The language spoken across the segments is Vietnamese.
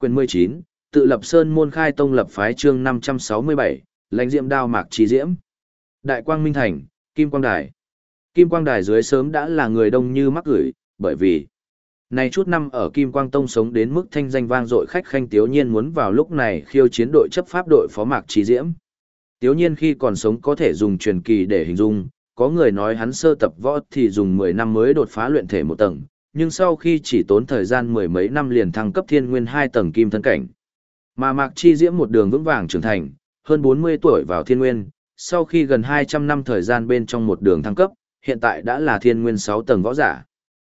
Quyền 19, tự lập sơn môn khai tông lập phái chương 567, lãnh diệm đao mạc trí diễm. Đại quang minh thành, Kim Quang Đài. Kim Quang Đài dưới sớm đã là người đông như mắc gửi, bởi vì này chút năm ở Kim Quang Tông sống đến mức thanh danh vang dội khách khanh tiếu nhiên muốn vào lúc này khiêu chiến đội chấp pháp đội phó mạc trí diễm. Tiếu nhiên khi còn sống có thể dùng truyền kỳ để hình dung, có người nói hắn sơ tập võ thì dùng 10 năm mới đột phá luyện thể một tầng, nhưng sau khi chỉ tốn thời gian mười mấy năm liền thăng cấp thiên nguyên hai tầng kim thân cảnh. Mà Mạc Chi Diễm một đường vững vàng trưởng thành, hơn 40 tuổi vào thiên nguyên, sau khi gần 200 năm thời gian bên trong một đường thăng cấp, hiện tại đã là thiên nguyên 6 tầng võ giả.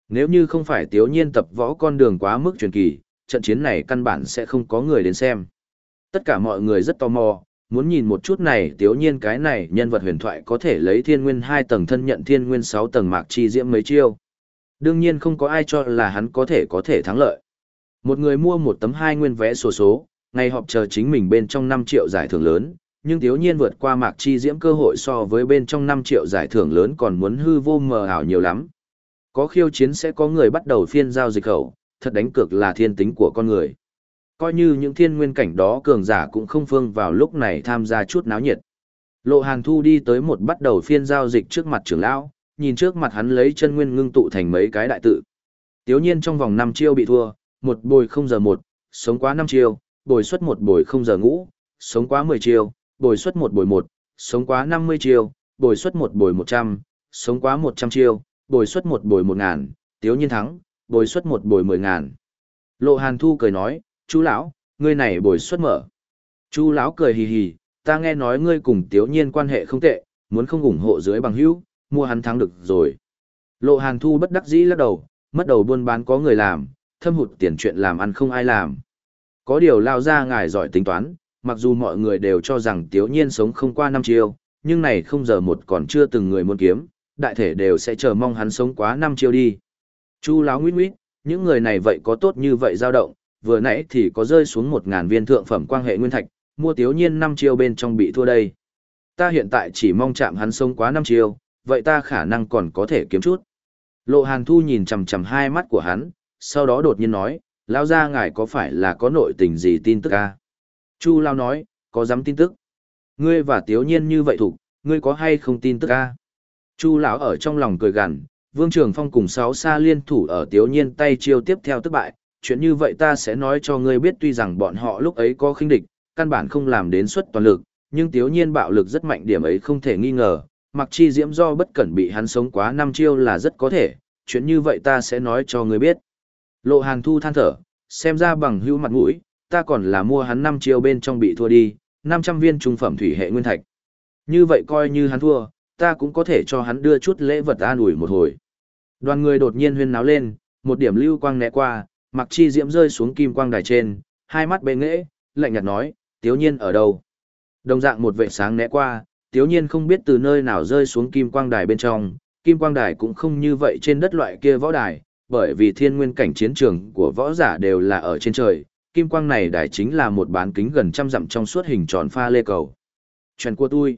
Nếu như không phải tiếu nhiên tập võ con đường quá mức truyền kỳ, trận chiến này căn bản sẽ không có người đến xem. Tất cả mọi người rất tò mò, muốn nhìn một chút này tiếu nhiên cái này nhân vật huyền thoại có thể lấy thiên nguyên 2 tầng thân nhận thiên nguyên 6 tầng mạc chi diễm mấy chiêu. Đương nhiên không có ai cho là hắn có thể có thể thắng lợi. Một người mua một tấm hai nguyên vé số số, ngày họp chờ chính mình bên trong 5 triệu giải thưởng lớn, nhưng thiếu nhiên vượt qua mạc chi diễm cơ hội so với bên trong 5 triệu giải thưởng lớn còn muốn hư vô mờ ảo nhiều lắm. Có khiêu chiến sẽ có người bắt đầu phiên giao dịch khẩu, thật đánh cược là thiên tính của con người. Coi như những thiên nguyên cảnh đó cường giả cũng không phương vào lúc này tham gia chút náo nhiệt. Lộ Hàn Thu đi tới một bắt đầu phiên giao dịch trước mặt trưởng lão, nhìn trước mặt hắn lấy chân nguyên ngưng tụ thành mấy cái đại tự. Tiếu nhiên trong vòng 5 chiêu bị thua, một bồi không giờ một, sống quá 5 chiêu, bồi suất một bồi không giờ ngũ, sống quá 10 chiêu, bồi suất một bồi một, sống quá 50 chiêu, bồi suất một bồi 100, sống quá 100 chiêu, bồi suất một bồi 1 ngàn, tiếu nhiên thắng, bồi suất một bồi 10 ngàn. Lộ Hàn Thu cười nói, chú lão, ngươi này bồi suất mở. Chú lão cười hì hì, ta nghe nói ngươi cùng tiếu nhiên quan hệ không tệ, muốn không ủng hộ dưới bằng hữu, mua hắn thắng được rồi. Lộ Hàn Thu bất đắc dĩ lắc đầu, mất đầu buôn bán có người làm, thâm hụt tiền chuyện làm ăn không ai làm. Có điều lao ra ngài giỏi tính toán, mặc dù mọi người đều cho rằng tiếu nhiên sống không qua năm chiêu, nhưng này không giờ một còn chưa từng người muốn kiếm, đại thể đều sẽ chờ mong hắn sống quá năm chiêu đi. Chu láo nguyết nguyết, những người này vậy có tốt như vậy dao động, vừa nãy thì có rơi xuống một ngàn viên thượng phẩm quang hệ nguyên thạch, mua tiếu nhiên năm chiêu bên trong bị thua đây. Ta hiện tại chỉ mong chạm hắn sống quá năm chiêu, vậy ta khả năng còn có thể kiếm chút. Lộ Hàn Thu nhìn chằm chằm hai mắt của hắn, sau đó đột nhiên nói, Lao ra ngài có phải là có nội tình gì tin tức à? Chu Lao nói, có dám tin tức. Ngươi và Tiếu Nhiên như vậy thủ, ngươi có hay không tin tức à? Chu lão ở trong lòng cười gằn, Vương Trường Phong cùng sáu xa liên thủ ở Tiếu Nhiên tay chiêu tiếp theo thất bại, chuyện như vậy ta sẽ nói cho ngươi biết tuy rằng bọn họ lúc ấy có khinh địch, căn bản không làm đến suất toàn lực, nhưng Tiếu Nhiên bạo lực rất mạnh điểm ấy không thể nghi ngờ, mặc chi diễm do bất cẩn bị hắn sống quá năm chiêu là rất có thể, chuyện như vậy ta sẽ nói cho ngươi biết. Lộ hàng thu than thở, xem ra bằng hữu mặt mũi, ta còn là mua hắn năm chiêu bên trong bị thua đi, 500 viên trung phẩm thủy hệ nguyên thạch. Như vậy coi như hắn thua, ta cũng có thể cho hắn đưa chút lễ vật an ủi một hồi. Đoàn người đột nhiên huyên náo lên, một điểm lưu quang né qua, mặc chi diễm rơi xuống kim quang đài trên, hai mắt bệ nghễ, lạnh nhạt nói, tiếu nhiên ở đâu? Đồng dạng một vệ sáng né qua, thiếu nhiên không biết từ nơi nào rơi xuống kim quang đài bên trong, kim quang đài cũng không như vậy trên đất loại kia võ đài, bởi vì thiên nguyên cảnh chiến trường của võ giả đều là ở trên trời, kim quang này đài chính là một bán kính gần trăm dặm trong suốt hình tròn pha lê cầu. Chuyện của tôi.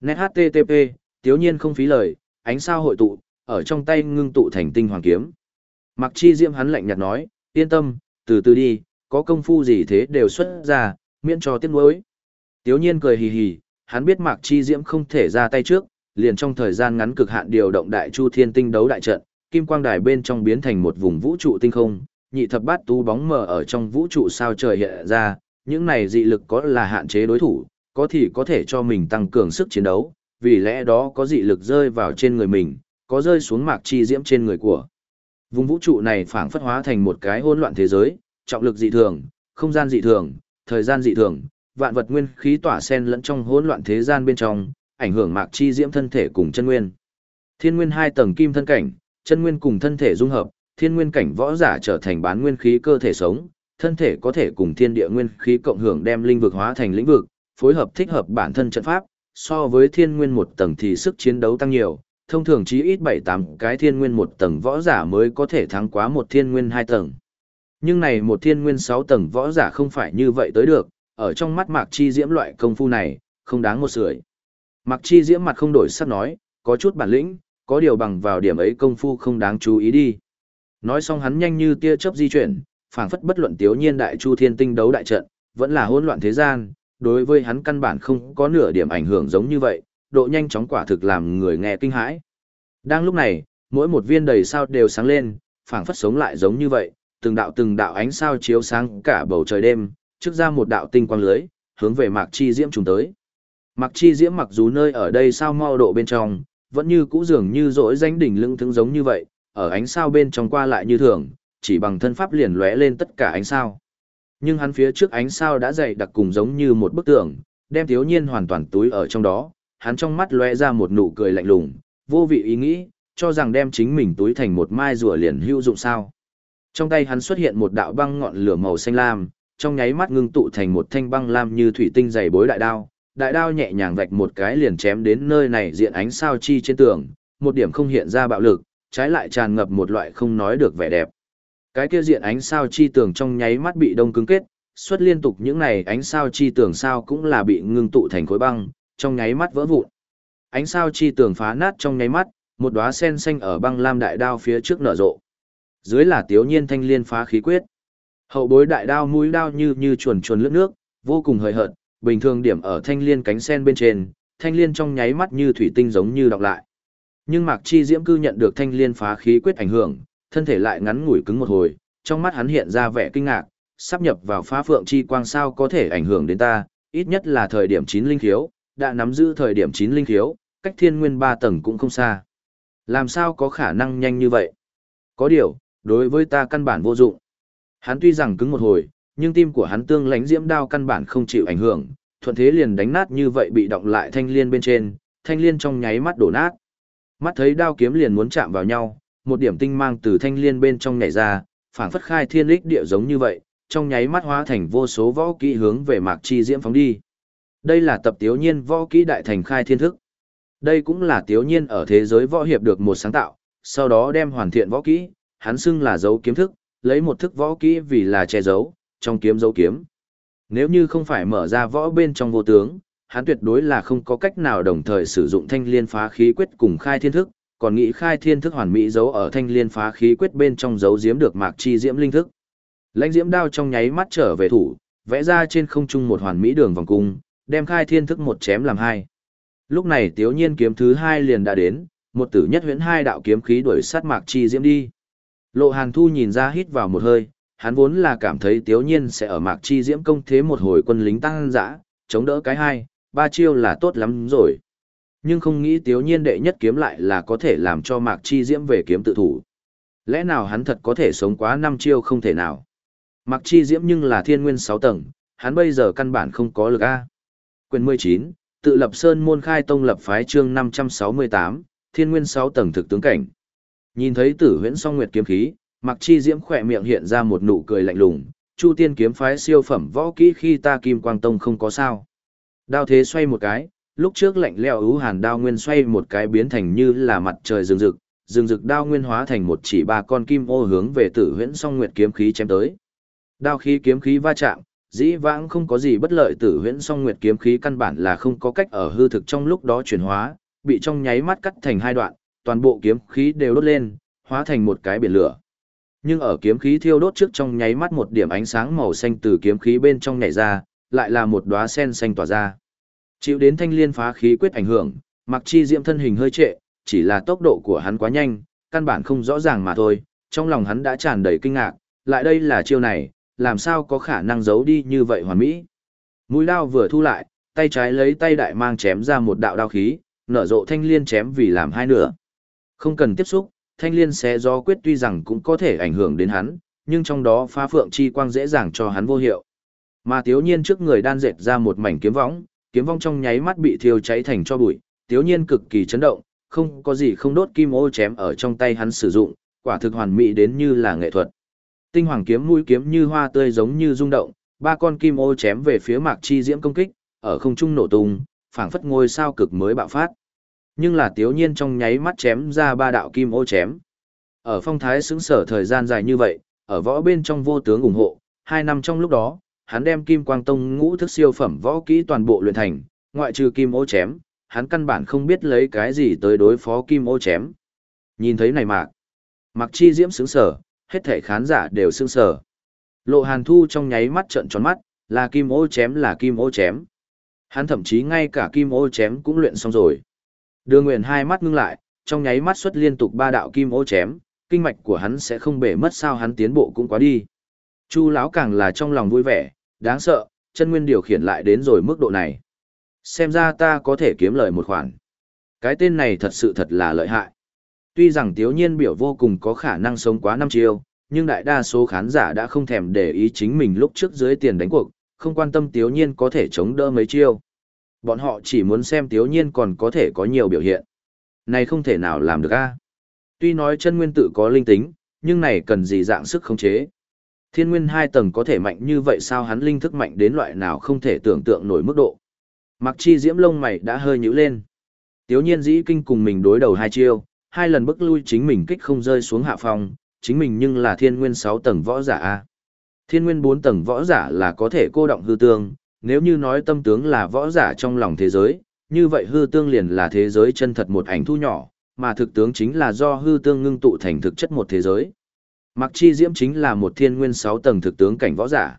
Net HTTP, thiếu nhiên không phí lời, ánh sao hội tụ, ở trong tay ngưng tụ thành tinh hoàng kiếm. Mặc chi diễm hắn lạnh nhạt nói, yên tâm, từ từ đi, có công phu gì thế đều xuất ra, miễn cho tiếc nuối. Tiếu nhiên cười hì hì, hắn biết Mạc Chi Diễm không thể ra tay trước, liền trong thời gian ngắn cực hạn điều động Đại Chu Thiên Tinh đấu đại trận, kim quang đài bên trong biến thành một vùng vũ trụ tinh không, nhị thập bát tú bóng mờ ở trong vũ trụ sao trời hiện ra, những này dị lực có là hạn chế đối thủ, có thì có thể cho mình tăng cường sức chiến đấu, vì lẽ đó có dị lực rơi vào trên người mình, có rơi xuống Mạc Chi Diễm trên người của. Vùng vũ trụ này phảng phất hóa thành một cái hỗn loạn thế giới, trọng lực dị thường, không gian dị thường, thời gian dị thường, vạn vật nguyên khí tỏa sen lẫn trong hỗn loạn thế gian bên trong, ảnh hưởng mạc chi diễm thân thể cùng chân nguyên. Thiên nguyên hai tầng kim thân cảnh, chân nguyên cùng thân thể dung hợp, thiên nguyên cảnh võ giả trở thành bán nguyên khí cơ thể sống, thân thể có thể cùng thiên địa nguyên khí cộng hưởng đem linh vực hóa thành lĩnh vực, phối hợp thích hợp bản thân trận pháp, so với thiên nguyên một tầng thì sức chiến đấu tăng nhiều, thông thường chí ít 7-8 cái thiên nguyên một tầng võ giả mới có thể thắng quá một thiên nguyên hai tầng. Nhưng này một thiên nguyên 6 tầng võ giả không phải như vậy tới được, ở trong mắt Mạc Chi Diễm loại công phu này, không đáng một sưởi. Mạc Chi Diễm mặt không đổi sắc nói, có chút bản lĩnh, có điều bằng vào điểm ấy công phu không đáng chú ý đi. Nói xong hắn nhanh như tia chớp di chuyển, phảng phất bất luận tiểu Nhiên đại chu thiên tinh đấu đại trận, vẫn là hỗn loạn thế gian, đối với hắn căn bản không có nửa điểm ảnh hưởng giống như vậy, độ nhanh chóng quả thực làm người nghe kinh hãi. Đang lúc này, mỗi một viên đầy sao đều sáng lên, phảng phất sống lại giống như vậy, từng đạo từng đạo ánh sao chiếu sáng cả bầu trời đêm, trước ra một đạo tinh quang lưới, hướng về Mạc Chi Diễm trùng tới. Mạc Chi Diễm mặc dù nơi ở đây sao mau độ bên trong, vẫn như cũ dường như rỗi danh đỉnh lưng thứng giống như vậy, ở ánh sao bên trong qua lại như thường, chỉ bằng thân pháp liền lóe lên tất cả ánh sao. Nhưng hắn phía trước ánh sao đã dày đặc cùng giống như một bức tường, đem thiếu nhiên hoàn toàn túi ở trong đó, hắn trong mắt lóe ra một nụ cười lạnh lùng, vô vị ý nghĩ, cho rằng đem chính mình túi thành một mai rùa liền hữu dụng sao. Trong tay hắn xuất hiện một đạo băng ngọn lửa màu xanh lam, trong nháy mắt ngưng tụ thành một thanh băng lam như thủy tinh dày bối đại đao, đại đao nhẹ nhàng vạch một cái liền chém đến nơi này diện ánh sao chi trên tường, một điểm không hiện ra bạo lực, trái lại tràn ngập một loại không nói được vẻ đẹp. Cái kia diện ánh sao chi tường trong nháy mắt bị đông cứng kết, xuất liên tục những này ánh sao chi tường sao cũng là bị ngưng tụ thành khối băng, trong nháy mắt vỡ vụn. Ánh sao chi tường phá nát trong nháy mắt, một đóa sen xanh ở băng lam đại đao phía trước nở rộ. Dưới là tiếu nhiên thanh liên phá khí quyết. Hậu bối đại đao mũi đao như như chuồn chuồn lướt nước, vô cùng hời hợt, bình thường điểm ở thanh liên cánh sen bên trên, thanh liên trong nháy mắt như thủy tinh giống như đọc lại. Nhưng Mạc Chi Diễm cư nhận được thanh liên phá khí quyết ảnh hưởng, thân thể lại ngắn ngủi cứng một hồi, trong mắt hắn hiện ra vẻ kinh ngạc, sắp nhập vào phá phượng chi quang sao có thể ảnh hưởng đến ta, ít nhất là thời điểm 9 linh khiếu, đã nắm giữ thời điểm 9 linh khiếu, cách thiên nguyên 3 tầng cũng không xa. Làm sao có khả năng nhanh như vậy? Có điều, đối với ta căn bản vô dụng. Hắn tuy rằng cứng một hồi, nhưng tim của hắn tương lánh diễm đao căn bản không chịu ảnh hưởng, thuận thế liền đánh nát như vậy bị động lại thanh liên bên trên, thanh liên trong nháy mắt đổ nát. Mắt thấy đao kiếm liền muốn chạm vào nhau, một điểm tinh mang từ thanh liên bên trong nhảy ra, phảng phất khai thiên lích địa giống như vậy, trong nháy mắt hóa thành vô số võ kỹ hướng về Mạc Chi Diễm phóng đi. Đây là tập Tiếu Nhiên võ kỹ đại thành khai thiên thức. Đây cũng là Tiếu Nhiên ở thế giới võ hiệp được một sáng tạo, sau đó đem hoàn thiện võ kỹ, hắn xưng là dấu kiếm thức, lấy một thức võ kỹ vì là che giấu, trong kiếm dấu kiếm. Nếu như không phải mở ra võ bên trong vô tướng, hắn tuyệt đối là không có cách nào đồng thời sử dụng thanh liên phá khí quyết cùng khai thiên thức, còn nghĩ khai thiên thức hoàn mỹ giấu ở thanh liên phá khí quyết bên trong giấu diếm được mạc chi diễm linh thức. Lãnh diễm đao trong nháy mắt trở về thủ, vẽ ra trên không trung một hoàn mỹ đường vòng cung, đem khai thiên thức một chém làm hai. Lúc này tiếu nhiên kiếm thứ hai liền đã đến, một tử nhất huyễn hai đạo kiếm khí đuổi sát mạc chi diễm đi. Lộ hàn thu nhìn ra hít vào một hơi, hắn vốn là cảm thấy tiếu nhiên sẽ ở mạc chi diễm công thế một hồi quân lính tăng dã, chống đỡ cái hai, ba chiêu là tốt lắm rồi. Nhưng không nghĩ tiếu nhiên đệ nhất kiếm lại là có thể làm cho mạc chi diễm về kiếm tự thủ. Lẽ nào hắn thật có thể sống quá năm chiêu không thể nào. Mạc chi diễm nhưng là thiên nguyên sáu tầng, hắn bây giờ căn bản không có lực A. Quyền 19, tự lập sơn môn khai tông lập phái chương 568, thiên nguyên sáu tầng thực tướng cảnh. Nhìn thấy tử huyễn song nguyệt kiếm khí, Mặc chi diễm khỏe miệng hiện ra một nụ cười lạnh lùng, Chu tiên kiếm phái siêu phẩm võ kỹ khi ta kim quang tông không có sao. Đao thế xoay một cái, lúc trước lạnh leo ưu hàn đao nguyên xoay một cái biến thành như là mặt trời rừng rực, rừng rực đao nguyên hóa thành một chỉ ba con kim ô hướng về tử huyễn song nguyệt kiếm khí chém tới. Đao khí kiếm khí va chạm, dĩ vãng không có gì bất lợi tử huyễn song nguyệt kiếm khí căn bản là không có cách ở hư thực trong lúc đó chuyển hóa, bị trong nháy mắt cắt thành hai đoạn, toàn bộ kiếm khí đều đốt lên, hóa thành một cái biển lửa nhưng ở kiếm khí thiêu đốt trước trong nháy mắt một điểm ánh sáng màu xanh từ kiếm khí bên trong nhảy ra, lại là một đóa sen xanh tỏa ra. Chịu đến thanh liên phá khí quyết ảnh hưởng, Mặc Chi Diệm thân hình hơi trệ, chỉ là tốc độ của hắn quá nhanh, căn bản không rõ ràng mà thôi, trong lòng hắn đã tràn đầy kinh ngạc, lại đây là chiêu này, làm sao có khả năng giấu đi như vậy hoàn mỹ. Mũi đao vừa thu lại, tay trái lấy tay đại mang chém ra một đạo đao khí, nở rộ thanh liên chém vì làm hai nửa. Không cần tiếp xúc, thanh liên xé gió quyết tuy rằng cũng có thể ảnh hưởng đến hắn, nhưng trong đó phá phượng chi quang dễ dàng cho hắn vô hiệu. Mà tiếu nhiên trước người đan dệt ra một mảnh kiếm võng, kiếm vong trong nháy mắt bị thiêu cháy thành cho bụi, tiếu nhiên cực kỳ chấn động, không có gì không đốt kim ô chém ở trong tay hắn sử dụng, quả thực hoàn mỹ đến như là nghệ thuật. Tinh hoàng kiếm mũi kiếm như hoa tươi giống như rung động, ba con kim ô chém về phía mạc chi diễm công kích, ở không trung nổ tung, phảng phất ngôi sao cực mới bạo phát. Nhưng là tiếu nhiên trong nháy mắt chém ra ba đạo kim ô chém. Ở phong thái xứng sở thời gian dài như vậy, ở võ bên trong vô tướng ủng hộ, hai năm trong lúc đó, hắn đem kim quang tông ngũ thức siêu phẩm võ kỹ toàn bộ luyện thành, ngoại trừ kim ô chém, hắn căn bản không biết lấy cái gì tới đối phó kim ô chém. Nhìn thấy này mạc, mặc chi diễm sướng sở, hết thể khán giả đều sướng sở. Lộ Hàn Thu trong nháy mắt trợn tròn mắt, là kim ô chém là kim ô chém. Hắn thậm chí ngay cả kim ô chém cũng luyện xong rồi. Đường Nguyện hai mắt ngưng lại, trong nháy mắt xuất liên tục ba đạo kim ô chém, kinh mạch của hắn sẽ không bể mất sao hắn tiến bộ cũng quá đi. Chu lão càng là trong lòng vui vẻ, đáng sợ, chân nguyên điều khiển lại đến rồi mức độ này. Xem ra ta có thể kiếm lời một khoản. Cái tên này thật sự thật là lợi hại. Tuy rằng Tiếu Nhiên biểu vô cùng có khả năng sống quá năm chiêu, nhưng đại đa số khán giả đã không thèm để ý chính mình lúc trước dưới tiền đánh cuộc, không quan tâm Tiếu Nhiên có thể chống đỡ mấy chiêu. Bọn họ chỉ muốn xem Tiếu Nhiên còn có thể có nhiều biểu hiện. Này không thể nào làm được a. Tuy nói chân nguyên tự có linh tính, nhưng này cần gì dạng sức khống chế. Thiên nguyên hai tầng có thể mạnh như vậy sao hắn linh thức mạnh đến loại nào không thể tưởng tượng nổi mức độ. Mặc chi diễm lông mày đã hơi nhíu lên. Tiếu nhiên dĩ kinh cùng mình đối đầu hai chiêu, hai lần bức lui chính mình kích không rơi xuống hạ phòng, chính mình nhưng là thiên nguyên sáu tầng võ giả A. Thiên nguyên bốn tầng võ giả là có thể cô động hư tương, nếu như nói tâm tướng là võ giả trong lòng thế giới, như vậy hư tương liền là thế giới chân thật một ảnh thu nhỏ, mà thực tướng chính là do hư tương ngưng tụ thành thực chất một thế giới. Mặc chi diễm chính là một thiên nguyên sáu tầng thực tướng cảnh võ giả.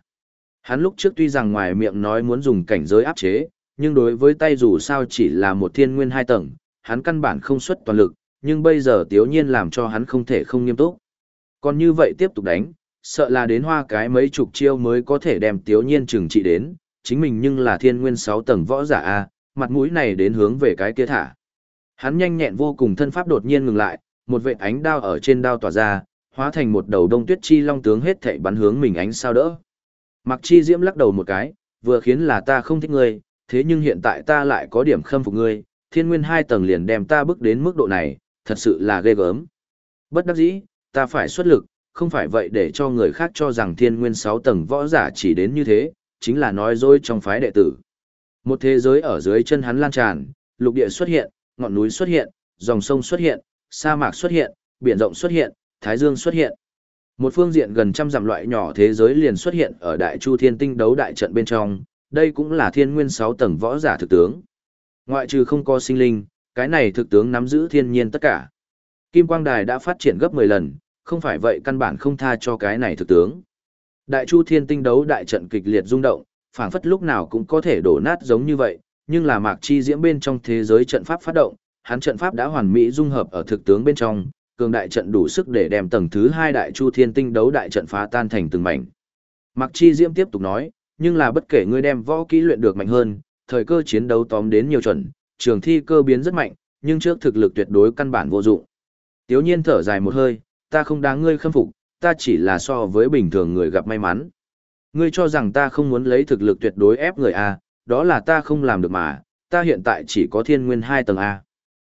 Hắn lúc trước tuy rằng ngoài miệng nói muốn dùng cảnh giới áp chế, nhưng đối với tay dù sao chỉ là một thiên nguyên hai tầng, hắn căn bản không xuất toàn lực, nhưng bây giờ tiếu nhiên làm cho hắn không thể không nghiêm túc. Còn như vậy tiếp tục đánh, sợ là đến hoa cái mấy chục chiêu mới có thể đem tiếu nhiên trừng trị đến, chính mình nhưng là thiên nguyên sáu tầng võ giả A, mặt mũi này đến hướng về cái kia thả. Hắn nhanh nhẹn vô cùng thân pháp đột nhiên ngừng lại, một vệ ánh đao ở trên đao tỏa ra, hóa thành một đầu đông tuyết chi long tướng hết thảy bắn hướng mình ánh sao đỡ. Mặc chi diễm lắc đầu một cái, vừa khiến là ta không thích ngươi, thế nhưng hiện tại ta lại có điểm khâm phục ngươi, thiên nguyên hai tầng liền đem ta bước đến mức độ này, thật sự là ghê gớm. Bất đắc dĩ, ta phải xuất lực, không phải vậy để cho người khác cho rằng thiên nguyên sáu tầng võ giả chỉ đến như thế, chính là nói dối trong phái đệ tử. Một thế giới ở dưới chân hắn lan tràn, lục địa xuất hiện, ngọn núi xuất hiện, dòng sông xuất hiện, sa mạc xuất hiện, biển rộng xuất hiện, thái dương xuất hiện. Một phương diện gần trăm dặm loại nhỏ thế giới liền xuất hiện ở Đại Chu Thiên Tinh đấu đại trận bên trong, đây cũng là thiên nguyên sáu tầng võ giả thực tướng. Ngoại trừ không có sinh linh, cái này thực tướng nắm giữ thiên nhiên tất cả. Kim Quang Đài đã phát triển gấp 10 lần, không phải vậy căn bản không tha cho cái này thực tướng. Đại Chu Thiên Tinh đấu đại trận kịch liệt rung động, phảng phất lúc nào cũng có thể đổ nát giống như vậy, nhưng là Mạc Chi Diễm bên trong thế giới trận pháp phát động, hắn trận pháp đã hoàn mỹ dung hợp ở thực tướng bên trong, cường đại trận đủ sức để đem tầng thứ hai Đại Chu Thiên Tinh đấu đại trận phá tan thành từng mảnh. Mạc Chi Diễm tiếp tục nói, nhưng là bất kể ngươi đem võ kỹ luyện được mạnh hơn, thời cơ chiến đấu tóm đến nhiều chuẩn, trường thi cơ biến rất mạnh, nhưng trước thực lực tuyệt đối căn bản vô dụng. Tiếu nhiên thở dài một hơi, ta không đáng ngươi khâm phục, ta chỉ là so với bình thường người gặp may mắn. Ngươi cho rằng ta không muốn lấy thực lực tuyệt đối ép người A, đó là ta không làm được mà, ta hiện tại chỉ có thiên nguyên hai tầng A.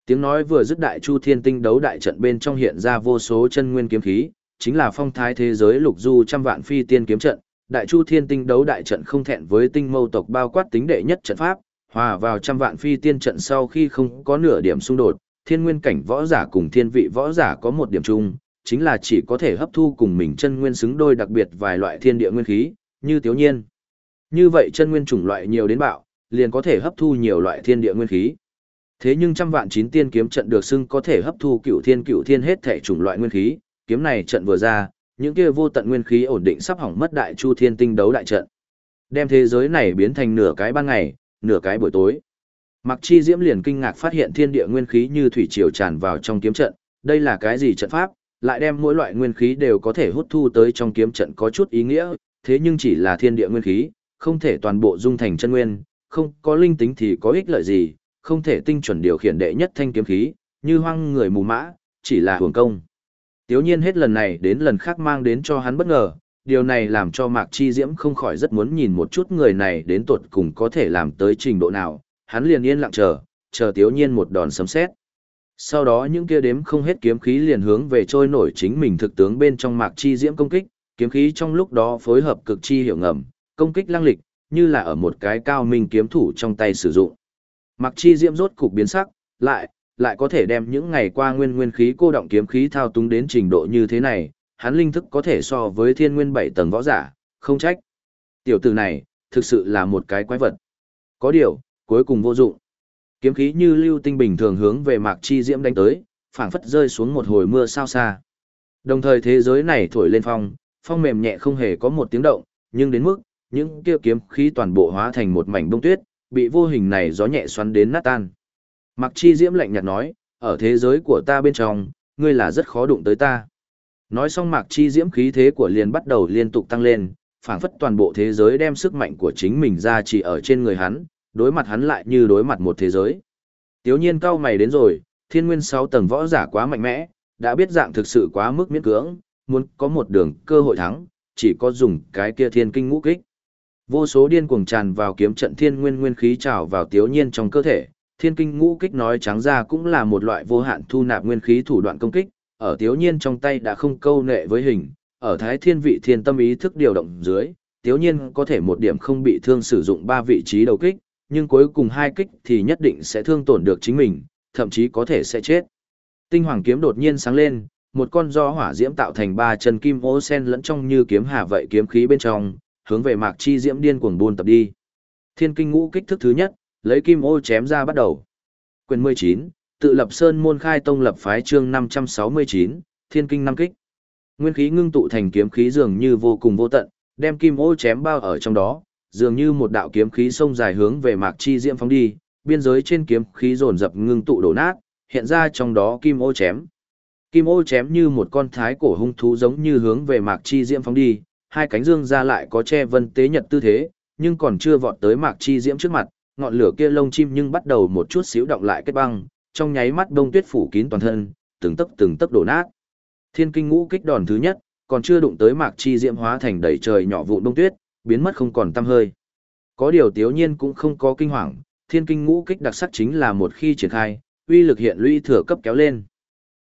Tiếng nói vừa dứt đại chu thiên tinh đấu đại trận bên trong hiện ra vô số chân nguyên kiếm khí, chính là phong thái thế giới lục du trăm vạn phi tiên kiếm trận, đại chu thiên tinh đấu đại trận không thẹn với tinh mâu tộc bao quát tính đệ nhất trận pháp, hòa vào trăm vạn phi tiên trận sau khi không có nửa điểm xung đột, thiên nguyên cảnh võ giả cùng thiên vị võ giả có một điểm chung, chính là chỉ có thể hấp thu cùng mình chân nguyên xứng đôi đặc biệt vài loại thiên địa nguyên khí, như tiểu nhiên. Như vậy chân nguyên chủng loại nhiều đến bạo, liền có thể hấp thu nhiều loại thiên địa nguyên khí. Thế nhưng trăm vạn chín tiên kiếm trận được xưng có thể hấp thu cửu thiên cửu thiên hết thể chủng loại nguyên khí, kiếm này trận vừa ra, những kia vô tận nguyên khí ổn định sắp hỏng mất đại chu thiên tinh đấu đại trận. Đem thế giới này biến thành nửa cái ban ngày, nửa cái buổi tối. Mặc chi diễm liền kinh ngạc phát hiện thiên địa nguyên khí như thủy triều tràn vào trong kiếm trận, đây là cái gì trận pháp, lại đem mỗi loại nguyên khí đều có thể hút thu tới trong kiếm trận có chút ý nghĩa, thế nhưng chỉ là thiên địa nguyên khí, không thể toàn bộ dung thành chân nguyên, không có linh tính thì có ích lợi gì, không thể tinh chuẩn điều khiển đệ nhất thanh kiếm khí, như hoang người mù mã, chỉ là hưởng công. Tiếu nhiên hết lần này đến lần khác mang đến cho hắn bất ngờ, điều này làm cho Mạc Chi Diễm không khỏi rất muốn nhìn một chút người này đến tuột cùng có thể làm tới trình độ nào, hắn liền yên lặng chờ, chờ Tiếu nhiên một đòn sấm sét. Sau đó những kia đếm không hết kiếm khí liền hướng về trôi nổi chính mình thực tướng bên trong Mạc Chi Diễm công kích, kiếm khí trong lúc đó phối hợp cực chi hiệu ngầm, công kích lăng lịch, như là ở một cái cao minh kiếm thủ trong tay sử dụng. Mạc Chi Diễm rốt cục biến sắc, lại, lại có thể đem những ngày qua nguyên nguyên khí cô động kiếm khí thao túng đến trình độ như thế này, hắn linh thức có thể so với thiên nguyên bảy tầng võ giả, không trách. Tiểu tử này, thực sự là một cái quái vật. Có điều, cuối cùng vô dụng. Kiếm khí như lưu tinh bình thường hướng về Mạc Chi Diễm đánh tới, phảng phất rơi xuống một hồi mưa sao xa. Đồng thời thế giới này thổi lên phong, phong mềm nhẹ không hề có một tiếng động, nhưng đến mức, những kia kiếm khí toàn bộ hóa thành một mảnh bông tuyết, bị vô hình này gió nhẹ xoắn đến nát tan. Mặc chi diễm lạnh nhạt nói, ở thế giới của ta bên trong, ngươi là rất khó đụng tới ta. Nói xong mạc chi diễm khí thế của liền bắt đầu liên tục tăng lên, phảng phất toàn bộ thế giới đem sức mạnh của chính mình ra chỉ ở trên người hắn, đối mặt hắn lại như đối mặt một thế giới. Tiếu nhiên cao mày đến rồi, thiên nguyên 6 tầng võ giả quá mạnh mẽ, đã biết dạng thực sự quá mức miễn cưỡng, muốn có một đường cơ hội thắng, chỉ có dùng cái kia thiên kinh ngũ kích. Vô số điên cuồng tràn vào kiếm trận thiên nguyên nguyên khí trào vào tiếu nhiên trong cơ thể, thiên kinh ngũ kích nói trắng ra cũng là một loại vô hạn thu nạp nguyên khí thủ đoạn công kích, ở tiếu nhiên trong tay đã không câu nệ với hình, ở thái thiên vị thiên tâm ý thức điều động dưới, tiếu nhiên có thể một điểm không bị thương sử dụng ba vị trí đầu kích, nhưng cuối cùng hai kích thì nhất định sẽ thương tổn được chính mình, thậm chí có thể sẽ chết. Tinh hoàng kiếm đột nhiên sáng lên, một con do hỏa diễm tạo thành ba chân kim ô sen lẫn trong như kiếm hà vậy kiếm khí bên trong, hướng về mạc chi diễm điên cuồng buôn tập đi. Thiên kinh ngũ kích thức thứ nhất, lấy kim ô chém ra bắt đầu. Quyền 19, tự lập sơn môn khai tông lập phái chương 569, thiên kinh năm kích. Nguyên khí ngưng tụ thành kiếm khí dường như vô cùng vô tận, đem kim ô chém bao ở trong đó, dường như một đạo kiếm khí sông dài hướng về mạc chi diễm phóng đi, biên giới trên kiếm khí dồn dập ngưng tụ đổ nát, hiện ra trong đó kim ô chém. Kim ô chém như một con thái cổ hung thú giống như hướng về mạc chi diễm phóng đi, hai cánh dương ra lại có che vân tế nhật tư thế, nhưng còn chưa vọt tới mạc chi diễm trước mặt, ngọn lửa kia lông chim nhưng bắt đầu một chút xíu động lại kết băng, trong nháy mắt đông tuyết phủ kín toàn thân, từng tấc từng tấc đổ nát. Thiên kinh ngũ kích đòn thứ nhất, còn chưa đụng tới mạc chi diễm hóa thành đầy trời nhỏ vụn đông tuyết, biến mất không còn tăm hơi. Có điều tiếu nhiên cũng không có kinh hoàng, thiên kinh ngũ kích đặc sắc chính là một khi triển khai, uy lực hiện lũy thừa cấp kéo lên.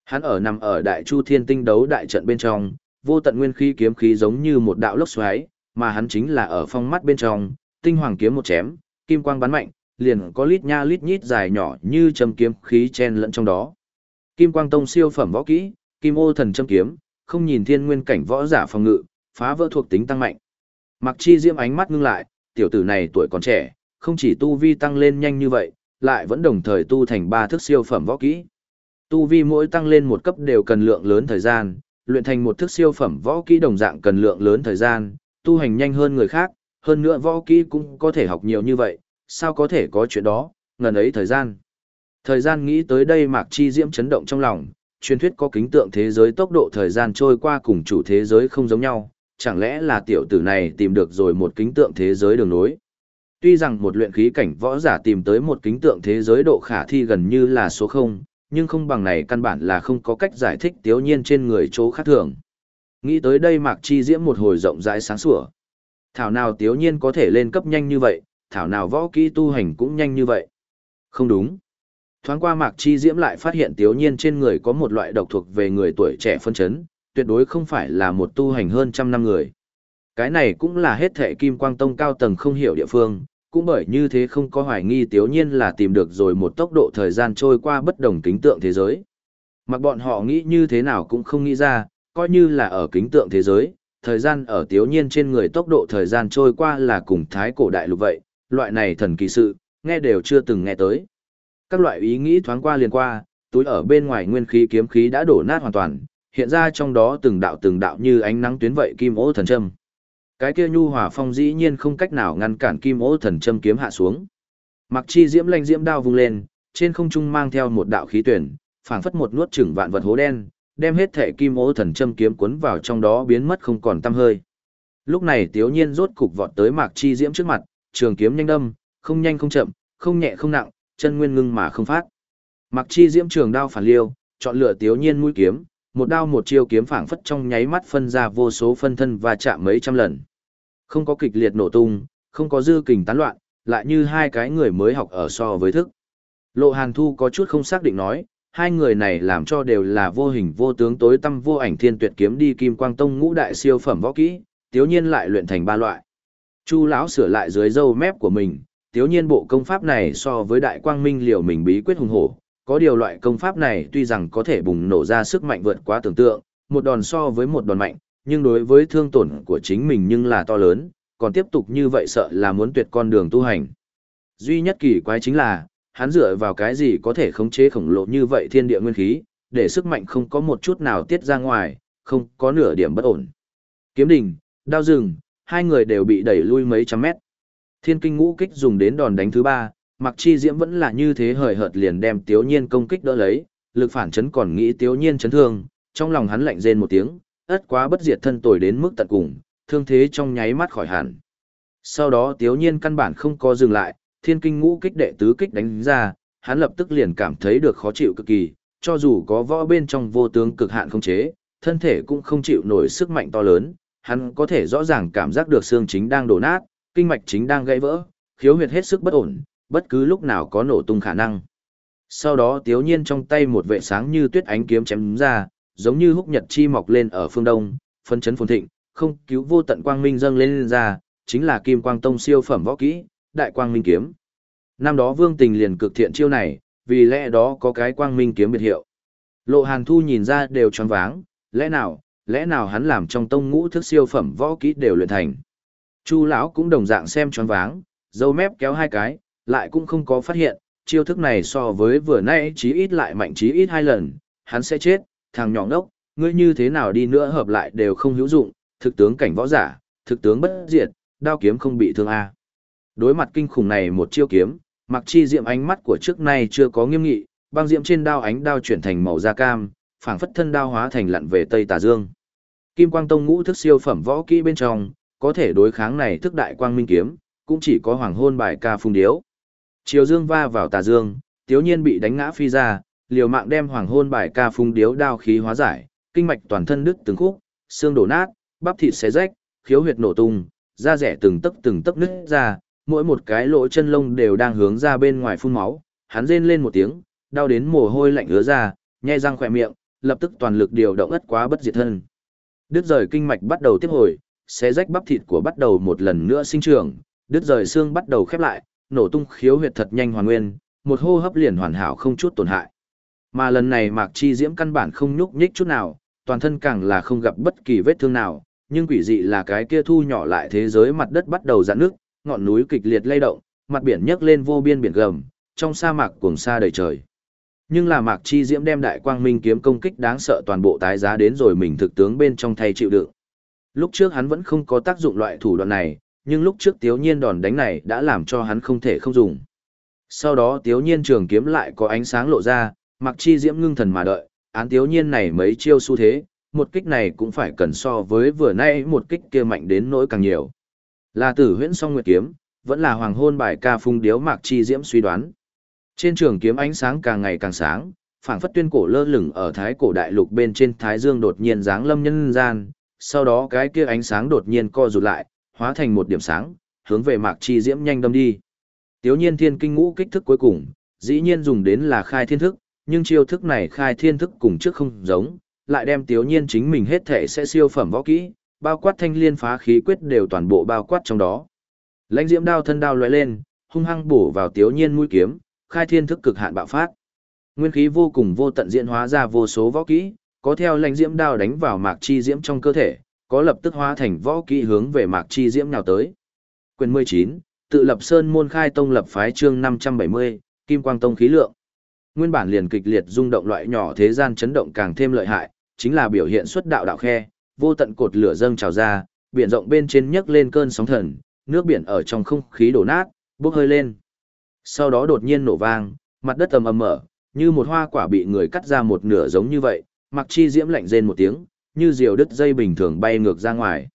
Hắn ở nằm ở đại chu thiên tinh đấu đại trận bên trong, vô tận nguyên khí kiếm khí giống như một đạo lốc xoáy, mà hắn chính là ở phong mắt bên trong, tinh hoàng kiếm một chém, kim quang bắn mạnh, liền có lít nha lít nhít dài nhỏ như châm kiếm khí chen lẫn trong đó. Kim quang tông siêu phẩm võ kỹ, kim ô thần châm kiếm, không nhìn thiên nguyên cảnh võ giả phòng ngự, phá vỡ thuộc tính tăng mạnh. Mặc chi diễm ánh mắt ngưng lại, tiểu tử này tuổi còn trẻ, không chỉ tu vi tăng lên nhanh như vậy, lại vẫn đồng thời tu thành ba thức siêu phẩm võ kỹ. Tu vi mỗi tăng lên một cấp đều cần lượng lớn thời gian, luyện thành một thức siêu phẩm võ kỹ đồng dạng cần lượng lớn thời gian, tu hành nhanh hơn người khác, hơn nữa võ kỹ cũng có thể học nhiều như vậy, sao có thể có chuyện đó, ngần ấy thời gian. Thời gian nghĩ tới đây Mạc Chi Diễm chấn động trong lòng, truyền thuyết có kính tượng thế giới tốc độ thời gian trôi qua cùng chủ thế giới không giống nhau, chẳng lẽ là tiểu tử này tìm được rồi một kính tượng thế giới đường nối. Tuy rằng một luyện khí cảnh võ giả tìm tới một kính tượng thế giới độ khả thi gần như là số 0, nhưng không bằng này căn bản là không có cách giải thích tiếu nhiên trên người chỗ khác thường. Nghĩ tới đây Mạc Chi Diễm một hồi rộng rãi sáng sủa. Thảo nào tiếu nhiên có thể lên cấp nhanh như vậy, thảo nào võ kỹ tu hành cũng nhanh như vậy. Không đúng. Thoáng qua Mạc Chi Diễm lại phát hiện tiếu nhiên trên người có một loại độc thuộc về người tuổi trẻ phân chấn, tuyệt đối không phải là một tu hành hơn trăm năm người. Cái này cũng là hết thệ kim quang tông cao tầng không hiểu địa phương, cũng bởi như thế không có hoài nghi tiếu nhiên là tìm được rồi một tốc độ thời gian trôi qua bất đồng kính tượng thế giới. Mặc bọn họ nghĩ như thế nào cũng không nghĩ ra, coi như là ở kính tượng thế giới, thời gian ở tiếu nhiên trên người tốc độ thời gian trôi qua là cùng thái cổ đại lục vậy, loại này thần kỳ sự, nghe đều chưa từng nghe tới. Các loại ý nghĩ thoáng qua liền qua, túi ở bên ngoài nguyên khí kiếm khí đã đổ nát hoàn toàn, hiện ra trong đó từng đạo từng đạo như ánh nắng tuyến vậy kim ô thần châm. Cái kia nhu hòa phong dĩ nhiên không cách nào ngăn cản kim ô thần châm kiếm hạ xuống. Mặc chi diễm lanh diễm đao vung lên, trên không trung mang theo một đạo khí tuyển, phảng phất một nuốt chửng vạn vật hố đen, đem hết thể kim ô thần châm kiếm cuốn vào trong đó biến mất không còn tăm hơi. Lúc này Tiếu Nhiên rốt cục vọt tới Mạc Chi Diễm trước mặt, trường kiếm nhanh đâm, không nhanh không chậm, không nhẹ không nặng, chân nguyên ngưng mà không phát. Mạc Chi Diễm trường đao phản liêu, chọn lựa Tiếu Nhiên mũi kiếm, một đao một chiêu kiếm phảng phất trong nháy mắt phân ra vô số phân thân và chạm mấy trăm lần. Không có kịch liệt nổ tung, không có dư kình tán loạn, lại như hai cái người mới học ở so với thức. Lộ Hàn Thu có chút không xác định nói, hai người này làm cho đều là vô hình vô tướng tối tâm vô ảnh thiên tuyệt kiếm đi kim quang tông ngũ đại siêu phẩm võ kỹ, tiếu nhiên lại luyện thành ba loại. Chu lão sửa lại dưới râu mép của mình, tiếu nhiên bộ công pháp này so với đại quang minh liều mình bí quyết hùng hổ, có điều loại công pháp này tuy rằng có thể bùng nổ ra sức mạnh vượt quá tưởng tượng, một đòn so với một đòn mạnh, nhưng đối với thương tổn của chính mình nhưng là to lớn, còn tiếp tục như vậy sợ là muốn tuyệt con đường tu hành. Duy nhất kỳ quái chính là, hắn dựa vào cái gì có thể khống chế khổng lồ như vậy thiên địa nguyên khí, để sức mạnh không có một chút nào tiết ra ngoài, không có nửa điểm bất ổn. Kiếm đỉnh, đao rừng, hai người đều bị đẩy lui mấy trăm mét. Thiên kinh ngũ kích dùng đến đòn đánh thứ ba, Mặc Chi Diễm vẫn là như thế hời hợt liền đem Tiếu Nhiên công kích đỡ lấy, lực phản chấn còn nghĩ Tiếu Nhiên chấn thương, trong lòng hắn lạnh rên một tiếng, ất quá bất diệt thân tồi đến mức tận cùng, thương thế trong nháy mắt khỏi hẳn. Sau đó Tiếu Nhiên căn bản không có dừng lại, thiên kinh ngũ kích đệ tứ kích đánh ra, hắn lập tức liền cảm thấy được khó chịu cực kỳ, cho dù có võ bên trong vô tướng cực hạn không chế, thân thể cũng không chịu nổi sức mạnh to lớn, hắn có thể rõ ràng cảm giác được xương chính đang đổ nát, kinh mạch chính đang gãy vỡ, khiếu huyệt hết sức bất ổn, bất cứ lúc nào có nổ tung khả năng. Sau đó Tiếu Nhiên trong tay một vệ sáng như tuyết ánh kiếm chém ra, giống như húc nhật chi mọc lên ở phương đông, phân chấn phồn thịnh, không cứu vô tận quang minh dâng lên, lên ra, chính là Kim Quang Tông siêu phẩm võ kỹ, Đại Quang Minh kiếm. Năm đó Vương Tình liền cực thiện chiêu này, vì lẽ đó có cái Quang Minh kiếm biệt hiệu. Lộ Hàn Thu nhìn ra đều tròn váng, lẽ nào, lẽ nào hắn làm trong tông ngũ thức siêu phẩm võ kỹ đều luyện thành. Chu lão cũng đồng dạng xem tròn váng, dâu mép kéo hai cái, lại cũng không có phát hiện, chiêu thức này so với vừa nãy chí ít lại mạnh chí ít hai lần, hắn sẽ chết, thằng nhỏ ngốc, ngươi như thế nào đi nữa hợp lại đều không hữu dụng, thực tướng cảnh võ giả, thực tướng bất diệt, đao kiếm không bị thương a. Đối mặt kinh khủng này một chiêu kiếm, Mặc Chi Diệm ánh mắt của trước nay chưa có nghiêm nghị, băng diệm trên đao ánh đao chuyển thành màu da cam, phảng phất thân đao hóa thành lặn về Tây Tà Dương. Kim Quang Tông ngũ thức siêu phẩm võ kỹ bên trong, có thể đối kháng này thức đại quang minh kiếm, cũng chỉ có hoàng hôn bài ca phung điếu. Chiều dương va vào tà dương, tiếu nhiên bị đánh ngã phi ra, liều mạng đem hoàng hôn bài ca phung điếu đao khí hóa giải, kinh mạch toàn thân đứt từng khúc, xương đổ nát, bắp thịt xé rách, khiếu huyệt nổ tung, da rẻ từng tấc từng tấc nứt ra, mỗi một cái lỗ chân lông đều đang hướng ra bên ngoài phun máu, hắn rên lên một tiếng, đau đến mồ hôi lạnh ứa ra, nhai răng khỏe miệng, lập tức toàn lực điều động ất quá bất diệt thân. Đứt rời kinh mạch bắt đầu tiếp hồi, xé rách bắp thịt của bắt đầu một lần nữa sinh trưởng, đứt rời xương bắt đầu khép lại, nổ tung khiếu huyệt thật nhanh hoàn nguyên, một hô hấp liền hoàn hảo không chút tổn hại. Mà lần này Mạc Chi Diễm căn bản không nhúc nhích chút nào, toàn thân càng là không gặp bất kỳ vết thương nào, nhưng quỷ dị là cái kia thu nhỏ lại thế giới mặt đất bắt đầu giãn nước, ngọn núi kịch liệt lay động, mặt biển nhấc lên vô biên biển gầm, trong sa mạc cuồng sa đầy trời. Nhưng là Mạc Chi Diễm đem đại quang minh kiếm công kích đáng sợ toàn bộ tái giá đến rồi mình thực tướng bên trong thay chịu đựng. Lúc trước hắn vẫn không có tác dụng loại thủ đoạn này, nhưng lúc trước Tiếu Nhiên đòn đánh này đã làm cho hắn không thể không dùng. Sau đó Tiếu Nhiên trường kiếm lại có ánh sáng lộ ra, Mặc Chi Diễm ngưng thần mà đợi, án Tiếu Nhiên này mấy chiêu xu thế, một kích này cũng phải cần so với vừa nay một kích kia mạnh đến nỗi càng nhiều. Là tử huyễn song nguyệt kiếm, vẫn là hoàng hôn bài ca phung điếu Mạc Chi Diễm suy đoán. Trên trường kiếm ánh sáng càng ngày càng sáng, phảng phất tuyên cổ lơ lửng ở thái cổ đại lục bên trên thái dương đột nhiên giáng lâm nhân gian, sau đó cái kia ánh sáng đột nhiên co rụt lại, hóa thành một điểm sáng, hướng về Mạc Chi Diễm nhanh đâm đi. Tiếu nhiên thiên kinh ngũ kích thức cuối cùng, dĩ nhiên dùng đến là khai thiên thức, nhưng chiêu thức này khai thiên thức cùng trước không giống, lại đem tiếu nhiên chính mình hết thể sẽ siêu phẩm võ kỹ, bao quát thanh liên phá khí quyết đều toàn bộ bao quát trong đó. Lãnh diễm đao thân đao lóe lên, hung hăng bổ vào tiếu nhiên mũi kiếm, khai thiên thức cực hạn bạo phát. Nguyên khí vô cùng vô tận diễn hóa ra vô số võ kỹ, có theo lãnh diễm đao đánh vào mạc chi diễm trong cơ thể, có lập tức hóa thành võ kỹ hướng về mạc chi diễm nào tới. Quyền 19, tự lập sơn môn khai tông lập phái chương 570, Kim Quang Tông khí lượng. Nguyên bản liền kịch liệt rung động loại nhỏ thế gian chấn động càng thêm lợi hại, chính là biểu hiện xuất đạo đạo khe, vô tận cột lửa dâng trào ra, biển rộng bên trên nhấc lên cơn sóng thần, nước biển ở trong không khí đổ nát, bốc hơi lên. Sau đó đột nhiên nổ vang, mặt đất ầm ầm mở, như một hoa quả bị người cắt ra một nửa giống như vậy, Mặc Chi Diễm lạnh rên một tiếng, như diều đứt dây bình thường bay ngược ra ngoài.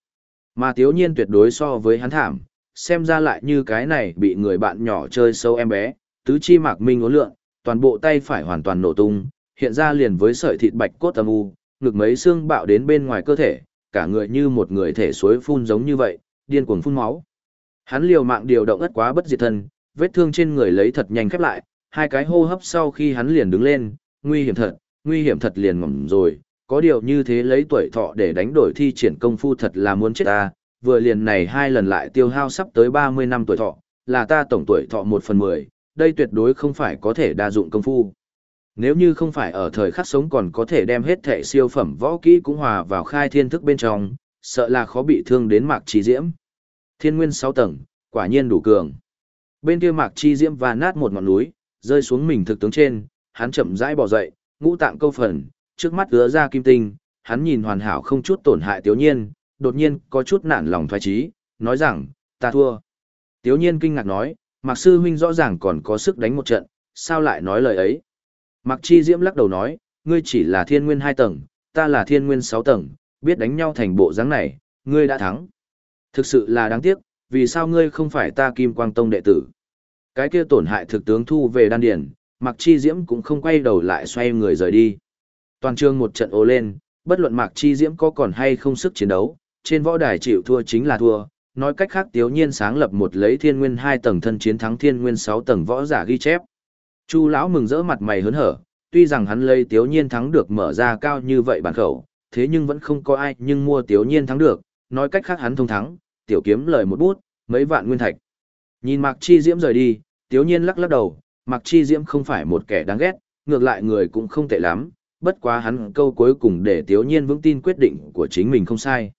Mà thiếu Nhiên tuyệt đối so với hắn thảm, xem ra lại như cái này bị người bạn nhỏ chơi sâu em bé, tứ chi mạc minh uốn lượn, toàn bộ tay phải hoàn toàn nổ tung, hiện ra liền với sợi thịt bạch cốt âm u, ngực mấy xương bạo đến bên ngoài cơ thể, cả người như một người thể suối phun giống như vậy, điên cuồng phun máu. Hắn liều mạng điều động ất quá bất diệt thân, vết thương trên người lấy thật nhanh khép lại, hai cái hô hấp sau khi hắn liền đứng lên, nguy hiểm thật, nguy hiểm thật liền ngầm rồi, có điều như thế lấy tuổi thọ để đánh đổi thi triển công phu thật là muốn chết ta, vừa liền này hai lần lại tiêu hao sắp tới 30 năm tuổi thọ, là ta tổng tuổi thọ 1 phần 10, đây tuyệt đối không phải có thể đa dụng công phu. Nếu như không phải ở thời khắc sống còn có thể đem hết thể siêu phẩm võ kỹ cũng hòa vào khai thiên thức bên trong, sợ là khó bị thương đến mạc trí diễm. Thiên nguyên 6 tầng, quả nhiên đủ cường. Bên kia mạc chi diễm và nát một ngọn núi, rơi xuống mình thực tướng trên, hắn chậm rãi bò dậy, ngũ tạng câu phần, trước mắt ứa ra kim tinh, hắn nhìn hoàn hảo không chút tổn hại tiểu nhiên, đột nhiên có chút nản lòng thoái trí, nói rằng, ta thua. Tiếu nhiên kinh ngạc nói, Mạc Sư Huynh rõ ràng còn có sức đánh một trận, sao lại nói lời ấy? Mạc Chi Diễm lắc đầu nói, ngươi chỉ là thiên nguyên hai tầng, ta là thiên nguyên sáu tầng, biết đánh nhau thành bộ dáng này, ngươi đã thắng. Thực sự là đáng tiếc, vì sao ngươi không phải ta Kim Quang Tông đệ tử? Cái kia tổn hại thực tướng thu về đan điển, Mạc Chi Diễm cũng không quay đầu lại xoay người rời đi. Toàn trường một trận ô lên, bất luận Mạc Chi Diễm có còn hay không sức chiến đấu, trên võ đài chịu thua chính là thua. Nói cách khác Tiếu Nhiên sáng lập một lấy thiên nguyên hai tầng thân chiến thắng thiên nguyên sáu tầng võ giả ghi chép. Chu lão mừng rỡ mặt mày hớn hở, tuy rằng hắn lấy Tiếu Nhiên thắng được mở ra cao như vậy bản khẩu, thế nhưng vẫn không có ai nhưng mua Tiếu Nhiên thắng được, nói cách khác hắn thông thắng, tiểu kiếm lời một bút, mấy vạn nguyên thạch. Nhìn Mạc Chi Diễm rời đi, Tiếu Nhiên lắc lắc đầu, Mạc Chi Diễm không phải một kẻ đáng ghét, ngược lại người cũng không tệ lắm, bất quá hắn câu cuối cùng để Tiếu Nhiên vững tin quyết định của chính mình không sai.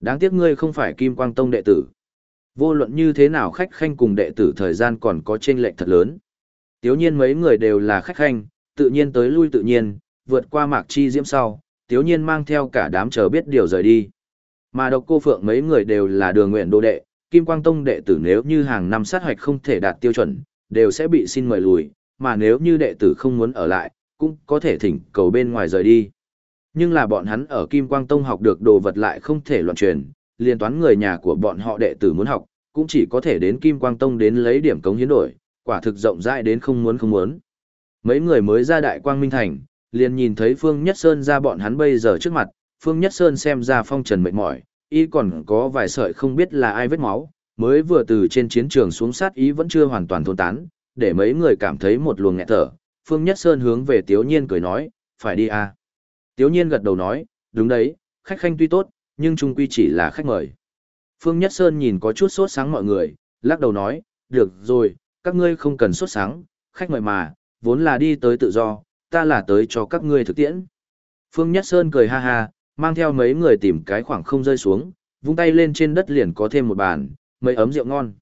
Đáng tiếc ngươi không phải Kim Quang Tông đệ tử. Vô luận như thế nào khách khanh cùng đệ tử thời gian còn có chênh lệch thật lớn. Tiếu Nhiên mấy người đều là khách khanh, tự nhiên tới lui tự nhiên, vượt qua Mạc Chi Diễm sau, Tiếu Nhiên mang theo cả đám chờ biết điều rời đi. Mà độc cô phượng mấy người đều là đường nguyện đô đệ, Kim Quang Tông đệ tử nếu như hàng năm sát hoạch không thể đạt tiêu chuẩn, đều sẽ bị xin mời lùi, mà nếu như đệ tử không muốn ở lại, cũng có thể thỉnh cầu bên ngoài rời đi. Nhưng là bọn hắn ở Kim Quang Tông học được đồ vật lại không thể loạn truyền, liên toán người nhà của bọn họ đệ tử muốn học, cũng chỉ có thể đến Kim Quang Tông đến lấy điểm cống hiến đổi, quả thực rộng rãi đến không muốn không muốn. Mấy người mới ra Đại Quang Minh Thành, liền nhìn thấy Phương Nhất Sơn ra bọn hắn bây giờ trước mặt, Phương Nhất Sơn xem ra phong trần mệt mỏi, y còn có vài sợi không biết là ai vết máu, mới vừa từ trên chiến trường xuống sát ý vẫn chưa hoàn toàn thôn tán, để mấy người cảm thấy một luồng nghẹt thở. Phương Nhất Sơn hướng về Tiếu Nhiên cười nói, phải đi à. Tiếu Nhiên gật đầu nói, đúng đấy, khách khanh tuy tốt, nhưng trung quy chỉ là khách mời. Phương Nhất Sơn nhìn có chút sốt sáng mọi người, lắc đầu nói, được rồi, các ngươi không cần sốt sáng, khách mời mà, vốn là đi tới tự do, ta là tới cho các ngươi thực tiễn. Phương Nhất Sơn cười ha ha, mang theo mấy người tìm cái khoảng không rơi xuống, vung tay lên trên đất liền có thêm một bàn, mấy ấm rượu ngon.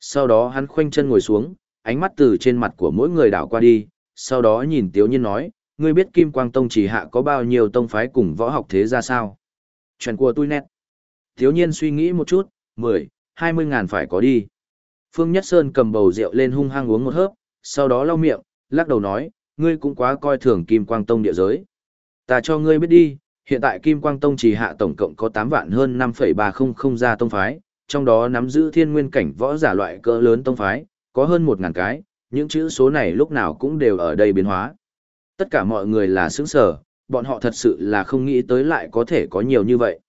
Sau đó hắn khoanh chân ngồi xuống, ánh mắt từ trên mặt của mỗi người đảo qua đi, sau đó nhìn Tiếu Nhiên nói, ngươi biết Kim Quang Tông chỉ hạ có bao nhiêu tông phái cùng võ học thế ra sao? Chuyện của tôi nét. Tiếu Nhiên suy nghĩ một chút, 10, 20 ngàn phải có đi. Phương Nhất Sơn cầm bầu rượu lên hung hăng uống một hớp, sau đó lau miệng, lắc đầu nói, ngươi cũng quá coi thường Kim Quang Tông địa giới. Ta cho ngươi biết đi, hiện tại Kim Quang Tông chỉ hạ tổng cộng có 8 vạn hơn 5,300 gia tông phái, trong đó nắm giữ thiên nguyên cảnh võ giả loại cỡ lớn tông phái, có hơn 1.000 cái, những chữ số này lúc nào cũng đều ở đây biến hóa. Tất cả mọi người là sướng sở, bọn họ thật sự là không nghĩ tới lại có thể có nhiều như vậy.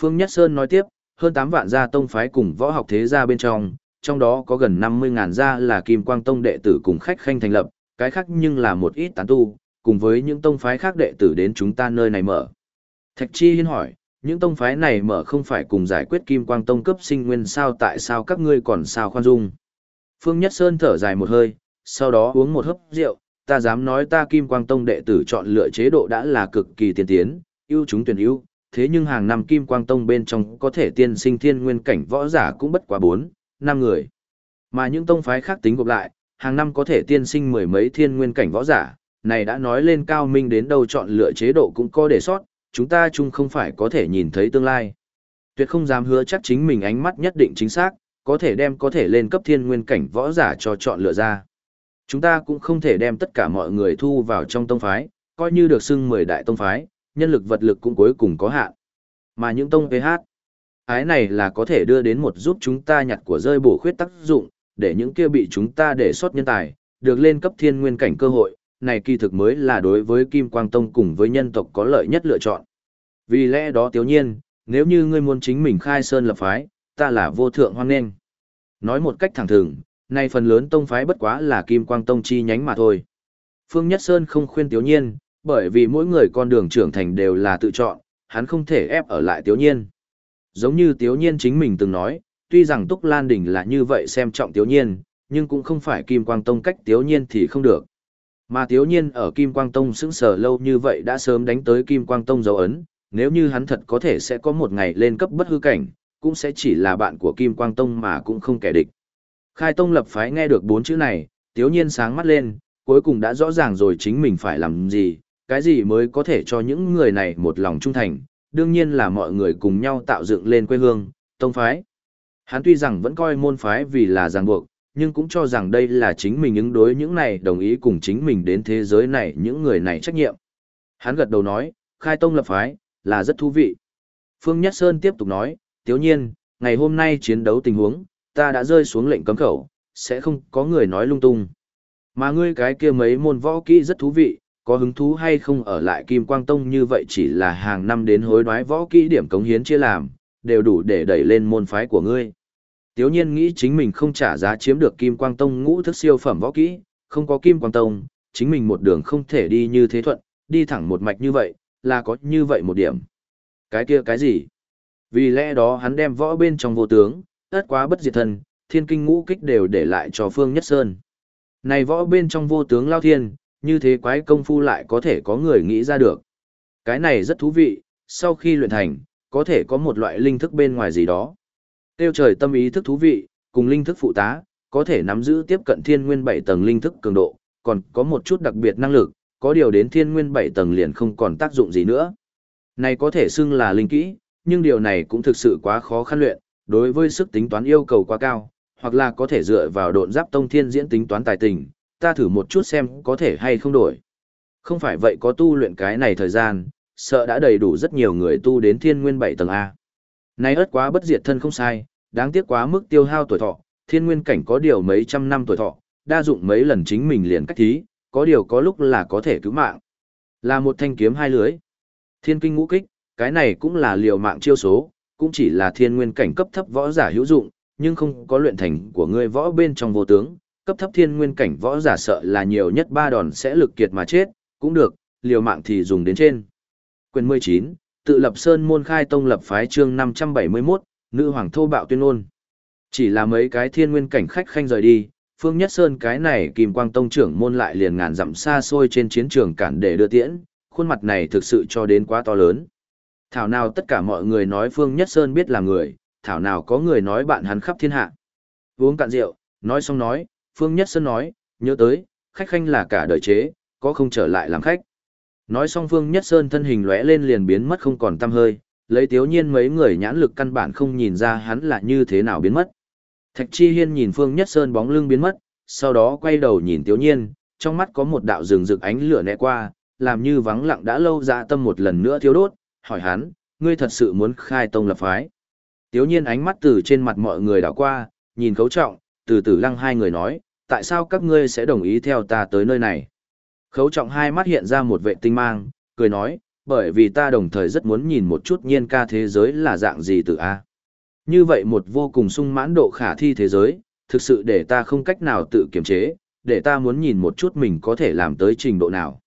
Phương Nhất Sơn nói tiếp, hơn 8 vạn gia tông phái cùng võ học thế gia bên trong, trong đó có gần 50.000 gia là Kim Quang Tông đệ tử cùng khách khanh thành lập, cái khác nhưng là một ít tán tu, cùng với những tông phái khác đệ tử đến chúng ta nơi này mở. Thạch Chi Hiên hỏi, những tông phái này mở không phải cùng giải quyết Kim Quang Tông cấp sinh nguyên sao tại sao các ngươi còn sao khoan dung. Phương Nhất Sơn thở dài một hơi, sau đó uống một hớp rượu, ta dám nói ta Kim Quang Tông đệ tử chọn lựa chế độ đã là cực kỳ tiên tiến, ưu chúng tuyển ưu, thế nhưng hàng năm Kim Quang Tông bên trong có thể tiên sinh thiên nguyên cảnh võ giả cũng bất quá 4, 5 người. Mà những tông phái khác tính gộp lại, hàng năm có thể tiên sinh mười mấy thiên nguyên cảnh võ giả, này đã nói lên cao minh đến đâu chọn lựa chế độ cũng có để sót, chúng ta chung không phải có thể nhìn thấy tương lai. Tuyệt không dám hứa chắc chính mình ánh mắt nhất định chính xác, có thể đem có thể lên cấp thiên nguyên cảnh võ giả cho chọn lựa ra. Chúng ta cũng không thể đem tất cả mọi người thu vào trong tông phái, coi như được xưng 10 đại tông phái, nhân lực vật lực cũng cuối cùng có hạn. Mà những tông PH, ái này là có thể đưa đến một giúp chúng ta nhặt của rơi bổ khuyết tác dụng, để những kia bị chúng ta để sót nhân tài, được lên cấp thiên nguyên cảnh cơ hội, này kỳ thực mới là đối với Kim Quang Tông cùng với nhân tộc có lợi nhất lựa chọn. Vì lẽ đó tiếu nhiên, nếu như ngươi muốn chính mình khai sơn lập phái, ta là vô thượng hoan nghênh. Nói một cách thẳng thừng, nay phần lớn tông phái bất quá là Kim Quang Tông chi nhánh mà thôi. Phương Nhất Sơn không khuyên tiếu nhiên, bởi vì mỗi người con đường trưởng thành đều là tự chọn, hắn không thể ép ở lại tiếu nhiên. Giống như tiếu nhiên chính mình từng nói, tuy rằng Túc Lan Đình là như vậy xem trọng tiếu nhiên, nhưng cũng không phải Kim Quang Tông cách tiếu nhiên thì không được. Mà tiếu nhiên ở Kim Quang Tông sững sờ lâu như vậy đã sớm đánh tới Kim Quang Tông dấu ấn, nếu như hắn thật có thể sẽ có một ngày lên cấp bất hư cảnh, cũng sẽ chỉ là bạn của Kim Quang Tông mà cũng không kẻ địch. Khai Tông lập phái nghe được bốn chữ này, tiếu nhiên sáng mắt lên, cuối cùng đã rõ ràng rồi chính mình phải làm gì, cái gì mới có thể cho những người này một lòng trung thành, đương nhiên là mọi người cùng nhau tạo dựng lên quê hương, tông phái. Hắn tuy rằng vẫn coi môn phái vì là ràng buộc, nhưng cũng cho rằng đây là chính mình ứng đối những này đồng ý cùng chính mình đến thế giới này những người này trách nhiệm. Hắn gật đầu nói, khai tông lập phái, là rất thú vị. Phương Nhất Sơn tiếp tục nói, tiếu nhiên, ngày hôm nay chiến đấu tình huống, ta đã rơi xuống lệnh cấm khẩu, sẽ không có người nói lung tung. Mà ngươi cái kia mấy môn võ kỹ rất thú vị, có hứng thú hay không ở lại Kim Quang Tông như vậy chỉ là hàng năm đến hối đoái võ kỹ điểm cống hiến chia làm, đều đủ để đẩy lên môn phái của ngươi. Tiếu nhiên nghĩ chính mình không trả giá chiếm được Kim Quang Tông ngũ thức siêu phẩm võ kỹ, không có Kim Quang Tông, chính mình một đường không thể đi như thế thuận, đi thẳng một mạch như vậy, là có như vậy một điểm. Cái kia cái gì? Vì lẽ đó hắn đem võ bên trong vô tướng, ất quá bất diệt thần thiên kinh ngũ kích đều để lại cho Phương Nhất Sơn. Này võ bên trong vô tướng lao thiên, như thế quái công phu lại có thể có người nghĩ ra được. Cái này rất thú vị, sau khi luyện thành, có thể có một loại linh thức bên ngoài gì đó. Tiêu trời tâm ý thức thú vị, cùng linh thức phụ tá, có thể nắm giữ tiếp cận thiên nguyên 7 tầng linh thức cường độ, còn có một chút đặc biệt năng lực, có điều đến thiên nguyên 7 tầng liền không còn tác dụng gì nữa. Này có thể xưng là linh kỹ, nhưng điều này cũng thực sự quá khó khăn luyện, đối với sức tính toán yêu cầu quá cao, hoặc là có thể dựa vào độn giáp tông thiên diễn tính toán tài tình, ta thử một chút xem có thể hay không đổi. Không phải vậy có tu luyện cái này thời gian, sợ đã đầy đủ rất nhiều người tu đến thiên nguyên 7 tầng A. Này ớt quá bất diệt thân không sai, đáng tiếc quá mức tiêu hao tuổi thọ, thiên nguyên cảnh có điều mấy trăm năm tuổi thọ, đa dụng mấy lần chính mình liền cách thí, có điều có lúc là có thể cứu mạng. Là một thanh kiếm hai lưới. Thiên kinh ngũ kích, cái này cũng là liều mạng chiêu số, cũng chỉ là thiên nguyên cảnh cấp thấp võ giả hữu dụng, nhưng không có luyện thành của ngươi võ bên trong vô tướng, cấp thấp thiên nguyên cảnh võ giả sợ là nhiều nhất ba đòn sẽ lực kiệt mà chết, cũng được, liều mạng thì dùng đến trên. Quyền 19, tự lập sơn môn khai tông lập phái chương 571, nữ hoàng thô bạo tuyên ôn. Chỉ là mấy cái thiên nguyên cảnh khách khanh rời đi, Phương Nhất Sơn cái này Kim Quang Tông trưởng môn lại liền ngàn dặm xa xôi trên chiến trường cản để đưa tiễn, khuôn mặt này thực sự cho đến quá to lớn. Thảo nào tất cả mọi người nói Phương Nhất Sơn biết là người, thảo nào có người nói bạn hắn khắp thiên hạ. Uống cạn rượu, nói xong nói, Phương Nhất Sơn nói, nhớ tới, khách khanh là cả đời chế, có không trở lại làm khách. Nói xong Phương Nhất Sơn thân hình lóe lên liền biến mất không còn tăm hơi, lấy tiếu nhiên mấy người nhãn lực căn bản không nhìn ra hắn là như thế nào biến mất. Thạch Chi Hiên nhìn Phương Nhất Sơn bóng lưng biến mất, sau đó quay đầu nhìn tiếu nhiên, trong mắt có một đạo rừng rực ánh lửa né qua, làm như vắng lặng đã lâu dạ tâm một lần nữa thiếu đốt, hỏi hắn, ngươi thật sự muốn khai tông lập phái. Tiếu nhiên ánh mắt từ trên mặt mọi người đảo qua, nhìn khấu trọng, từ từ lăng hai người nói, tại sao các ngươi sẽ đồng ý theo ta tới nơi này? Khấu trọng hai mắt hiện ra một vệ tinh mang, cười nói, bởi vì ta đồng thời rất muốn nhìn một chút nhiên ca thế giới là dạng gì từ A. Như vậy một vô cùng sung mãn độ khả thi thế giới, thực sự để ta không cách nào tự kiềm chế, để ta muốn nhìn một chút mình có thể làm tới trình độ nào.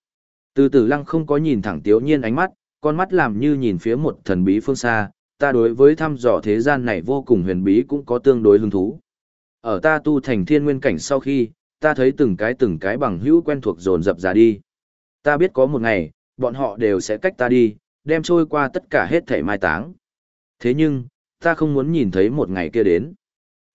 Từ từ lăng không có nhìn thẳng tiếu nhiên ánh mắt, con mắt làm như nhìn phía một thần bí phương xa, ta đối với thăm dò thế gian này vô cùng huyền bí cũng có tương đối hứng thú. Ở ta tu thành thiên nguyên cảnh sau khi, ta thấy từng cái từng cái bằng hữu quen thuộc dồn dập ra đi. Ta biết có một ngày, bọn họ đều sẽ cách ta đi, đem trôi qua tất cả hết thể mai táng. Thế nhưng, ta không muốn nhìn thấy một ngày kia đến.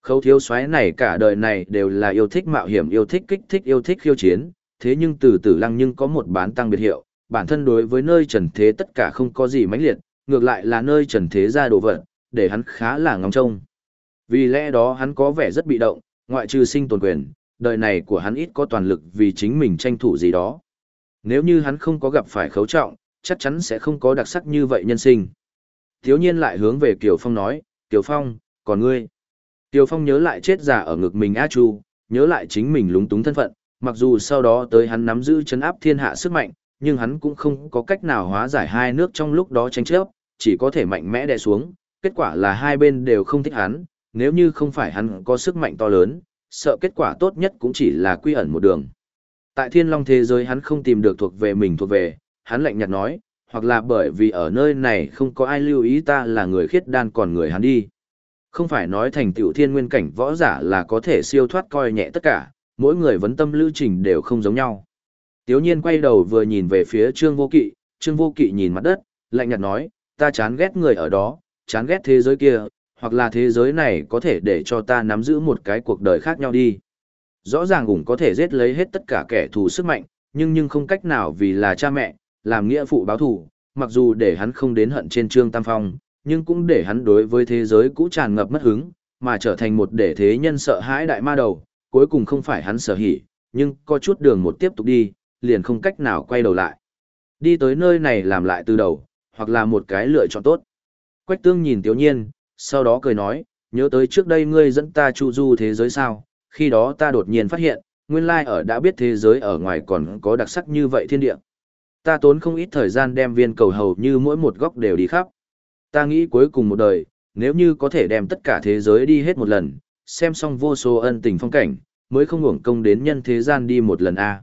Khấu thiếu soái này cả đời này đều là yêu thích mạo hiểm, yêu thích kích thích, yêu thích khiêu chiến, thế nhưng từ tử lăng nhưng có một bán tăng biệt hiệu, bản thân đối với nơi trần thế tất cả không có gì mãnh liệt, ngược lại là nơi trần thế ra đồ vật, để hắn khá là ngóng trông. Vì lẽ đó hắn có vẻ rất bị động, ngoại trừ sinh tồn quyền, đời này của hắn ít có toàn lực vì chính mình tranh thủ gì đó. Nếu như hắn không có gặp phải khấu trọng, chắc chắn sẽ không có đặc sắc như vậy nhân sinh. Thiếu nhiên lại hướng về Kiều Phong nói, Kiều Phong, còn ngươi. Kiều Phong nhớ lại chết già ở ngực mình A Chu, nhớ lại chính mình lúng túng thân phận, mặc dù sau đó tới hắn nắm giữ chấn áp thiên hạ sức mạnh, nhưng hắn cũng không có cách nào hóa giải hai nước trong lúc đó tranh chấp, chỉ có thể mạnh mẽ đè xuống, kết quả là hai bên đều không thích hắn, nếu như không phải hắn có sức mạnh to lớn, sợ kết quả tốt nhất cũng chỉ là quy ẩn một đường. Tại thiên long thế giới hắn không tìm được thuộc về mình thuộc về, hắn lạnh nhạt nói, hoặc là bởi vì ở nơi này không có ai lưu ý ta là người khiết đan còn người hắn đi. Không phải nói thành tựu thiên nguyên cảnh võ giả là có thể siêu thoát coi nhẹ tất cả, mỗi người vấn tâm lưu trình đều không giống nhau. Tiếu nhiên quay đầu vừa nhìn về phía Trương Vô Kỵ, Trương Vô Kỵ nhìn mặt đất, lạnh nhạt nói, ta chán ghét người ở đó, chán ghét thế giới kia, hoặc là thế giới này có thể để cho ta nắm giữ một cái cuộc đời khác nhau đi. Rõ ràng cũng có thể giết lấy hết tất cả kẻ thù sức mạnh, nhưng nhưng không cách nào vì là cha mẹ, làm nghĩa phụ báo thù, mặc dù để hắn không đến hận trên trương tam phong, nhưng cũng để hắn đối với thế giới cũ tràn ngập mất hứng, mà trở thành một để thế nhân sợ hãi đại ma đầu, cuối cùng không phải hắn sở hỉ, nhưng có chút đường một tiếp tục đi, liền không cách nào quay đầu lại. Đi tới nơi này làm lại từ đầu, hoặc là một cái lựa chọn tốt. Quách tương nhìn Tiểu Nhiên, sau đó cười nói, nhớ tới trước đây ngươi dẫn ta chu du thế giới sao, khi đó ta đột nhiên phát hiện, nguyên lai ở đã biết thế giới ở ngoài còn có đặc sắc như vậy thiên địa. Ta tốn không ít thời gian đem viên cầu hầu như mỗi một góc đều đi khắp. Ta nghĩ cuối cùng một đời, nếu như có thể đem tất cả thế giới đi hết một lần, xem xong vô số ân tình phong cảnh, mới không hưởng công đến nhân thế gian đi một lần a.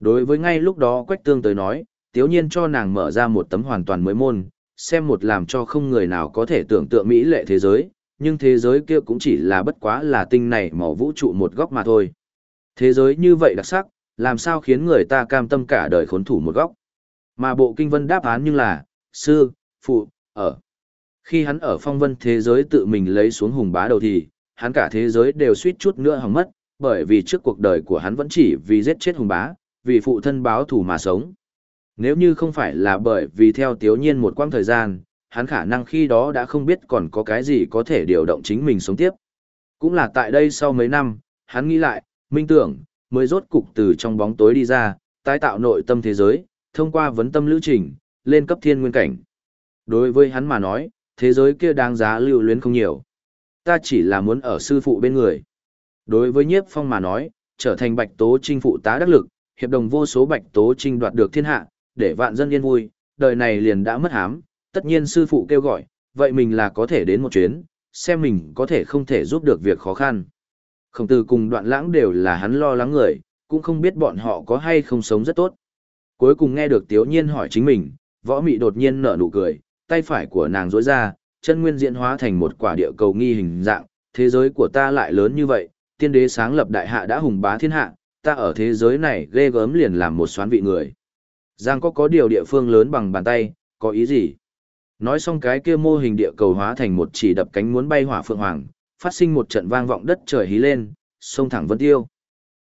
Đối với ngay lúc đó Quách Tương tới nói, tiếu nhiên cho nàng mở ra một tấm hoàn toàn mới môn, xem một làm cho không người nào có thể tưởng tượng mỹ lệ thế giới, nhưng thế giới kia cũng chỉ là bất quá là tinh này màu vũ trụ một góc mà thôi. Thế giới như vậy đặc sắc, làm sao khiến người ta cam tâm cả đời khốn thủ một góc. Mà bộ kinh vân đáp án nhưng là, sư, phụ, ở. Khi hắn ở phong vân thế giới tự mình lấy xuống hùng bá đầu thì, hắn cả thế giới đều suýt chút nữa hỏng mất, bởi vì trước cuộc đời của hắn vẫn chỉ vì giết chết hùng bá, vì phụ thân báo thù mà sống. Nếu như không phải là bởi vì theo tiếu nhiên một quãng thời gian, hắn khả năng khi đó đã không biết còn có cái gì có thể điều động chính mình sống tiếp. Cũng là tại đây sau mấy năm, hắn nghĩ lại, minh tưởng, mới rốt cục từ trong bóng tối đi ra, tái tạo nội tâm thế giới, thông qua vấn tâm lữ trình, lên cấp thiên nguyên cảnh. Đối với hắn mà nói, thế giới kia đáng giá lưu luyến không nhiều. Ta chỉ là muốn ở sư phụ bên người. Đối với nhiếp phong mà nói, trở thành bạch tố trinh phụ tá đắc lực, hiệp đồng vô số bạch tố trinh đoạt được thiên hạ, để vạn dân yên vui, đời này liền đã mất hám, tất nhiên sư phụ kêu gọi, vậy mình là có thể đến một chuyến, xem mình có thể không thể giúp được việc khó khăn. Khổng tử cùng đoạn lãng đều là hắn lo lắng người, cũng không biết bọn họ có hay không sống rất tốt. Cuối cùng nghe được Tiếu Nhiên hỏi chính mình, võ mị đột nhiên nở nụ cười, tay phải của nàng rối ra, chân nguyên diễn hóa thành một quả địa cầu nghi hình dạng, thế giới của ta lại lớn như vậy, tiên đế sáng lập đại hạ đã hùng bá thiên hạ, ta ở thế giới này ghê gớm liền làm một xoán vị người. Giang có có điều địa phương lớn bằng bàn tay, có ý gì? Nói xong cái kia mô hình địa cầu hóa thành một chỉ đập cánh muốn bay hỏa phượng hoàng, phát sinh một trận vang vọng đất trời hí lên, sông thẳng vân tiêu.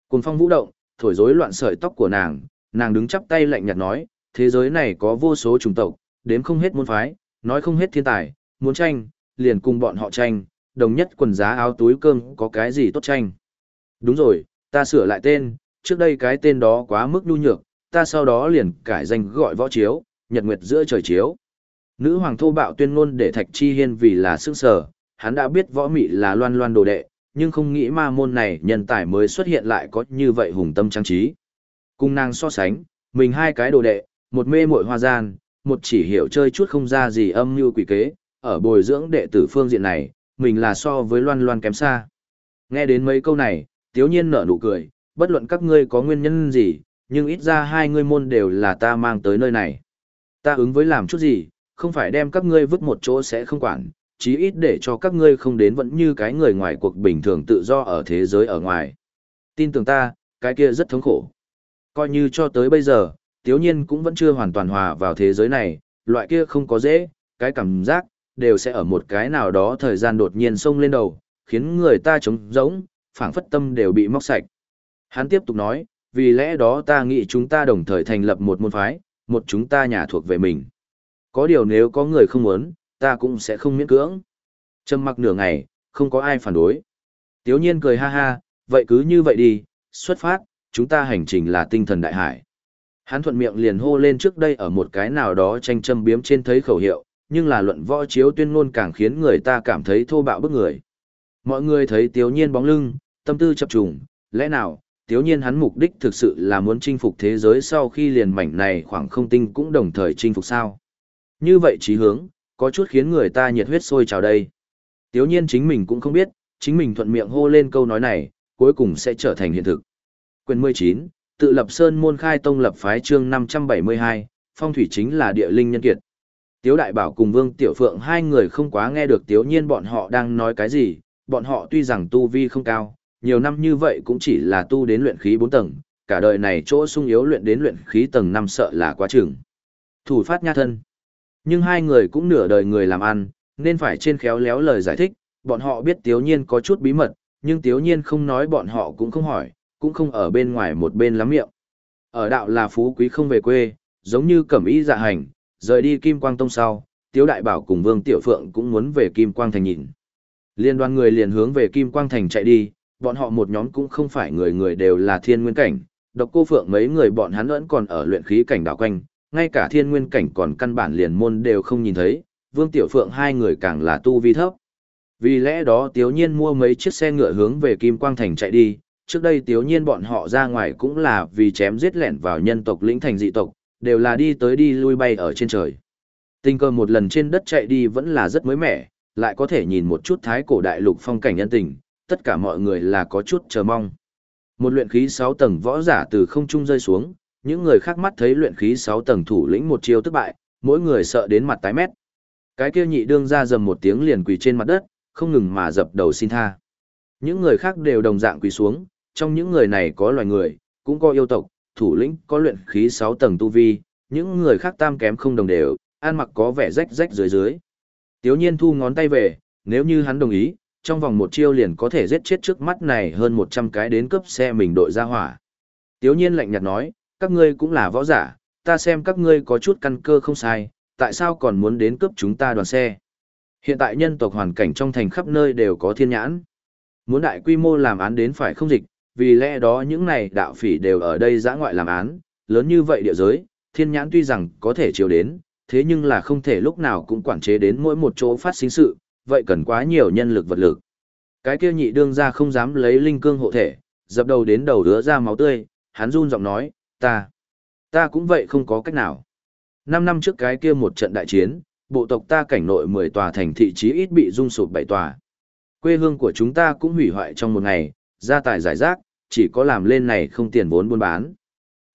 Cùng phong vũ động, thổi rối loạn sợi tóc của nàng, nàng đứng chắp tay lạnh nhạt nói, thế giới này có vô số chủng tộc, đếm không hết môn phái, nói không hết thiên tài, muốn tranh, liền cùng bọn họ tranh, đồng nhất quần giá áo túi cơm có cái gì tốt tranh. Đúng rồi, ta sửa lại tên, trước đây cái tên đó quá mức nhu nhược, ta sau đó liền cải danh gọi võ chiếu, nhật nguyệt giữa trời chiếu. Nữ hoàng thô bạo tuyên ngôn để Thạch Chi Hiên vì là sức sở, hắn đã biết võ mị là loan loan đồ đệ, nhưng không nghĩ ma môn này nhân tài mới xuất hiện lại có như vậy hùng tâm trang trí. Cùng nàng so sánh, mình hai cái đồ đệ, một mê muội hoa gian, một chỉ hiểu chơi chút không ra gì âm mưu quỷ kế, ở bồi dưỡng đệ tử phương diện này, mình là so với loan loan kém xa. Nghe đến mấy câu này, tiếu nhiên nở nụ cười, bất luận các ngươi có nguyên nhân gì, nhưng ít ra hai ngươi môn đều là ta mang tới nơi này. Ta ứng với làm chút gì, không phải đem các ngươi vứt một chỗ sẽ không quản, chí ít để cho các ngươi không đến vẫn như cái người ngoài cuộc bình thường tự do ở thế giới ở ngoài. Tin tưởng ta, cái kia rất thống khổ. Coi như cho tới bây giờ, tiếu nhiên cũng vẫn chưa hoàn toàn hòa vào thế giới này, loại kia không có dễ, cái cảm giác, đều sẽ ở một cái nào đó thời gian đột nhiên xông lên đầu, khiến người ta trống rỗng, phảng phất tâm đều bị móc sạch. Hắn tiếp tục nói, vì lẽ đó ta nghĩ chúng ta đồng thời thành lập một môn phái, một chúng ta nhà thuộc về mình. Có điều nếu có người không muốn, ta cũng sẽ không miễn cưỡng. Trầm mặc nửa ngày, không có ai phản đối. Tiếu nhiên cười ha ha, vậy cứ như vậy đi, xuất phát, chúng ta hành trình là tinh thần đại hải. Hắn thuận miệng liền hô lên trước đây ở một cái nào đó tranh châm biếm trên thấy khẩu hiệu, nhưng là luận võ chiếu tuyên ngôn càng khiến người ta cảm thấy thô bạo bức người. Mọi người thấy tiếu nhiên bóng lưng, tâm tư chập trùng, lẽ nào, tiếu nhiên hắn mục đích thực sự là muốn chinh phục thế giới sau khi liền mảnh này khoảng không tinh cũng đồng thời chinh phục sao. Như vậy trí hướng, có chút khiến người ta nhiệt huyết sôi trào đây. Tiếu nhiên chính mình cũng không biết, chính mình thuận miệng hô lên câu nói này, cuối cùng sẽ trở thành hiện thực. Quyền 19, tự lập sơn môn khai tông lập phái chương 572, phong thủy chính là địa linh nhân kiệt. Tiếu Đại Bảo cùng Vương Tiểu Phượng hai người không quá nghe được Tiếu Nhiên bọn họ đang nói cái gì, bọn họ tuy rằng tu vi không cao, nhiều năm như vậy cũng chỉ là tu đến luyện khí 4 tầng, cả đời này chỗ sung yếu luyện đến luyện khí tầng 5 sợ là quá chừng. Thủ phát nha thân. Nhưng hai người cũng nửa đời người làm ăn, nên phải trên khéo léo lời giải thích, bọn họ biết Tiếu Nhiên có chút bí mật, nhưng Tiếu Nhiên không nói bọn họ cũng không hỏi, cũng không ở bên ngoài một bên lắm miệng. Ở đạo là phú quý không về quê, giống như cẩm y dạ hành, rời đi Kim Quang Tông sau, Tiếu Đại Bảo cùng Vương Tiểu Phượng cũng muốn về Kim Quang Thành nhìn. Liên đoàn người liền hướng về Kim Quang Thành chạy đi, bọn họ một nhóm cũng không phải người người đều là thiên nguyên cảnh, độc cô Phượng mấy người bọn hắn vẫn còn ở luyện khí cảnh đảo quanh, ngay cả thiên nguyên cảnh còn căn bản liền môn đều không nhìn thấy, Vương Tiểu Phượng hai người càng là tu vi thấp. Vì lẽ đó Tiếu Nhiên mua mấy chiếc xe ngựa hướng về Kim Quang Thành chạy đi, trước đây Tiếu Nhiên bọn họ ra ngoài cũng là vì chém giết lẻn vào nhân tộc lĩnh thành dị tộc, đều là đi tới đi lui bay ở trên trời. Tình cờ một lần trên đất chạy đi vẫn là rất mới mẻ, lại có thể nhìn một chút thái cổ đại lục phong cảnh nhân tình, tất cả mọi người là có chút chờ mong. Một luyện khí 6 tầng võ giả từ không trung rơi xuống, những người khác mắt thấy luyện khí 6 tầng thủ lĩnh một chiêu tức bại, mỗi người sợ đến mặt tái mét. Cái kia nhị đương ra dầm một tiếng liền quỳ trên mặt đất, không ngừng mà dập đầu xin tha. Những người khác đều đồng dạng quỳ xuống, trong những người này có loài người, cũng có yêu tộc, thủ lĩnh có luyện khí 6 tầng tu vi, những người khác tam kém không đồng đều, ăn mặc có vẻ rách rách dưới dưới. Tiếu nhiên thu ngón tay về, nếu như hắn đồng ý, trong vòng một chiêu liền có thể giết chết trước mắt này hơn 100 cái đến cấp xe mình đội ra hỏa. Tiếu nhiên lạnh nhạt nói, các ngươi cũng là võ giả, ta xem các ngươi có chút căn cơ không sai, tại sao còn muốn đến cướp chúng ta đoàn xe. Hiện tại nhân tộc hoàn cảnh trong thành khắp nơi đều có thiên nhãn. Muốn đại quy mô làm án đến phải không dịch, vì lẽ đó những này đạo phỉ đều ở đây giã ngoại làm án, lớn như vậy địa giới, thiên nhãn tuy rằng có thể chiếu đến, thế nhưng là không thể lúc nào cũng quản chế đến mỗi một chỗ phát sinh sự, vậy cần quá nhiều nhân lực vật lực. Cái kia nhị đương ra không dám lấy linh cương hộ thể, dập đầu đến đầu đứa ra máu tươi, hắn run giọng nói, ta, ta cũng vậy không có cách nào. Năm năm trước cái kia một trận đại chiến, bộ tộc ta cảnh nội 10 tòa thành thị chí ít bị rung sụp 7 tòa. Quê hương của chúng ta cũng hủy hoại trong một ngày, gia tài giải rác, chỉ có làm lên này không tiền vốn buôn bán.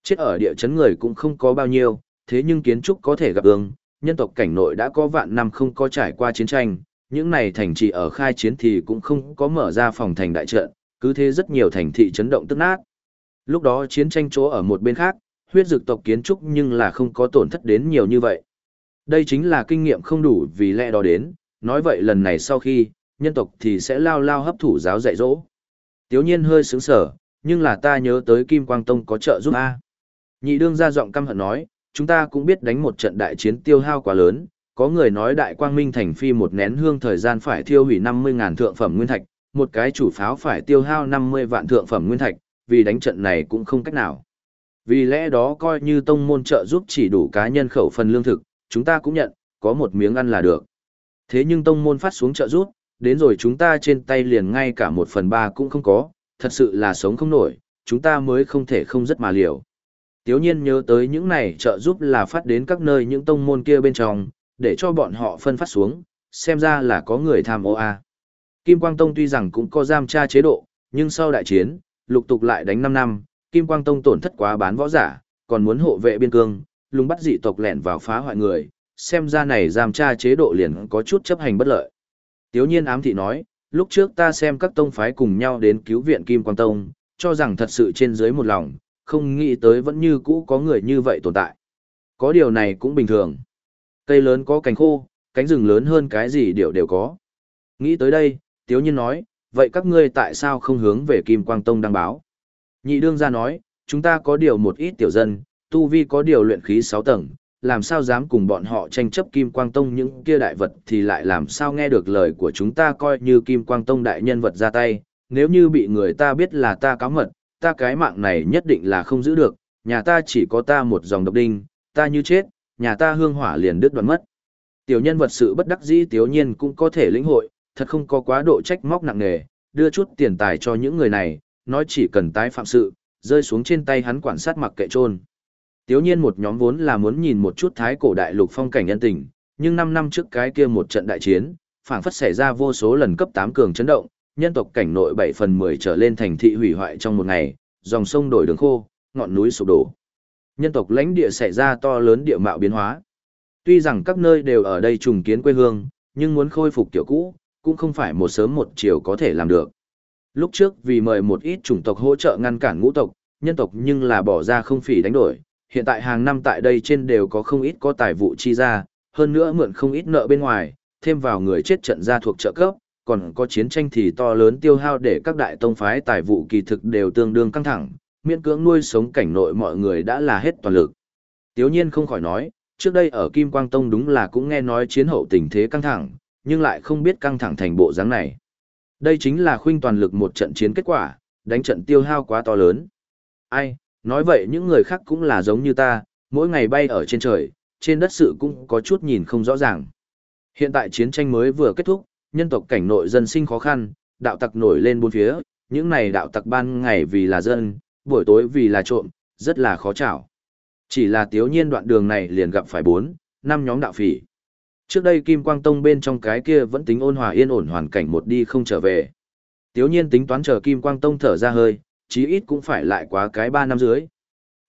Chết ở địa chấn người cũng không có bao nhiêu, thế nhưng kiến trúc có thể gặp ương, nhân tộc cảnh nội đã có vạn năm không có trải qua chiến tranh, những này thành trì ở khai chiến thì cũng không có mở ra phòng thành đại trận, cứ thế rất nhiều thành thị chấn động tức nát. Lúc đó chiến tranh chỗ ở một bên khác, huyết dược tộc kiến trúc nhưng là không có tổn thất đến nhiều như vậy. Đây chính là kinh nghiệm không đủ vì lẽ đó đến, nói vậy lần này sau khi, nhân tộc thì sẽ lao lao hấp thụ giáo dạy dỗ. Tiếu nhiên hơi sướng sở, nhưng là ta nhớ tới Kim Quang Tông có trợ giúp A. Nhị đương ra giọng căm hận nói, chúng ta cũng biết đánh một trận đại chiến tiêu hao quá lớn, có người nói đại quang minh thành phi một nén hương thời gian phải tiêu hủy 50.000 thượng phẩm nguyên thạch, một cái chủ pháo phải tiêu hao 50 vạn thượng phẩm nguyên thạch, vì đánh trận này cũng không cách nào. Vì lẽ đó coi như tông môn trợ giúp chỉ đủ cá nhân khẩu phần lương thực, chúng ta cũng nhận, có một miếng ăn là được. Thế nhưng tông môn phát xuống trợ giúp, đến rồi chúng ta trên tay liền ngay cả một phần ba cũng không có, thật sự là sống không nổi, chúng ta mới không thể không rất mà liều. Tiếu nhiên nhớ tới những này trợ giúp là phát đến các nơi những tông môn kia bên trong, để cho bọn họ phân phát xuống, xem ra là có người tham ô a. Kim Quang Tông tuy rằng cũng có giam tra chế độ, nhưng sau đại chiến, lục tục lại đánh 5 năm, Kim Quang Tông tổn thất quá bán võ giả, còn muốn hộ vệ biên cương, lùng bắt dị tộc lẻn vào phá hoại người, xem ra này giam tra chế độ liền có chút chấp hành bất lợi. Tiếu nhiên ám thị nói, lúc trước ta xem các tông phái cùng nhau đến cứu viện Kim Quang Tông, cho rằng thật sự trên dưới một lòng, không nghĩ tới vẫn như cũ có người như vậy tồn tại. Có điều này cũng bình thường. Cây lớn có cánh khô, cánh rừng lớn hơn cái gì đều đều có. Nghĩ tới đây, Tiếu Nhiên nói, vậy các ngươi tại sao không hướng về Kim Quang Tông đăng báo? Nhị đương ra nói, chúng ta có điều một ít tiểu dân, tu vi có điều luyện khí 6 tầng, làm sao dám cùng bọn họ tranh chấp Kim Quang Tông những kia đại vật thì lại làm sao nghe được lời của chúng ta coi như Kim Quang Tông đại nhân vật ra tay, nếu như bị người ta biết là ta cáo mật, ta cái mạng này nhất định là không giữ được, nhà ta chỉ có ta một dòng độc đinh, ta như chết, nhà ta hương hỏa liền đứt đoạn mất. Tiểu nhân vật sự bất đắc dĩ tiểu nhiên cũng có thể lĩnh hội, thật không có quá độ trách móc nặng nề, đưa chút tiền tài cho những người này, nói chỉ cần tái phạm sự, rơi xuống trên tay hắn quản sát mặc kệ trôn. Tiểu nhiên một nhóm vốn là muốn nhìn một chút thái cổ đại lục phong cảnh nhân tình, nhưng 5 năm trước cái kia một trận đại chiến, phảng phất xảy ra vô số lần cấp 8 cường chấn động, nhân tộc cảnh nội 7 phần 10 trở lên thành thị hủy hoại trong một ngày, dòng sông đổi đường khô, ngọn núi sụp đổ. Nhân tộc lãnh địa xảy ra to lớn địa mạo biến hóa. Tuy rằng các nơi đều ở đây trùng kiến quê hương, nhưng muốn khôi phục kiểu cũ, cũng không phải một sớm một chiều có thể làm được. Lúc trước vì mời một ít chủng tộc hỗ trợ ngăn cản ngũ tộc, nhân tộc nhưng là bỏ ra không phỉ đánh đổi, hiện tại hàng năm tại đây trên đều có không ít có tài vụ chi ra, hơn nữa mượn không ít nợ bên ngoài, thêm vào người chết trận ra thuộc trợ cấp, còn có chiến tranh thì to lớn tiêu hao để các đại tông phái tài vụ kỳ thực đều tương đương căng thẳng, miễn cưỡng nuôi sống cảnh nội mọi người đã là hết toàn lực. Tiếu nhiên không khỏi nói, Trước đây ở Kim Quang Tông đúng là cũng nghe nói chiến hậu tình thế căng thẳng, nhưng lại không biết căng thẳng thành bộ dáng này. Đây chính là khuynh toàn lực một trận chiến kết quả, đánh trận tiêu hao quá to lớn. Ai, nói vậy những người khác cũng là giống như ta, mỗi ngày bay ở trên trời, trên đất sự cũng có chút nhìn không rõ ràng. Hiện tại chiến tranh mới vừa kết thúc, nhân tộc cảnh nội dân sinh khó khăn, đạo tặc nổi lên bốn phía, những này đạo tặc ban ngày vì là dân, buổi tối vì là trộm, rất là khó chảo. Chỉ là tiếu nhiên đoạn đường này liền gặp phải bốn, năm nhóm đạo phỉ. Trước đây Kim Quang Tông bên trong cái kia vẫn tính ôn hòa yên ổn hoàn cảnh một đi không trở về. Tiếu nhiên tính toán chờ Kim Quang Tông thở ra hơi, chí ít cũng phải lại quá cái ba năm dưới.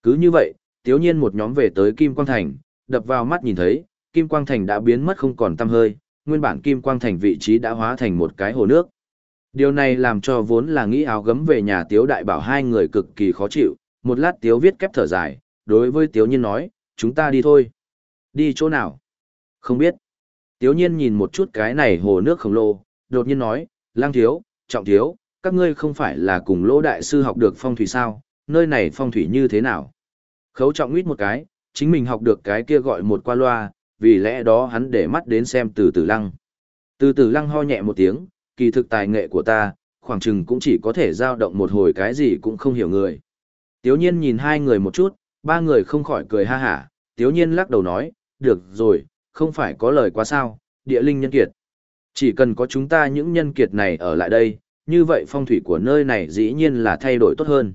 Cứ như vậy, tiếu nhiên một nhóm về tới Kim Quang Thành, đập vào mắt nhìn thấy, Kim Quang Thành đã biến mất không còn tăm hơi, nguyên bản Kim Quang Thành vị trí đã hóa thành một cái hồ nước. Điều này làm cho vốn là nghĩ áo gấm về nhà tiếu đại bảo hai người cực kỳ khó chịu, một lát tiếu viết kép thở dài, đối với tiếu nhiên nói, chúng ta đi thôi. Đi chỗ nào? Không biết. Tiếu nhiên nhìn một chút cái này hồ nước khổng lồ, đột nhiên nói, lang thiếu, trọng thiếu, các ngươi không phải là cùng lỗ đại sư học được phong thủy sao, nơi này phong thủy như thế nào? Khấu trọng nguyết một cái, chính mình học được cái kia gọi một qua loa, vì lẽ đó hắn để mắt đến xem từ từ lăng. Từ từ lăng ho nhẹ một tiếng, kỳ thực tài nghệ của ta, khoảng chừng cũng chỉ có thể giao động một hồi cái gì cũng không hiểu người. Tiếu nhiên nhìn hai người một chút, ba người không khỏi cười ha hả, tiếu nhiên lắc đầu nói, được rồi, không phải có lời quá sao, địa linh nhân kiệt. Chỉ cần có chúng ta những nhân kiệt này ở lại đây, như vậy phong thủy của nơi này dĩ nhiên là thay đổi tốt hơn.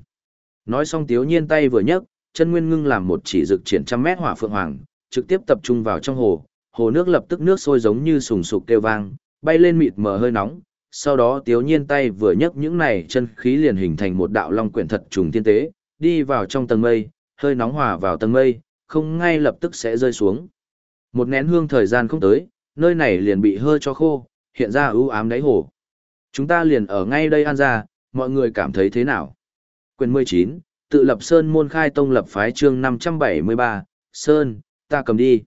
Nói xong tiếu nhiên tay vừa nhấc, chân nguyên ngưng làm một chỉ dực triển trăm mét hỏa phượng hoàng, trực tiếp tập trung vào trong hồ, hồ nước lập tức nước sôi giống như sùng sục kêu vang, bay lên mịt mờ hơi nóng, sau đó tiếu nhiên tay vừa nhấc những này chân khí liền hình thành một đạo long quyển thật trùng tiên tế, đi vào trong tầng mây, hơi nóng hòa vào tầng mây, không ngay lập tức sẽ rơi xuống. Một nén hương thời gian không tới, nơi này liền bị hơi cho khô, hiện ra ưu ám đáy hồ. Chúng ta liền ở ngay đây an ra, mọi người cảm thấy thế nào? Quyền 19, tự lập Sơn môn khai tông lập phái chương 573, Sơn, ta cầm đi.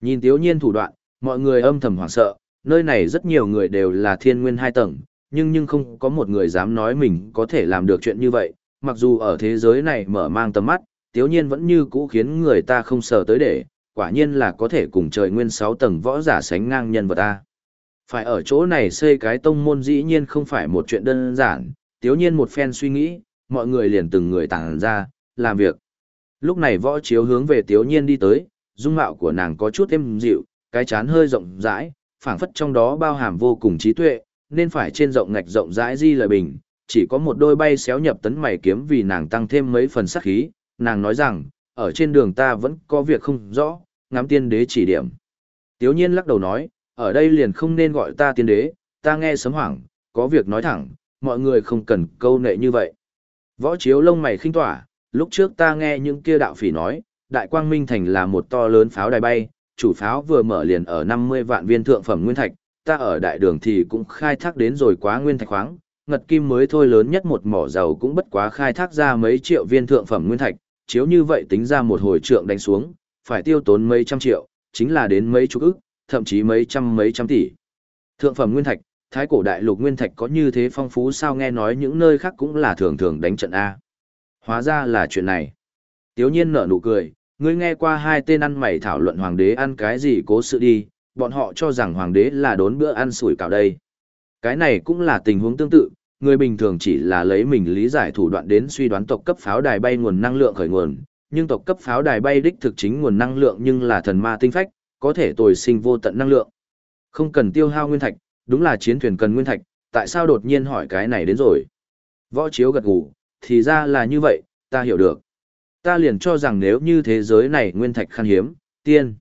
Nhìn tiếu nhiên thủ đoạn, mọi người âm thầm hoảng sợ, nơi này rất nhiều người đều là thiên nguyên hai tầng, nhưng nhưng không có một người dám nói mình có thể làm được chuyện như vậy, mặc dù ở thế giới này mở mang tầm mắt, tiếu nhiên vẫn như cũ khiến người ta không sợ tới để, quả nhiên là có thể cùng trời nguyên sáu tầng võ giả sánh ngang nhân vật ta. Phải ở chỗ này xây cái tông môn dĩ nhiên không phải một chuyện đơn giản, tiếu nhiên một phen suy nghĩ, mọi người liền từng người tàng ra, làm việc. Lúc này võ chiếu hướng về tiếu nhiên đi tới, dung mạo của nàng có chút êm dịu, cái chán hơi rộng rãi, phảng phất trong đó bao hàm vô cùng trí tuệ, nên phải trên rộng ngạch rộng rãi di lời bình, chỉ có một đôi bay xéo nhập tấn mày kiếm vì nàng tăng thêm mấy phần sắc khí, nàng nói rằng, ở trên đường ta vẫn có việc không rõ, ngắm tiên đế chỉ điểm. Tiếu nhiên lắc đầu nói, ở đây liền không nên gọi ta tiên đế, ta nghe sấm hoảng, có việc nói thẳng, mọi người không cần câu nệ như vậy. Võ chiếu lông mày khinh tỏa, lúc trước ta nghe những kia đạo phỉ nói, Đại Quang Minh Thành là một to lớn pháo đài bay, chủ pháo vừa mở liền ở 50 vạn viên thượng phẩm nguyên thạch, ta ở đại đường thì cũng khai thác đến rồi quá nguyên thạch khoáng, ngật kim mới thôi lớn nhất một mỏ dầu cũng bất quá khai thác ra mấy triệu viên thượng phẩm nguyên thạch, chiếu như vậy tính ra một hồi trượng đánh xuống, phải tiêu tốn mấy trăm triệu, chính là đến mấy chục ức, thậm chí mấy trăm mấy trăm tỷ. Thượng phẩm nguyên thạch, thái cổ đại lục nguyên thạch có như thế phong phú sao nghe nói những nơi khác cũng là thường thường đánh trận A. Hóa ra là chuyện này. Tiếu nhiên nở nụ cười, ngươi nghe qua hai tên ăn mày thảo luận hoàng đế ăn cái gì cố sự đi, bọn họ cho rằng hoàng đế là đốn bữa ăn sủi cảo đây. Cái này cũng là tình huống tương tự, người bình thường chỉ là lấy mình lý giải thủ đoạn đến suy đoán tộc cấp pháo đài bay nguồn năng lượng khởi nguồn, nhưng tộc cấp pháo đài bay đích thực chính nguồn năng lượng nhưng là thần ma tinh phách, có thể tồi sinh vô tận năng lượng. Không cần tiêu hao nguyên thạch, đúng là chiến thuyền cần nguyên thạch, tại sao đột nhiên hỏi cái này đến rồi? Võ chiếu gật gù, thì ra là như vậy, ta hiểu được. Ta liền cho rằng nếu như thế giới này nguyên thạch khan hiếm, tiên.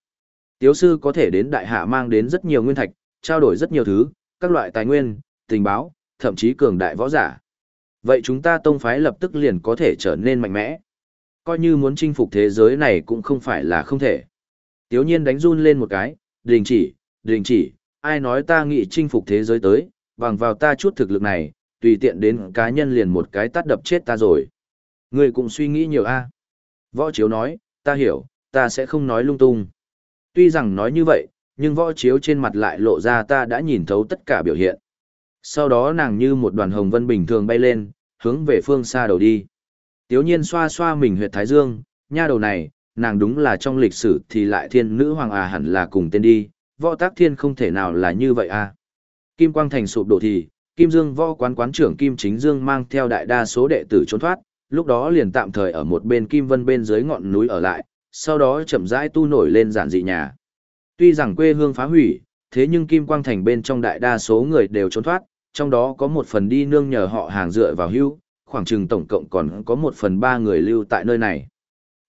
Tiếu sư có thể đến đại hạ mang đến rất nhiều nguyên thạch, trao đổi rất nhiều thứ, các loại tài nguyên, tình báo, thậm chí cường đại võ giả. Vậy chúng ta tông phái lập tức liền có thể trở nên mạnh mẽ. Coi như muốn chinh phục thế giới này cũng không phải là không thể. Tiếu nhiên đánh run lên một cái, đình chỉ, đình chỉ, ai nói ta nghĩ chinh phục thế giới tới, bằng vào ta chút thực lực này, tùy tiện đến cá nhân liền một cái tát đập chết ta rồi. Người cũng suy nghĩ nhiều a. Võ chiếu nói, ta hiểu, ta sẽ không nói lung tung. Tuy rằng nói như vậy, nhưng võ chiếu trên mặt lại lộ ra ta đã nhìn thấu tất cả biểu hiện. Sau đó nàng như một đoàn hồng vân bình thường bay lên, hướng về phương xa đầu đi. Tiếu nhiên xoa xoa mình huyệt thái dương, nha đầu này, nàng đúng là trong lịch sử thì lại thiên nữ hoàng à hẳn là cùng tên đi, võ tác thiên không thể nào là như vậy à. Kim Quang Thành sụp đổ thì, Kim Dương võ quán quán trưởng Kim Chính Dương mang theo đại đa số đệ tử trốn thoát, lúc đó liền tạm thời ở một bên Kim Vân bên dưới ngọn núi ở lại, sau đó chậm rãi tu nổi lên giản dị nhà. Tuy rằng quê hương phá hủy, thế nhưng Kim Quang Thành bên trong đại đa số người đều trốn thoát, trong đó có một phần đi nương nhờ họ hàng dựa vào hưu, khoảng chừng tổng cộng còn có một phần ba người lưu tại nơi này.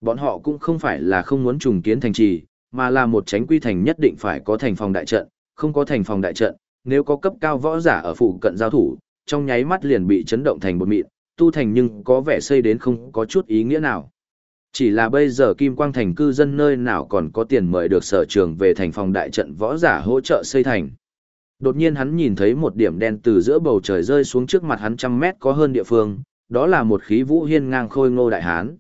Bọn họ cũng không phải là không muốn trùng kiến thành trì, mà là một tránh quy thành nhất định phải có thành phòng đại trận, không có thành phòng đại trận, nếu có cấp cao võ giả ở phụ cận giao thủ, trong nháy mắt liền bị chấn động thành một mịn, tu thành nhưng có vẻ xây đến không có chút ý nghĩa nào. Chỉ là bây giờ Kim Quang Thành cư dân nơi nào còn có tiền mời được sở trường về thành phòng đại trận võ giả hỗ trợ xây thành. Đột nhiên hắn nhìn thấy một điểm đen từ giữa bầu trời rơi xuống trước mặt hắn trăm mét có hơn địa phương, đó là một khí vũ hiên ngang khôi ngô đại hán.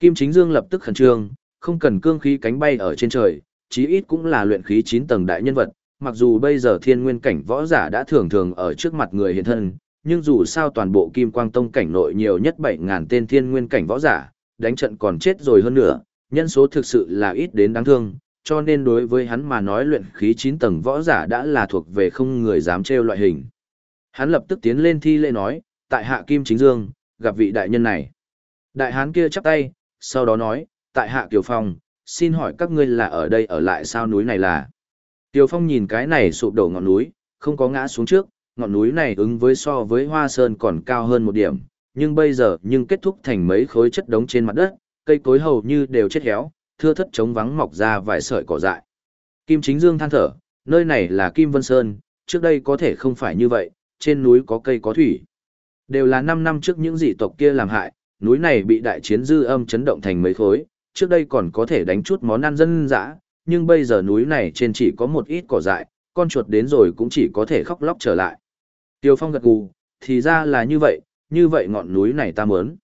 Kim Chính Dương lập tức khẩn trương, không cần cương khí cánh bay ở trên trời, chí ít cũng là luyện khí 9 tầng đại nhân vật, mặc dù bây giờ thiên nguyên cảnh võ giả đã thường thường ở trước mặt người hiện thân, nhưng dù sao toàn bộ Kim Quang Tông cảnh nội nhiều nhất 7.000 tên thiên nguyên cảnh võ giả, đánh trận còn chết rồi hơn nữa, nhân số thực sự là ít đến đáng thương, cho nên đối với hắn mà nói luyện khí 9 tầng võ giả đã là thuộc về không người dám trêu loại hình. Hắn lập tức tiến lên thi lễ nói, tại hạ Kim Chính Dương, gặp vị đại nhân này. Đại hán kia chắp tay, sau đó nói, tại hạ Kiều Phong, xin hỏi các ngươi là ở đây ở lại sao núi này là. Kiều Phong nhìn cái này sụp đổ ngọn núi, không có ngã xuống trước, ngọn núi này ứng với so với hoa sơn còn cao hơn một điểm, nhưng bây giờ nhưng kết thúc thành mấy khối chất đống trên mặt đất, cây cối hầu như đều chết héo, thưa thất trống vắng mọc ra vài sợi cỏ dại. Kim Chính Dương than thở, nơi này là Kim Vân Sơn, trước đây có thể không phải như vậy, trên núi có cây có thủy. Đều là 5 năm trước những dị tộc kia làm hại, núi này bị đại chiến dư âm chấn động thành mấy khối, trước đây còn có thể đánh chút món ăn dân dã, nhưng bây giờ núi này trên chỉ có một ít cỏ dại, con chuột đến rồi cũng chỉ có thể khóc lóc trở lại. Tiêu Phong gật gù, thì ra là như vậy, như vậy ngọn núi này ta muốn.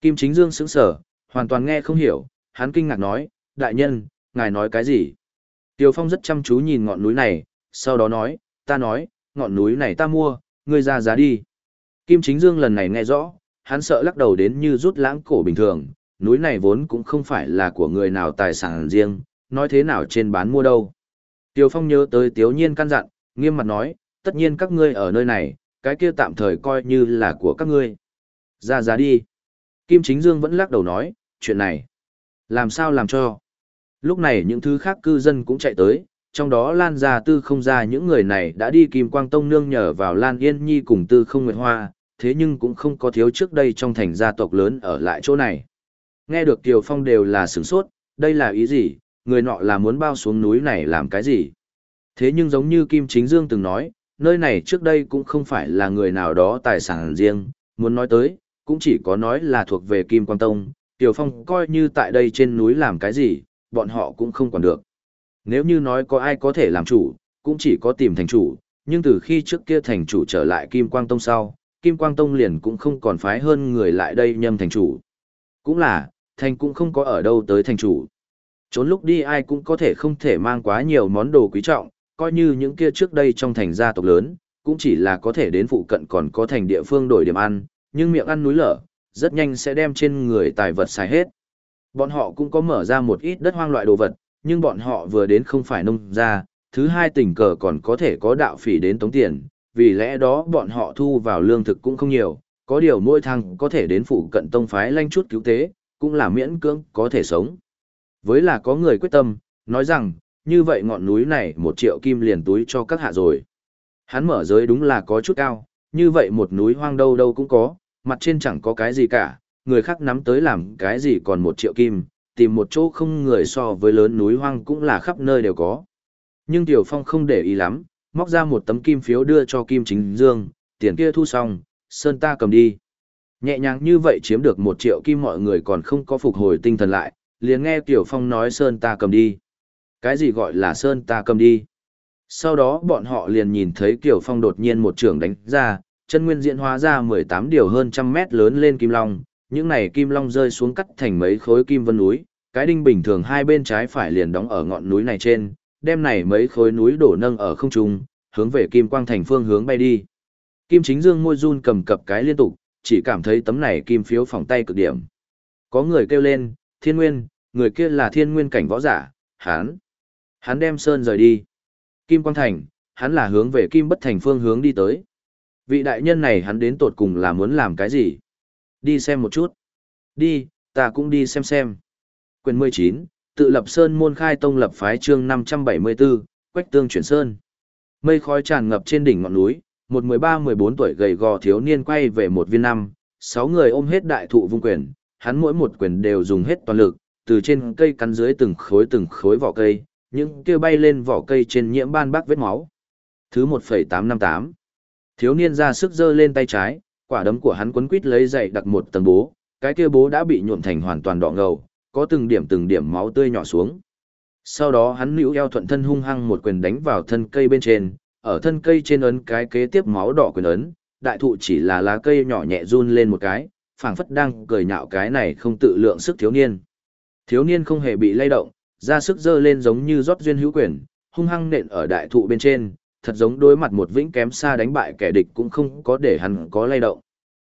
Kim Chính Dương sững sở, hoàn toàn nghe không hiểu, hắn kinh ngạc nói, đại nhân, ngài nói cái gì? Tiêu Phong rất chăm chú nhìn ngọn núi này, sau đó nói, ta nói, ngọn núi này ta mua, ngươi ra giá đi. Kim Chính Dương lần này nghe rõ, hắn sợ lắc đầu đến như rút lãng cổ bình thường, núi này vốn cũng không phải là của người nào tài sản riêng, nói thế nào trên bán mua đâu. Tiêu Phong nhớ tới Tiếu Nhiên căn dặn, nghiêm mặt nói, tất nhiên các ngươi ở nơi này, cái kia tạm thời coi như là của các ngươi. Ra giá đi. Kim Chính Dương vẫn lắc đầu nói, chuyện này, làm sao làm cho. Lúc này những thứ khác cư dân cũng chạy tới, trong đó Lan Gia Tư không ra những người này đã đi Kim Quang Tông nương nhờ vào Lan Yên Nhi cùng Tư không Nguyệt Hoa, thế nhưng cũng không có thiếu trước đây trong thành gia tộc lớn ở lại chỗ này. Nghe được Kiều Phong đều là sửng sốt, đây là ý gì, người nọ là muốn bao xuống núi này làm cái gì. Thế nhưng giống như Kim Chính Dương từng nói, nơi này trước đây cũng không phải là người nào đó tài sản riêng, muốn nói tới, cũng chỉ có nói là thuộc về Kim Quang Tông, Tiểu Phong coi như tại đây trên núi làm cái gì, bọn họ cũng không quản được. Nếu như nói có ai có thể làm chủ, cũng chỉ có tìm thành chủ, nhưng từ khi trước kia thành chủ trở lại Kim Quang Tông sau, Kim Quang Tông liền cũng không còn phái hơn người lại đây nhâm thành chủ. Cũng là, thành cũng không có ở đâu tới thành chủ. Trốn lúc đi ai cũng có thể không thể mang quá nhiều món đồ quý trọng, coi như những kia trước đây trong thành gia tộc lớn, cũng chỉ là có thể đến phụ cận còn có thành địa phương đổi điểm ăn, nhưng miệng ăn núi lở, rất nhanh sẽ đem trên người tài vật xài hết. Bọn họ cũng có mở ra một ít đất hoang loại đồ vật, nhưng bọn họ vừa đến không phải nông ra, thứ hai tình cờ còn có thể có đạo phỉ đến tống tiền, vì lẽ đó bọn họ thu vào lương thực cũng không nhiều, có điều mỗi thằng có thể đến phụ cận tông phái lanh chút cứu tế, cũng là miễn cưỡng có thể sống. Với là có người quyết tâm, nói rằng, như vậy ngọn núi này một triệu kim liền túi cho các hạ rồi. Hắn mở giới đúng là có chút cao, như vậy một núi hoang đâu đâu cũng có, mặt trên chẳng có cái gì cả, người khác nắm tới làm cái gì còn một triệu kim, tìm một chỗ không người so với lớn núi hoang cũng là khắp nơi đều có. Nhưng Tiểu Phong không để ý lắm, móc ra một tấm kim phiếu đưa cho Kim Chính Dương, tiền kia thu xong, Sơn ta cầm đi. Nhẹ nhàng như vậy chiếm được một triệu kim mọi người còn không có phục hồi tinh thần lại, liền nghe Tiểu Phong nói Sơn ta cầm đi. Cái gì gọi là Sơn ta cầm đi? Sau đó bọn họ liền nhìn thấy kiều Phong đột nhiên một trường đánh ra, chân nguyên diễn hóa ra 18 điều hơn trăm mét lớn lên kim long, những này kim long rơi xuống cắt thành mấy khối kim vân núi, cái đinh bình thường hai bên trái phải liền đóng ở ngọn núi này trên, đem này mấy khối núi đổ nâng ở không trung, hướng về kim quang thành phương hướng bay đi. Kim chính dương môi run cầm cập cái liên tục, chỉ cảm thấy tấm này kim phiếu phòng tay cực điểm. Có người kêu lên, thiên nguyên, Người kia là thiên nguyên cảnh võ giả, hắn. Hắn đem sơn rời đi. Kim Quang Thành, hắn là hướng về Kim Bất Thành phương hướng đi tới. Vị đại nhân này hắn đến tột cùng là muốn làm cái gì? Đi xem một chút. Đi, ta cũng đi xem xem. Quyền 19, tự lập sơn môn khai tông lập phái chương 574, quách tương chuyển sơn. Mây khói tràn ngập trên đỉnh ngọn núi, một 13-14 tuổi gầy gò thiếu niên quay về một viên năm, sáu người ôm hết đại thụ vung quyền, hắn mỗi một quyền đều dùng hết toàn lực, từ trên cây cắn dưới từng khối từng khối vỏ cây, những kia bay lên vỏ cây trên nhiễm ban bác vết máu. Thứ 1,858 Thiếu niên ra sức giơ lên tay trái, quả đấm của hắn quấn quít lấy dậy đặt một tầng bố, cái kia bố đã bị nhuộm thành hoàn toàn đỏ ngầu, có từng điểm từng điểm máu tươi nhỏ xuống. Sau đó hắn níu eo thuận thân hung hăng một quyền đánh vào thân cây bên trên, ở thân cây trên ấn cái kế tiếp máu đỏ quyền ấn, đại thụ chỉ là lá cây nhỏ nhẹ run lên một cái, phảng phất đang cười nhạo cái này không tự lượng sức thiếu niên. Thiếu niên không hề bị lay động, ra sức dơ lên giống như rót duyên hữu quyền, hung hăng nện ở đại thụ bên trên, thật giống đối mặt một vĩnh kém xa đánh bại kẻ địch cũng không có để hắn có lay động.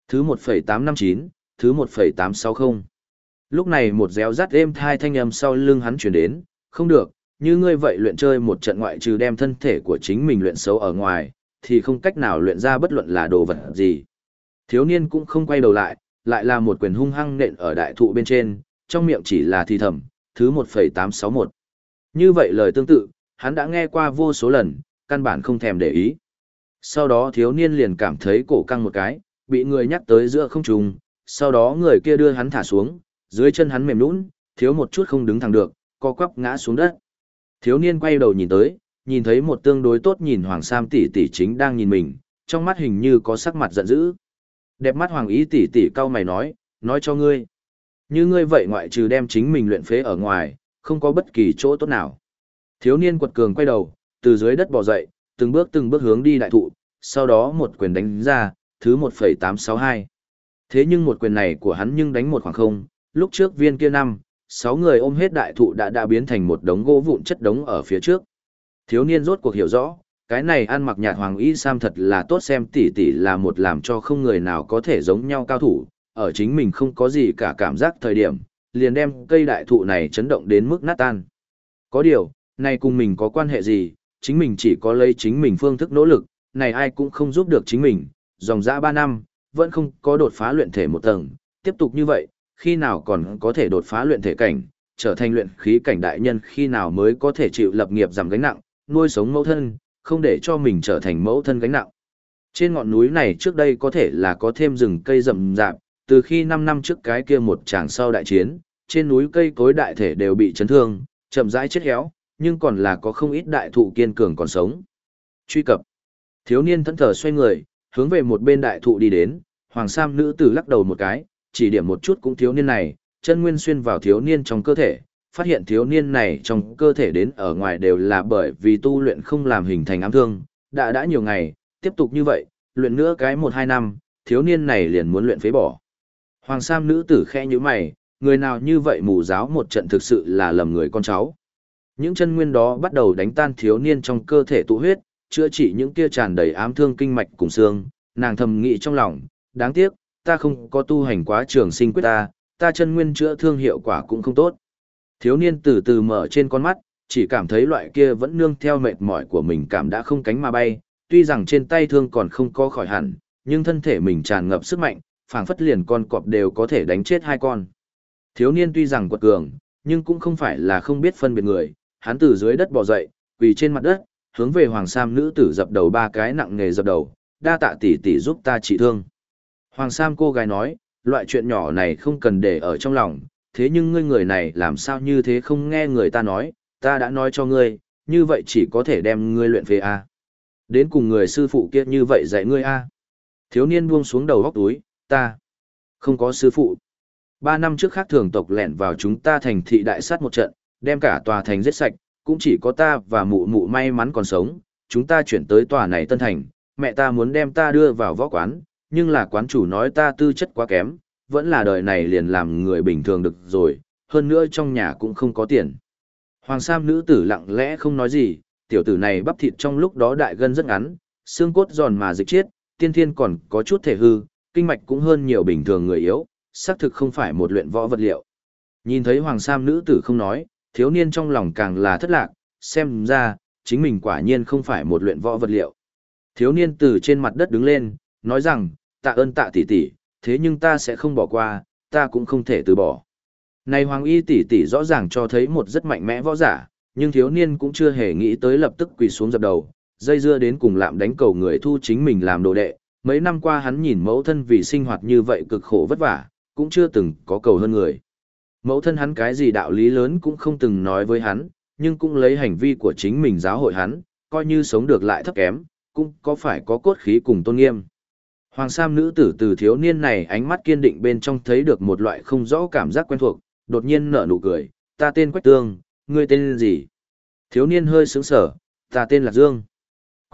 Thứ 1.859 thứ 1.860 Lúc này một réo rắt êm thai thanh âm sau lưng hắn chuyển đến, không được, như ngươi vậy luyện chơi một trận ngoại trừ đem thân thể của chính mình luyện xấu ở ngoài, thì không cách nào luyện ra bất luận là đồ vật gì. Thiếu niên cũng không quay đầu lại, lại là một quyền hung hăng nện ở đại thụ bên trên, trong miệng chỉ là thi thầm, thứ 1,861. Như vậy lời tương tự, hắn đã nghe qua vô số lần, căn bản không thèm để ý. Sau đó thiếu niên liền cảm thấy cổ căng một cái, bị người nhắc tới giữa không trung, sau đó người kia đưa hắn thả xuống, dưới chân hắn mềm nhũn, thiếu một chút không đứng thẳng được, co quắp ngã xuống đất. Thiếu niên quay đầu nhìn tới, nhìn thấy một tương đối tốt nhìn Hoàng Sam tỷ tỷ chính đang nhìn mình, trong mắt hình như có sắc mặt giận dữ. Đẹp mắt Hoàng Ý tỷ tỷ cau mày nói, nói cho ngươi. Như ngươi vậy ngoại trừ đem chính mình luyện phế ở ngoài, không có bất kỳ chỗ tốt nào. Thiếu niên quật cường quay đầu, từ dưới đất bò dậy, từng bước từng bước hướng đi đại thụ, sau đó một quyền đánh ra, thứ 1,862. Thế nhưng một quyền này của hắn nhưng đánh một khoảng không, lúc trước viên kia năm, sáu người ôm hết đại thụ đã đã biến thành một đống gỗ vụn chất đống ở phía trước. Thiếu niên rốt cuộc hiểu rõ, cái này ăn mặc nhạt hoàng y sam thật là tốt xem tỉ tỉ là một làm cho không người nào có thể giống nhau cao thủ, ở chính mình không có gì cả cảm giác thời điểm, liền đem cây đại thụ này chấn động đến mức nát tan. Có điều, này cùng mình có quan hệ gì, chính mình chỉ có lấy chính mình phương thức nỗ lực, này ai cũng không giúp được chính mình, dòng dã 3 năm, vẫn không có đột phá luyện thể một tầng, tiếp tục như vậy, khi nào còn có thể đột phá luyện thể cảnh, trở thành luyện khí cảnh đại nhân khi nào mới có thể chịu lập nghiệp giảm gánh nặng, nuôi sống mẫu thân, không để cho mình trở thành mẫu thân gánh nặng. Trên ngọn núi này trước đây có thể là có thêm rừng cây rậm rạp, từ khi 5 năm trước cái kia một tràng sau đại chiến, trên núi cây cối đại thể đều bị chấn thương, chậm rãi chết héo, nhưng còn là có không ít đại thụ kiên cường còn sống. Truy cập. Thiếu niên thẫn thờ xoay người, hướng về một bên đại thụ đi đến, Hoàng Sam nữ tử lắc đầu một cái, chỉ điểm một chút cũng thiếu niên này, chân nguyên xuyên vào thiếu niên trong cơ thể, phát hiện thiếu niên này trong cơ thể đến ở ngoài đều là bởi vì tu luyện không làm hình thành ám thương, đã đã nhiều ngày, tiếp tục như vậy, luyện nữa cái một hai năm, thiếu niên này liền muốn luyện phế bỏ. Hoàng Sam nữ tử khẽ như mày, người nào như vậy mù giáo một trận thực sự là lầm người con cháu. Những chân nguyên đó bắt đầu đánh tan thiếu niên trong cơ thể tụ huyết, chữa trị những kia tràn đầy ám thương kinh mạch cùng xương, nàng thầm nghĩ trong lòng, đáng tiếc, ta không có tu hành quá trường sinh quyết ta, ta chân nguyên chữa thương hiệu quả cũng không tốt. Thiếu niên từ từ mở trên con mắt, chỉ cảm thấy loại kia vẫn nương theo mệt mỏi của mình cảm đã không cánh mà bay, tuy rằng trên tay thương còn không có khỏi hẳn, nhưng thân thể mình tràn ngập sức mạnh, phảng phất liền con cọp đều có thể đánh chết hai con. Thiếu niên tuy rằng quật cường, nhưng cũng không phải là không biết phân biệt người, hắn từ dưới đất bò dậy, quỳ trên mặt đất, hướng về Hoàng Sam nữ tử dập đầu ba cái nặng nghề dập đầu, đa tạ tỷ tỷ giúp ta trị thương. Hoàng Sam cô gái nói, loại chuyện nhỏ này không cần để ở trong lòng, thế nhưng ngươi người này làm sao như thế không nghe người ta nói, ta đã nói cho ngươi, như vậy chỉ có thể đem ngươi luyện về A. Đến cùng người sư phụ kia như vậy dạy ngươi A. Thiếu niên buông xuống đầu góc túi, ta không có sư phụ. Ba năm trước khác thường tộc lẻn vào chúng ta thành thị đại sát một trận, đem cả tòa thành giết sạch, cũng chỉ có ta và mụ mụ may mắn còn sống, chúng ta chuyển tới tòa này tân thành, mẹ ta muốn đem ta đưa vào võ quán, nhưng là quán chủ nói ta tư chất quá kém, vẫn là đời này liền làm người bình thường được rồi, hơn nữa trong nhà cũng không có tiền. Hoàng Sam nữ tử lặng lẽ không nói gì, tiểu tử này bắp thịt trong lúc đó đại gân rất ngắn, xương cốt giòn mà dịch chiết, tiên thiên còn có chút thể hư, kinh mạch cũng hơn nhiều bình thường người yếu, xác thực không phải một luyện võ vật liệu. Nhìn thấy hoàng sam nữ tử không nói, thiếu niên trong lòng càng là thất lạc, xem ra, chính mình quả nhiên không phải một luyện võ vật liệu. Thiếu niên từ trên mặt đất đứng lên, nói rằng, tạ ơn tạ tỷ tỷ, thế nhưng ta sẽ không bỏ qua, ta cũng không thể từ bỏ. Này hoàng y tỷ tỷ rõ ràng cho thấy một rất mạnh mẽ võ giả, nhưng thiếu niên cũng chưa hề nghĩ tới lập tức quỳ xuống dập đầu, dây dưa đến cùng lạm đánh cầu người thu chính mình làm đồ đệ. Mấy năm qua hắn nhìn mẫu thân vì sinh hoạt như vậy cực khổ vất vả, cũng chưa từng có cầu hơn người. Mẫu thân hắn cái gì đạo lý lớn cũng không từng nói với hắn, nhưng cũng lấy hành vi của chính mình giáo hội hắn, coi như sống được lại thấp kém, cũng có phải có cốt khí cùng tôn nghiêm. Hoàng Sam nữ tử từ thiếu niên này ánh mắt kiên định bên trong thấy được một loại không rõ cảm giác quen thuộc, đột nhiên nở nụ cười, ta tên Quách Tương, ngươi tên gì? Thiếu niên hơi sướng sở, ta tên là Dương.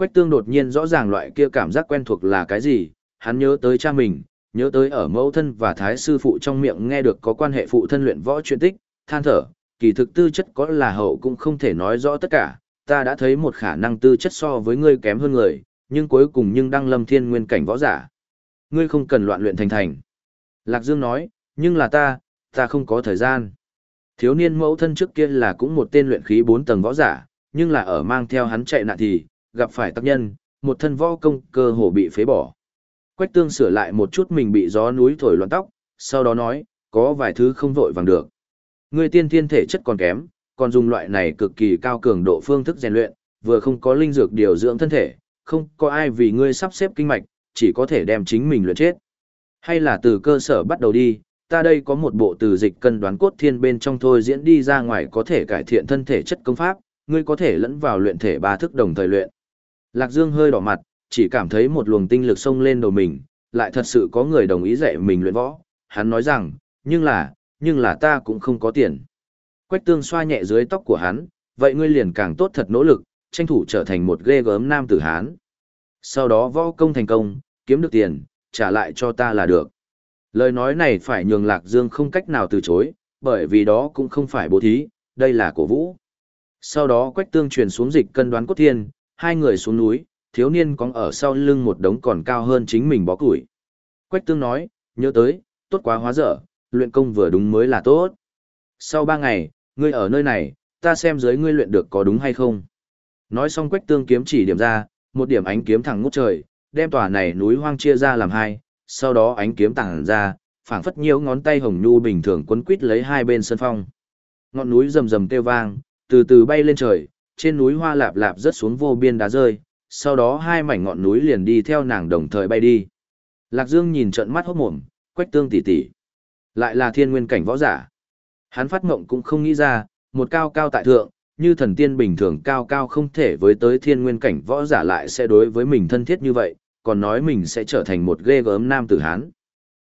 Quách Tương đột nhiên rõ ràng loại kia cảm giác quen thuộc là cái gì, hắn nhớ tới cha mình, nhớ tới ở mẫu thân và thái sư phụ trong miệng nghe được có quan hệ phụ thân luyện võ chuyện tích, than thở, kỳ thực tư chất có là hậu cũng không thể nói rõ tất cả, ta đã thấy một khả năng tư chất so với ngươi kém hơn người, nhưng cuối cùng nhưng đang lâm thiên nguyên cảnh võ giả. Ngươi không cần loạn luyện thành thành. Lạc Dương nói, nhưng là ta, ta không có thời gian. Thiếu niên mẫu thân trước kia là cũng một tên luyện khí 4 tầng võ giả, nhưng là ở mang theo hắn chạy nạn thì, gặp phải tác nhân, một thân võ công cơ hồ bị phế bỏ. Quách tương sửa lại một chút mình bị gió núi thổi loạn tóc, sau đó nói, có vài thứ không vội vàng được. Người tiên thiên thể chất còn kém, còn dùng loại này cực kỳ cao cường độ phương thức rèn luyện, vừa không có linh dược điều dưỡng thân thể, không có ai vì ngươi sắp xếp kinh mạch, chỉ có thể đem chính mình luyện chết. Hay là từ cơ sở bắt đầu đi, ta đây có một bộ từ dịch cân đoán cốt thiên bên trong thôi diễn đi ra ngoài có thể cải thiện thân thể chất công pháp, ngươi có thể lẫn vào luyện thể ba thức đồng thời luyện. Lạc Dương hơi đỏ mặt, chỉ cảm thấy một luồng tinh lực xông lên đầu mình, lại thật sự có người đồng ý dạy mình luyện võ. Hắn nói rằng, nhưng là, nhưng là ta cũng không có tiền. Quách tương xoa nhẹ dưới tóc của hắn, vậy ngươi liền càng tốt thật nỗ lực, tranh thủ trở thành một ghê gớm nam tử Hán. Sau đó võ công thành công, kiếm được tiền, trả lại cho ta là được. Lời nói này phải nhường Lạc Dương không cách nào từ chối, bởi vì đó cũng không phải bố thí, đây là cổ vũ. Sau đó Quách Tương truyền xuống dịch cân đoán cốt thiên, hai người xuống núi, thiếu niên còn ở sau lưng một đống còn cao hơn chính mình bó củi. Quách Tương nói, nhớ tới, tốt quá hóa dở, luyện công vừa đúng mới là tốt. Sau ba ngày, ngươi ở nơi này, ta xem dưới ngươi luyện được có đúng hay không. Nói xong Quách Tương kiếm chỉ điểm ra, một điểm ánh kiếm thẳng ngút trời, đem tòa này núi hoang chia ra làm hai, sau đó ánh kiếm tàng ra, phảng phất nhiều ngón tay hồng nhu bình thường quấn quít lấy hai bên sân phong. Ngọn núi rầm rầm kêu vang, từ từ bay lên trời, trên núi hoa lạp lạp rớt xuống vô biên đá rơi, sau đó hai mảnh ngọn núi liền đi theo nàng đồng thời bay đi. Lạc Dương nhìn trận mắt hốt mồm, quách tương tỉ tỉ. Lại là thiên nguyên cảnh võ giả. Hắn phát ngộng cũng không nghĩ ra, một cao cao tại thượng, như thần tiên bình thường cao cao không thể với tới thiên nguyên cảnh võ giả lại sẽ đối với mình thân thiết như vậy, còn nói mình sẽ trở thành một ghê gớm nam tử Hán.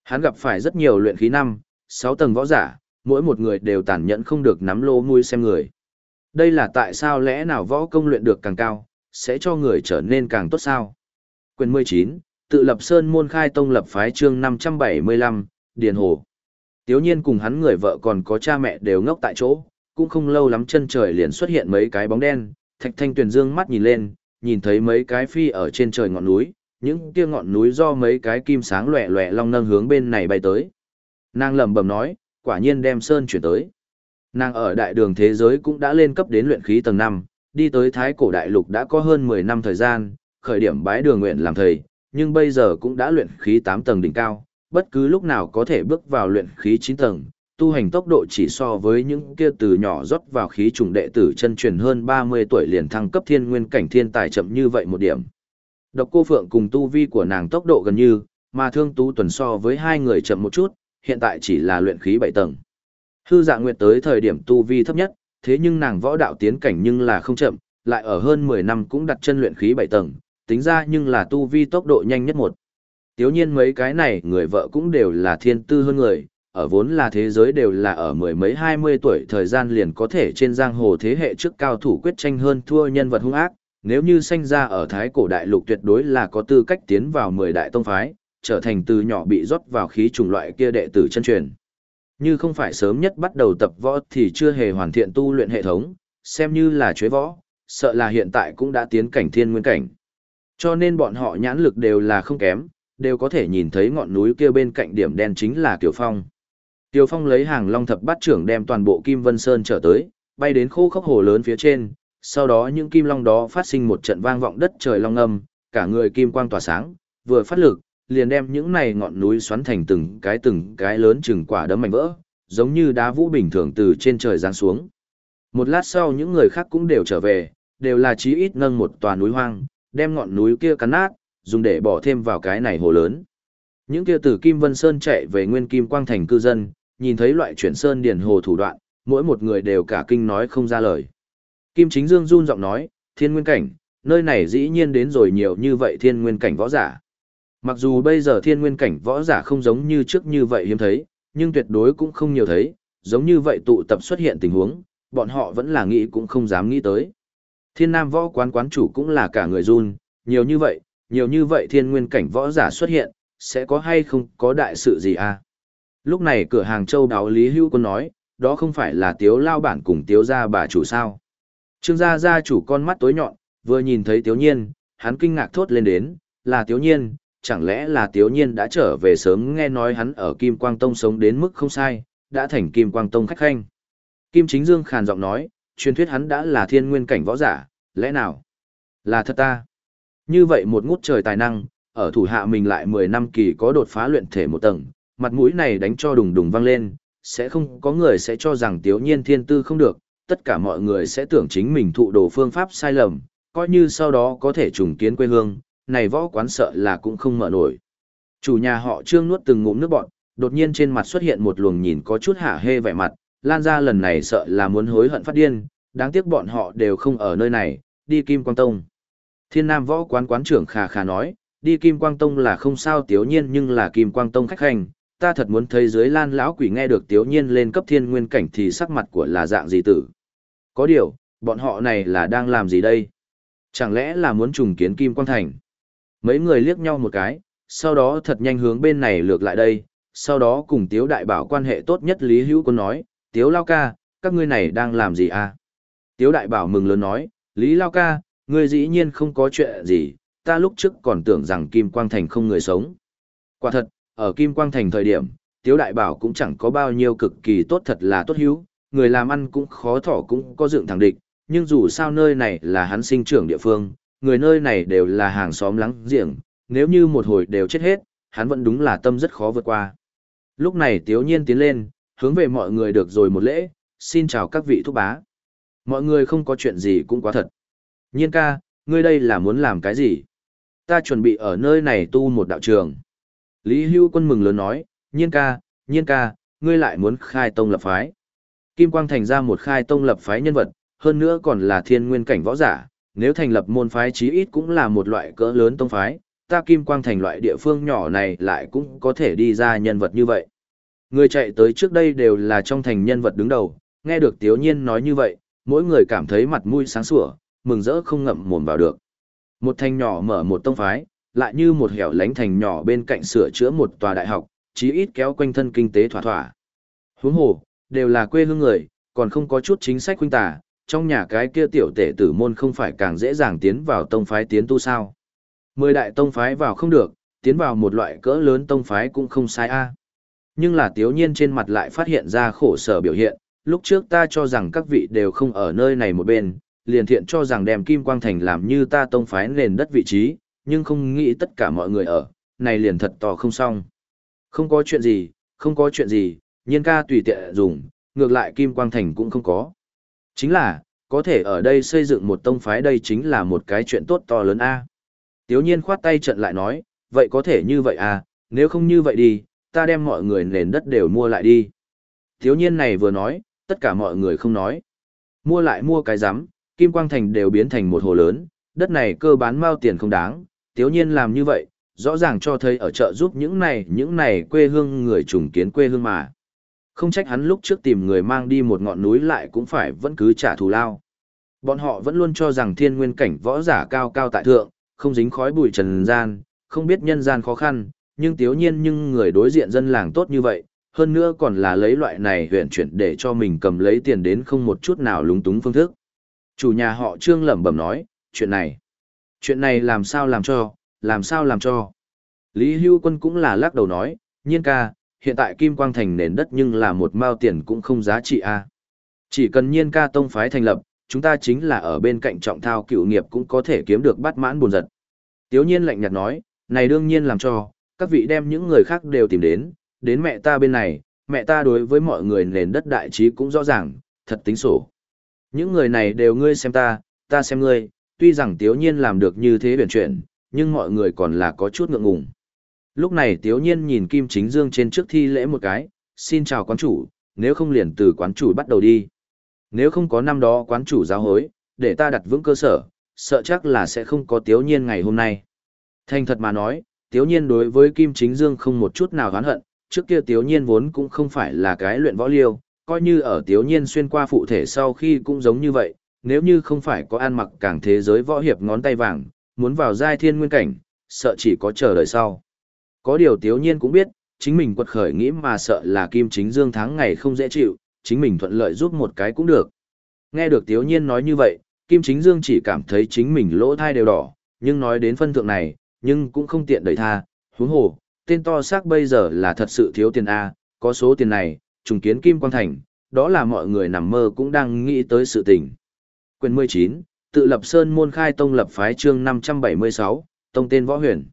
Hắn gặp phải rất nhiều luyện khí năm, sáu tầng võ giả, mỗi một người đều tàn nhẫn không được nắm lô mũi xem người. Đây là tại sao lẽ nào võ công luyện được càng cao, sẽ cho người trở nên càng tốt sao? Quyền 19, tự lập sơn môn khai tông lập phái chương 575, Điền Hồ. Tiếu nhiên cùng hắn người vợ còn có cha mẹ đều ngốc tại chỗ, cũng không lâu lắm chân trời liền xuất hiện mấy cái bóng đen, thạch thanh tuyển dương mắt nhìn lên, nhìn thấy mấy cái phi ở trên trời ngọn núi, những kia ngọn núi do mấy cái kim sáng lòe lòe long nâng hướng bên này bay tới. Nàng lẩm bẩm nói, quả nhiên đem sơn chuyển tới. Nàng ở đại đường thế giới cũng đã lên cấp đến luyện khí tầng 5, đi tới thái cổ đại lục đã có hơn 10 năm thời gian, khởi điểm bái đường nguyện làm thầy, nhưng bây giờ cũng đã luyện khí 8 tầng đỉnh cao, bất cứ lúc nào có thể bước vào luyện khí 9 tầng, tu hành tốc độ chỉ so với những kia từ nhỏ rót vào khí trùng đệ tử chân truyền hơn 30 tuổi liền thăng cấp thiên nguyên cảnh thiên tài chậm như vậy một điểm. Độc cô Phượng cùng tu vi của nàng tốc độ gần như, mà thương tú tuần so với hai người chậm một chút, hiện tại chỉ là luyện khí 7 tầng. Hư dạ nguyệt tới thời điểm tu vi thấp nhất, thế nhưng nàng võ đạo tiến cảnh nhưng là không chậm, lại ở hơn 10 năm cũng đặt chân luyện khí 7 tầng, tính ra nhưng là tu vi tốc độ nhanh nhất một. Tiếu nhiên mấy cái này người vợ cũng đều là thiên tư hơn người, ở vốn là thế giới đều là ở mười mấy hai mươi tuổi thời gian liền có thể trên giang hồ thế hệ trước cao thủ quyết tranh hơn thua nhân vật hung ác, nếu như sanh ra ở thái cổ đại lục tuyệt đối là có tư cách tiến vào mười đại tông phái, trở thành từ nhỏ bị rót vào khí trùng loại kia đệ tử chân truyền. Như không phải sớm nhất bắt đầu tập võ thì chưa hề hoàn thiện tu luyện hệ thống, xem như là chuế võ, sợ là hiện tại cũng đã tiến cảnh thiên nguyên cảnh. Cho nên bọn họ nhãn lực đều là không kém, đều có thể nhìn thấy ngọn núi kia bên cạnh điểm đen chính là tiểu Phong. tiểu Phong lấy hàng long thập bát trưởng đem toàn bộ Kim Vân Sơn trở tới, bay đến khô khốc hồ lớn phía trên, sau đó những kim long đó phát sinh một trận vang vọng đất trời long âm, cả người kim quang tỏa sáng, vừa phát lực, liền đem những này ngọn núi xoắn thành từng cái từng cái lớn chừng quả đấm mảnh vỡ, giống như đá vũ bình thường từ trên trời giáng xuống. Một lát sau những người khác cũng đều trở về, đều là chí ít nâng một tòa núi hoang, đem ngọn núi kia cắn nát, dùng để bỏ thêm vào cái này hồ lớn. Những kia từ Kim Vân Sơn chạy về Nguyên Kim Quang thành cư dân, nhìn thấy loại chuyển sơn điển hồ thủ đoạn, mỗi một người đều cả kinh nói không ra lời. Kim Chính Dương run giọng nói, thiên nguyên cảnh, nơi này dĩ nhiên đến rồi nhiều như vậy thiên nguyên cảnh võ giả. Mặc dù bây giờ thiên nguyên cảnh võ giả không giống như trước như vậy hiếm thấy, nhưng tuyệt đối cũng không nhiều thấy, giống như vậy tụ tập xuất hiện tình huống, bọn họ vẫn là nghĩ cũng không dám nghĩ tới. Thiên Nam võ quán quán chủ cũng là cả người run, nhiều như vậy, nhiều như vậy thiên nguyên cảnh võ giả xuất hiện, sẽ có hay không có đại sự gì à? Lúc này cửa hàng châu đáo Lý Hữu Quân nói, đó không phải là tiếu lao bản cùng tiếu gia bà chủ sao. Trương gia gia chủ con mắt tối nhọn, vừa nhìn thấy tiếu nhiên, hắn kinh ngạc thốt lên đến, là tiếu nhiên, chẳng lẽ là tiếu nhiên đã trở về sớm nghe nói hắn ở Kim Quang Tông sống đến mức không sai, đã thành Kim Quang Tông khách khanh. Kim Chính Dương khàn giọng nói, truyền thuyết hắn đã là thiên nguyên cảnh võ giả, lẽ nào? Là thật ta. Như vậy một ngút trời tài năng, ở thủ hạ mình lại 10 năm kỳ có đột phá luyện thể một tầng, mặt mũi này đánh cho đùng đùng vang lên, sẽ không có người sẽ cho rằng tiếu nhiên thiên tư không được, tất cả mọi người sẽ tưởng chính mình thụ đồ phương pháp sai lầm, coi như sau đó có thể trùng kiến quê hương, này võ quán sợ là cũng không mở nổi. Chủ nhà họ trương nuốt từng ngụm nước bọn, đột nhiên trên mặt xuất hiện một luồng nhìn có chút hả hê vẻ mặt, lan ra lần này sợ là muốn hối hận phát điên, đáng tiếc bọn họ đều không ở nơi này, đi Kim Quang Tông. Thiên Nam võ quán quán trưởng khà khà nói, đi Kim Quang Tông là không sao tiếu nhiên nhưng là Kim Quang Tông khách hành, ta thật muốn thấy dưới lan lão quỷ nghe được tiếu nhiên lên cấp thiên nguyên cảnh thì sắc mặt của là dạng gì tử. Có điều, bọn họ này là đang làm gì đây? Chẳng lẽ là muốn trùng kiến Kim Quang Thành? Mấy người liếc nhau một cái, sau đó thật nhanh hướng bên này lược lại đây, sau đó cùng Tiếu Đại Bảo quan hệ tốt nhất Lý Hữu Quân nói, Tiếu Lao Ca, các ngươi này đang làm gì à? Tiếu Đại Bảo mừng lớn nói, Lý Lao Ca, ngươi dĩ nhiên không có chuyện gì, ta lúc trước còn tưởng rằng Kim Quang Thành không người sống. Quả thật, ở Kim Quang Thành thời điểm, Tiếu Đại Bảo cũng chẳng có bao nhiêu cực kỳ tốt thật là tốt hữu, người làm ăn cũng khó thỏ cũng có dựng thẳng địch, nhưng dù sao nơi này là hắn sinh trưởng địa phương, người nơi này đều là hàng xóm láng giềng, nếu như một hồi đều chết hết, hắn vẫn đúng là tâm rất khó vượt qua. Lúc này Tiếu Nhiên tiến lên, hướng về mọi người được rồi một lễ, xin chào các vị thúc bá. Mọi người không có chuyện gì cũng quá thật. Nhiên ca, ngươi đây là muốn làm cái gì? Ta chuẩn bị ở nơi này tu một đạo trường. Lý Hưu Quân mừng lớn nói, Nhiên ca, Nhiên ca, ngươi lại muốn khai tông lập phái. Kim Quang thành ra một khai tông lập phái nhân vật, hơn nữa còn là thiên nguyên cảnh võ giả, nếu thành lập môn phái chí ít cũng là một loại cỡ lớn tông phái, ta Kim Quang thành loại địa phương nhỏ này lại cũng có thể đi ra nhân vật như vậy. Người chạy tới trước đây đều là trong thành nhân vật đứng đầu, nghe được Tiếu Nhiên nói như vậy, mỗi người cảm thấy mặt mũi sáng sủa, mừng rỡ không ngậm mồm vào được. Một thành nhỏ mở một tông phái, lại như một hẻo lánh thành nhỏ bên cạnh sửa chữa một tòa đại học, chí ít kéo quanh thân kinh tế thỏa thỏa. Huống hồ, đều là quê hương người, còn không có chút chính sách huynh tả, trong nhà cái kia tiểu tể tử môn không phải càng dễ dàng tiến vào tông phái tiến tu sao. Mười đại tông phái vào không được, tiến vào một loại cỡ lớn tông phái cũng không sai a. Nhưng là tiếu nhiên trên mặt lại phát hiện ra khổ sở biểu hiện, lúc trước ta cho rằng các vị đều không ở nơi này một bên, liền thiện cho rằng đem Kim Quang Thành làm như ta tông phái nền đất vị trí, nhưng không nghĩ tất cả mọi người ở, này liền thật to không xong. Không có chuyện gì, không có chuyện gì, nhiên ca tùy tiện dùng, ngược lại Kim Quang Thành cũng không có. Chính là, có thể ở đây xây dựng một tông phái đây chính là một cái chuyện tốt to lớn a. Tiếu nhiên khoát tay trận lại nói, vậy có thể như vậy à, nếu không như vậy đi, ta đem mọi người nền đất đều mua lại đi. Tiếu nhiên này vừa nói, tất cả mọi người không nói. Mua lại mua cái rắm Kim Quang Thành đều biến thành một hồ lớn, đất này cơ bán mao tiền không đáng, tiếu nhiên làm như vậy, rõ ràng cho thấy ở chợ giúp những này, những này quê hương người trùng kiến quê hương mà. Không trách hắn lúc trước tìm người mang đi một ngọn núi lại cũng phải vẫn cứ trả thù lao. Bọn họ vẫn luôn cho rằng thiên nguyên cảnh võ giả cao cao tại thượng, không dính khói bụi trần gian, không biết nhân gian khó khăn, nhưng tiếu nhiên nhưng người đối diện dân làng tốt như vậy, hơn nữa còn là lấy loại này huyện chuyển để cho mình cầm lấy tiền đến không một chút nào lúng túng phương thức. Chủ nhà họ trương lẩm bẩm nói, chuyện này, chuyện này làm sao làm cho, làm sao làm cho. Lý Hưu Quân cũng là lắc đầu nói, nhiên ca, hiện tại Kim Quang Thành nền đất nhưng là một mao tiền cũng không giá trị a. Chỉ cần nhiên ca tông phái thành lập, chúng ta chính là ở bên cạnh trọng thao cựu nghiệp cũng có thể kiếm được bắt mãn buồn giật. Tiếu nhiên lạnh nhạt nói, này đương nhiên làm cho, các vị đem những người khác đều tìm đến, đến mẹ ta bên này, mẹ ta đối với mọi người nền đất đại trí cũng rõ ràng, thật tính sổ. Những người này đều ngươi xem ta, ta xem ngươi, tuy rằng tiếu nhiên làm được như thế biển chuyện, nhưng mọi người còn là có chút ngượng ngùng. Lúc này tiếu nhiên nhìn Kim Chính Dương trên trước thi lễ một cái, xin chào quán chủ, nếu không liền từ quán chủ bắt đầu đi. Nếu không có năm đó quán chủ giáo hối, để ta đặt vững cơ sở, sợ chắc là sẽ không có tiếu nhiên ngày hôm nay. Thành thật mà nói, tiếu nhiên đối với Kim Chính Dương không một chút nào oán hận, trước kia tiếu nhiên vốn cũng không phải là cái luyện võ liêu, coi như ở tiếu nhiên xuyên qua phụ thể sau khi cũng giống như vậy, nếu như không phải có an mặc càng thế giới võ hiệp ngón tay vàng, muốn vào giai thiên nguyên cảnh, sợ chỉ có chờ đợi sau. Có điều tiếu nhiên cũng biết, chính mình quật khởi nghĩ mà sợ là Kim Chính Dương tháng ngày không dễ chịu, chính mình thuận lợi giúp một cái cũng được. Nghe được tiếu nhiên nói như vậy, Kim Chính Dương chỉ cảm thấy chính mình lỗ thai đều đỏ, nhưng nói đến phân thượng này, nhưng cũng không tiện đẩy tha, huống hồ, tên to xác bây giờ là thật sự thiếu tiền A, có số tiền này, trùng kiến Kim Quang Thành, đó là mọi người nằm mơ cũng đang nghĩ tới sự tình. Quyền 19, tự lập Sơn môn khai tông lập phái chương 576, tông tên võ huyền.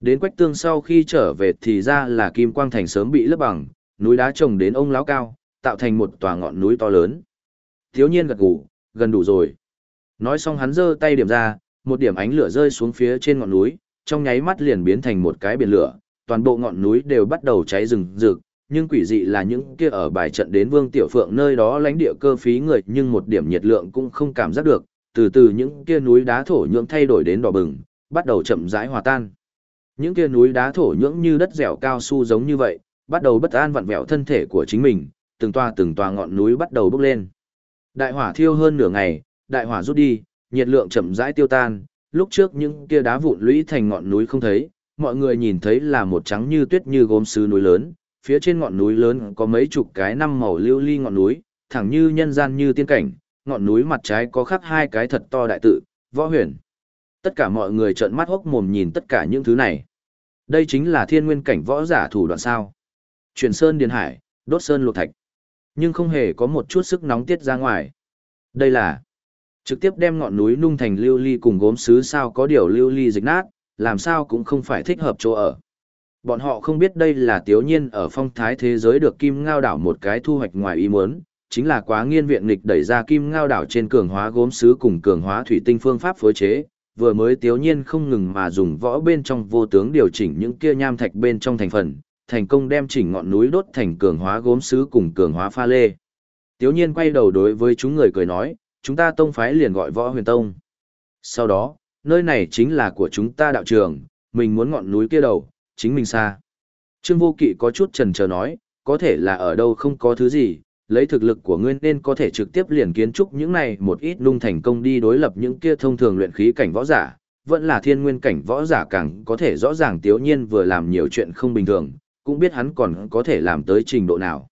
Đến Quách Tương sau khi trở về thì ra là Kim Quang Thành sớm bị lấp bằng, núi đá trồng đến ông lão cao, tạo thành một tòa ngọn núi to lớn. Thiếu nhiên gật gù, gần đủ rồi. Nói xong hắn giơ tay điểm ra, một điểm ánh lửa rơi xuống phía trên ngọn núi, trong nháy mắt liền biến thành một cái biển lửa, toàn bộ ngọn núi đều bắt đầu cháy rừng rực, nhưng quỷ dị là những kia ở bài trận đến Vương Tiểu Phượng nơi đó lãnh địa cơ phí người nhưng một điểm nhiệt lượng cũng không cảm giác được, từ từ những kia núi đá thổ nhưỡng thay đổi đến đỏ bừng, bắt đầu chậm rãi hòa tan. Những kia núi đá thổ nhưỡng như đất dẻo cao su giống như vậy, bắt đầu bất an vặn vẹo thân thể của chính mình, từng toa từng toa ngọn núi bắt đầu bốc lên. Đại hỏa thiêu hơn nửa ngày, đại hỏa rút đi, nhiệt lượng chậm rãi tiêu tan, lúc trước những kia đá vụn lũy thành ngọn núi không thấy, mọi người nhìn thấy là một trắng như tuyết như gốm sứ núi lớn, phía trên ngọn núi lớn có mấy chục cái năm màu lưu ly ngọn núi, thẳng như nhân gian như tiên cảnh, ngọn núi mặt trái có khắc hai cái thật to đại tự, võ huyền. Tất cả mọi người trợn mắt hốc mồm nhìn tất cả những thứ này. Đây chính là thiên nguyên cảnh võ giả thủ đoạn sao. Chuyển sơn điền hải, đốt sơn lục thạch. Nhưng không hề có một chút sức nóng tiết ra ngoài. Đây là trực tiếp đem ngọn núi nung thành lưu ly cùng gốm sứ sao có điều lưu ly dịch nát, làm sao cũng không phải thích hợp chỗ ở. Bọn họ không biết đây là tiếu nhiên ở phong thái thế giới được kim ngao đảo một cái thu hoạch ngoài ý muốn, chính là quá nghiên viện nghịch đẩy ra kim ngao đảo trên cường hóa gốm sứ cùng cường hóa thủy tinh phương pháp phối chế, vừa mới tiếu nhiên không ngừng mà dùng võ bên trong vô tướng điều chỉnh những kia nham thạch bên trong thành phần, thành công đem chỉnh ngọn núi đốt thành cường hóa gốm sứ cùng cường hóa pha lê. Tiếu nhiên quay đầu đối với chúng người cười nói, chúng ta tông phái liền gọi võ huyền tông. Sau đó, nơi này chính là của chúng ta đạo trường, mình muốn ngọn núi kia đầu, chính mình xa. Trương Vô Kỵ có chút chần chờ nói, có thể là ở đâu không có thứ gì, lấy thực lực của ngươi nên có thể trực tiếp liền kiến trúc những này một ít nung thành công đi đối lập những kia thông thường luyện khí cảnh võ giả, vẫn là thiên nguyên cảnh võ giả càng có thể rõ ràng tiếu nhiên vừa làm nhiều chuyện không bình thường, cũng biết hắn còn có thể làm tới trình độ nào.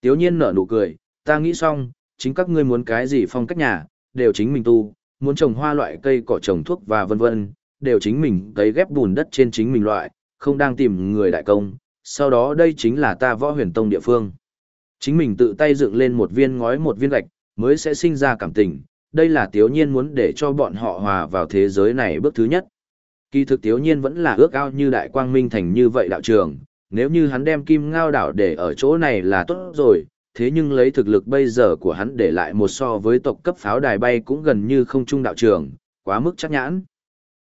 Tiếu nhiên nở nụ cười, ta nghĩ xong, chính các ngươi muốn cái gì phong cách nhà, đều chính mình tu, muốn trồng hoa loại cây cỏ trồng thuốc và vân vân, đều chính mình cấy ghép bùn đất trên chính mình loại, không đang tìm người đại công, sau đó đây chính là ta võ huyền tông địa phương. Chính mình tự tay dựng lên một viên ngói một viên gạch, mới sẽ sinh ra cảm tình, đây là tiếu nhiên muốn để cho bọn họ hòa vào thế giới này bước thứ nhất. Kỳ thực tiếu nhiên vẫn là ước ao như đại quang minh thành như vậy đạo trường, nếu như hắn đem kim ngao đảo để ở chỗ này là tốt rồi, thế nhưng lấy thực lực bây giờ của hắn để lại một so với tộc cấp pháo đài bay cũng gần như không trung đạo trường, quá mức chắc nhãn.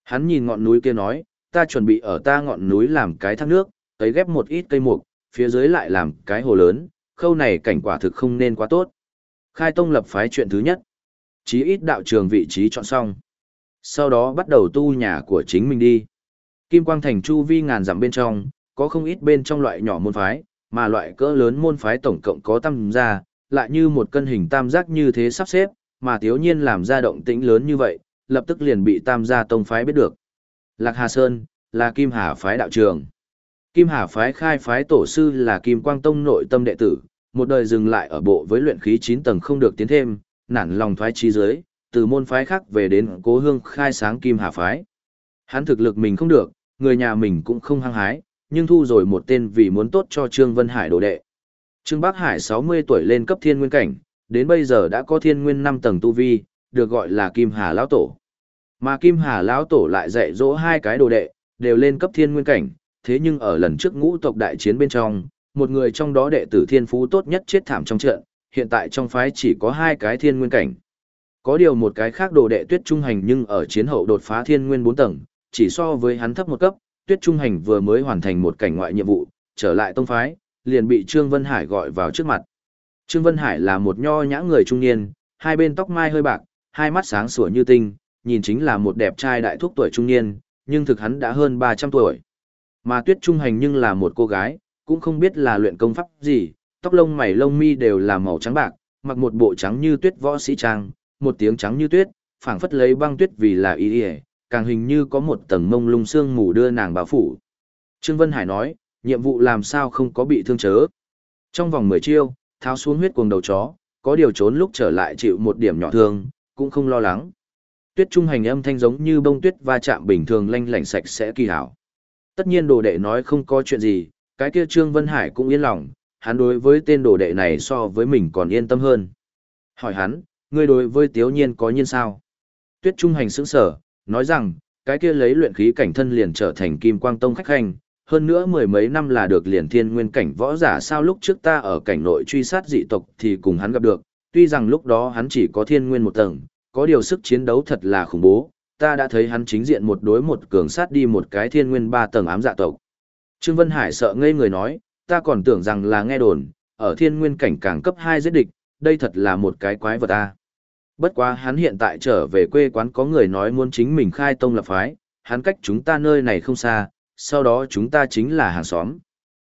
Hắn nhìn ngọn núi kia nói, ta chuẩn bị ở ta ngọn núi làm cái thác nước, tới ghép một ít cây mục, phía dưới lại làm cái hồ lớn, khâu này cảnh quả thực không nên quá tốt. Khai tông lập phái chuyện thứ nhất. Chí ít đạo trường vị trí chọn xong. Sau đó bắt đầu tu nhà của chính mình đi. Kim Quang Thành chu vi ngàn dặm bên trong, có không ít bên trong loại nhỏ môn phái, mà loại cỡ lớn môn phái tổng cộng có tam gia, lại như một cân hình tam giác như thế sắp xếp, mà thiếu nhiên làm ra động tĩnh lớn như vậy, lập tức liền bị tam gia tông phái biết được. Lạc Hà Sơn, là Kim Hà phái đạo trường. Kim Hà phái khai phái tổ sư là Kim Quang Tông nội tâm đệ tử, một đời dừng lại ở bộ với luyện khí 9 tầng không được tiến thêm, nản lòng thoái trí dưới, từ môn phái khác về đến cố hương khai sáng Kim Hà phái. Hắn thực lực mình không được, người nhà mình cũng không hăng hái, nhưng thu rồi một tên vì muốn tốt cho Trương Vân Hải đồ đệ. Trương Bắc Hải 60 tuổi lên cấp thiên nguyên cảnh, đến bây giờ đã có thiên nguyên 5 tầng tu vi, được gọi là Kim Hà Lão Tổ. Mà Kim Hà Lão Tổ lại dạy dỗ hai cái đồ đệ, đều lên cấp thiên nguyên cảnh, thế nhưng ở lần trước ngũ tộc đại chiến bên trong, một người trong đó đệ tử thiên phú tốt nhất chết thảm trong trận, hiện tại trong phái chỉ có hai cái thiên nguyên cảnh. Có điều một cái khác đồ đệ tuyết trung hành nhưng ở chiến hậu đột phá thiên nguyên 4 tầng, chỉ so với hắn thấp một cấp, tuyết trung hành vừa mới hoàn thành một cảnh ngoại nhiệm vụ, trở lại tông phái, liền bị Trương Vân Hải gọi vào trước mặt. Trương Vân Hải là một nho nhã người trung niên, hai bên tóc mai hơi bạc, hai mắt sáng sủa như tinh, nhìn chính là một đẹp trai đại thúc tuổi trung niên, nhưng thực hắn đã hơn 300 tuổi. Mà Tuyết Trung Hành nhưng là một cô gái, cũng không biết là luyện công pháp gì, tóc lông mày lông mi đều là màu trắng bạc, mặc một bộ trắng như tuyết võ sĩ trang, một tiếng trắng như tuyết, phảng phất lấy băng tuyết vì là y y, càng hình như có một tầng mông lung sương mù đưa nàng bao phủ. Trương Vân Hải nói, nhiệm vụ làm sao không có bị thương chớ. Trong vòng 10 chiêu, tháo xuống huyết cuồng đầu chó, có điều trốn lúc trở lại chịu một điểm nhỏ thương, cũng không lo lắng. Tuyết trung hành âm thanh giống như bông tuyết va chạm bình thường lanh lảnh sạch sẽ kỳ hảo. Tất nhiên đồ đệ nói không có chuyện gì, cái kia Trương Vân Hải cũng yên lòng, hắn đối với tên đồ đệ này so với mình còn yên tâm hơn. Hỏi hắn, ngươi đối với Tiếu Nhiên có nhiên sao? Tuyết Trung Hành sững sở, nói rằng, cái kia lấy luyện khí cảnh thân liền trở thành Kim Quang Tông khách hành, hơn nữa mười mấy năm là được liền thiên nguyên cảnh võ giả sao lúc trước ta ở cảnh nội truy sát dị tộc thì cùng hắn gặp được, tuy rằng lúc đó hắn chỉ có thiên nguyên một tầng, có điều sức chiến đấu thật là khủng bố, ta đã thấy hắn chính diện một đối một cường sát đi một cái thiên nguyên ba tầng ám dạ tộc. Trương Vân Hải sợ ngây người nói, ta còn tưởng rằng là nghe đồn, ở thiên nguyên cảnh càng cấp 2 giết địch, đây thật là một cái quái vật ta. Bất quá hắn hiện tại trở về quê quán có người nói muốn chính mình khai tông lập phái, hắn cách chúng ta nơi này không xa, sau đó chúng ta chính là hàng xóm.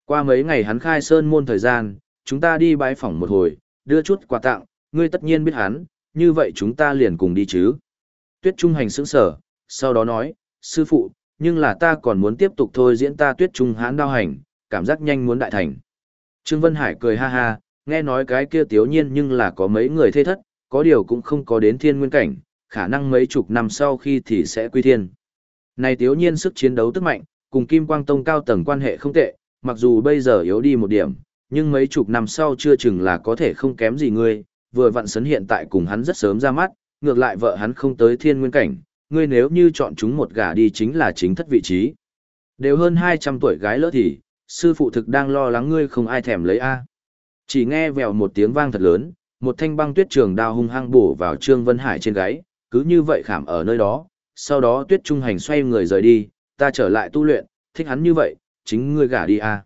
Qua mấy ngày hắn khai sơn môn thời gian, chúng ta đi bái phỏng một hồi, đưa chút quà tặng, ngươi tất nhiên biết hắn, như vậy chúng ta liền cùng đi chứ. Tuyết Trung hành sững sở, sau đó nói, sư phụ, nhưng là ta còn muốn tiếp tục thôi diễn ta Tuyết Trung hãn đao hành, cảm giác nhanh muốn đại thành. Trương Vân Hải cười ha ha, nghe nói cái kia tiếu nhiên nhưng là có mấy người thê thất, có điều cũng không có đến thiên nguyên cảnh, khả năng mấy chục năm sau khi thì sẽ quy thiên. Này tiếu nhiên sức chiến đấu tức mạnh, cùng Kim Quang Tông cao tầng quan hệ không tệ, mặc dù bây giờ yếu đi một điểm, nhưng mấy chục năm sau chưa chừng là có thể không kém gì ngươi, vừa vặn sấn hiện tại cùng hắn rất sớm ra mắt, ngược lại vợ hắn không tới thiên nguyên cảnh, ngươi nếu như chọn chúng một gả đi chính là chính thất vị trí. Đều hơn 200 tuổi gái lỡ thì, sư phụ thực đang lo lắng ngươi không ai thèm lấy A. Chỉ nghe vèo một tiếng vang thật lớn, một thanh băng tuyết trường đao hung hăng bổ vào Trương Vân Hải trên gáy, cứ như vậy khảm ở nơi đó, sau đó tuyết trung hành xoay người rời đi, ta trở lại tu luyện, thích hắn như vậy, chính ngươi gả đi A.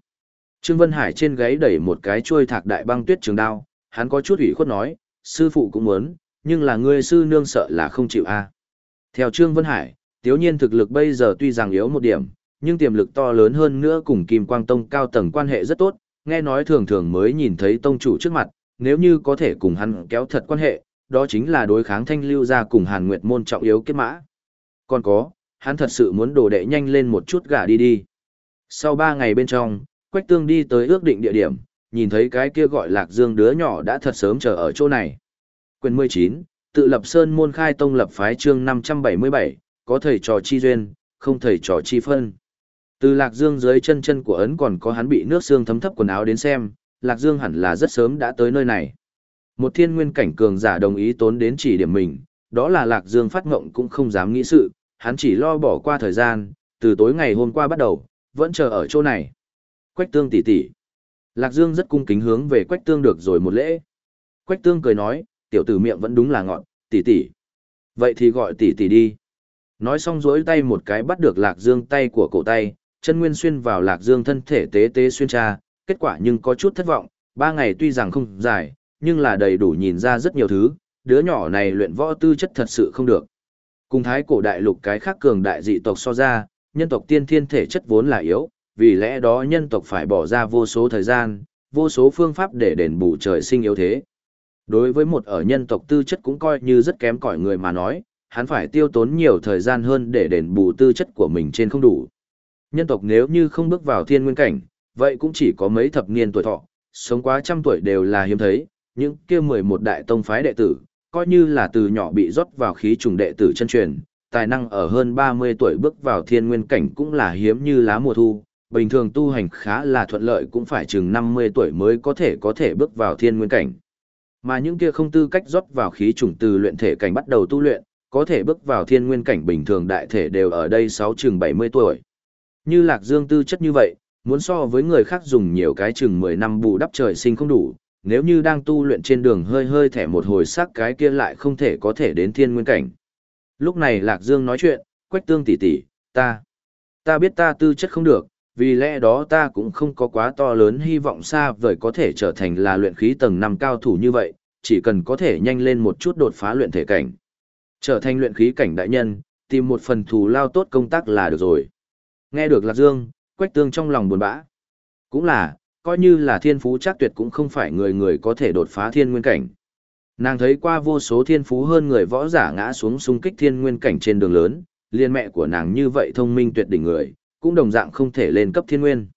Trương Vân Hải trên gáy đẩy một cái chuôi thạc đại băng tuyết trường đao, hắn có chút ủy khuất nói, sư phụ cũng muốn, nhưng là ngươi sư nương sợ là không chịu A. Theo Trương Vân Hải, tiếu nhiên thực lực bây giờ tuy rằng yếu một điểm, nhưng tiềm lực to lớn hơn nữa cùng Kim Quang Tông cao tầng quan hệ rất tốt, nghe nói thường thường mới nhìn thấy tông chủ trước mặt, nếu như có thể cùng hắn kéo thật quan hệ, đó chính là đối kháng thanh lưu ra cùng Hàn Nguyệt môn trọng yếu kết mã. Còn có, hắn thật sự muốn đổ đệ nhanh lên một chút gả đi đi. Sau ba ngày bên trong, Quách Tương đi tới ước định địa điểm, nhìn thấy cái kia gọi Lạc Dương đứa nhỏ đã thật sớm chờ ở chỗ này. Quyền 19, tự lập sơn môn khai tông lập phái chương 577, có thầy trò chi duyên, không thầy trò chi phân. Từ Lạc Dương dưới chân chân của ấn còn có hắn bị nước xương thấm thấp quần áo đến xem, Lạc Dương hẳn là rất sớm đã tới nơi này. Một thiên nguyên cảnh cường giả đồng ý tốn đến chỉ điểm mình, đó là Lạc Dương phát ngộng cũng không dám nghĩ sự, hắn chỉ lo bỏ qua thời gian, từ tối ngày hôm qua bắt đầu, vẫn chờ ở chỗ này. Quách tương tỷ tỷ. Lạc Dương rất cung kính hướng về Quách tương được rồi một lễ. Quách tương cười nói, tiểu tử miệng vẫn đúng là ngọn, tỷ tỷ. Vậy thì gọi tỷ tỷ đi. Nói xong rỗi tay một cái bắt được Lạc Dương tay của cổ tay, chân nguyên xuyên vào Lạc Dương thân thể tế tế xuyên tra, kết quả nhưng có chút thất vọng, ba ngày tuy rằng không dài, nhưng là đầy đủ nhìn ra rất nhiều thứ, đứa nhỏ này luyện võ tư chất thật sự không được. Cùng thái cổ đại lục cái khác cường đại dị tộc so ra, nhân tộc tiên thiên thể chất vốn là yếu, vì lẽ đó nhân tộc phải bỏ ra vô số thời gian, vô số phương pháp để đền bù trời sinh yếu thế. Đối với một ở nhân tộc tư chất cũng coi như rất kém cỏi người mà nói, hắn phải tiêu tốn nhiều thời gian hơn để đền bù tư chất của mình trên không đủ. Nhân tộc nếu như không bước vào thiên nguyên cảnh, vậy cũng chỉ có mấy thập niên tuổi thọ, sống quá trăm tuổi đều là hiếm thấy, những kia 11 đại tông phái đệ tử, coi như là từ nhỏ bị rót vào khí trùng đệ tử chân truyền, tài năng ở hơn 30 tuổi bước vào thiên nguyên cảnh cũng là hiếm như lá mùa thu, bình thường tu hành khá là thuận lợi cũng phải chừng 50 tuổi mới có thể có thể bước vào thiên nguyên cảnh. Mà những kia không tư cách rót vào khí trùng từ luyện thể cảnh bắt đầu tu luyện, có thể bước vào thiên nguyên cảnh bình thường đại thể đều ở đây 6 chừng 70 tuổi. Như Lạc Dương tư chất như vậy, muốn so với người khác dùng nhiều cái chừng 10 năm bù đắp trời sinh không đủ, nếu như đang tu luyện trên đường hơi hơi thẻ một hồi sắc cái kia lại không thể có thể đến thiên nguyên cảnh. Lúc này Lạc Dương nói chuyện, Quách Tương tỷ tỷ, ta, ta biết ta tư chất không được, vì lẽ đó ta cũng không có quá to lớn hy vọng xa vời có thể trở thành là luyện khí tầng năm cao thủ như vậy, chỉ cần có thể nhanh lên một chút đột phá luyện thể cảnh. Trở thành luyện khí cảnh đại nhân, tìm một phần thù lao tốt công tác là được rồi. Nghe được Lạc Dương, Quách Tương trong lòng buồn bã. Cũng là, coi như là thiên phú chắc tuyệt cũng không phải người người có thể đột phá thiên nguyên cảnh. Nàng thấy qua vô số thiên phú hơn người võ giả ngã xuống xung kích thiên nguyên cảnh trên đường lớn, liên mẹ của nàng như vậy thông minh tuyệt đỉnh người, cũng đồng dạng không thể lên cấp thiên nguyên.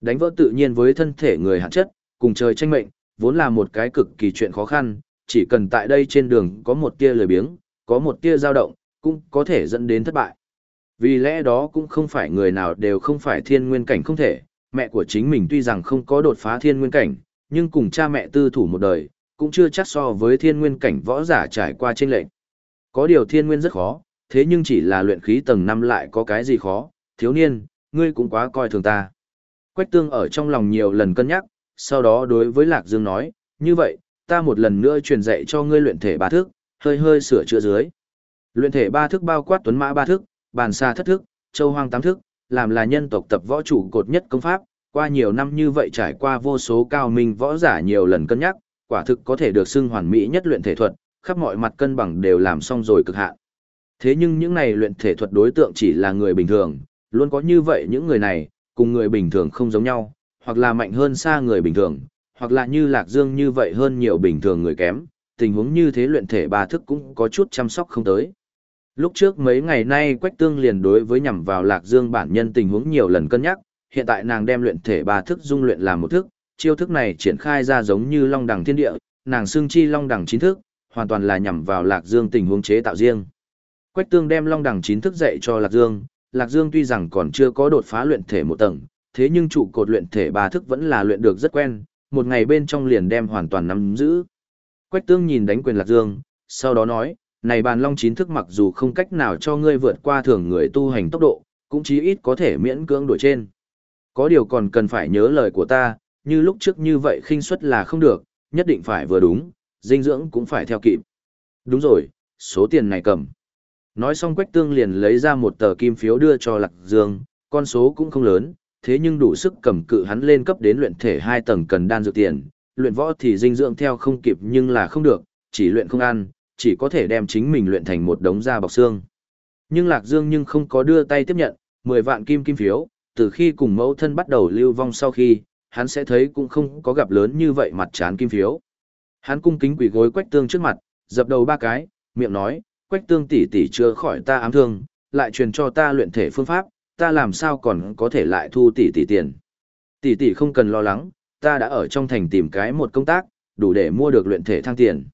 Đánh vỡ tự nhiên với thân thể người hạn chất, cùng trời tranh mệnh, vốn là một cái cực kỳ chuyện khó khăn, chỉ cần tại đây trên đường có một tia lười biếng, có một tia dao động, cũng có thể dẫn đến thất bại. Vì lẽ đó cũng không phải người nào đều không phải thiên nguyên cảnh không thể, mẹ của chính mình tuy rằng không có đột phá thiên nguyên cảnh, nhưng cùng cha mẹ tư thủ một đời, cũng chưa chắc so với thiên nguyên cảnh võ giả trải qua trên lệnh. Có điều thiên nguyên rất khó, thế nhưng chỉ là luyện khí tầng 5 lại có cái gì khó, thiếu niên, ngươi cũng quá coi thường ta. Quách tương ở trong lòng nhiều lần cân nhắc, sau đó đối với Lạc Dương nói, như vậy, ta một lần nữa truyền dạy cho ngươi luyện thể ba thức, hơi hơi sửa chữa dưới. Luyện thể ba thức bao quát tuấn mã ba thức, bàn xa thất thức, châu hoang tám thức, làm là nhân tộc tập võ chủ cột nhất công pháp, qua nhiều năm như vậy trải qua vô số cao minh võ giả nhiều lần cân nhắc, quả thực có thể được xưng hoàn mỹ nhất luyện thể thuật, khắp mọi mặt cân bằng đều làm xong rồi cực hạn. Thế nhưng những này luyện thể thuật đối tượng chỉ là người bình thường, luôn có như vậy những người này, cùng người bình thường không giống nhau, hoặc là mạnh hơn xa người bình thường, hoặc là như Lạc Dương như vậy hơn nhiều bình thường người kém, tình huống như thế luyện thể ba thức cũng có chút chăm sóc không tới. Lúc trước mấy ngày nay Quách Tương liền đối với nhằm vào Lạc Dương bản nhân tình huống nhiều lần cân nhắc, hiện tại nàng đem luyện thể ba thức dung luyện làm một thức, chiêu thức này triển khai ra giống như long đẳng thiên địa, nàng xương chi long đẳng chín thức, hoàn toàn là nhằm vào Lạc Dương tình huống chế tạo riêng. Quách Tương đem long đẳng chín thức dạy cho Lạc Dương, Lạc Dương tuy rằng còn chưa có đột phá luyện thể một tầng, thế nhưng trụ cột luyện thể ba thức vẫn là luyện được rất quen, một ngày bên trong liền đem hoàn toàn nắm giữ. Quách Tương nhìn đánh quyền Lạc Dương, sau đó nói, này bàn long chín thức mặc dù không cách nào cho ngươi vượt qua thường người tu hành tốc độ, cũng chí ít có thể miễn cưỡng đuổi trên. Có điều còn cần phải nhớ lời của ta, như lúc trước như vậy khinh suất là không được, nhất định phải vừa đúng, dinh dưỡng cũng phải theo kịp. Đúng rồi, số tiền này cầm. Nói xong Quách Tương liền lấy ra một tờ kim phiếu đưa cho Lạc Dương, con số cũng không lớn, thế nhưng đủ sức cầm cự hắn lên cấp đến luyện thể hai tầng cần đan dược tiền, luyện võ thì dinh dưỡng theo không kịp nhưng là không được, chỉ luyện không ăn, chỉ có thể đem chính mình luyện thành một đống da bọc xương. Nhưng Lạc Dương nhưng không có đưa tay tiếp nhận, 10 vạn kim kim phiếu, từ khi cùng mẫu thân bắt đầu lưu vong sau khi, hắn sẽ thấy cũng không có gặp lớn như vậy mặt chán kim phiếu. Hắn cung kính quỳ gối quách tương trước mặt, dập đầu ba cái, miệng nói, quách tương tỷ tỷ chưa khỏi ta ám thương, lại truyền cho ta luyện thể phương pháp, ta làm sao còn có thể lại thu tỷ tỷ tiền. Tỷ tỷ không cần lo lắng, ta đã ở trong thành tìm cái một công tác, đủ để mua được luyện thể thăng tiền.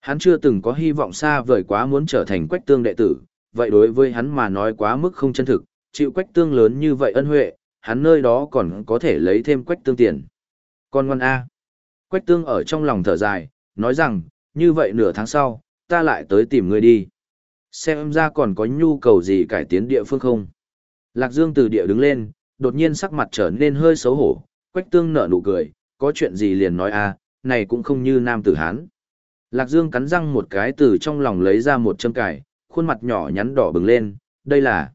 Hắn chưa từng có hy vọng xa vời quá muốn trở thành quách tương đệ tử, vậy đối với hắn mà nói quá mức không chân thực, chịu quách tương lớn như vậy ân huệ, hắn nơi đó còn có thể lấy thêm quách tương tiền. Con ngoan A. Quách tương ở trong lòng thở dài, nói rằng, như vậy nửa tháng sau, ta lại tới tìm ngươi đi. Xem ra còn có nhu cầu gì cải tiến địa phương không? Lạc Dương từ địa đứng lên, đột nhiên sắc mặt trở nên hơi xấu hổ, quách tương nở nụ cười, có chuyện gì liền nói a, này cũng không như nam tử Hán. Lạc Dương cắn răng một cái từ trong lòng lấy ra một châm cải, khuôn mặt nhỏ nhắn đỏ bừng lên, đây là...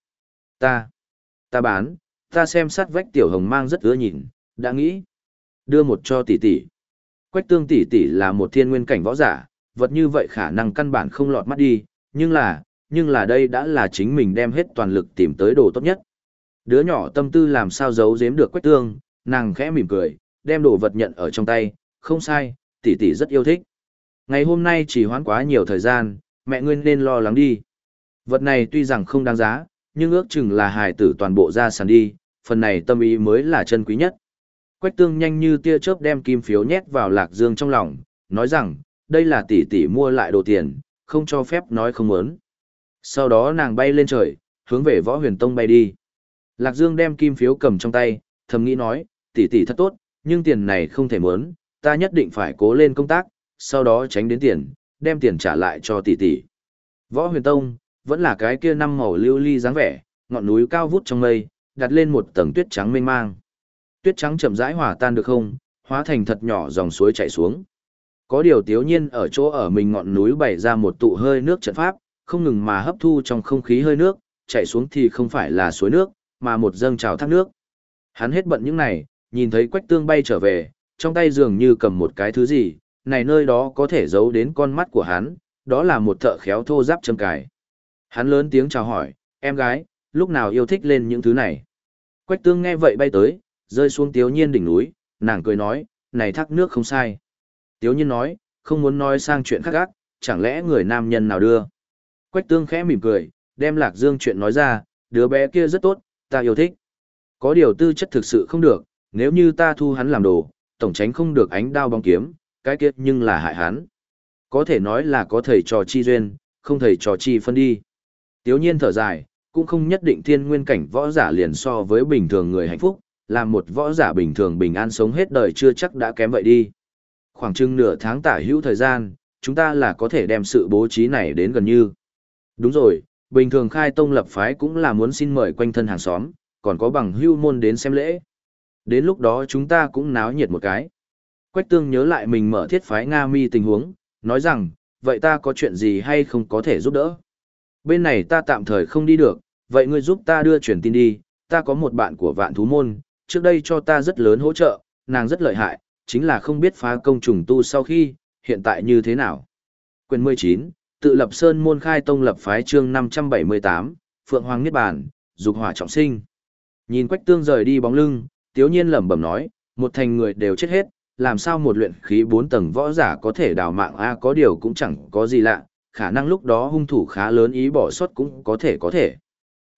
Ta... Ta bán, ta xem sát vách tiểu hồng mang rất ưa nhìn, đã nghĩ. Đưa một cho tỷ tỷ. Quách tương tỷ tỷ là một thiên nguyên cảnh võ giả, vật như vậy khả năng căn bản không lọt mắt đi, nhưng là, nhưng là đây đã là chính mình đem hết toàn lực tìm tới đồ tốt nhất. Đứa nhỏ tâm tư làm sao giấu giếm được quách tương, nàng khẽ mỉm cười, đem đồ vật nhận ở trong tay, không sai, tỷ tỷ rất yêu thích. Ngày hôm nay chỉ hoãn quá nhiều thời gian, mẹ ngươi nên lo lắng đi. Vật này tuy rằng không đáng giá, nhưng ước chừng là hài tử toàn bộ ra sàn đi, phần này tâm ý mới là chân quý nhất. Quách tương nhanh như tia chớp đem kim phiếu nhét vào lạc dương trong lòng, nói rằng, đây là tỷ tỷ mua lại đồ tiền, không cho phép nói không muốn. Sau đó nàng bay lên trời, hướng về võ huyền tông bay đi. Lạc Dương đem kim phiếu cầm trong tay, thầm nghĩ nói, tỷ tỷ thật tốt, nhưng tiền này không thể muốn, ta nhất định phải cố lên công tác, sau đó tránh đến tiền, đem tiền trả lại cho tỷ tỷ. Võ huyền tông, vẫn là cái kia năm màu lưu ly dáng vẻ, ngọn núi cao vút trong mây, đặt lên một tầng tuyết trắng mênh mang. Tuyết trắng chậm rãi hòa tan được không, hóa thành thật nhỏ dòng suối chảy xuống. Có điều tiếu nhiên ở chỗ ở mình ngọn núi bày ra một tụ hơi nước trận pháp, không ngừng mà hấp thu trong không khí hơi nước, chảy xuống thì không phải là suối nước, mà một dâng trào thác nước. Hắn hết bận những này, nhìn thấy quách tương bay trở về, trong tay dường như cầm một cái thứ gì, này nơi đó có thể giấu đến con mắt của hắn, đó là một thợ khéo thô giáp châm cài. Hắn lớn tiếng chào hỏi, em gái, lúc nào yêu thích lên những thứ này. Quách tương nghe vậy bay tới, rơi xuống tiếu nhiên đỉnh núi, nàng cười nói, này thác nước không sai. Tiếu nhiên nói, không muốn nói sang chuyện khác gác, chẳng lẽ người nam nhân nào đưa. Quách tương khẽ mỉm cười, đem lạc dương chuyện nói ra, đứa bé kia rất tốt, ta yêu thích. Có điều tư chất thực sự không được, nếu như ta thu hắn làm đồ, tổng tránh không được ánh đao bóng kiếm, cái kia nhưng là hại hắn. Có thể nói là có thầy trò chi duyên, không thầy trò chi phân đi. Tiếu nhiên thở dài, cũng không nhất định thiên nguyên cảnh võ giả liền so với bình thường người hạnh phúc, làm một võ giả bình thường bình an sống hết đời chưa chắc đã kém vậy đi. Khoảng chừng nửa tháng tả hữu thời gian, chúng ta là có thể đem sự bố trí này đến gần như. Đúng rồi, bình thường khai tông lập phái cũng là muốn xin mời quanh thân hàng xóm, còn có bằng hưu môn đến xem lễ. Đến lúc đó chúng ta cũng náo nhiệt một cái. Quách tương nhớ lại mình mở thiết phái Nga mi tình huống, nói rằng, vậy ta có chuyện gì hay không có thể giúp đỡ? Bên này ta tạm thời không đi được, vậy ngươi giúp ta đưa truyền tin đi, ta có một bạn của vạn thú môn, trước đây cho ta rất lớn hỗ trợ, nàng rất lợi hại, chính là không biết phá công trùng tu sau khi, hiện tại như thế nào. Quyền 19, tự lập sơn môn khai tông lập phái chương 578, Phượng Hoàng Niết Bàn, dục hỏa trọng sinh. Nhìn quách tương rời đi bóng lưng, tiếu nhiên lẩm bẩm nói, một thành người đều chết hết, làm sao một luyện khí bốn tầng võ giả có thể đào mạng A có điều cũng chẳng có gì lạ, khả năng lúc đó hung thủ khá lớn ý bỏ sót cũng có thể có thể.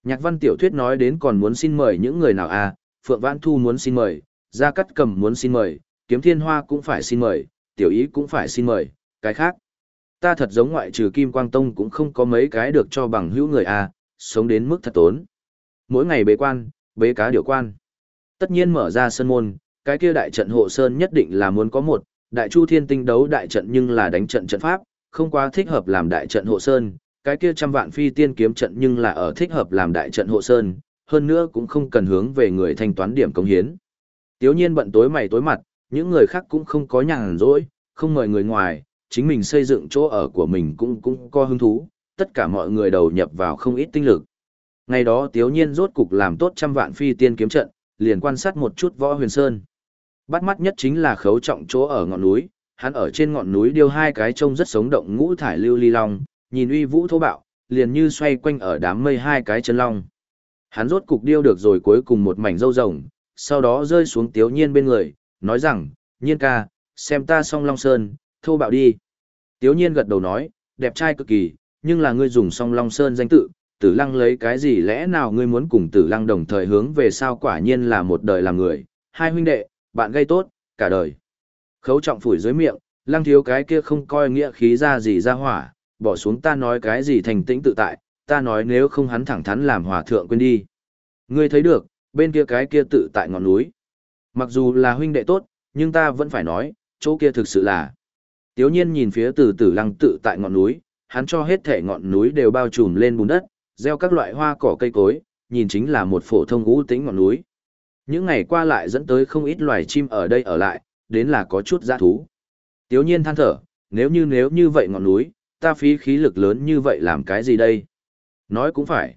Nhạc văn tiểu thuyết nói đến còn muốn xin mời những người nào A, Phượng Vãn Thu muốn xin mời, Gia Cắt Cầm muốn xin mời, Kiếm Thiên Hoa cũng phải xin mời, Tiểu Ý cũng phải xin mời, cái khác. Ta thật giống ngoại trừ Kim Quang Tông cũng không có mấy cái được cho bằng hữu người A, sống đến mức thật tốn. Mỗi ngày bế quan, bế cá điều quan. Tất nhiên mở ra sân môn, cái kia đại trận hộ sơn nhất định là muốn có một, đại chu thiên tinh đấu đại trận nhưng là đánh trận trận pháp, không quá thích hợp làm đại trận hộ sơn, cái kia trăm vạn phi tiên kiếm trận nhưng là ở thích hợp làm đại trận hộ sơn, hơn nữa cũng không cần hướng về người thanh toán điểm công hiến. Tiếu nhiên bận tối mày tối mặt, những người khác cũng không có nhàn rỗi, không mời người ngoài, chính mình xây dựng chỗ ở của mình cũng cũng có hứng thú, tất cả mọi người đầu nhập vào không ít tinh lực. Ngày đó Tiếu nhiên rốt cục làm tốt trăm vạn phi tiên kiếm trận, liền quan sát một chút võ huyền sơn. Bắt mắt nhất chính là khấu trọng chỗ ở ngọn núi, hắn ở trên ngọn núi điêu hai cái trông rất sống động ngũ thải lưu ly long, nhìn uy vũ thô bạo, liền như xoay quanh ở đám mây hai cái chân long. Hắn rốt cục điêu được rồi cuối cùng một mảnh râu rồng, sau đó rơi xuống tiếu nhiên bên người, nói rằng, nhiên ca, xem ta song long sơn, thô bạo đi. Tiếu nhiên gật đầu nói, đẹp trai cực kỳ, nhưng là ngươi dùng song long sơn danh tự, tử lăng lấy cái gì lẽ nào ngươi muốn cùng tử lăng đồng thời hướng về sao quả nhiên là một đời làm người, hai huynh đệ, bạn gây tốt, cả đời. Khấu trọng phủi dưới miệng, lăng thiếu cái kia không coi nghĩa khí ra gì ra hỏa, bỏ xuống ta nói cái gì thành tĩnh tự tại, ta nói nếu không hắn thẳng thắn làm hòa thượng quên đi. Ngươi thấy được, bên kia cái kia tự tại ngọn núi. Mặc dù là huynh đệ tốt, nhưng ta vẫn phải nói, chỗ kia thực sự là. Tiếu nhiên nhìn phía từ tử lăng tự tại ngọn núi, hắn cho hết thể ngọn núi đều bao trùm lên bùn đất, gieo các loại hoa cỏ cây cối, nhìn chính là một phổ thông ngũ tĩnh ngọn núi. Những ngày qua lại dẫn tới không ít loài chim ở đây ở lại, đến là có chút giã thú. Tiếu nhiên than thở, nếu như nếu như vậy ngọn núi, ta phí khí lực lớn như vậy làm cái gì đây? Nói cũng phải.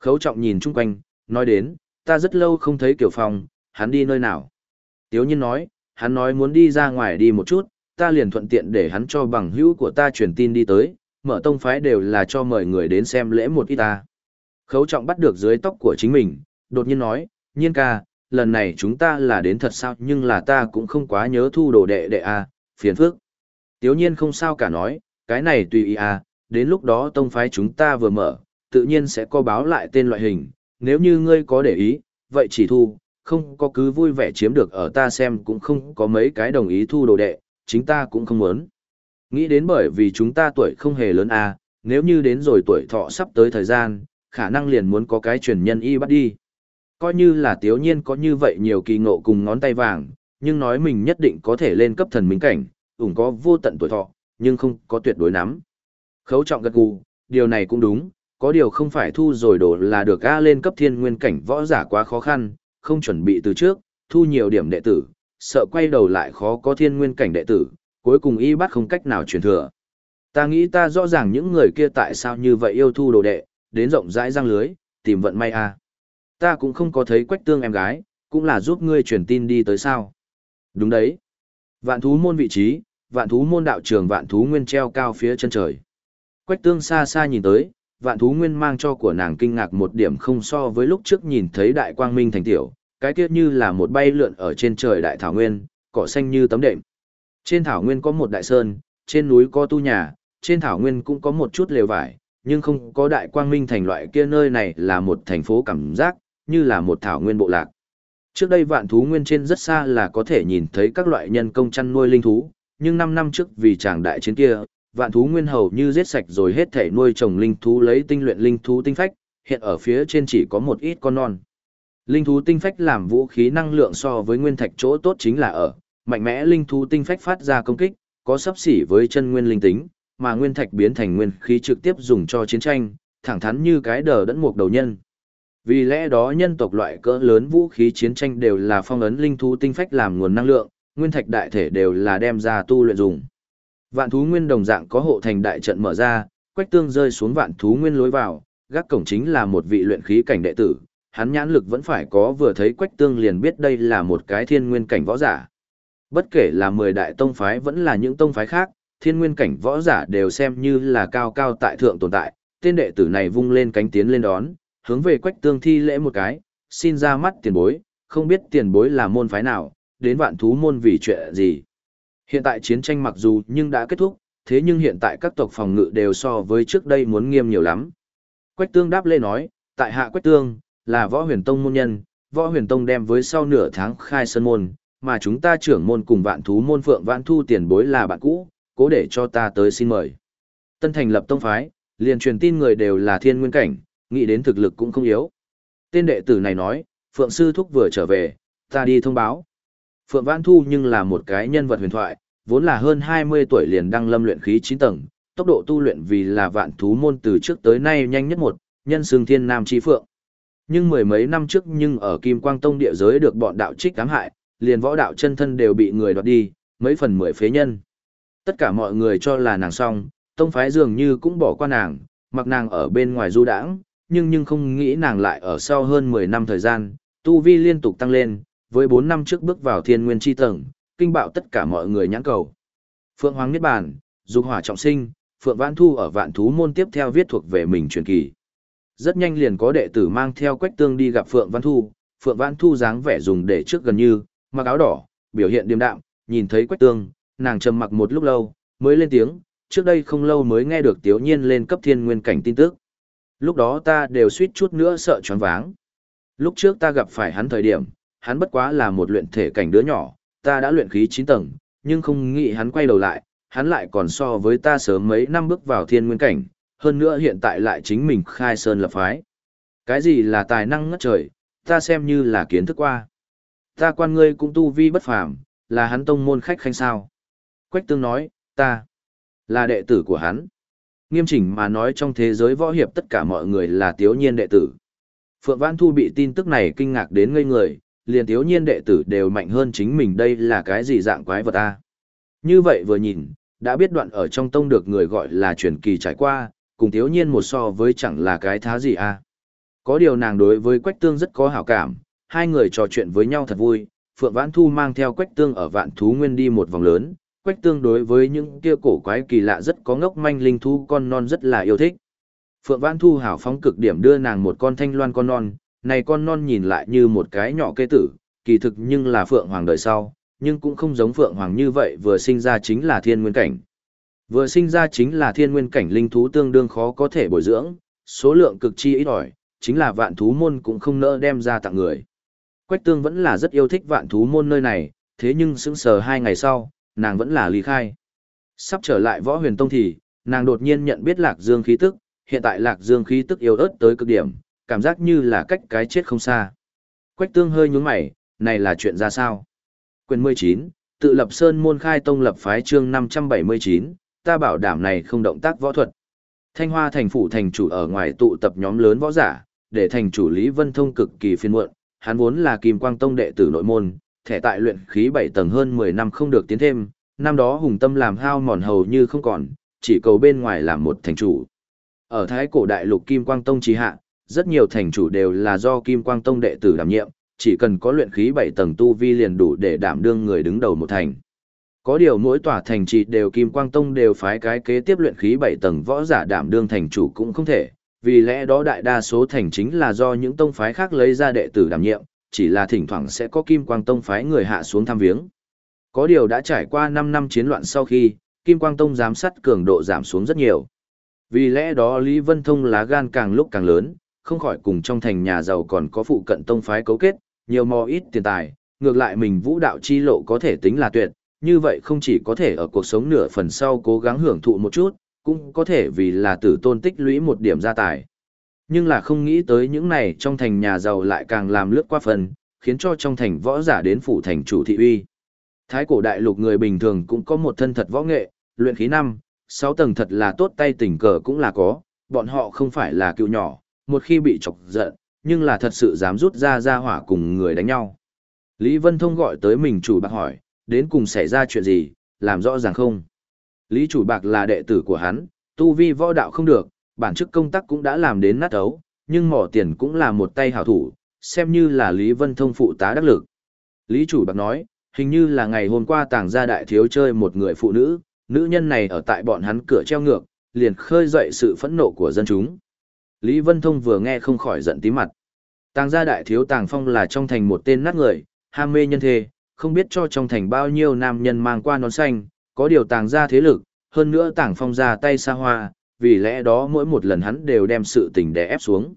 Khấu trọng nhìn chung quanh, nói đến, ta rất lâu không thấy Kiều Phong, hắn đi nơi nào? Tiếu nhiên nói, hắn nói muốn đi ra ngoài đi một chút, ta liền thuận tiện để hắn cho bằng hữu của ta truyền tin đi tới, mở tông phái đều là cho mời người đến xem lễ một ít ta. Khấu trọng bắt được dưới tóc của chính mình, đột nhiên nói, nhiên ca, lần này chúng ta là đến thật sao nhưng là ta cũng không quá nhớ thu đồ đệ đệ a à, phiền phức. Tiếu nhiên không sao cả nói, cái này tùy ý à, đến lúc đó tông phái chúng ta vừa mở, tự nhiên sẽ có báo lại tên loại hình, nếu như ngươi có để ý, vậy chỉ thu, không có cứ vui vẻ chiếm được ở ta xem cũng không có mấy cái đồng ý thu đồ đệ, chính ta cũng không muốn. Nghĩ đến bởi vì chúng ta tuổi không hề lớn à, nếu như đến rồi tuổi thọ sắp tới thời gian, khả năng liền muốn có cái truyền nhân y bắt đi. Coi như là tiếu nhiên có như vậy nhiều kỳ ngộ cùng ngón tay vàng, nhưng nói mình nhất định có thể lên cấp thần minh cảnh, ủng có vô tận tuổi thọ, nhưng không có tuyệt đối nắm. Khấu trọng gật gù, điều này cũng đúng, có điều không phải thu rồi đổ là được A lên cấp thiên nguyên cảnh võ giả quá khó khăn, không chuẩn bị từ trước, thu nhiều điểm đệ tử, sợ quay đầu lại khó có thiên nguyên cảnh đệ tử, cuối cùng y bắt không cách nào truyền thừa. Ta nghĩ ta rõ ràng những người kia tại sao như vậy yêu thu đồ đệ, đến rộng rãi răng lưới, tìm vận may a. Ta cũng không có thấy quách tương em gái, cũng là giúp ngươi truyền tin đi tới sao. Đúng đấy. Vạn thú môn vị trí, vạn thú môn đạo trường vạn thú nguyên treo cao phía chân trời. Quách tương xa xa nhìn tới, vạn thú nguyên mang cho của nàng kinh ngạc một điểm không so với lúc trước nhìn thấy đại quang minh thành tiểu, cái kia như là một bay lượn ở trên trời đại thảo nguyên, cỏ xanh như tấm đệm. Trên thảo nguyên có một đại sơn, trên núi có tu nhà, trên thảo nguyên cũng có một chút lều vải, nhưng không có đại quang minh thành loại kia nơi này là một thành phố cảm giác, như là một thảo nguyên bộ lạc. Trước đây vạn thú nguyên trên rất xa là có thể nhìn thấy các loại nhân công chăn nuôi linh thú, nhưng 5 năm trước vì chàng đại chiến kia, vạn thú nguyên hầu như giết sạch rồi hết thể nuôi trồng linh thú lấy tinh luyện linh thú tinh phách, hiện ở phía trên chỉ có một ít con non. Linh thú tinh phách làm vũ khí năng lượng so với nguyên thạch chỗ tốt chính là ở, mạnh mẽ linh thú tinh phách phát ra công kích, có sắp xỉ với chân nguyên linh tính, mà nguyên thạch biến thành nguyên khí trực tiếp dùng cho chiến tranh, thẳng thắn như cái đờ đẫn mục đầu nhân. Vì lẽ đó nhân tộc loại cỡ lớn vũ khí chiến tranh đều là phong ấn linh thú tinh phách làm nguồn năng lượng, nguyên thạch đại thể đều là đem ra tu luyện dùng. Vạn thú nguyên đồng dạng có hộ thành đại trận mở ra, quách tương rơi xuống vạn thú nguyên lối vào, gác cổng chính là một vị luyện khí cảnh đệ tử, hắn nhãn lực vẫn phải có vừa thấy quách tương liền biết đây là một cái thiên nguyên cảnh võ giả. Bất kể là 10 đại tông phái vẫn là những tông phái khác, thiên nguyên cảnh võ giả đều xem như là cao cao tại thượng tồn tại, tên đệ tử này vung lên cánh tiến lên đón, hướng về quách tương thi lễ một cái, xin ra mắt tiền bối, không biết tiền bối là môn phái nào, đến vạn thú môn vì chuyện gì. Hiện tại chiến tranh mặc dù nhưng đã kết thúc, thế nhưng hiện tại các tộc phòng ngự đều so với trước đây muốn nghiêm nhiều lắm. Quách tương đáp lê nói, tại hạ Quách tương, là võ huyền tông môn nhân, võ huyền tông đem với sau nửa tháng khai sân môn, mà chúng ta trưởng môn cùng vạn thú môn phượng vạn thu tiền bối là bạn cũ, cố để cho ta tới xin mời. Tân thành lập tông phái, liền truyền tin người đều là thiên nguyên cảnh, nghĩ đến thực lực cũng không yếu. Tên đệ tử này nói, Phượng Sư Thúc vừa trở về, ta đi thông báo. Phượng Vãn Thu nhưng là một cái nhân vật huyền thoại, vốn là hơn 20 tuổi liền đăng lâm luyện khí 9 tầng, tốc độ tu luyện vì là vạn thú môn từ trước tới nay nhanh nhất một, nhân xương thiên nam chi phượng. Nhưng mười mấy năm trước nhưng ở Kim Quang Tông địa giới được bọn đạo trích cám hại, liền võ đạo chân thân đều bị người đoạt đi, mấy phần mười phế nhân. Tất cả mọi người cho là nàng xong, tông phái dường như cũng bỏ qua nàng, mặc nàng ở bên ngoài du đãng, nhưng nhưng không nghĩ nàng lại ở sau hơn 10 năm thời gian, tu vi liên tục tăng lên, với 4 năm trước bước vào thiên nguyên chi tầng, kinh bạo tất cả mọi người nhãn cầu. Phượng Hoàng Niết Bàn, Dục Hỏa Trọng Sinh, Phượng Vãn Thu ở Vạn Thú môn tiếp theo viết thuộc về mình truyền kỳ. Rất nhanh liền có đệ tử mang theo Quách Tương đi gặp Phượng Vãn Thu, Phượng Vãn Thu dáng vẻ dùng để trước gần như, mặc áo đỏ, biểu hiện điềm đạm, nhìn thấy Quách Tương, nàng trầm mặc một lúc lâu, mới lên tiếng, trước đây không lâu mới nghe được Tiếu Nhiên lên cấp thiên nguyên cảnh tin tức. Lúc đó ta đều suýt chút nữa sợ choáng váng. Lúc trước ta gặp phải hắn thời điểm, hắn bất quá là một luyện thể cảnh đứa nhỏ, ta đã luyện khí 9 tầng, nhưng không nghĩ hắn quay đầu lại, hắn lại còn so với ta sớm mấy năm bước vào thiên nguyên cảnh, hơn nữa hiện tại lại chính mình khai sơn lập phái. Cái gì là tài năng ngất trời, ta xem như là kiến thức qua. Ta quan ngươi cũng tu vi bất phàm, là hắn tông môn khách khanh sao. Quách tương nói, ta là đệ tử của hắn. Nghiêm chỉnh mà nói trong thế giới võ hiệp tất cả mọi người là tiếu nhiên đệ tử. Phượng Văn Thu bị tin tức này kinh ngạc đến ngây người, liền thiếu nhiên đệ tử đều mạnh hơn chính mình đây là cái gì dạng quái vật ta. Như vậy vừa nhìn, đã biết đoạn ở trong tông được người gọi là truyền kỳ trải qua, cùng thiếu nhiên một so với chẳng là cái thá gì a. Có điều nàng đối với Quách Tương rất có hảo cảm, hai người trò chuyện với nhau thật vui, Phượng Vãn Thu mang theo Quách Tương ở vạn thú nguyên đi một vòng lớn, Quách Tương đối với những kia cổ quái kỳ lạ rất có ngốc manh linh thú con non rất là yêu thích. Phượng Vãn Thu hảo phóng cực điểm đưa nàng một con thanh loan con non, này con non nhìn lại như một cái nhỏ kê tử, kỳ thực nhưng là Phượng Hoàng đời sau, nhưng cũng không giống Phượng Hoàng như vậy vừa sinh ra chính là thiên nguyên cảnh. Vừa sinh ra chính là thiên nguyên cảnh linh thú tương đương khó có thể bồi dưỡng, số lượng cực chi ít ỏi, chính là vạn thú môn cũng không nỡ đem ra tặng người. Quách tương vẫn là rất yêu thích vạn thú môn nơi này, thế nhưng sững sờ hai ngày sau, nàng vẫn là ly khai. Sắp trở lại võ huyền tông thì, nàng đột nhiên nhận biết lạc dương khí tức, hiện tại lạc dương khí tức yếu ớt tới cực điểm, cảm giác như là cách cái chết không xa. Quách tương hơi nhún mày, này là chuyện ra sao? Quyền 19, tự lập sơn môn khai tông lập phái chương 579, ta bảo đảm này không động tác võ thuật. Thanh Hoa thành phủ thành chủ ở ngoài tụ tập nhóm lớn võ giả, để thành chủ Lý Vân Thông cực kỳ phiền muộn, hắn vốn là Kim Quang Tông đệ tử nội môn, thẻ tại luyện khí 7 tầng hơn 10 năm không được tiến thêm, năm đó hùng tâm làm hao mòn hầu như không còn, chỉ cầu bên ngoài làm một thành chủ. Ở Thái cổ đại lục Kim Quang Tông trì hạ, rất nhiều thành chủ đều là do Kim Quang Tông đệ tử đảm nhiệm, chỉ cần có luyện khí 7 tầng tu vi liền đủ để đảm đương người đứng đầu một thành. Có điều mỗi tòa thành trì đều Kim Quang Tông đều phái cái kế tiếp luyện khí 7 tầng võ giả đảm đương thành chủ cũng không thể, vì lẽ đó đại đa số thành chính là do những tông phái khác lấy ra đệ tử đảm nhiệm, chỉ là thỉnh thoảng sẽ có Kim Quang Tông phái người hạ xuống thăm viếng. Có điều đã trải qua 5 năm chiến loạn sau khi, Kim Quang Tông giám sát cường độ giảm xuống rất nhiều. Vì lẽ đó Lý Vân Thông lá gan càng lúc càng lớn, không khỏi cùng trong thành nhà giàu còn có phụ cận tông phái cấu kết, nhiều mò ít tiền tài, ngược lại mình vũ đạo chi lộ có thể tính là tuyệt, như vậy không chỉ có thể ở cuộc sống nửa phần sau cố gắng hưởng thụ một chút, cũng có thể vì là tử tôn tích lũy một điểm gia tài. Nhưng là không nghĩ tới những này trong thành nhà giàu lại càng làm lướt qua phần, khiến cho trong thành võ giả đến phủ thành chủ thị uy. Thái cổ đại lục người bình thường cũng có một thân thật võ nghệ, luyện khí năm, sáu tầng thật là tốt tay tình cờ cũng là có, bọn họ không phải là cựu nhỏ, một khi bị chọc giận, nhưng là thật sự dám rút ra ra hỏa cùng người đánh nhau. Lý Vân Thông gọi tới mình chủ bạc hỏi, đến cùng xảy ra chuyện gì, làm rõ ràng không? Lý chủ bạc là đệ tử của hắn, tu vi võ đạo không được, bản chức công tác cũng đã làm đến nát ấu, nhưng mỏ tiền cũng là một tay hảo thủ, xem như là Lý Vân Thông phụ tá đắc lực. Lý chủ bạc nói, hình như là ngày hôm qua tàng gia đại thiếu chơi một người phụ nữ, nữ nhân này ở tại bọn hắn cửa treo ngược, liền khơi dậy sự phẫn nộ của dân chúng. Lý Vân Thông vừa nghe không khỏi giận tí mặt. Tàng gia đại thiếu tàng phong là trong thành một tên nát người, ham mê nhân thê, không biết cho trong thành bao nhiêu nam nhân mang qua nón xanh, có điều tàng gia thế lực, hơn nữa tàng phong ra tay xa hoa, vì lẽ đó mỗi một lần hắn đều đem sự tình đè ép xuống.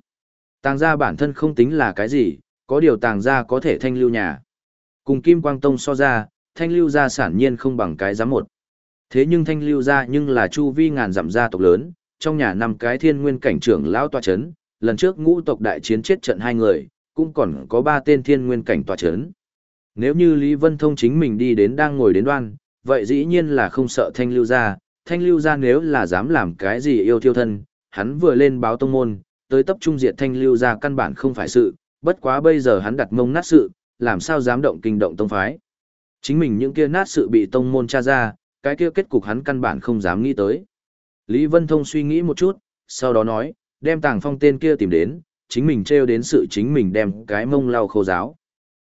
Tàng gia bản thân không tính là cái gì, có điều tàng gia có thể thanh lưu nhà. Cùng Kim Quang Tông so ra, thanh lưu gia sản nhiên không bằng cái giám một. Thế nhưng thanh lưu gia nhưng là chu vi ngàn dặm gia tộc lớn, trong nhà năm cái thiên nguyên cảnh trưởng lão tòa chấn, lần trước ngũ tộc đại chiến chết trận hai người, cũng còn có ba tên thiên nguyên cảnh tòa chấn. Nếu như Lý Vân Thông chính mình đi đến đang ngồi đến đoan, vậy dĩ nhiên là không sợ thanh lưu gia, thanh lưu gia nếu là dám làm cái gì yêu thiêu thân, hắn vừa lên báo tông môn, tới tập trung diệt thanh lưu gia căn bản không phải sự, bất quá bây giờ hắn đặt mông nát sự, làm sao dám động kinh động tông phái. Chính mình những kia nát sự bị tông môn tra ra, cái kia kết cục hắn căn bản không dám nghĩ tới. Lý Vân Thông suy nghĩ một chút, sau đó nói, đem tàng phong tên kia tìm đến, chính mình treo đến sự chính mình đem cái mông lau khô giáo.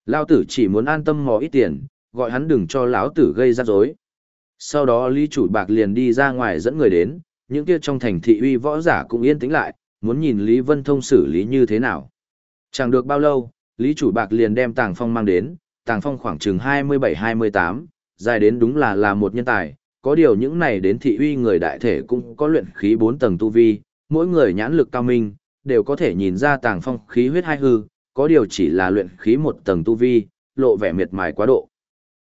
Lao tử chỉ muốn an tâm mò ít tiền, gọi hắn đừng cho lão tử gây ra rối. Sau đó Lý chủ bạc liền đi ra ngoài dẫn người đến, những kia trong thành thị uy võ giả cũng yên tĩnh lại, muốn nhìn Lý Vân Thông xử lý như thế nào. Chẳng được bao lâu, Lý chủ bạc liền đem tàng phong mang đến, tàng phong khoảng chừng 27-28, dài đến đúng là là một nhân tài, có điều những này đến thị uy người đại thể cũng có luyện khí 4 tầng tu vi, mỗi người nhãn lực cao minh, đều có thể nhìn ra tàng phong khí huyết hai hư, có điều chỉ là luyện khí một tầng tu vi, lộ vẻ miệt mài quá độ.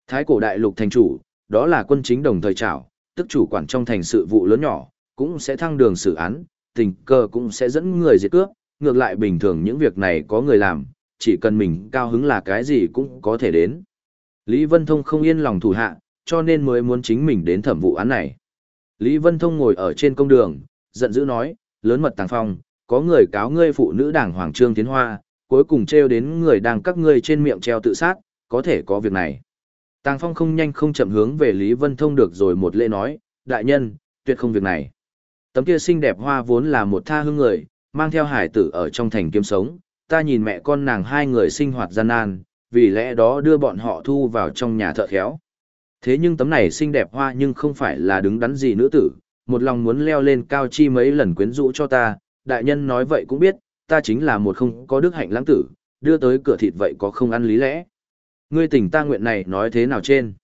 Thái cổ đại lục thành chủ, đó là quân chính đồng thời trảo, tức chủ quản trong thành sự vụ lớn nhỏ, cũng sẽ thăng đường xử án, tình cờ cũng sẽ dẫn người diệt cướp, ngược lại bình thường những việc này có người làm, chỉ cần mình cao hứng là cái gì cũng có thể đến. Lý Vân Thông không yên lòng thủ hạ, cho nên mới muốn chính mình đến thẩm vụ án này. Lý Vân Thông ngồi ở trên công đường, giận dữ nói, lớn mật tàng phong, có người cáo ngươi phụ nữ đảng Hoàng Trương Tiến Hoa, cuối cùng treo đến người đang các ngươi trên miệng treo tự sát, có thể có việc này. Tàng phong không nhanh không chậm hướng về Lý Vân Thông được rồi một lễ nói, đại nhân, tuyệt không việc này. Tấm kia xinh đẹp hoa vốn là một tha hương người, mang theo hải tử ở trong thành kiếm sống, ta nhìn mẹ con nàng hai người sinh hoạt gian nan, vì lẽ đó đưa bọn họ thu vào trong nhà thợ khéo. Thế nhưng tấm này xinh đẹp hoa nhưng không phải là đứng đắn gì nữ tử, một lòng muốn leo lên cao chi mấy lần quyến rũ cho ta, đại nhân nói vậy cũng biết, ta chính là một không có đức hạnh lãng tử, đưa tới cửa thịt vậy có không ăn lý lẽ. Ngươi tỉnh ta nguyện này nói thế nào trên?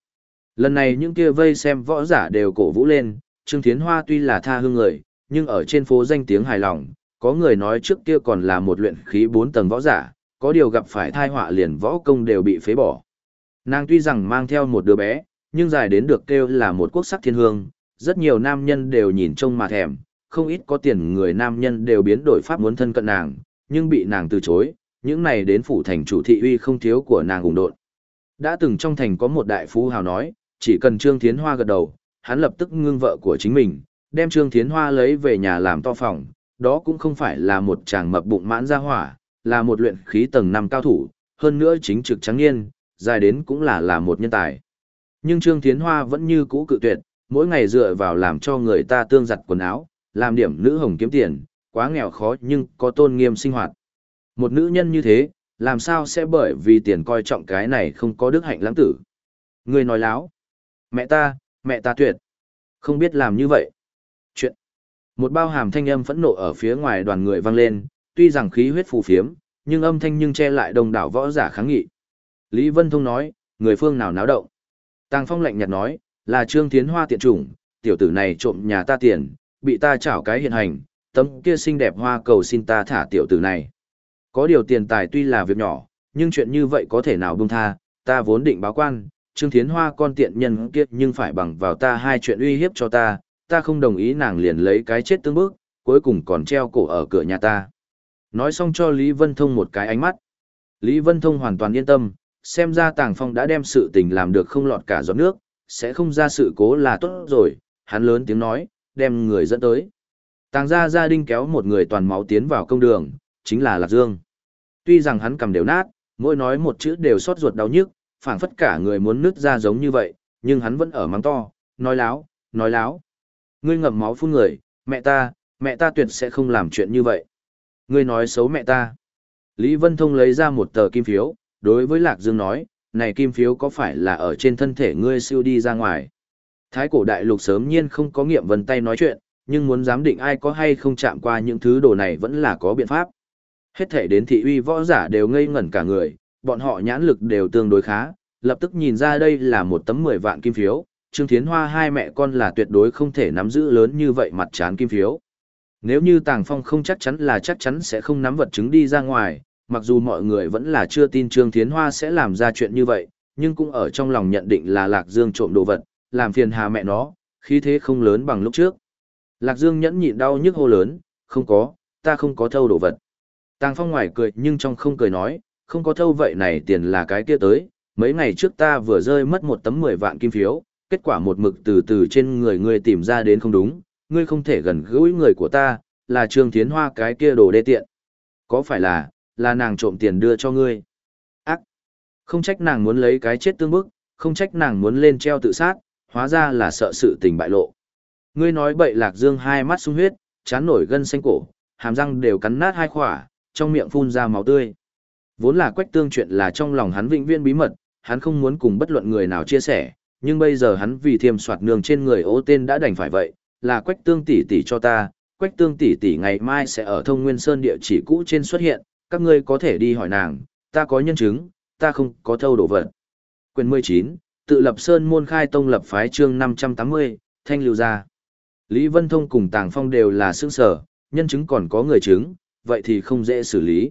Lần này những kia vây xem võ giả đều cổ vũ lên, Trương Thiến Hoa tuy là tha hương người, nhưng ở trên phố danh tiếng hài lòng, có người nói trước kia còn là một luyện khí 4 tầng võ giả, có điều gặp phải thai họa liền võ công đều bị phế bỏ. Nàng tuy rằng mang theo một đứa bé, nhưng dài đến được kêu là một quốc sắc thiên hương, rất nhiều nam nhân đều nhìn trông mà thèm, không ít có tiền người nam nhân đều biến đổi pháp muốn thân cận nàng, nhưng bị nàng từ chối, những này đến phủ thành chủ thị uy không thiếu của nàng ủng độn. Đã từng trong thành có một đại phú hào nói, chỉ cần Trương Thiến Hoa gật đầu, hắn lập tức ngưng vợ của chính mình, đem Trương Thiến Hoa lấy về nhà làm to phòng, đó cũng không phải là một chàng mập bụng mãn ra hỏa, là một luyện khí tầng 5 cao thủ, hơn nữa chính trực trắng niên, dài đến cũng là là một nhân tài. Nhưng Trương Thiến Hoa vẫn như cũ cự tuyệt, mỗi ngày dựa vào làm cho người ta tương giặt quần áo, làm điểm nữ hồng kiếm tiền, quá nghèo khó nhưng có tôn nghiêm sinh hoạt. Một nữ nhân như thế, làm sao sẽ bởi vì tiền coi trọng cái này không có đức hạnh lãng tử. Người nói láo. Mẹ ta, mẹ ta tuyệt. Không biết làm như vậy. Chuyện. Một bao hàm thanh âm phẫn nộ ở phía ngoài đoàn người vang lên, tuy rằng khí huyết phù phiếm, nhưng âm thanh nhưng che lại đồng đảo võ giả kháng nghị. Lý Vân Thông nói, người phương nào náo động. Tàng Phong lạnh nhạt nói, là Trương Thiến Hoa tiện chủng, tiểu tử này trộm nhà ta tiền, bị ta chảo cái hiện hành, tấm kia xinh đẹp hoa cầu xin ta thả tiểu tử này. Có điều tiền tài tuy là việc nhỏ, nhưng chuyện như vậy có thể nào buông tha, ta vốn định báo quan, Trương Thiến Hoa con tiện nhân kia nhưng phải bằng vào ta hai chuyện uy hiếp cho ta, ta không đồng ý nàng liền lấy cái chết tương bước, cuối cùng còn treo cổ ở cửa nhà ta. Nói xong cho Lý Vân Thông một cái ánh mắt. Lý Vân Thông hoàn toàn yên tâm, xem ra Tàng Phong đã đem sự tình làm được không lọt cả giọt nước, sẽ không ra sự cố là tốt rồi, hắn lớn tiếng nói, đem người dẫn tới. Tàng gia gia đình kéo một người toàn máu tiến vào công đường, chính là Lạc Dương. Tuy rằng hắn cầm đều nát, mỗi nói một chữ đều xót ruột đau nhức, phảng phất cả người muốn nứt ra giống như vậy, nhưng hắn vẫn ở mắng to, nói láo, nói láo. Ngươi ngậm máu phun người, mẹ ta, mẹ ta tuyệt sẽ không làm chuyện như vậy. Ngươi nói xấu mẹ ta. Lý Vân Thông lấy ra một tờ kim phiếu, đối với Lạc Dương nói, này kim phiếu có phải là ở trên thân thể ngươi siêu đi ra ngoài. Thái cổ đại lục sớm nhiên không có nghiệm vân tay nói chuyện, nhưng muốn giám định ai có hay không chạm qua những thứ đồ này vẫn là có biện pháp. Hết thể đến thị uy võ giả đều ngây ngẩn cả người, bọn họ nhãn lực đều tương đối khá, lập tức nhìn ra đây là một tấm 10 vạn kim phiếu, Trương Thiến Hoa hai mẹ con là tuyệt đối không thể nắm giữ lớn như vậy mặt chán kim phiếu. Nếu như Tàng Phong không chắc chắn là chắc chắn sẽ không nắm vật chứng đi ra ngoài, mặc dù mọi người vẫn là chưa tin Trương Thiến Hoa sẽ làm ra chuyện như vậy, nhưng cũng ở trong lòng nhận định là Lạc Dương trộm đồ vật, làm phiền hà mẹ nó, khí thế không lớn bằng lúc trước. Lạc Dương nhẫn nhịn đau nhức hô lớn, không có, ta không có thâu đồ vật. Tàng Phong ngoài cười nhưng trong không cười nói, không có thâu vậy này tiền là cái kia tới, mấy ngày trước ta vừa rơi mất một tấm 10 vạn kim phiếu, kết quả một mực từ từ trên người ngươi tìm ra đến không đúng, ngươi không thể gần gũi người của ta, là Trương Thiến Hoa cái kia đồ đê tiện. Có phải là, là nàng trộm tiền đưa cho ngươi? Ác! Không trách nàng muốn lấy cái chết tương bức, không trách nàng muốn lên treo tự sát, hóa ra là sợ sự tình bại lộ. Ngươi nói bậy lạc dương hai mắt sung huyết, chán nổi gân xanh cổ, hàm răng đều cắn nát hai khỏa, trong miệng phun ra máu tươi. Vốn là quách tương chuyện là trong lòng hắn vĩnh viên bí mật, hắn không muốn cùng bất luận người nào chia sẻ, nhưng bây giờ hắn vì thiềm soạt nương trên người ố tên đã đành phải vậy, là quách tương tỷ tỷ cho ta, quách tương tỷ tỷ ngày mai sẽ ở thông nguyên sơn địa chỉ cũ trên xuất hiện, các ngươi có thể đi hỏi nàng, ta có nhân chứng, ta không có thâu đổ vật. Quyền 19, tự lập sơn môn khai tông lập phái chương 580, thanh lưu gia. Lý Vân Thông cùng Tàng Phong đều là xương sở, nhân chứng còn có người chứng, vậy thì không dễ xử lý.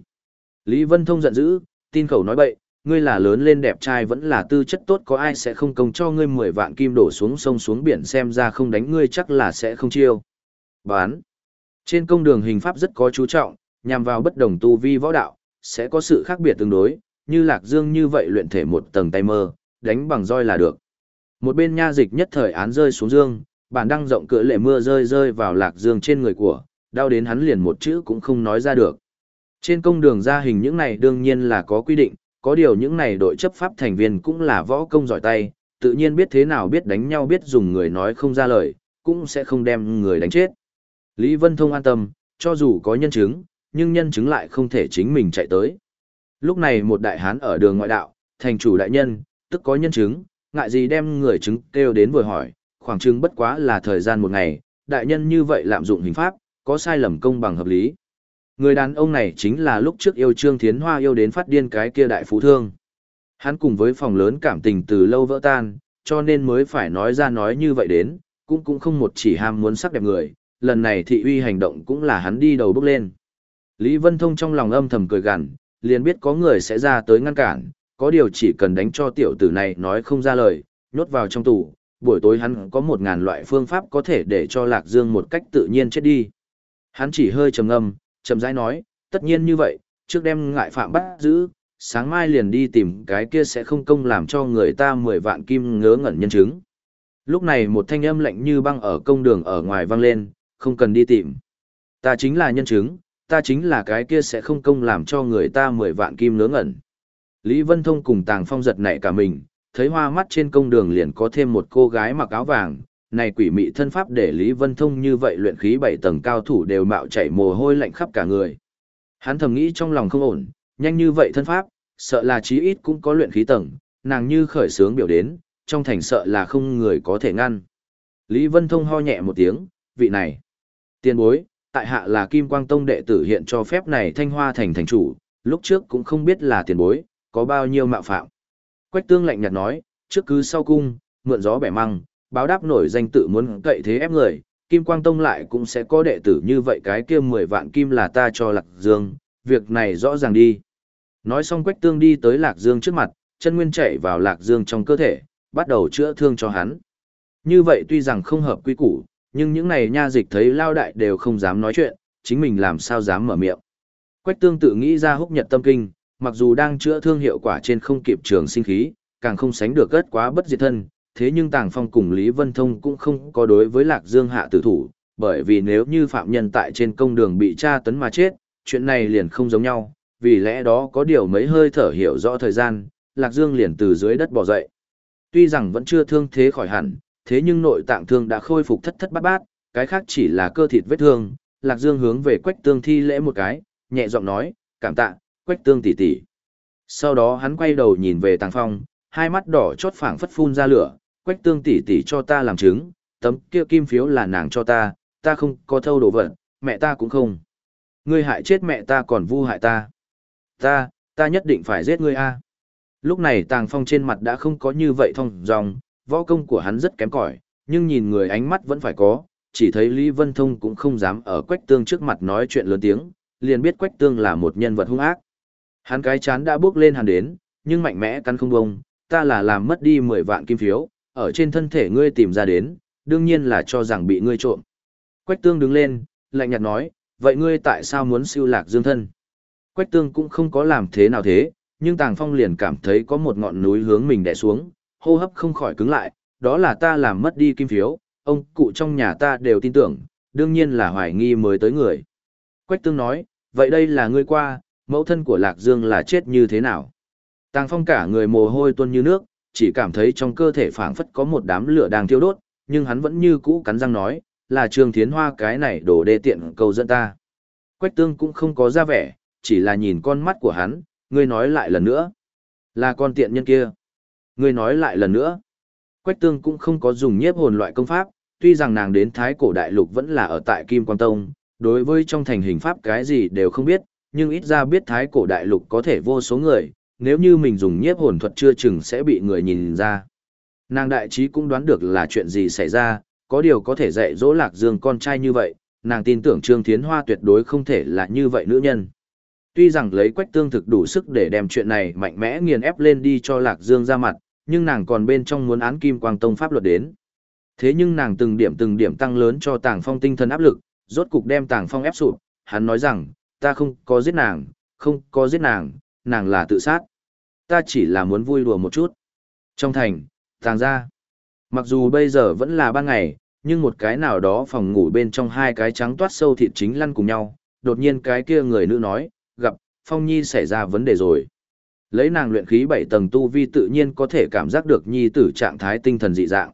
Lý Vân Thông giận dữ, tin khẩu nói bậy, ngươi là lớn lên đẹp trai vẫn là tư chất tốt có ai sẽ không công cho ngươi 10 vạn kim đổ xuống sông xuống biển xem ra không đánh ngươi chắc là sẽ không chiêu. Bán. Trên công đường hình pháp rất có chú trọng, nhằm vào bất đồng tu vi võ đạo, sẽ có sự khác biệt tương đối, như Lạc Dương như vậy luyện thể một tầng tay mơ, đánh bằng roi là được. Một bên nha dịch nhất thời án rơi xuống dương, bản đăng rộng cỡ lệ mưa rơi rơi vào Lạc Dương trên người của, đau đến hắn liền một chữ cũng không nói ra được. Trên công đường ra hình những này đương nhiên là có quy định, có điều những này đội chấp pháp thành viên cũng là võ công giỏi tay, tự nhiên biết thế nào biết đánh nhau biết dùng người nói không ra lời, cũng sẽ không đem người đánh chết. Lý Vân Thông an tâm, cho dù có nhân chứng, nhưng nhân chứng lại không thể chính mình chạy tới. Lúc này một đại hán ở đường ngoại đạo, thành chủ đại nhân, tức có nhân chứng, ngại gì đem người chứng kêu đến vừa hỏi, khoảng chứng bất quá là thời gian một ngày, đại nhân như vậy lạm dụng hình pháp, có sai lầm công bằng hợp lý. Người đàn ông này chính là lúc trước yêu Trương Thiến Hoa yêu đến phát điên cái kia đại phú thương. Hắn cùng với phòng lớn cảm tình từ lâu vỡ tan, cho nên mới phải nói ra nói như vậy đến, cũng cũng không một chỉ ham muốn sắc đẹp người, lần này thị uy hành động cũng là hắn đi đầu bước lên. Lý Vân Thông trong lòng âm thầm cười gằn, liền biết có người sẽ ra tới ngăn cản, có điều chỉ cần đánh cho tiểu tử này nói không ra lời, nhốt vào trong tù, buổi tối hắn có một ngàn loại phương pháp có thể để cho Lạc Dương một cách tự nhiên chết đi. Hắn chỉ hơi trầm ngâm, trầm rãi nói, tất nhiên như vậy, trước đem ngại phạm bắt giữ, sáng mai liền đi tìm cái kia sẽ không công làm cho người ta mười vạn kim ngớ ngẩn nhân chứng. Lúc này một thanh âm lạnh như băng ở công đường ở ngoài vang lên, không cần đi tìm. Ta chính là nhân chứng, ta chính là cái kia sẽ không công làm cho người ta mười vạn kim ngớ ngẩn. Lý Vân Thông cùng Tàng Phong giật nảy cả mình, thấy hoa mắt trên công đường liền có thêm một cô gái mặc áo vàng, này quỷ mị thân pháp để Lý Vân Thông như vậy luyện khí bảy tầng cao thủ đều mạo chảy mồ hôi lạnh khắp cả người. Hắn thầm nghĩ trong lòng không ổn, nhanh như vậy thân pháp, sợ là chí ít cũng có luyện khí tầng, nàng như khởi sướng biểu đến, trong thành sợ là không người có thể ngăn. Lý Vân Thông ho nhẹ một tiếng, vị này. Tiên bối, tại hạ là Kim Quang Tông đệ tử hiện cho phép này thanh hoa thành thành chủ, lúc trước cũng không biết là tiền bối, có bao nhiêu mạo phạm. Quách tương lạnh nhạt nói, trước cứ sau cung, mượn gió bẻ măng, báo đáp nổi danh tự muốn cậy thế ép người, Kim Quang Tông lại cũng sẽ có đệ tử như vậy cái kia 10 vạn kim là ta cho Lạc Dương, việc này rõ ràng đi. Nói xong Quách Tương đi tới Lạc Dương trước mặt, chân nguyên chạy vào Lạc Dương trong cơ thể, bắt đầu chữa thương cho hắn. Như vậy tuy rằng không hợp quy củ, nhưng những này nha dịch thấy lao đại đều không dám nói chuyện, chính mình làm sao dám mở miệng. Quách Tương tự nghĩ ra húc nhật tâm kinh, mặc dù đang chữa thương hiệu quả trên không kịp trường sinh khí, càng không sánh được gất quá bất diệt thân, thế nhưng Tàng Phong cùng Lý Vân Thông cũng không có đối với Lạc Dương hạ tử thủ, bởi vì nếu như phạm nhân tại trên công đường bị tra tấn mà chết, chuyện này liền không giống nhau, vì lẽ đó có điều mấy hơi thở hiểu rõ thời gian, Lạc Dương liền từ dưới đất bò dậy. Tuy rằng vẫn chưa thương thế khỏi hẳn, thế nhưng nội tạng thương đã khôi phục thất thất bát bát, cái khác chỉ là cơ thịt vết thương, Lạc Dương hướng về Quách Tương thi lễ một cái, nhẹ giọng nói, cảm tạ, Quách Tương tỷ tỷ. Sau đó hắn quay đầu nhìn về Tàng Phong, hai mắt đỏ chót phảng phất phun ra lửa, Quách Tương tỷ tỷ cho ta làm chứng, tấm kia kim phiếu là nàng cho ta, ta không có thâu đồ vật, mẹ ta cũng không. Ngươi hại chết mẹ ta còn vu hại ta. Ta, ta nhất định phải giết ngươi a. Lúc này Tàng Phong trên mặt đã không có như vậy thông dòng, võ công của hắn rất kém cỏi, nhưng nhìn người ánh mắt vẫn phải có, chỉ thấy Lý Vân Thông cũng không dám ở Quách Tương trước mặt nói chuyện lớn tiếng, liền biết Quách Tương là một nhân vật hung ác. Hắn cái chán đã bước lên hàn đến, nhưng mạnh mẽ cắn không bông, ta là làm mất đi 10 vạn kim phiếu, ở trên thân thể ngươi tìm ra đến, đương nhiên là cho rằng bị ngươi trộm. Quách Tương đứng lên, lạnh nhạt nói, vậy ngươi tại sao muốn siêu lạc dương thân? Quách Tương cũng không có làm thế nào thế, nhưng Tàng Phong liền cảm thấy có một ngọn núi hướng mình đè xuống, hô hấp không khỏi cứng lại, đó là ta làm mất đi kim phiếu, ông cụ trong nhà ta đều tin tưởng, đương nhiên là hoài nghi mới tới người. Quách Tương nói, vậy đây là ngươi qua, mẫu thân của Lạc Dương là chết như thế nào? Tàng Phong cả người mồ hôi tuôn như nước, chỉ cảm thấy trong cơ thể phảng phất có một đám lửa đang thiêu đốt, nhưng hắn vẫn như cũ cắn răng nói, là Trương Thiến Hoa cái này đổ đê tiện cầu dẫn ta. Quách Tương cũng không có ra vẻ, chỉ là nhìn con mắt của hắn, ngươi nói lại lần nữa. Là con tiện nhân kia. Ngươi nói lại lần nữa. Quách Tương cũng không có dùng nhiếp hồn loại công pháp, tuy rằng nàng đến Thái Cổ Đại Lục vẫn là ở tại Kim Quang Tông, đối với trong thành hình pháp cái gì đều không biết, nhưng ít ra biết Thái Cổ Đại Lục có thể vô số người, nếu như mình dùng nhiếp hồn thuật chưa chừng sẽ bị người nhìn ra. Nàng đại trí cũng đoán được là chuyện gì xảy ra, có điều có thể dạy dỗ lạc dương con trai như vậy, nàng tin tưởng Trương Thiến Hoa tuyệt đối không thể là như vậy nữ nhân. Tuy rằng lấy quách tương thực đủ sức để đem chuyện này mạnh mẽ nghiền ép lên đi cho lạc dương ra mặt, nhưng nàng còn bên trong muốn án kim quang tông pháp luật đến. Thế nhưng nàng từng điểm từng điểm tăng lớn cho tàng phong tinh thần áp lực, rốt cục đem tàng phong ép sụp, hắn nói rằng, ta không có giết nàng, không có giết nàng, nàng là tự sát ta chỉ là muốn vui đùa một chút. Trong thành, tàng ra. Mặc dù bây giờ vẫn là ban ngày, nhưng một cái nào đó phòng ngủ bên trong hai cái trắng toát sâu thịt chính lăn cùng nhau, đột nhiên cái kia người nữ nói, gặp, Phong Nhi xảy ra vấn đề rồi. Lấy nàng luyện khí bảy tầng tu vi tự nhiên có thể cảm giác được Nhi tử trạng thái tinh thần dị dạng.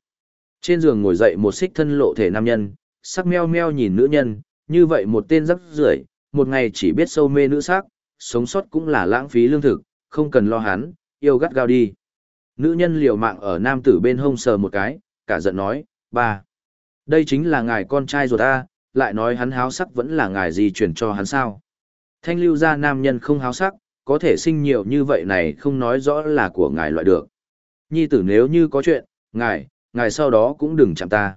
Trên giường ngồi dậy một xích thân lộ thể nam nhân, sắc meo meo nhìn nữ nhân, như vậy một tên rắc rưởi, một ngày chỉ biết sâu mê nữ sắc, sống sót cũng là lãng phí lương thực, không cần lo hắn, yêu gắt gao đi. Nữ nhân liều mạng ở nam tử bên hông sờ một cái, cả giận nói, ba. Đây chính là ngài con trai ruột ta, lại nói hắn háo sắc vẫn là ngài gì chuyển cho hắn sao. Thanh lưu gia nam nhân không háo sắc, có thể sinh nhiều như vậy này không nói rõ là của ngài loại được. Nhi tử nếu như có chuyện, ngài, ngài sau đó cũng đừng chạm ta.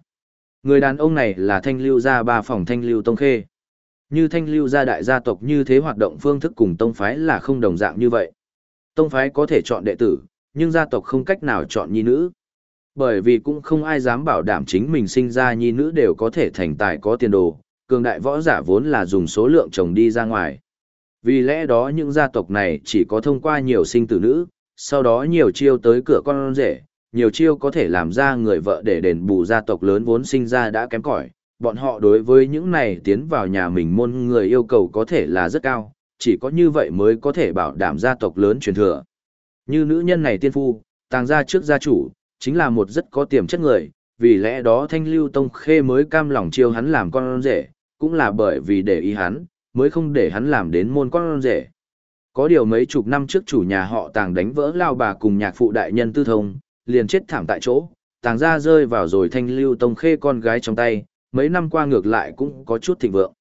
Người đàn ông này là thanh lưu gia ba phòng thanh lưu tông khê. Như thanh lưu gia đại gia tộc như thế hoạt động phương thức cùng tông phái là không đồng dạng như vậy. Tông phái có thể chọn đệ tử, nhưng gia tộc không cách nào chọn nhi nữ. Bởi vì cũng không ai dám bảo đảm chính mình sinh ra nhi nữ đều có thể thành tài có tiền đồ, cường đại võ giả vốn là dùng số lượng chồng đi ra ngoài. Vì lẽ đó những gia tộc này chỉ có thông qua nhiều sinh tử nữ, sau đó nhiều chiêu tới cửa con rể, nhiều chiêu có thể làm ra người vợ để đền bù gia tộc lớn vốn sinh ra đã kém cỏi. Bọn họ đối với những này tiến vào nhà mình môn người yêu cầu có thể là rất cao, chỉ có như vậy mới có thể bảo đảm gia tộc lớn truyền thừa. Như nữ nhân này tiên phu, tàng gia trước gia chủ, chính là một rất có tiềm chất người, vì lẽ đó thanh lưu tông khê mới cam lòng chiêu hắn làm con rể, cũng là bởi vì để ý hắn, mới không để hắn làm đến môn con rể. Có điều mấy chục năm trước chủ nhà họ tàng đánh vỡ lao bà cùng nhạc phụ đại nhân tư thông, liền chết thảm tại chỗ, tàng ra rơi vào rồi thanh lưu tông khê con gái trong tay, mấy năm qua ngược lại cũng có chút thịnh vượng.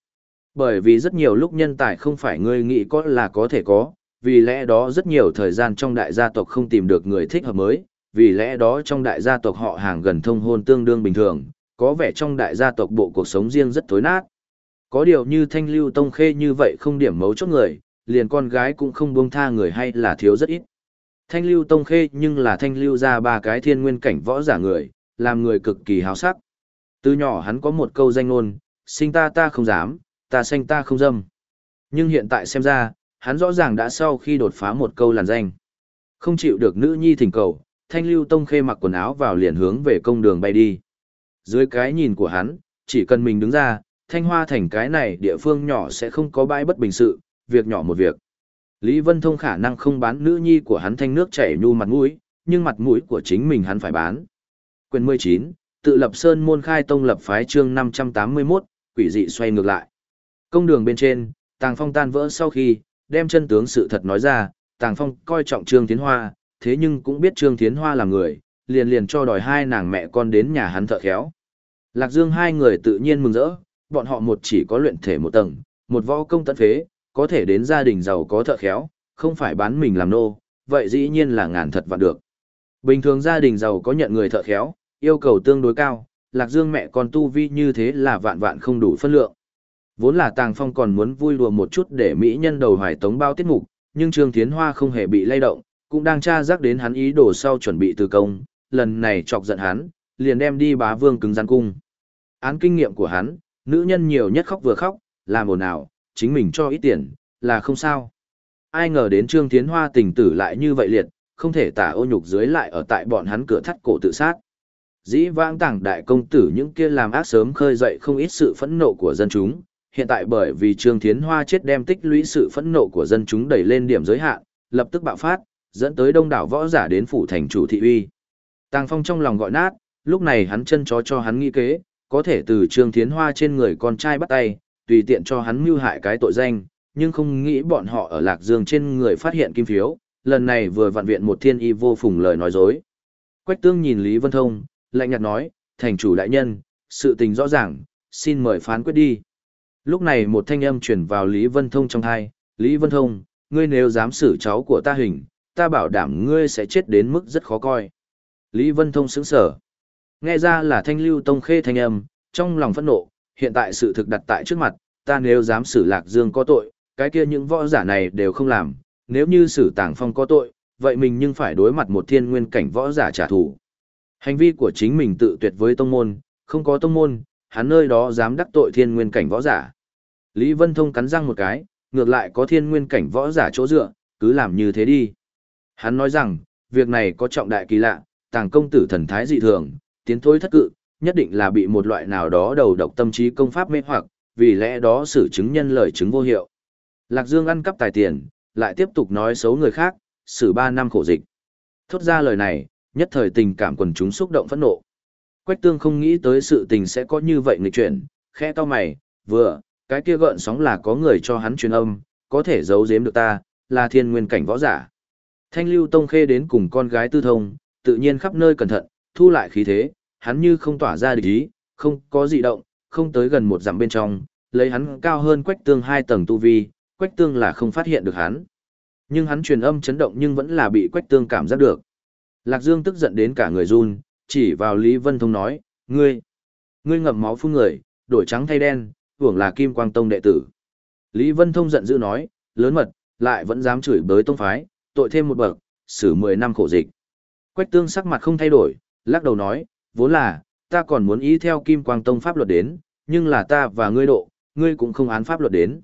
Bởi vì rất nhiều lúc nhân tài không phải ngươi nghĩ có là có thể có, vì lẽ đó rất nhiều thời gian trong đại gia tộc không tìm được người thích hợp mới, vì lẽ đó trong đại gia tộc họ hàng gần thông hôn tương đương bình thường, có vẻ trong đại gia tộc bộ cuộc sống riêng rất tối nát. Có điều như thanh lưu tông khê như vậy không điểm mấu chốt người, liền con gái cũng không buông tha người hay là thiếu rất ít. Thanh lưu tông khê nhưng là thanh lưu ra ba cái thiên nguyên cảnh võ giả người, làm người cực kỳ háo sắc. Từ nhỏ hắn có một câu danh ngôn, sinh ta ta không dám, ta sanh ta không dâm. Nhưng hiện tại xem ra, hắn rõ ràng đã sau khi đột phá một câu làn danh. Không chịu được nữ nhi thỉnh cầu, thanh lưu tông khê mặc quần áo vào liền hướng về công đường bay đi. Dưới cái nhìn của hắn, chỉ cần mình đứng ra, thanh hoa thành cái này địa phương nhỏ sẽ không có bãi bất bình sự, việc nhỏ một việc. Lý Vân Thông khả năng không bán nữ nhi của hắn thanh nước chảy nhu mặt mũi, nhưng mặt mũi của chính mình hắn phải bán. Quyền 19, tự lập sơn môn khai tông lập phái chương 581, quỷ dị xoay ngược lại. Công đường bên trên, Tàng Phong tan vỡ sau khi, đem chân tướng sự thật nói ra, Tàng Phong coi trọng Trương Thiến Hoa, thế nhưng cũng biết Trương Thiến Hoa là người, liền liền cho đòi hai nàng mẹ con đến nhà hắn thợ khéo. Lạc Dương hai người tự nhiên mừng rỡ, bọn họ một chỉ có luyện thể một tầng, một võ công tận phế, có thể đến gia đình giàu có thợ khéo, không phải bán mình làm nô, vậy dĩ nhiên là ngàn thật vạn được. Bình thường gia đình giàu có nhận người thợ khéo, yêu cầu tương đối cao, Lạc Dương mẹ con tu vi như thế là vạn vạn không đủ phân lượng. Vốn là Tàng Phong còn muốn vui đùa một chút để mỹ nhân đầu hoài tống bao tiết mục, nhưng Trương Thiến Hoa không hề bị lay động, cũng đang tra giác đến hắn ý đồ sau chuẩn bị từ công, lần này chọc giận hắn, liền đem đi bá vương cứng rắn cung. Án kinh nghiệm của hắn, nữ nhân nhiều nhất khóc vừa khóc, làm ồn ào, chính mình cho ít tiền, là không sao. Ai ngờ đến Trương Thiến Hoa tình tử lại như vậy liệt, không thể tả ô nhục dưới lại ở tại bọn hắn cửa thắt cổ tự sát. Dĩ vãng tảng đại công tử những kia làm ác sớm khơi dậy không ít sự phẫn nộ của dân chúng, hiện tại bởi vì Trương Thiến Hoa chết đem tích lũy sự phẫn nộ của dân chúng đẩy lên điểm giới hạn, lập tức bạo phát, dẫn tới đông đảo võ giả đến phủ thành chủ thị uy. Tàng Phong trong lòng gọi nát, lúc này hắn chân chó cho hắn nghĩ kế, có thể từ Trương Thiến Hoa trên người con trai bắt tay, tùy tiện cho hắn mưu hại cái tội danh, nhưng không nghĩ bọn họ ở Lạc Dương trên người phát hiện kim phiếu, lần này vừa vặn viện một thiên y vô phùng lời nói dối. Quách tương nhìn Lý Vân Thông, lạnh nhạt nói, thành chủ đại nhân, sự tình rõ ràng, xin mời phán quyết đi. Lúc này một thanh âm chuyển vào Lý Vân Thông trong thai, Lý Vân Thông, ngươi nếu dám xử cháu của ta hình, ta bảo đảm ngươi sẽ chết đến mức rất khó coi. Lý Vân Thông sững sở. Nghe ra là thanh lưu tông khê thanh âm, trong lòng phẫn nộ, hiện tại sự thực đặt tại trước mặt, ta nếu dám xử lạc dương có tội, cái kia những võ giả này đều không làm, nếu như xử tàng phong có tội, vậy mình nhưng phải đối mặt một thiên nguyên cảnh võ giả trả thù. Hành vi của chính mình tự tuyệt với tông môn, không có tông môn, hắn nơi đó dám đắc tội thiên nguyên cảnh võ giả. Lý Vân Thông cắn răng một cái, ngược lại có thiên nguyên cảnh võ giả chỗ dựa, cứ làm như thế đi. Hắn nói rằng, việc này có trọng đại kỳ lạ, tàng công tử thần thái dị thường, tiến thối thất cự, nhất định là bị một loại nào đó đầu độc tâm trí công pháp mê hoặc, vì lẽ đó xử chứng nhân lời chứng vô hiệu. Lạc Dương ăn cắp tài tiền, lại tiếp tục nói xấu người khác, xử ba năm khổ dịch. Thốt ra lời này, nhất thời tình cảm quần chúng xúc động phẫn nộ. Quách tương không nghĩ tới sự tình sẽ có như vậy nghịch chuyển, khe to mày, vừa, cái kia gợn sóng là có người cho hắn truyền âm, có thể giấu giếm được ta, là thiên nguyên cảnh võ giả. Thanh lưu tông khê đến cùng con gái tư thông, tự nhiên khắp nơi cẩn thận, thu lại khí thế, hắn như không tỏa ra địch ý, không có dị động, không tới gần một dặm bên trong, lấy hắn cao hơn quách tương hai tầng tu vi, quách tương là không phát hiện được hắn. Nhưng hắn truyền âm chấn động nhưng vẫn là bị quách tương cảm giác được. Lạc Dương tức giận đến cả người run, chỉ vào Lý Vân Thông nói, ngươi, ngươi ngậm máu phun người, đổi trắng thay đen, hưởng là Kim Quang Tông đệ tử. Lý Vân Thông giận dữ nói, lớn mật, lại vẫn dám chửi bới tông phái, tội thêm một bậc, xử 10 năm khổ dịch. Quách tương sắc mặt không thay đổi, lắc đầu nói, vốn là, ta còn muốn ý theo Kim Quang Tông pháp luật đến, nhưng là ta và ngươi độ, ngươi cũng không án pháp luật đến.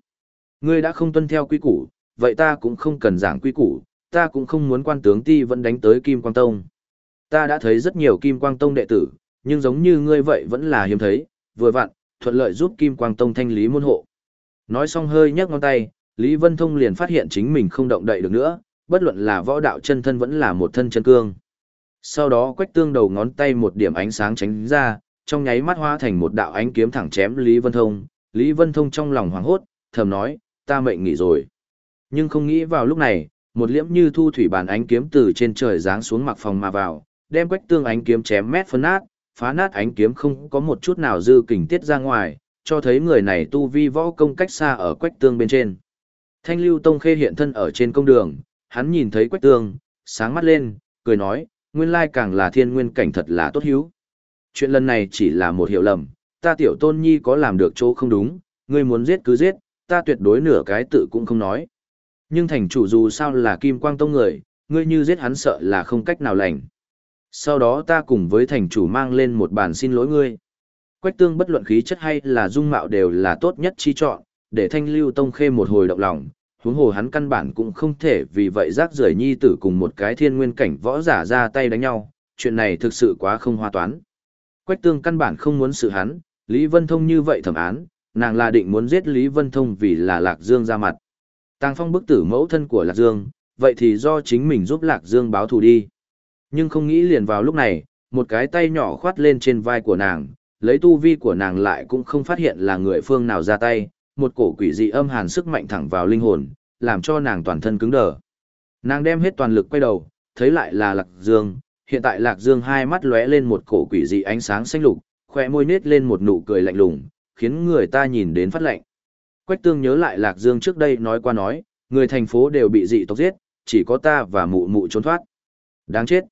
Ngươi đã không tuân theo quy củ, vậy ta cũng không cần giảng quy củ, ta cũng không muốn quan tướng ti vẫn đánh tới Kim Quang Tông. Ta đã thấy rất nhiều Kim Quang Tông đệ tử, nhưng giống như ngươi vậy vẫn là hiếm thấy, vừa vặn, thuận lợi giúp Kim Quang Tông thanh lý môn hộ. Nói xong hơi nhấc ngón tay, Lý Vân Thông liền phát hiện chính mình không động đậy được nữa, bất luận là võ đạo chân thân vẫn là một thân chân cương. Sau đó quách tương đầu ngón tay một điểm ánh sáng tránh ra, trong nháy mắt hóa thành một đạo ánh kiếm thẳng chém Lý Vân Thông. Lý Vân Thông trong lòng hoảng hốt, thầm nói, ta mệnh nghỉ rồi. Nhưng không nghĩ vào lúc này, một liễm như thu thủy bàn ánh kiếm từ trên trời giáng xuống mặc phòng mà vào, đem quách tương ánh kiếm chém mét phân nát, phá nát ánh kiếm không có một chút nào dư kình tiết ra ngoài, cho thấy người này tu vi võ công cách xa ở quách tương bên trên. Thanh lưu tông khê hiện thân ở trên công đường, hắn nhìn thấy quách tương, sáng mắt lên, cười nói, nguyên lai càng là thiên nguyên cảnh thật là tốt hiếu. Chuyện lần này chỉ là một hiểu lầm, ta tiểu tôn nhi có làm được chỗ không đúng, ngươi muốn giết cứ giết, ta tuyệt đối nửa cái tự cũng không nói. Nhưng thành chủ dù sao là kim quang tông người, ngươi như giết hắn sợ là không cách nào lành. Sau đó ta cùng với thành chủ mang lên một bản xin lỗi ngươi. Quách tương bất luận khí chất hay là dung mạo đều là tốt nhất chi chọn, để thanh lưu tông khê một hồi động lòng, huống hồ hắn căn bản cũng không thể vì vậy rác rưởi nhi tử cùng một cái thiên nguyên cảnh võ giả ra tay đánh nhau, chuyện này thực sự quá không hoa toán. Quách tương căn bản không muốn sự hắn, Lý Vân Thông như vậy thẩm án, nàng là định muốn giết Lý Vân Thông vì là Lạc Dương ra mặt. Tàng phong bức tử mẫu thân của Lạc Dương, vậy thì do chính mình giúp Lạc Dương báo thù đi. Nhưng không nghĩ liền vào lúc này, một cái tay nhỏ khoát lên trên vai của nàng, lấy tu vi của nàng lại cũng không phát hiện là người phương nào ra tay, một cổ quỷ dị âm hàn sức mạnh thẳng vào linh hồn, làm cho nàng toàn thân cứng đờ. Nàng đem hết toàn lực quay đầu, thấy lại là Lạc Dương, hiện tại Lạc Dương hai mắt lóe lên một cổ quỷ dị ánh sáng xanh lục, khóe môi nết lên một nụ cười lạnh lùng, khiến người ta nhìn đến phát lạnh. Quách Tương nhớ lại Lạc Dương trước đây nói qua nói, người thành phố đều bị dị tộc giết, chỉ có ta và mụ mụ trốn thoát. Đáng chết.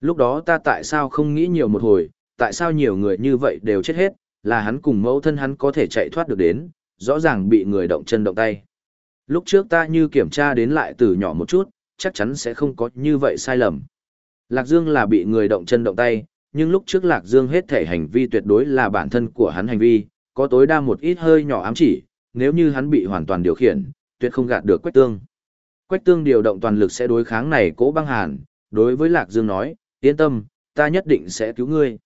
Lúc đó ta tại sao không nghĩ nhiều một hồi, tại sao nhiều người như vậy đều chết hết, là hắn cùng mẫu thân hắn có thể chạy thoát được đến, rõ ràng bị người động chân động tay. Lúc trước ta như kiểm tra đến lại từ nhỏ một chút, chắc chắn sẽ không có như vậy sai lầm. Lạc Dương là bị người động chân động tay, nhưng lúc trước Lạc Dương hết thể hành vi tuyệt đối là bản thân của hắn hành vi, có tối đa một ít hơi nhỏ ám chỉ, nếu như hắn bị hoàn toàn điều khiển, tuyệt không gạt được Quách Tương. Quách Tương điều động toàn lực sẽ đối kháng này cố băng hàn, đối với Lạc Dương nói, yên tâm, ta nhất định sẽ cứu ngươi.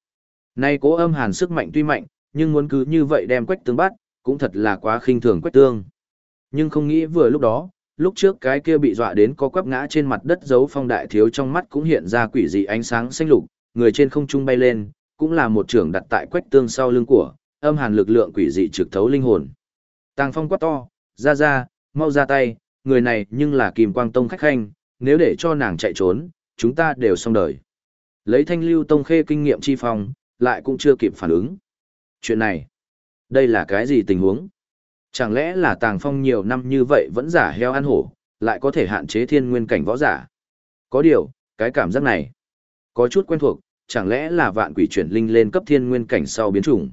Nay cố âm hàn sức mạnh tuy mạnh, nhưng muốn cứ như vậy đem Quách Tương bắt, cũng thật là quá khinh thường Quách Tương. Nhưng không nghĩ vừa lúc đó, lúc trước cái kia bị dọa đến có quắp ngã trên mặt đất giấu phong đại thiếu trong mắt cũng hiện ra quỷ dị ánh sáng xanh lục, người trên không trung bay lên, cũng là một trưởng đặt tại Quách Tương sau lưng của, âm hàn lực lượng quỷ dị trực thấu linh hồn. Tàng phong quát to, ra ra, mau ra tay, người này nhưng là kìm quang tông khách khanh, nếu để cho nàng chạy trốn, chúng ta đều xong đời. Lấy thanh lưu tông khê kinh nghiệm chi phong, lại cũng chưa kịp phản ứng. Chuyện này, đây là cái gì tình huống? Chẳng lẽ là tàng phong nhiều năm như vậy vẫn giả heo ăn hổ, lại có thể hạn chế thiên nguyên cảnh võ giả? Có điều, cái cảm giác này, có chút quen thuộc, chẳng lẽ là vạn quỷ chuyển linh lên cấp thiên nguyên cảnh sau biến chủng?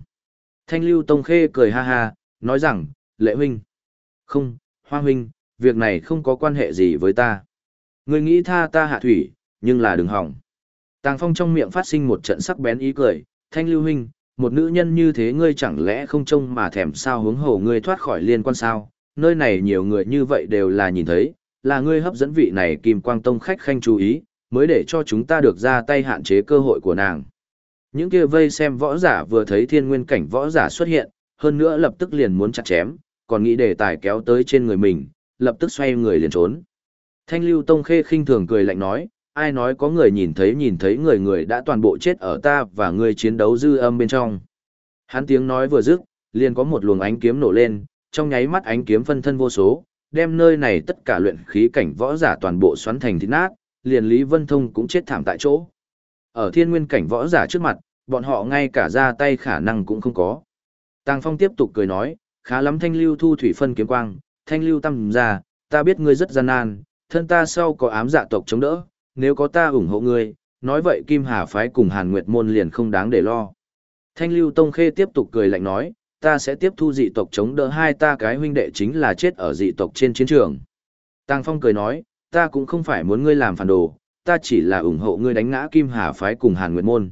Thanh lưu tông khê cười ha ha, nói rằng, lệ huynh. Không, hoa huynh, việc này không có quan hệ gì với ta. Người nghĩ tha ta hạ thủy, nhưng là đừng hỏng. Tàng phong trong miệng phát sinh một trận sắc bén ý cười, thanh lưu huynh, một nữ nhân như thế ngươi chẳng lẽ không trông mà thèm sao hướng hồ ngươi thoát khỏi liên quan sao, nơi này nhiều người như vậy đều là nhìn thấy, là ngươi hấp dẫn vị này kim quang tông khách khanh chú ý, mới để cho chúng ta được ra tay hạn chế cơ hội của nàng. Những kia vây xem võ giả vừa thấy thiên nguyên cảnh võ giả xuất hiện, hơn nữa lập tức liền muốn chặt chém, còn nghĩ đề tài kéo tới trên người mình, lập tức xoay người liền trốn. Thanh lưu tông khê khinh thường cười lạnh nói, ai nói có người nhìn thấy nhìn thấy người người đã toàn bộ chết ở ta và người chiến đấu dư âm bên trong. Hắn tiếng nói vừa dứt, liền có một luồng ánh kiếm nổ lên, trong nháy mắt ánh kiếm phân thân vô số, đem nơi này tất cả luyện khí cảnh võ giả toàn bộ xoắn thành thịt nát, liền Lý Vân Thông cũng chết thảm tại chỗ. Ở thiên nguyên cảnh võ giả trước mặt, bọn họ ngay cả ra tay khả năng cũng không có. Tàng Phong tiếp tục cười nói, khá lắm thanh lưu thu thủy phân kiếm quang, thanh lưu tâm ra, ta biết ngươi rất gian nan, thân ta sau có ám dạ tộc chống đỡ, nếu có ta ủng hộ ngươi, nói vậy Kim Hà phái cùng Hàn Nguyệt môn liền không đáng để lo. Thanh lưu tông khê tiếp tục cười lạnh nói, ta sẽ tiếp thu dị tộc chống đỡ hai ta cái huynh đệ chính là chết ở dị tộc trên chiến trường. Tàng Phong cười nói, ta cũng không phải muốn ngươi làm phản đồ, ta chỉ là ủng hộ ngươi đánh ngã Kim Hà phái cùng Hàn Nguyệt môn.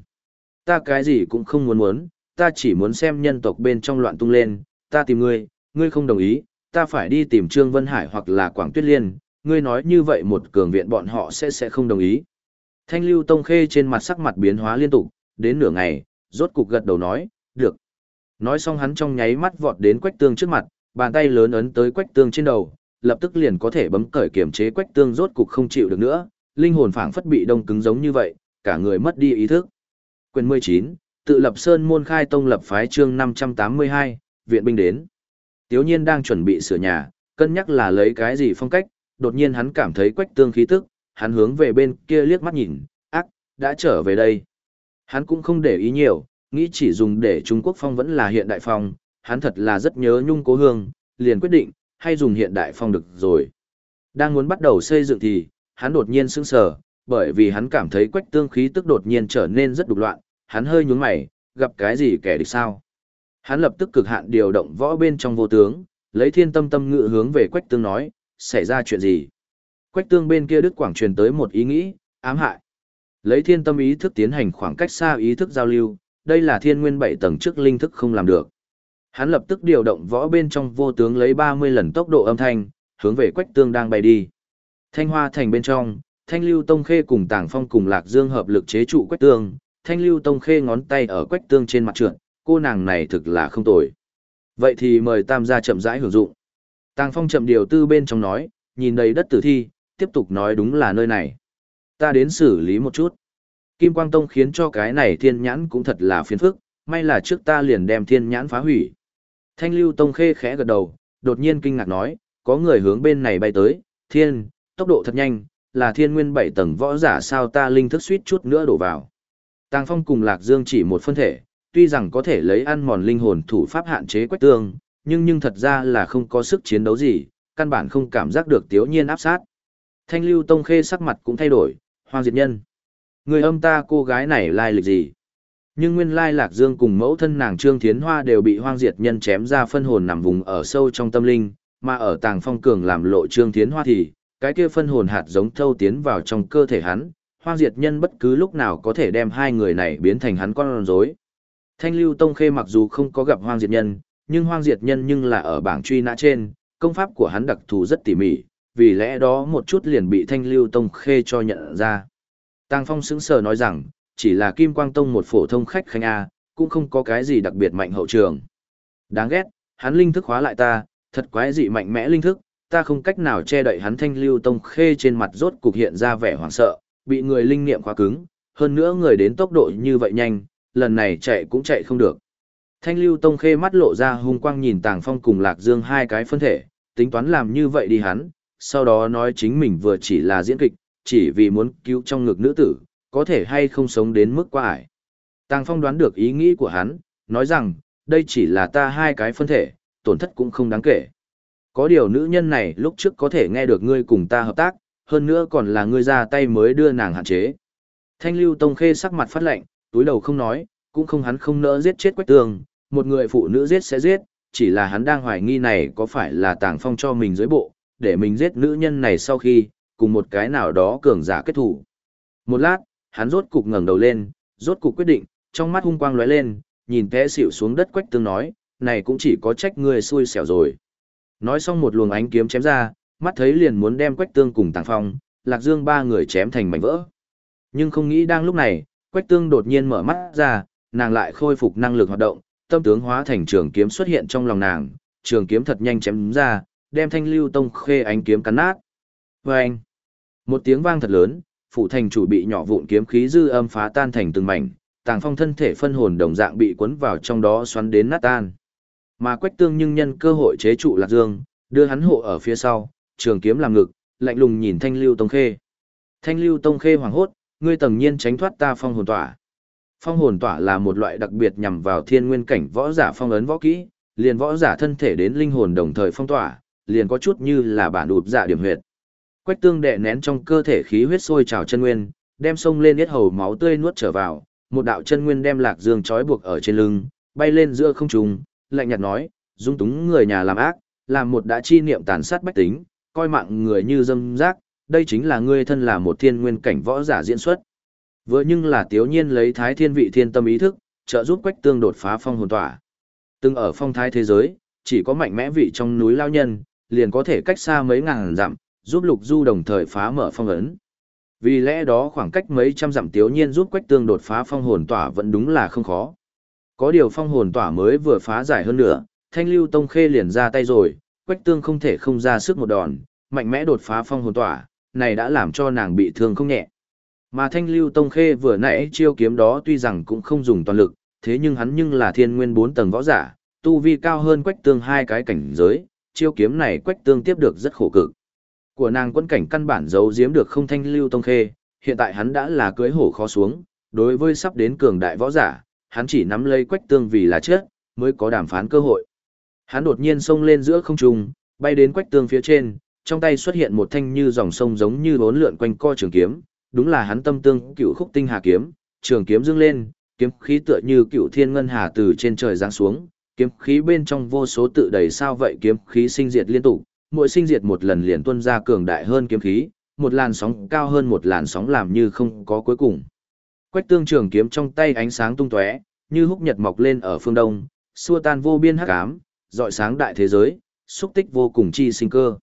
Ta cái gì cũng không muốn muốn, ta chỉ muốn xem nhân tộc bên trong loạn tung lên, ta tìm ngươi, ngươi không đồng ý, ta phải đi tìm Trương Vân Hải hoặc là Quảng Tuyết Liên, ngươi nói như vậy một cường viện bọn họ sẽ sẽ không đồng ý. Thanh lưu tông khê trên mặt sắc mặt biến hóa liên tục, đến nửa ngày, rốt cục gật đầu nói, được. Nói xong hắn trong nháy mắt vọt đến quách tương trước mặt, bàn tay lớn ấn tới quách tương trên đầu, lập tức liền có thể bấm cởi kiểm chế quách tương rốt cục không chịu được nữa, linh hồn phảng phất bị đông cứng giống như vậy, cả người mất đi ý thức. Quyền 19, tự lập sơn môn khai tông lập phái chương 582, viện binh đến. Tiếu nhiên đang chuẩn bị sửa nhà, cân nhắc là lấy cái gì phong cách, đột nhiên hắn cảm thấy quách tương khí tức, hắn hướng về bên kia liếc mắt nhìn, ác, đã trở về đây. Hắn cũng không để ý nhiều, nghĩ chỉ dùng để Trung Quốc phong vẫn là hiện đại phong, hắn thật là rất nhớ nhung cố hương, liền quyết định, hay dùng hiện đại phong được rồi. Đang muốn bắt đầu xây dựng thì, hắn đột nhiên sững sờ, bởi vì hắn cảm thấy quách tương khí tức đột nhiên trở nên rất đục loạn, hắn hơi nhún mày, gặp cái gì kẻ địch sao. Hắn lập tức cực hạn điều động võ bên trong vô tướng, lấy thiên tâm tâm ngự hướng về quách tương nói, xảy ra chuyện gì. Quách tương bên kia Đức Quảng truyền tới một ý nghĩ, ám hại. Lấy thiên tâm ý thức tiến hành khoảng cách xa ý thức giao lưu, đây là thiên nguyên bảy tầng trước linh thức không làm được. Hắn lập tức điều động võ bên trong vô tướng lấy 30 lần tốc độ âm thanh, hướng về quách tương đang bay đi. Thanh hoa thành bên trong, thanh lưu tông khê cùng tàng phong cùng lạc dương hợp lực chế trụ quách tương, thanh lưu tông khê ngón tay ở quách tương trên mặt trượt, cô nàng này thực là không tồi. Vậy thì mời tam gia chậm rãi hưởng dụng. Tàng phong chậm điều tư bên trong nói, nhìn đầy đất tử thi, tiếp tục nói đúng là nơi này. Ta đến xử lý một chút. Kim Quang Tông khiến cho cái này thiên nhãn cũng thật là phiền phức, may là trước ta liền đem thiên nhãn phá hủy. Thanh Lưu Tông khê khẽ gật đầu, đột nhiên kinh ngạc nói, có người hướng bên này bay tới, thiên, tốc độ thật nhanh, là thiên nguyên bảy tầng võ giả sao ta linh thức suýt chút nữa đổ vào. Tàng Phong cùng Lạc Dương chỉ một phân thể, tuy rằng có thể lấy ăn mòn linh hồn thủ pháp hạn chế quách tương, nhưng nhưng thật ra là không có sức chiến đấu gì, căn bản không cảm giác được tiếu nhiên áp sát. Thanh lưu tông khê sắc mặt cũng thay đổi, hoang diệt nhân. Người âm ta cô gái này lai lịch gì? Nhưng nguyên lai lạc dương cùng mẫu thân nàng Trương Thiến Hoa đều bị hoang diệt nhân chém ra phân hồn nằm vùng ở sâu trong tâm linh, mà ở tàng phong cường làm lộ Trương Thiến Hoa thì, cái kia phân hồn hạt giống thâu tiến vào trong cơ thể hắn, hoang diệt nhân bất cứ lúc nào có thể đem hai người này biến thành hắn con rối. Thanh lưu tông khê mặc dù không có gặp hoang diệt nhân, nhưng hoang diệt nhân nhưng là ở bảng truy nã trên, công pháp của hắn đặc thù rất tỉ mỉ, vì lẽ đó một chút liền bị thanh lưu tông khê cho nhận ra. Tàng Phong sững sờ nói rằng, chỉ là Kim Quang Tông một phổ thông khách khanh A, cũng không có cái gì đặc biệt mạnh hậu trường. Đáng ghét, hắn linh thức hóa lại ta, thật quái dị mạnh mẽ linh thức, ta không cách nào che đậy hắn thanh lưu tông khê trên mặt rốt cục hiện ra vẻ hoảng sợ, bị người linh niệm khóa cứng, hơn nữa người đến tốc độ như vậy nhanh, lần này chạy cũng chạy không được. Thanh lưu tông khê mắt lộ ra hung quang nhìn Tàng Phong cùng Lạc Dương hai cái phân thể, tính toán làm như vậy đi hắn, sau đó nói chính mình vừa chỉ là diễn kịch, chỉ vì muốn cứu trong ngực nữ tử, có thể hay không sống đến mức quá ải. Tàng Phong đoán được ý nghĩ của hắn, nói rằng, đây chỉ là ta hai cái phân thể, tổn thất cũng không đáng kể. Có điều nữ nhân này lúc trước có thể nghe được ngươi cùng ta hợp tác, hơn nữa còn là ngươi ra tay mới đưa nàng hạn chế. Thanh lưu tông khê sắc mặt phát lạnh, túi đầu không nói, cũng không hắn không nỡ giết chết quách tường, một người phụ nữ giết sẽ giết, chỉ là hắn đang hoài nghi này có phải là tàng phong cho mình dưới bộ, để mình giết nữ nhân này sau khi, cùng một cái nào đó cường giả kết thủ. Một lát, hắn rốt cục ngẩng đầu lên, rốt cục quyết định, trong mắt hung quang lóe lên, nhìn té xỉu xuống đất quách tương nói, này cũng chỉ có trách người xui xẻo rồi. Nói xong một luồng ánh kiếm chém ra, mắt thấy liền muốn đem quách tương cùng tàng phong, lạc dương ba người chém thành mảnh vỡ. Nhưng không nghĩ đang lúc này, quách tương đột nhiên mở mắt ra, nàng lại khôi phục năng lực hoạt động, tâm tướng hóa thành trường kiếm xuất hiện trong lòng nàng, trường kiếm thật nhanh chém ra, đem thanh lưu tông khê ánh kiếm cắn nát. Và một tiếng vang thật lớn, phủ thành chủ bị nhỏ vụn kiếm khí dư âm phá tan thành từng mảnh, tàng phong thân thể phân hồn đồng dạng bị cuốn vào trong đó xoắn đến nát tan. Mà quách tương nhưng nhân cơ hội chế trụ lạc dương, đưa hắn hộ ở phía sau, trường kiếm làm ngực, lạnh lùng nhìn thanh lưu tông khê. Thanh lưu tông khê hoàng hốt, ngươi tầng nhiên tránh thoát ta phong hồn tỏa. Phong hồn tỏa là một loại đặc biệt nhằm vào thiên nguyên cảnh võ giả phong ấn võ kỹ, liền võ giả thân thể đến linh hồn đồng thời phong tỏa, liền có chút như là bản đụt dạ điểm huyệt. Quách tương đệ nén trong cơ thể khí huyết sôi trào chân nguyên, đem sông lên yết hầu máu tươi nuốt trở vào, một đạo chân nguyên đem lạc dương trói buộc ở trên lưng, bay lên giữa không trung, lạnh nhạt nói, dung túng người nhà làm ác, làm một đã chi niệm tàn sát bách tính, coi mạng người như dâm rác, đây chính là ngươi thân là một thiên nguyên cảnh võ giả diễn xuất. Vừa nhưng là tiếu nhiên lấy thái thiên vị thiên tâm ý thức, trợ giúp quách tương đột phá phong hồn tỏa. Từng ở phong thái thế giới, chỉ có mạnh mẽ vị trong núi lao nhân, liền có thể cách xa mấy ngàn dặm, giúp Lục Du đồng thời phá mở phong ấn. Vì lẽ đó khoảng cách mấy trăm dặm tiếu nhiên giúp Quách Tương đột phá phong hồn tỏa vẫn đúng là không khó. Có điều phong hồn tỏa mới vừa phá giải hơn nữa, Thanh Lưu Tông Khê liền ra tay rồi, Quách Tương không thể không ra sức một đòn, mạnh mẽ đột phá phong hồn tỏa, này đã làm cho nàng bị thương không nhẹ. Mà Thanh Lưu Tông Khê vừa nãy chiêu kiếm đó tuy rằng cũng không dùng toàn lực, thế nhưng hắn nhưng là thiên nguyên 4 tầng võ giả, tu vi cao hơn Quách Tương hai cái cảnh giới, chiêu kiếm này Quách Tương tiếp được rất khổ cực. Của nàng quân cảnh căn bản giấu giếm được không Thanh Lưu Tông Khê, hiện tại hắn đã là cưới hổ khó xuống, đối với sắp đến cường đại võ giả, hắn chỉ nắm lấy Quách Tương vì là chết, mới có đàm phán cơ hội. Hắn đột nhiên xông lên giữa không trung, bay đến Quách Tương phía trên, trong tay xuất hiện một thanh như dòng sông giống như bốn lượn quanh co trường kiếm, đúng là hắn tâm tương cựu khúc tinh hà kiếm, trường kiếm dương lên, kiếm khí tựa như cựu thiên ngân hà từ trên trời giáng xuống, kiếm khí bên trong vô số tự đầy sao vậy kiếm khí sinh diệt liên tục, mỗi sinh diệt một lần liền tuôn ra cường đại hơn kiếm khí, một làn sóng cao hơn một làn sóng làm như không có cuối cùng. Quách tương trường kiếm trong tay ánh sáng tung tóe, như húc nhật mọc lên ở phương đông, xua tan vô biên hắc ám, dọi sáng đại thế giới, xúc tích vô cùng chi sinh cơ.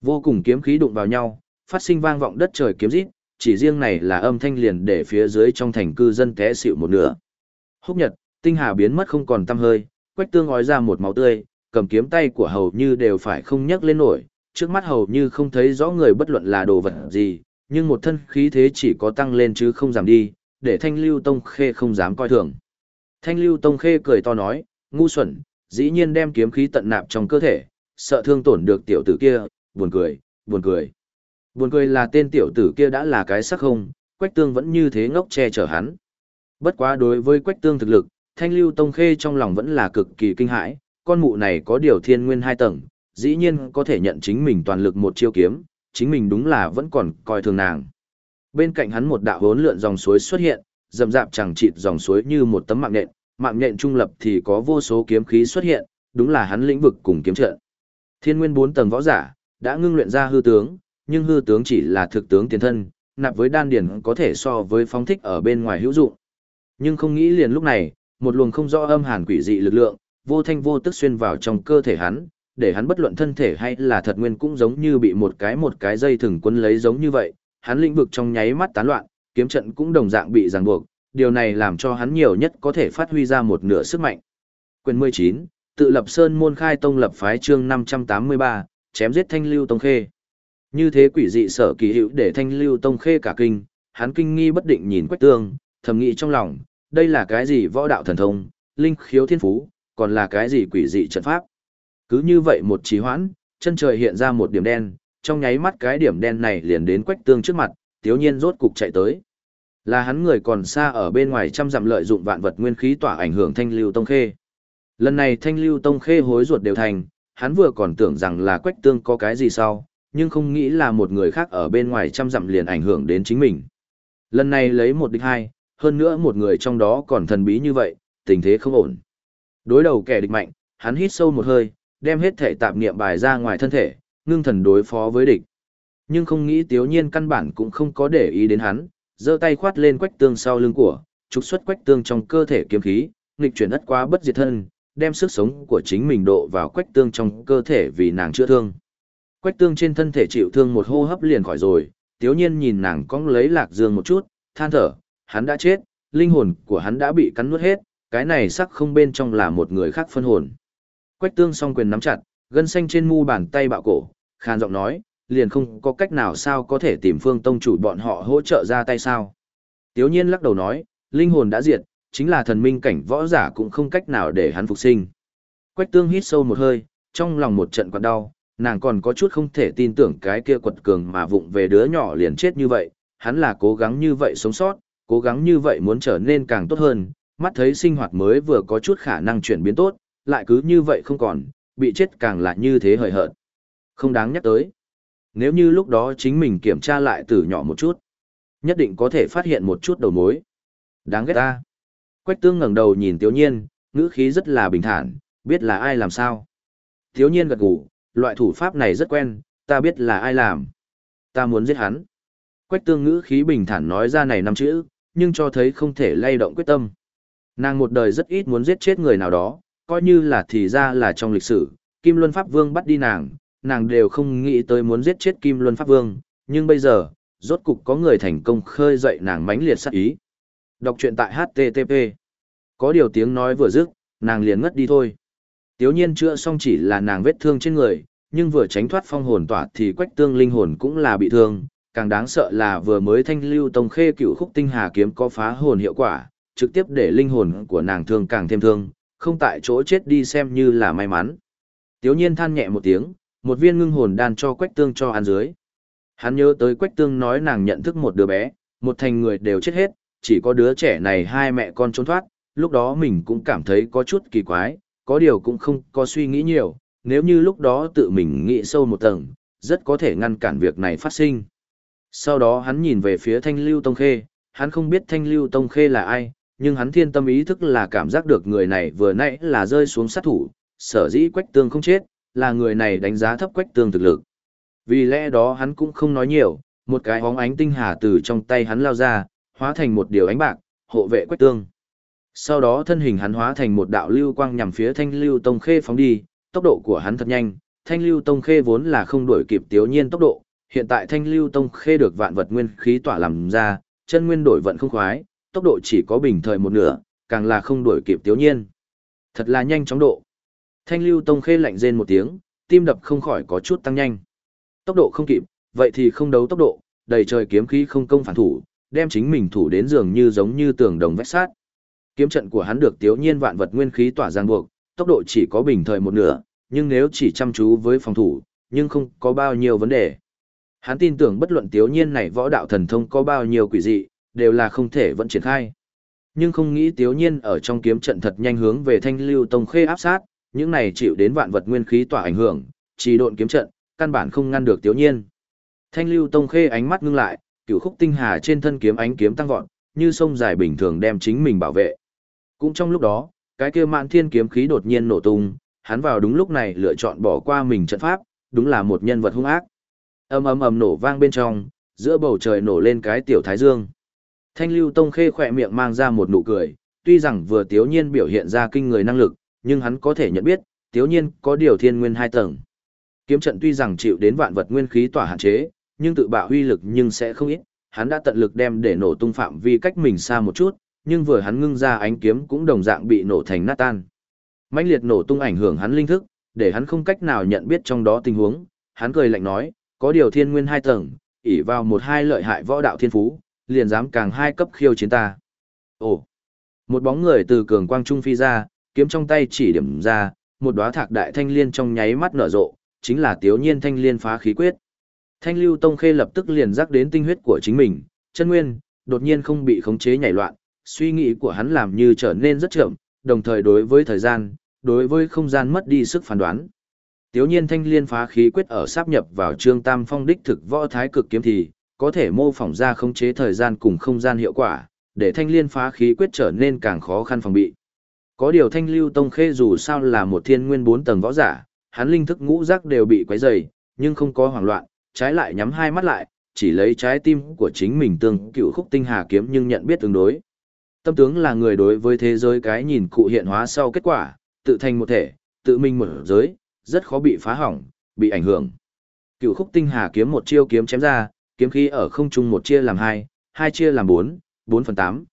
Vô cùng kiếm khí đụng vào nhau, phát sinh vang vọng đất trời kiếm rít, chỉ riêng này là âm thanh liền để phía dưới trong thành cư dân té xịu một nửa. Húc nhật, tinh hà biến mất không còn tăm hơi, quách tương ói ra một máu tươi, cầm kiếm tay của hầu như đều phải không nhấc lên nổi, trước mắt hầu như không thấy rõ người bất luận là đồ vật gì, nhưng một thân khí thế chỉ có tăng lên chứ không giảm đi, để thanh lưu tông khê không dám coi thường. Thanh lưu tông khê cười to nói, ngu xuẩn, dĩ nhiên đem kiếm khí tận nạp trong cơ thể, sợ thương tổn được tiểu tử kia, buồn cười, buồn cười. Buồn cười là tên tiểu tử kia đã là cái sắc không, Quách Tương vẫn như thế ngốc che chở hắn. Bất quá đối với Quách Tương thực lực, Thanh Lưu Tông Khê trong lòng vẫn là cực kỳ kinh hãi, con mụ này có điều thiên nguyên hai tầng, dĩ nhiên có thể nhận chính mình toàn lực một chiêu kiếm, chính mình đúng là vẫn còn coi thường nàng. Bên cạnh hắn một đạo hốn lượn dòng suối xuất hiện, rầm rạp chẳng chịt dòng suối như một tấm mạng nện, mạng nện trung lập thì có vô số kiếm khí xuất hiện, đúng là hắn lĩnh vực cùng kiếm trận. Thiên nguyên bốn tầng võ giả, đã ngưng luyện ra hư tướng, nhưng hư tướng chỉ là thực tướng tiền thân, nạp với đan điển có thể so với phóng thích ở bên ngoài hữu dụng. Nhưng không nghĩ liền lúc này, một luồng không rõ âm hàn quỷ dị lực lượng, vô thanh vô tức xuyên vào trong cơ thể hắn, để hắn bất luận thân thể hay là thật nguyên cũng giống như bị một cái một cái dây thừng quấn lấy giống như vậy, hắn lĩnh vực trong nháy mắt tán loạn, kiếm trận cũng đồng dạng bị ràng buộc, điều này làm cho hắn nhiều nhất có thể phát huy ra một nửa sức mạnh. Quyền 19, tự lập sơn môn khai tông lập phái chương 583, chém giết thanh lưu tông khê. Như thế quỷ dị sở kỳ hữu để thanh lưu tông khê cả kinh, hắn kinh nghi bất định nhìn quách tương, thầm nghĩ trong lòng, đây là cái gì võ đạo thần thông, linh khiếu thiên phú, còn là cái gì quỷ dị trận pháp. Cứ như vậy một trí hoãn, chân trời hiện ra một điểm đen, trong nháy mắt cái điểm đen này liền đến quách tương trước mặt, tiếu nhiên rốt cục chạy tới. Là hắn người còn xa ở bên ngoài trăm dặm lợi dụng vạn vật nguyên khí tỏa ảnh hưởng thanh lưu tông khê. Lần này thanh lưu tông khê hối ruột đều thành, hắn vừa còn tưởng rằng là quách tương có cái gì sau, nhưng không nghĩ là một người khác ở bên ngoài trăm dặm liền ảnh hưởng đến chính mình. Lần này lấy một địch hai, hơn nữa một người trong đó còn thần bí như vậy, tình thế không ổn. Đối đầu kẻ địch mạnh, hắn hít sâu một hơi, đem hết thể tạp niệm bài ra ngoài thân thể, ngưng thần đối phó với địch. Nhưng không nghĩ tiếu nhiên căn bản cũng không có để ý đến hắn, giơ tay khoát lên quách tương sau lưng của, trục xuất quách tương trong cơ thể kiếm khí, nghịch chuyển ất quá bất diệt thân, đem sức sống của chính mình độ vào quách tương trong cơ thể vì nàng chữa thương. Quách tương trên thân thể chịu thương một hô hấp liền khỏi rồi, tiếu nhiên nhìn nàng cong lấy lạc dương một chút, than thở, hắn đã chết, linh hồn của hắn đã bị cắn nuốt hết, cái này sắc không bên trong là một người khác phân hồn. Quách tương song quyền nắm chặt, gân xanh trên mu bàn tay bạo cổ, khàn giọng nói, liền không có cách nào sao có thể tìm phương tông chủ bọn họ hỗ trợ ra tay sao. Tiếu nhiên lắc đầu nói, linh hồn đã diệt, chính là thần minh cảnh võ giả cũng không cách nào để hắn phục sinh. Quách tương hít sâu một hơi, trong lòng một trận quặn đau, nàng còn có chút không thể tin tưởng cái kia quật cường mà vụng về đứa nhỏ liền chết như vậy, hắn là cố gắng như vậy sống sót, cố gắng như vậy muốn trở nên càng tốt hơn, mắt thấy sinh hoạt mới vừa có chút khả năng chuyển biến tốt, lại cứ như vậy không còn, bị chết càng là như thế hời hợt. Không đáng nhắc tới. Nếu như lúc đó chính mình kiểm tra lại từ nhỏ một chút, nhất định có thể phát hiện một chút đầu mối. Đáng ghét ta. Quách tương ngẩng đầu nhìn Tiếu Nhiên, ngữ khí rất là bình thản, biết là ai làm sao. Tiếu Nhiên gật gù, loại thủ pháp này rất quen, ta biết là ai làm. Ta muốn giết hắn. Quách tương ngữ khí bình thản nói ra này năm chữ, nhưng cho thấy không thể lay động quyết tâm. Nàng một đời rất ít muốn giết chết người nào đó, coi như là thì ra là trong lịch sử, Kim Luân Pháp Vương bắt đi nàng, nàng đều không nghĩ tới muốn giết chết Kim Luân Pháp Vương, nhưng bây giờ, rốt cục có người thành công khơi dậy nàng mãnh liệt sát ý. Đọc truyện tại HTTP. Có điều tiếng nói vừa dứt, nàng liền ngất đi thôi. Tiếu nhiên chữa xong chỉ là nàng vết thương trên người, nhưng vừa tránh thoát phong hồn tỏa thì quách tương linh hồn cũng là bị thương. Càng đáng sợ là vừa mới thanh lưu tông khê cựu khúc tinh hà kiếm có phá hồn hiệu quả, trực tiếp để linh hồn của nàng thương càng thêm thương, không tại chỗ chết đi xem như là may mắn. Tiếu nhiên than nhẹ một tiếng, một viên ngưng hồn đan cho quách tương cho ăn dưới. Hắn nhớ tới quách tương nói nàng nhận thức một đứa bé, một thành người đều chết hết, chỉ có đứa trẻ này hai mẹ con trốn thoát, lúc đó mình cũng cảm thấy có chút kỳ quái, có điều cũng không có suy nghĩ nhiều, nếu như lúc đó tự mình nghĩ sâu một tầng, rất có thể ngăn cản việc này phát sinh. Sau đó hắn nhìn về phía Thanh Lưu Tông Khê, hắn không biết Thanh Lưu Tông Khê là ai, nhưng hắn thiên tâm ý thức là cảm giác được người này vừa nãy là rơi xuống sát thủ, sở dĩ Quách Tương không chết, là người này đánh giá thấp Quách Tương thực lực. Vì lẽ đó hắn cũng không nói nhiều, một cái hóng ánh tinh hà từ trong tay hắn lao ra, hóa thành một điều ánh bạc, hộ vệ Quách Tương. Sau đó thân hình hắn hóa thành một đạo lưu quang nhằm phía Thanh Lưu Tông Khê phóng đi, tốc độ của hắn thật nhanh, Thanh Lưu Tông Khê vốn là không đuổi kịp Tiếu Nhiên tốc độ, hiện tại Thanh Lưu Tông Khê được vạn vật nguyên khí tỏa làm ra, chân nguyên đổi vận không khoái, tốc độ chỉ có bình thời một nửa, càng là không đuổi kịp Tiếu Nhiên. Thật là nhanh chóng độ. Thanh Lưu Tông Khê lạnh rên một tiếng, tim đập không khỏi có chút tăng nhanh. Tốc độ không kịp, vậy thì không đấu tốc độ, đầy trời kiếm khí không công phản thủ, đem chính mình thủ đến dường như giống như tường đồng vách sát. Kiếm trận của hắn được Tiếu Nhiên vạn vật nguyên khí tỏa giang buộc, tốc độ chỉ có bình thời một nửa, nhưng nếu chỉ chăm chú với phòng thủ, nhưng không có bao nhiêu vấn đề. Hắn tin tưởng bất luận Tiếu Nhiên này võ đạo thần thông có bao nhiêu quỷ dị, đều là không thể vận triển khai. Nhưng không nghĩ Tiếu Nhiên ở trong kiếm trận thật nhanh hướng về Thanh Lưu Tông Khê áp sát, những này chịu đến vạn vật nguyên khí tỏa ảnh hưởng, chỉ độn kiếm trận, căn bản không ngăn được Tiếu Nhiên. Thanh Lưu Tông Khê ánh mắt ngưng lại, cửu khúc tinh hà trên thân kiếm ánh kiếm tăng vọt, như sông dài bình thường đem chính mình bảo vệ. Cũng trong lúc đó, cái kia mạn thiên kiếm khí đột nhiên nổ tung, hắn vào đúng lúc này lựa chọn bỏ qua mình trận pháp, đúng là một nhân vật hung ác. Ầm ầm ầm nổ vang bên trong, giữa bầu trời nổ lên cái tiểu thái dương. Thanh Lưu Tông Khê khỏe miệng mang ra một nụ cười, tuy rằng vừa Tiếu Nhiên biểu hiện ra kinh người năng lực, nhưng hắn có thể nhận biết, Tiếu Nhiên có điều thiên nguyên hai tầng. Kiếm trận tuy rằng chịu đến vạn vật nguyên khí tỏa hạn chế, nhưng tự bạo huy lực nhưng sẽ không ít, hắn đã tận lực đem để nổ tung phạm vi cách mình xa một chút, nhưng vừa hắn ngưng ra ánh kiếm cũng đồng dạng bị nổ thành nát tan. Mãnh liệt nổ tung ảnh hưởng hắn linh thức, để hắn không cách nào nhận biết trong đó tình huống, hắn cười lạnh nói, có điều thiên nguyên hai tầng, ỷ vào một hai lợi hại võ đạo thiên phú, liền dám càng hai cấp khiêu chiến ta. Ồ! Một bóng người từ cường quang trung phi ra, kiếm trong tay chỉ điểm ra, một đóa thạc đại thanh liên trong nháy mắt nở rộ, chính là Tiếu Nhiên thanh liên phá khí quyết. Thanh Lưu Tông Khê lập tức liền rắc đến tinh huyết của chính mình, chân nguyên, đột nhiên không bị khống chế nhảy loạn, suy nghĩ của hắn làm như trở nên rất chậm, đồng thời đối với thời gian, đối với không gian mất đi sức phán đoán. Tiếu nhiên thanh liên phá khí quyết ở sáp nhập vào trương tam phong đích thực võ thái cực kiếm thì, có thể mô phỏng ra khống chế thời gian cùng không gian hiệu quả, để thanh liên phá khí quyết trở nên càng khó khăn phòng bị. Có điều thanh lưu tông khê dù sao là một thiên nguyên bốn tầng võ giả, hắn linh thức ngũ giác đều bị quấy dày, nhưng không có hoảng loạn, trái lại nhắm hai mắt lại, chỉ lấy trái tim của chính mình tương cựu khúc tinh hà kiếm nhưng nhận biết tương đối. Tâm tướng là người đối với thế giới cái nhìn cụ hiện hóa sau kết quả, tự thành một thể, tự mình một giới, rất khó bị phá hỏng, bị ảnh hưởng. Cựu khúc tinh hà kiếm một chiêu kiếm chém ra, kiếm khí ở không trung một chia làm hai, hai chia làm bốn, bốn phần tám.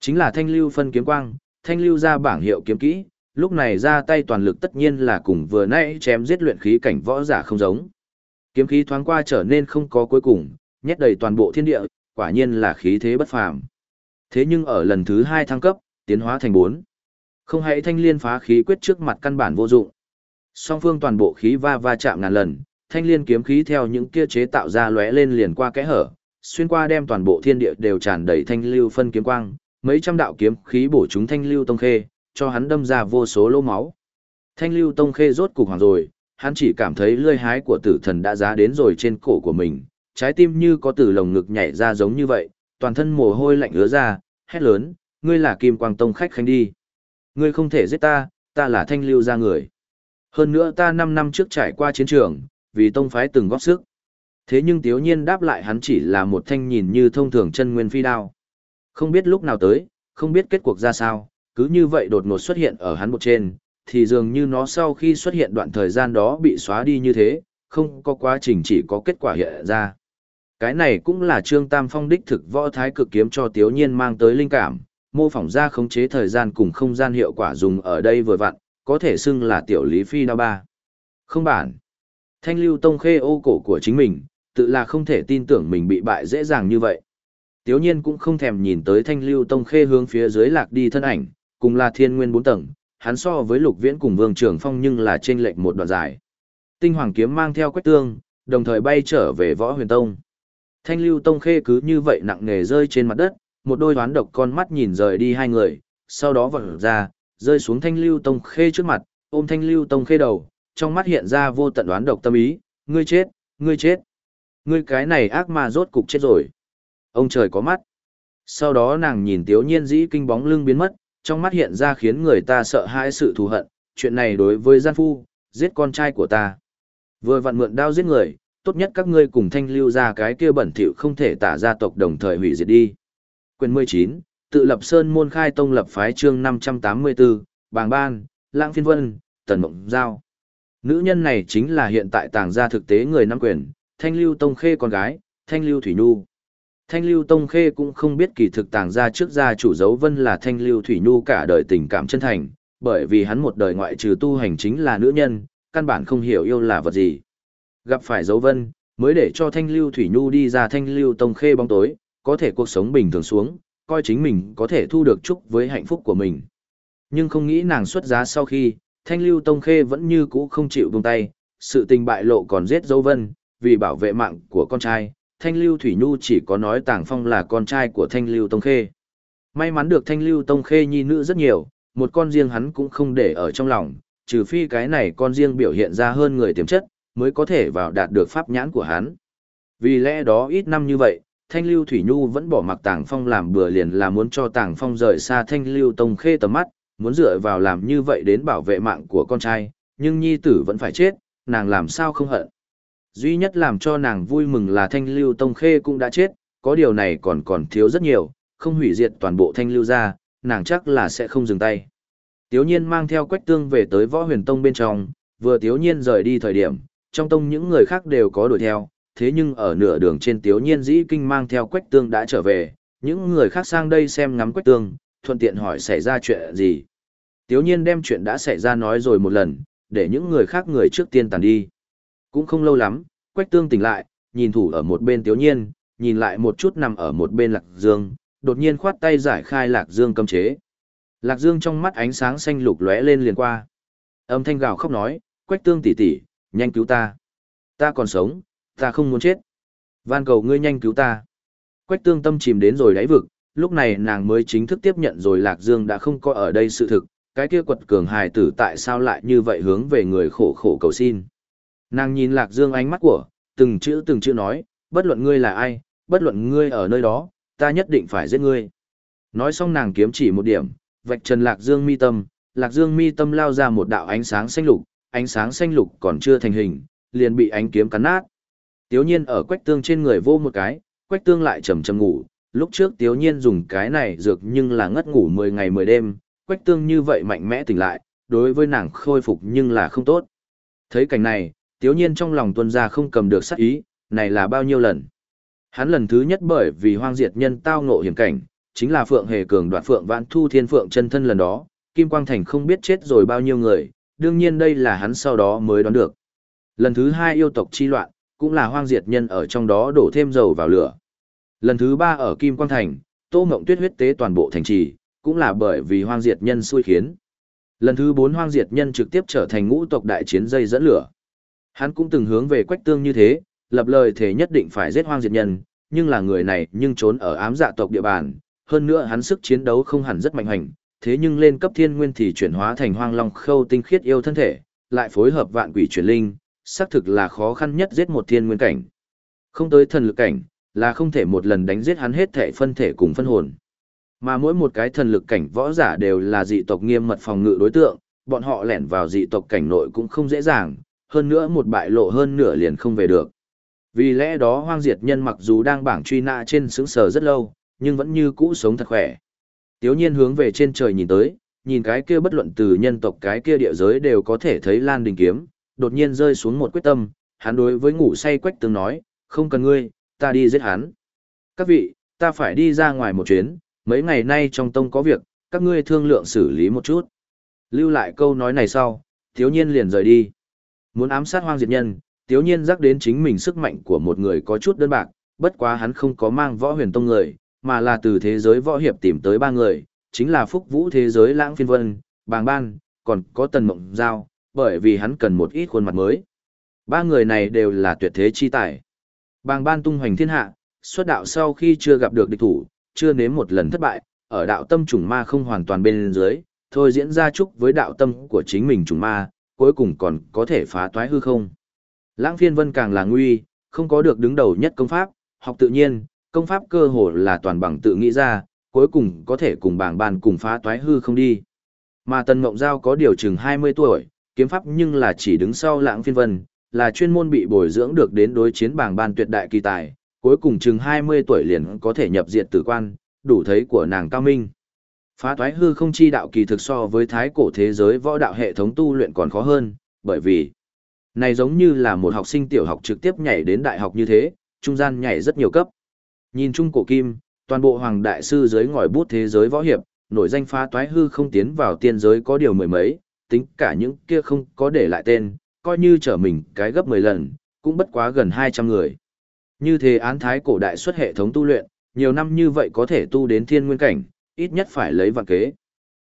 Chính là thanh lưu phân kiếm quang, thanh lưu ra bảng hiệu kiếm kỹ, lúc này ra tay toàn lực tất nhiên là cùng vừa nãy chém giết luyện khí cảnh võ giả không giống. Kiếm khí thoáng qua trở nên không có cuối cùng, nhét đầy toàn bộ thiên địa, quả nhiên là khí thế bất phàm. Thế nhưng ở lần thứ hai thăng cấp, tiến hóa thành bốn. Không hãy thanh liên phá khí quyết trước mặt căn bản vô dụng. Song phương toàn bộ khí va va chạm ngàn lần, thanh liên kiếm khí theo những kia chế tạo ra lóe lên liền qua kẽ hở, xuyên qua đem toàn bộ thiên địa đều tràn đầy thanh lưu phân kiếm quang, mấy trăm đạo kiếm khí bổ chúng thanh lưu tông khê, cho hắn đâm ra vô số lỗ máu. Thanh lưu tông khê rốt cục hoàng rồi, hắn chỉ cảm thấy lươi hái của tử thần đã giá đến rồi trên cổ của mình, trái tim như có từ lồng ngực nhảy ra giống như vậy, toàn thân mồ hôi lạnh ứa ra, hét lớn, ngươi là Kim Quang Tông khách khanh đi. Ngươi không thể giết ta, ta là thanh lưu ra người. Hơn nữa ta 5 năm trước trải qua chiến trường, vì tông phái từng góp sức. Thế nhưng tiếu nhiên đáp lại hắn chỉ là một thanh nhìn như thông thường chân nguyên phi đao. Không biết lúc nào tới, không biết kết cuộc ra sao, cứ như vậy đột ngột xuất hiện ở hắn một trên, thì dường như nó sau khi xuất hiện đoạn thời gian đó bị xóa đi như thế, không có quá trình chỉ có kết quả hiện ra. Cái này cũng là Trương Tam Phong đích thực võ thái cực kiếm cho Tiếu Nhiên mang tới linh cảm, mô phỏng ra khống chế thời gian cùng không gian hiệu quả dùng ở đây vừa vặn, có thể xưng là tiểu lý phi đao ba. Không bản. Thanh lưu tông khê ô cổ của chính mình, tự là không thể tin tưởng mình bị bại dễ dàng như vậy. Tiếu nhiên cũng không thèm nhìn tới thanh lưu tông khê hướng phía dưới lạc đi thân ảnh, cùng là thiên nguyên bốn tầng, hắn so với lục viễn cùng vương trường phong nhưng là trên lệnh một đoạn dài. Tinh hoàng kiếm mang theo quách tương, đồng thời bay trở về võ huyền tông. Thanh lưu tông khê cứ như vậy nặng nề rơi trên mặt đất, một đôi hoán độc con mắt nhìn rời đi hai người, sau đó vọt ra, rơi xuống thanh lưu tông khê trước mặt, ôm thanh lưu tông khê đầu, trong mắt hiện ra vô tận đoán độc tâm ý, ngươi chết, ngươi chết. Ngươi cái này ác ma rốt cục chết rồi. Ông trời có mắt. Sau đó nàng nhìn tiếu nhiên dĩ kinh bóng lưng biến mất, trong mắt hiện ra khiến người ta sợ hãi sự thù hận, chuyện này đối với gian phu, giết con trai của ta. Vừa vặn mượn đao giết người, tốt nhất các ngươi cùng thanh lưu ra cái kia bẩn thỉu không thể tả gia tộc đồng thời hủy diệt đi. Quyền 19, tự lập sơn môn khai tông lập phái chương 584, bàng ban, lãng phiên vân, tần mộng giao. Nữ nhân này chính là hiện tại tàng gia thực tế người nắm quyền, thanh lưu tông khê con gái, thanh lưu thủy nhu. Thanh lưu tông khê cũng không biết kỳ thực tàng gia trước gia chủ dấu vân là thanh lưu thủy nhu cả đời tình cảm chân thành, bởi vì hắn một đời ngoại trừ tu hành chính là nữ nhân, căn bản không hiểu yêu là vật gì. Gặp phải dấu vân, mới để cho thanh lưu thủy nhu đi ra thanh lưu tông khê bóng tối, có thể cuộc sống bình thường xuống, coi chính mình có thể thu được chúc với hạnh phúc của mình. Nhưng không nghĩ nàng xuất giá sau khi, thanh lưu tông khê vẫn như cũ không chịu buông tay, sự tình bại lộ còn giết dấu vân, vì bảo vệ mạng của con trai, thanh lưu thủy nhu chỉ có nói tàng phong là con trai của thanh lưu tông khê. May mắn được thanh lưu tông khê nhi nữ rất nhiều, một con riêng hắn cũng không để ở trong lòng, trừ phi cái này con riêng biểu hiện ra hơn người tiềm chất, mới có thể vào đạt được pháp nhãn của hắn. Vì lẽ đó ít năm như vậy, Thanh Lưu Thủy Nhu vẫn bỏ mặc Tàng Phong làm bừa liền là muốn cho Tàng Phong rời xa Thanh Lưu Tông Khê tầm mắt, muốn dựa vào làm như vậy đến bảo vệ mạng của con trai, nhưng nhi tử vẫn phải chết, nàng làm sao không hận. Duy nhất làm cho nàng vui mừng là Thanh Lưu Tông Khê cũng đã chết, có điều này còn còn thiếu rất nhiều, không hủy diệt toàn bộ Thanh Lưu ra, nàng chắc là sẽ không dừng tay. Tiếu nhiên mang theo quách tương về tới võ huyền tông bên trong, vừa tiếu nhiên rời đi thời điểm, trong tông những người khác đều có đuổi theo, thế nhưng ở nửa đường trên tiếu nhiên dĩ kinh mang theo quách tương đã trở về, những người khác sang đây xem ngắm quách tương, thuận tiện hỏi xảy ra chuyện gì. Tiếu nhiên đem chuyện đã xảy ra nói rồi một lần, để những người khác người trước tiên tàn đi. Cũng không lâu lắm, quách tương tỉnh lại, nhìn thủ ở một bên tiếu nhiên, nhìn lại một chút nằm ở một bên lạc dương, đột nhiên khoát tay giải khai lạc dương cấm chế. Lạc dương trong mắt ánh sáng xanh lục lóe lên liền qua. Âm thanh gào khóc nói, quách tương tỷ tỷ, nhanh cứu ta. Ta còn sống, ta không muốn chết. Van cầu ngươi nhanh cứu ta. Quách tương tâm chìm đến rồi đáy vực, lúc này nàng mới chính thức tiếp nhận rồi Lạc Dương đã không có ở đây sự thực, cái kia quật cường hài tử tại sao lại như vậy hướng về người khổ khổ cầu xin. Nàng nhìn Lạc Dương ánh mắt của, từng chữ từng chữ nói, bất luận ngươi là ai, bất luận ngươi ở nơi đó, ta nhất định phải giết ngươi. Nói xong nàng kiếm chỉ một điểm, vạch trần Lạc Dương mi tâm, Lạc Dương mi tâm lao ra một đạo ánh sáng xanh lục, ánh sáng xanh lục còn chưa thành hình, liền bị ánh kiếm cắn nát. Tiếu nhiên ở quách tương trên người vô một cái, quách tương lại trầm chầm ngủ, lúc trước tiếu nhiên dùng cái này dược nhưng là ngất ngủ 10 ngày 10 đêm, quách tương như vậy mạnh mẽ tỉnh lại, đối với nàng khôi phục nhưng là không tốt. Thấy cảnh này, tiếu nhiên trong lòng tuân ra không cầm được sát ý, này là bao nhiêu lần. Hắn lần thứ nhất bởi vì hoang diệt nhân tao ngộ hiểm cảnh, chính là Phượng Hề Cường đoạt Phượng Vãn Thu Thiên Phượng chân thân lần đó, Kim Quang Thành không biết chết rồi bao nhiêu người, đương nhiên đây là hắn sau đó mới đoán được. Lần thứ hai yêu tộc chi loạn, cũng là hoang diệt nhân ở trong đó đổ thêm dầu vào lửa. Lần thứ ba ở Kim Quang Thành, Tô Ngộng Tuyết huyết tế toàn bộ thành trì, cũng là bởi vì hoang diệt nhân xui khiến. Lần thứ bốn hoang diệt nhân trực tiếp trở thành ngũ tộc đại chiến dây dẫn lửa. Hắn cũng từng hướng về quách tương như thế, lập lời thể nhất định phải giết hoang diệt nhân, nhưng là người này nhưng trốn ở ám dạ tộc địa bàn, hơn nữa hắn sức chiến đấu không hẳn rất mạnh hành, thế nhưng lên cấp thiên nguyên thì chuyển hóa thành hoang long khâu tinh khiết yêu thân thể, lại phối hợp vạn quỷ chuyển linh, xác thực là khó khăn nhất giết một thiên nguyên cảnh. Không tới thần lực cảnh, là không thể một lần đánh giết hắn hết thể phân thể cùng phân hồn. Mà mỗi một cái thần lực cảnh võ giả đều là dị tộc nghiêm mật phòng ngự đối tượng, bọn họ lẻn vào dị tộc cảnh nội cũng không dễ dàng, hơn nữa một bại lộ hơn nửa liền không về được. Vì lẽ đó hoang diệt nhân mặc dù đang bảng truy nã trên xứng sở rất lâu, nhưng vẫn như cũ sống thật khỏe. Tiếu nhiên hướng về trên trời nhìn tới, nhìn cái kia bất luận từ nhân tộc cái kia địa giới đều có thể thấy Lan Đình kiếm, đột nhiên rơi xuống một quyết tâm, hắn đối với ngủ say quách tướng nói, không cần ngươi, ta đi giết hắn. Các vị, ta phải đi ra ngoài một chuyến, mấy ngày nay trong tông có việc, các ngươi thương lượng xử lý một chút. Lưu lại câu nói này sau, thiếu nhiên liền rời đi. Muốn ám sát hoang diệt nhân, thiếu nhiên rắc đến chính mình sức mạnh của một người có chút đơn bạc, bất quá hắn không có mang võ huyền tông người, mà là từ thế giới võ hiệp tìm tới ba người, chính là phúc vũ thế giới lãng phiên vân, bàng ban, còn có tần mộng giao, bởi vì hắn cần một ít khuôn mặt mới. Ba người này đều là tuyệt thế chi tài. Bàng ban tung hoành thiên hạ, xuất đạo sau khi chưa gặp được địch thủ, chưa nếm một lần thất bại, ở đạo tâm trùng ma không hoàn toàn bên dưới, thôi diễn ra chúc với đạo tâm của chính mình trùng ma, cuối cùng còn có thể phá toái hư không. Lãng phiên vân càng là nguy, không có được đứng đầu nhất công pháp, học tự nhiên, công pháp cơ hồ là toàn bằng tự nghĩ ra, cuối cùng có thể cùng bảng bàn cùng phá toái hư không đi. Mà Tần Ngộng Giao có điều chừng 20 tuổi, kiếm pháp nhưng là chỉ đứng sau lãng phiên vân, là chuyên môn bị bồi dưỡng được đến đối chiến bảng ban tuyệt đại kỳ tài, cuối cùng chừng 20 tuổi liền có thể nhập diệt tử quan, đủ thấy của nàng cao minh. Phá toái hư không chi đạo kỳ thực so với thái cổ thế giới võ đạo hệ thống tu luyện còn khó hơn, bởi vì này giống như là một học sinh tiểu học trực tiếp nhảy đến đại học như thế, trung gian nhảy rất nhiều cấp. Nhìn chung cổ kim, toàn bộ hoàng đại sư dưới ngòi bút thế giới võ hiệp, nổi danh phá toái hư không tiến vào tiên giới có điều mười mấy, tính cả những kia không có để lại tên, coi như trở mình cái gấp 10 lần, cũng bất quá gần 200 người. Như thế án thái cổ đại xuất hệ thống tu luyện, nhiều năm như vậy có thể tu đến thiên nguyên cảnh, ít nhất phải lấy vạn kế.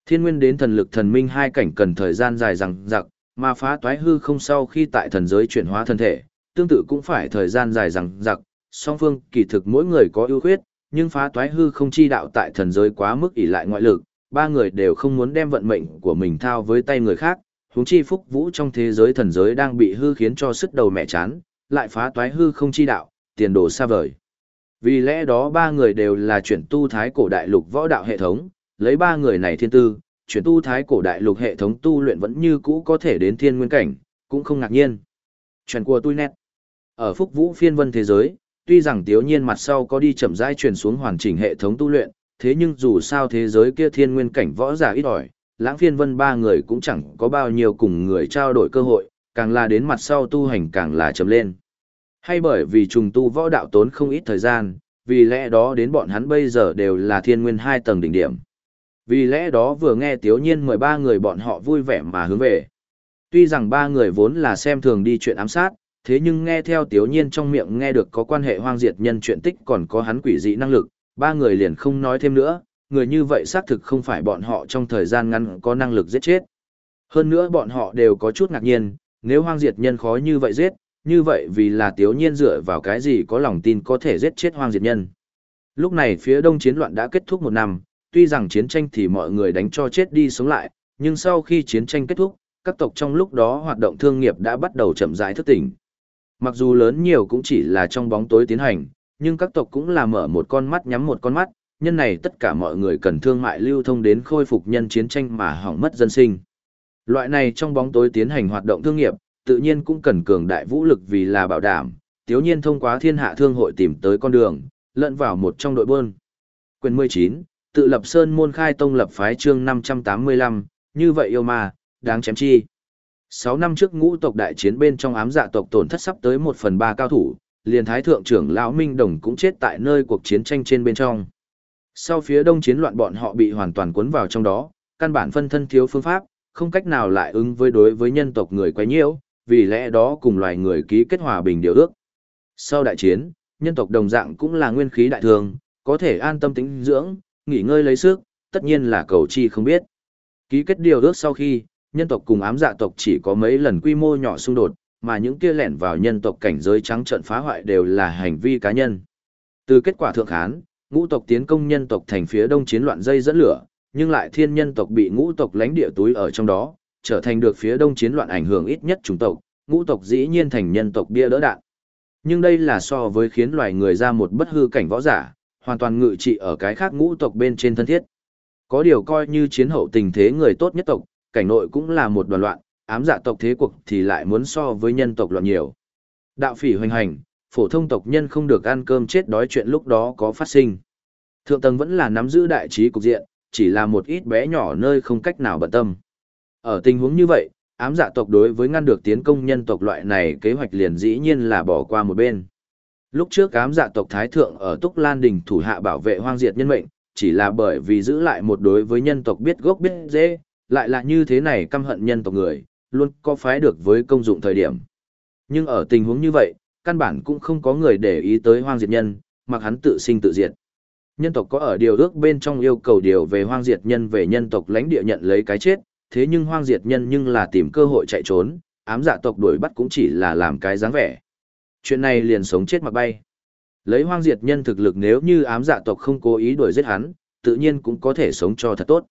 Thiên nguyên đến thần lực thần minh hai cảnh cần thời gian dài rằng giặc, mà phá toái hư không sau khi tại thần giới chuyển hóa thân thể, tương tự cũng phải thời gian dài rằng giặc, song phương kỳ thực mỗi người có ưu khuyết, nhưng phá toái hư không chi đạo tại thần giới quá mức ỷ lại ngoại lực, ba người đều không muốn đem vận mệnh của mình thao với tay người khác, huống chi phúc vũ trong thế giới thần giới đang bị hư khiến cho sức đầu mẹ chán, lại phá toái hư không chi đạo, tiền đồ xa vời. Vì lẽ đó ba người đều là chuyển tu thái cổ đại lục võ đạo hệ thống, lấy ba người này thiên tư, chuyển tu thái cổ đại lục hệ thống tu luyện vẫn như cũ có thể đến thiên nguyên cảnh, cũng không ngạc nhiên. Chuyển của tôi nét. Ở phúc vũ phiên vân thế giới, tuy rằng tiếu nhiên mặt sau có đi chậm rãi chuyển xuống hoàn chỉnh hệ thống tu luyện, thế nhưng dù sao thế giới kia thiên nguyên cảnh võ giả ít ỏi, lãng phiên vân ba người cũng chẳng có bao nhiêu cùng người trao đổi cơ hội, càng là đến mặt sau tu hành càng là chậm lên. Hay bởi vì trùng tu võ đạo tốn không ít thời gian, vì lẽ đó đến bọn hắn bây giờ đều là thiên nguyên hai tầng đỉnh điểm. Vì lẽ đó vừa nghe Tiếu Nhiên mời ba người bọn họ vui vẻ mà hướng về. Tuy rằng ba người vốn là xem thường đi chuyện ám sát, thế nhưng nghe theo Tiếu Nhiên trong miệng nghe được có quan hệ hoang diệt nhân chuyện tích còn có hắn quỷ dị năng lực, ba người liền không nói thêm nữa, người như vậy xác thực không phải bọn họ trong thời gian ngắn có năng lực giết chết. Hơn nữa bọn họ đều có chút ngạc nhiên, nếu hoang diệt nhân khó như vậy giết, như vậy vì là Tiếu Nhiên dựa vào cái gì có lòng tin có thể giết chết hoang diệt nhân. Lúc này phía đông chiến loạn đã kết thúc một năm, tuy rằng chiến tranh thì mọi người đánh cho chết đi sống lại, nhưng sau khi chiến tranh kết thúc, các tộc trong lúc đó hoạt động thương nghiệp đã bắt đầu chậm rãi thức tỉnh. Mặc dù lớn nhiều cũng chỉ là trong bóng tối tiến hành, nhưng các tộc cũng là mở một con mắt nhắm một con mắt, nhân này tất cả mọi người cần thương mại lưu thông đến khôi phục nhân chiến tranh mà hỏng mất dân sinh. Loại này trong bóng tối tiến hành hoạt động thương nghiệp, tự nhiên cũng cần cường đại vũ lực vì là bảo đảm, tiếu nhiên thông qua thiên hạ thương hội tìm tới con đường, lẫn vào một trong đội bơn. Quyền 19, tự lập sơn môn khai tông lập phái chương 585, như vậy yêu mà đáng chém chi. 6 năm trước ngũ tộc đại chiến bên trong ám dạ tộc tổn thất sắp tới 1 phần 3 cao thủ, liền thái thượng trưởng lão Minh Đồng cũng chết tại nơi cuộc chiến tranh trên bên trong. Sau phía đông chiến loạn bọn họ bị hoàn toàn cuốn vào trong đó, căn bản phân thân thiếu phương pháp, không cách nào lại ứng với đối với nhân tộc người quá nhiễu, vì lẽ đó cùng loài người ký kết hòa bình điều ước. Sau đại chiến, nhân tộc đồng dạng cũng là nguyên khí đại thường, có thể an tâm tĩnh dưỡng, nghỉ ngơi lấy sức, tất nhiên là cầu chi không biết. Ký kết điều ước sau khi, nhân tộc cùng ám dạ tộc chỉ có mấy lần quy mô nhỏ xung đột, mà những kia lẻn vào nhân tộc cảnh giới trắng trận phá hoại đều là hành vi cá nhân. Từ kết quả thượng khán, ngũ tộc tiến công nhân tộc thành phía đông chiến loạn dây dẫn lửa, nhưng lại thiên nhân tộc bị ngũ tộc lãnh địa túi ở trong đó, trở thành được phía đông chiến loạn ảnh hưởng ít nhất chủng tộc, ngũ tộc dĩ nhiên thành nhân tộc bia đỡ đạn. Nhưng đây là so với khiến loài người ra một bất hư cảnh võ giả, hoàn toàn ngự trị ở cái khác ngũ tộc bên trên thân thiết. Có điều coi như chiến hậu tình thế người tốt nhất tộc, cảnh nội cũng là một đoàn loạn, ám dạ tộc thế cuộc thì lại muốn so với nhân tộc loạn nhiều. Đạo phỉ hoành hành, phổ thông tộc nhân không được ăn cơm chết đói chuyện lúc đó có phát sinh. Thượng tầng vẫn là nắm giữ đại trí cục diện, chỉ là một ít bé nhỏ nơi không cách nào bận tâm. Ở tình huống như vậy, ám dạ tộc đối với ngăn được tiến công nhân tộc loại này kế hoạch liền dĩ nhiên là bỏ qua một bên. Lúc trước ám dạ tộc Thái Thượng ở Túc Lan Đình thủ hạ bảo vệ hoang diệt nhân mệnh, chỉ là bởi vì giữ lại một đối với nhân tộc biết gốc biết dễ, lại là như thế này căm hận nhân tộc người, luôn có phái được với công dụng thời điểm. Nhưng ở tình huống như vậy, căn bản cũng không có người để ý tới hoang diệt nhân, mặc hắn tự sinh tự diệt. Nhân tộc có ở điều ước bên trong yêu cầu điều về hoang diệt nhân về nhân tộc lãnh địa nhận lấy cái chết, thế nhưng hoang diệt nhân nhưng là tìm cơ hội chạy trốn, ám dạ tộc đuổi bắt cũng chỉ là làm cái dáng vẻ. Chuyện này liền sống chết mặc bay. Lấy hoang diệt nhân thực lực nếu như ám dạ tộc không cố ý đuổi giết hắn, tự nhiên cũng có thể sống cho thật tốt.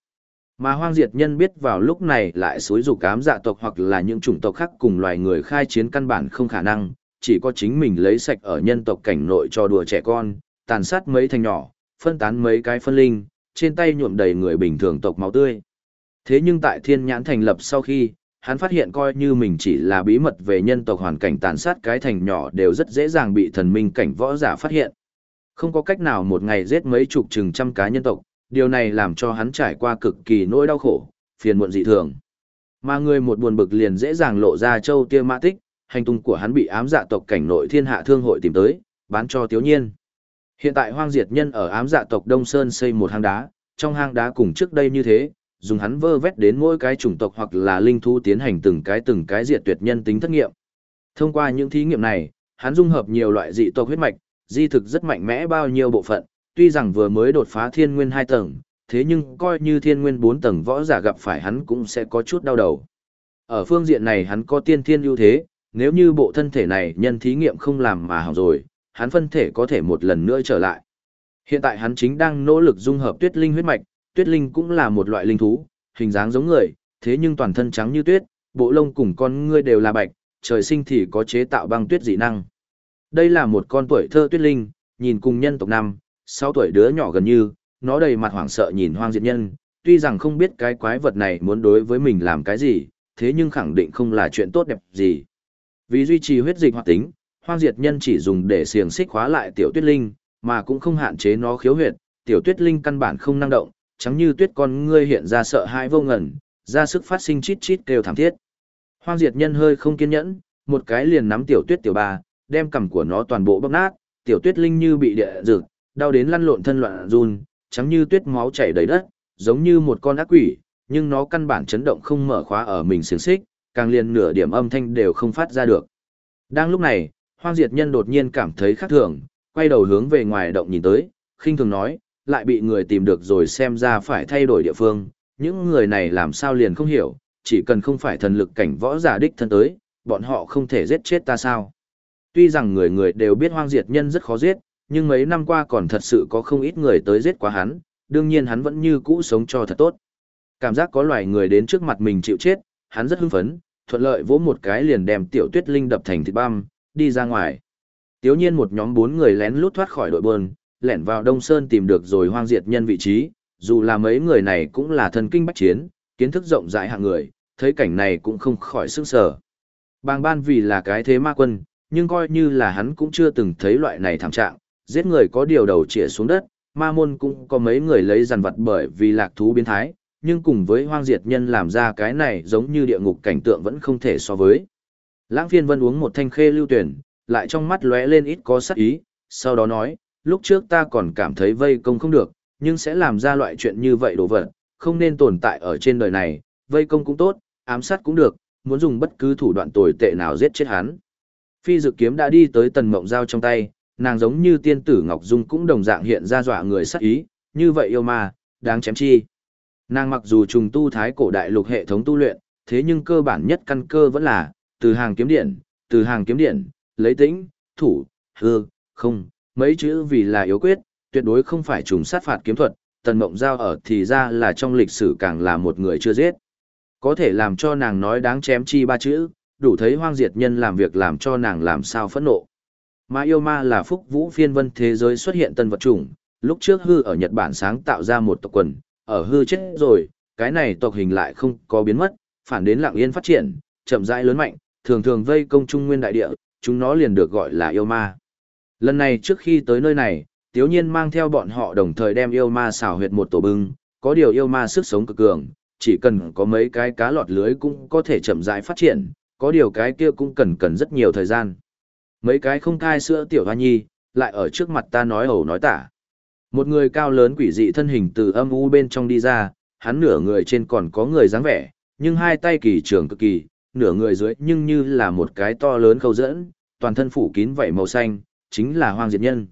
Mà hoang diệt nhân biết vào lúc này lại xối rủ cám dạ tộc hoặc là những chủng tộc khác cùng loài người khai chiến căn bản không khả năng, chỉ có chính mình lấy sạch ở nhân tộc cảnh nội cho đùa trẻ con, tàn sát mấy thành nhỏ, phân tán mấy cái phân linh, trên tay nhuộm đầy người bình thường tộc máu tươi. Thế nhưng tại thiên nhãn thành lập sau khi, hắn phát hiện coi như mình chỉ là bí mật về nhân tộc hoàn cảnh tàn sát cái thành nhỏ đều rất dễ dàng bị thần minh cảnh võ giả phát hiện. Không có cách nào một ngày giết mấy chục chừng trăm cá nhân tộc, điều này làm cho hắn trải qua cực kỳ nỗi đau khổ, phiền muộn dị thường. Mà người một buồn bực liền dễ dàng lộ ra châu tia mã tích, hành tung của hắn bị ám dạ tộc cảnh nội thiên hạ thương hội tìm tới, bán cho tiếu nhiên. Hiện tại hoang diệt nhân ở ám dạ tộc Đông Sơn xây một hang đá, trong hang đá cùng trước đây như thế, dùng hắn vơ vét đến mỗi cái chủng tộc hoặc là linh thú tiến hành từng cái từng cái diệt tuyệt nhân tính thất nghiệm. Thông qua những thí nghiệm này, hắn dung hợp nhiều loại dị tộc huyết mạch, di thực rất mạnh mẽ bao nhiêu bộ phận, tuy rằng vừa mới đột phá thiên nguyên hai tầng, thế nhưng coi như thiên nguyên bốn tầng võ giả gặp phải hắn cũng sẽ có chút đau đầu. Ở phương diện này hắn có tiên thiên ưu thế, nếu như bộ thân thể này nhân thí nghiệm không làm mà hỏng rồi, hắn phân thể có thể một lần nữa trở lại. Hiện tại hắn chính đang nỗ lực dung hợp tuyết linh huyết mạch, tuyết linh cũng là một loại linh thú, hình dáng giống người, thế nhưng toàn thân trắng như tuyết, bộ lông cùng con ngươi đều là bạch, trời sinh thì có chế tạo băng tuyết dị năng. Đây là một con tuổi thơ tuyết linh, nhìn cùng nhân tộc năm, sáu tuổi đứa nhỏ gần như, nó đầy mặt hoảng sợ nhìn hoang diệt nhân, tuy rằng không biết cái quái vật này muốn đối với mình làm cái gì, thế nhưng khẳng định không là chuyện tốt đẹp gì. Vì duy trì huyết dịch hoạt tính, hoang diệt nhân chỉ dùng để xiềng xích khóa lại tiểu tuyết linh, mà cũng không hạn chế nó khiếu huyệt, tiểu tuyết linh căn bản không năng động, chẳng như tuyết con ngươi hiện ra sợ hãi vô ngẩn, ra sức phát sinh chít chít kêu thảm thiết. Hoang diệt nhân hơi không kiên nhẫn, một cái liền nắm tiểu tuyết tiểu ba, đem cằm của nó toàn bộ bóp nát, tiểu tuyết linh như bị địa rực, đau đến lăn lộn thân loạn run, trắng như tuyết máu chảy đầy đất, giống như một con ác quỷ, nhưng nó căn bản chấn động không mở khóa ở mình xiềng xích, càng liền nửa điểm âm thanh đều không phát ra được. Đang lúc này, hoang diệt nhân đột nhiên cảm thấy khác thường, quay đầu hướng về ngoài động nhìn tới, khinh thường nói, lại bị người tìm được rồi xem ra phải thay đổi địa phương, những người này làm sao liền không hiểu, chỉ cần không phải thần lực cảnh võ giả đích thân tới, bọn họ không thể giết chết ta sao. Tuy rằng người người đều biết hoang diệt nhân rất khó giết, nhưng mấy năm qua còn thật sự có không ít người tới giết quá hắn, đương nhiên hắn vẫn như cũ sống cho thật tốt. Cảm giác có loài người đến trước mặt mình chịu chết, hắn rất hưng phấn, thuận lợi vỗ một cái liền đem tiểu tuyết linh đập thành thịt băm, đi ra ngoài. Tiếu nhiên một nhóm bốn người lén lút thoát khỏi đội bơn, lẻn vào Đông Sơn tìm được rồi hoang diệt nhân vị trí, dù là mấy người này cũng là thần kinh bách chiến, kiến thức rộng rãi hạng người, thấy cảnh này cũng không khỏi sức sở. Bàng ban vì là cái thế ma quân, nhưng coi như là hắn cũng chưa từng thấy loại này thảm trạng, giết người có điều đầu chĩa xuống đất, ma môn cũng có mấy người lấy dàn vật bởi vì lạc thú biến thái, nhưng cùng với hoang diệt nhân làm ra cái này giống như địa ngục cảnh tượng vẫn không thể so với. Lãng phiên vân uống một thanh khê lưu tuyển, lại trong mắt lóe lên ít có sắc ý, sau đó nói, lúc trước ta còn cảm thấy vây công không được, nhưng sẽ làm ra loại chuyện như vậy đồ vật, không nên tồn tại ở trên đời này, vây công cũng tốt, ám sát cũng được, muốn dùng bất cứ thủ đoạn tồi tệ nào giết chết hắn. Phi dự kiếm đã đi tới tần mộng dao trong tay, nàng giống như tiên tử Ngọc Dung cũng đồng dạng hiện ra dọa người sắc ý, như vậy yêu ma, đáng chém chi. Nàng mặc dù trùng tu thái cổ đại lục hệ thống tu luyện, thế nhưng cơ bản nhất căn cơ vẫn là, từ hàng kiếm điện, từ hàng kiếm điện, lấy tĩnh, thủ, hư, không, mấy chữ vì là yếu quyết, tuyệt đối không phải trùng sát phạt kiếm thuật, tần mộng giao ở thì ra là trong lịch sử càng là một người chưa giết. Có thể làm cho nàng nói đáng chém chi ba chữ, đủ thấy hoang diệt nhân làm việc làm cho nàng làm sao phẫn nộ. Mà yêu ma là phúc vũ phiên vân thế giới xuất hiện tân vật chủng, lúc trước hư ở Nhật Bản sáng tạo ra một tộc quần, ở hư chết rồi, cái này tộc hình lại không có biến mất, phản đến lặng yên phát triển, chậm rãi lớn mạnh, thường thường vây công trung nguyên đại địa, chúng nó liền được gọi là yêu ma. Lần này trước khi tới nơi này, Tiếu Nhiên mang theo bọn họ đồng thời đem yêu ma xảo huyệt một tổ bưng, có điều yêu ma sức sống cực cường, chỉ cần có mấy cái cá lọt lưới cũng có thể chậm rãi phát triển, có điều cái kia cũng cần cần rất nhiều thời gian. Mấy cái không thai sữa tiểu hoa nhi, lại ở trước mặt ta nói ẩu nói tả. Một người cao lớn quỷ dị thân hình từ âm u bên trong đi ra, hắn nửa người trên còn có người dáng vẻ, nhưng hai tay kỳ trường cực kỳ, nửa người dưới nhưng như là một cái to lớn khâu dẫn, toàn thân phủ kín vảy màu xanh, chính là Hoang Diệt Nhân.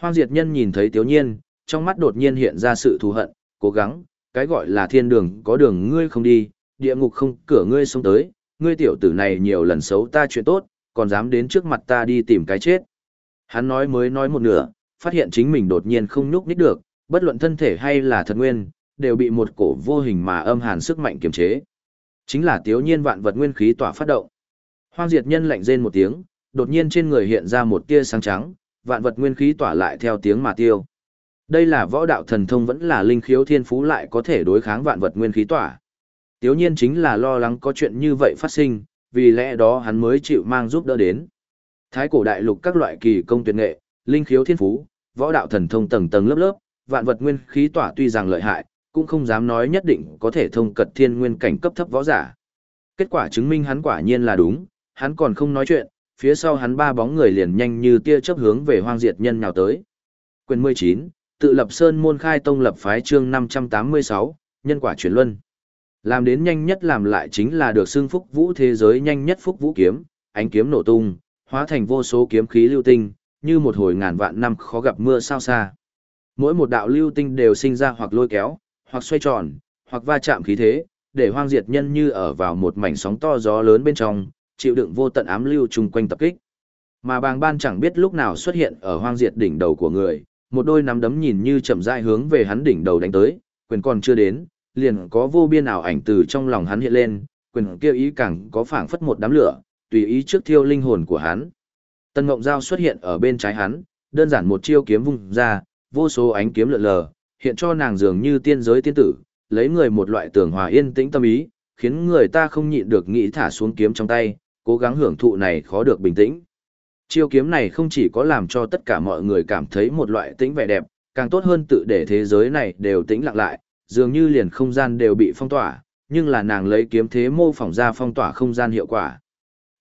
Hoang Diệt Nhân nhìn thấy Tiếu Nhiên, trong mắt đột nhiên hiện ra sự thù hận, cố gắng, cái gọi là thiên đường có đường ngươi không đi, địa ngục không cửa ngươi xông tới, ngươi tiểu tử này nhiều lần xấu ta chuyện tốt, còn dám đến trước mặt ta đi tìm cái chết. Hắn nói mới nói một nửa, phát hiện chính mình đột nhiên không nhúc nhích được, bất luận thân thể hay là thật nguyên, đều bị một cổ vô hình mà âm hàn sức mạnh kiềm chế. Chính là tiếu nhiên vạn vật nguyên khí tỏa phát động. Hoang diệt nhân lạnh rên một tiếng, đột nhiên trên người hiện ra một tia sáng trắng, vạn vật nguyên khí tỏa lại theo tiếng mà tiêu. Đây là võ đạo thần thông vẫn là linh khiếu thiên phú lại có thể đối kháng vạn vật nguyên khí tỏa. Tiếu nhiên chính là lo lắng có chuyện như vậy phát sinh, vì lẽ đó hắn mới chịu mang giúp đỡ đến. Thái cổ đại lục các loại kỳ công tuyệt nghệ, linh khiếu thiên phú, võ đạo thần thông tầng tầng lớp lớp, vạn vật nguyên khí tỏa tuy rằng lợi hại, cũng không dám nói nhất định có thể thông cật thiên nguyên cảnh cấp thấp võ giả. Kết quả chứng minh hắn quả nhiên là đúng, hắn còn không nói chuyện, phía sau hắn ba bóng người liền nhanh như tia chớp hướng về hoang diệt nhân nhào tới. Quyền 19, tự lập sơn môn khai tông lập phái chương 586, nhân quả chuyển luân. Làm đến nhanh nhất làm lại chính là được xưng phúc vũ thế giới nhanh nhất phúc vũ kiếm, ánh kiếm nổ tung, hóa thành vô số kiếm khí lưu tinh, như một hồi ngàn vạn năm khó gặp mưa sao xa. Mỗi một đạo lưu tinh đều sinh ra hoặc lôi kéo, hoặc xoay tròn, hoặc va chạm khí thế, để hoang diệt nhân như ở vào một mảnh sóng to gió lớn bên trong, chịu đựng vô tận ám lưu chung quanh tập kích. Mà bàng ban chẳng biết lúc nào xuất hiện ở hoang diệt đỉnh đầu của người, một đôi nắm đấm nhìn như chậm rãi hướng về hắn đỉnh đầu đánh tới, quyền còn chưa đến, liền có vô biên ảo ảnh từ trong lòng hắn hiện lên, quyền kia ý càng có phảng phất một đám lửa, tùy ý trước thiêu linh hồn của hắn. Tân Ngộng Giao xuất hiện ở bên trái hắn, đơn giản một chiêu kiếm vung ra, vô số ánh kiếm lượn lờ, hiện cho nàng dường như tiên giới tiên tử, lấy người một loại tường hòa yên tĩnh tâm ý, khiến người ta không nhịn được nghĩ thả xuống kiếm trong tay, cố gắng hưởng thụ này khó được bình tĩnh. Chiêu kiếm này không chỉ có làm cho tất cả mọi người cảm thấy một loại tĩnh vẻ đẹp, càng tốt hơn tự để thế giới này đều tĩnh lặng lại, dường như liền không gian đều bị phong tỏa, nhưng là nàng lấy kiếm thế mô phỏng ra phong tỏa không gian hiệu quả.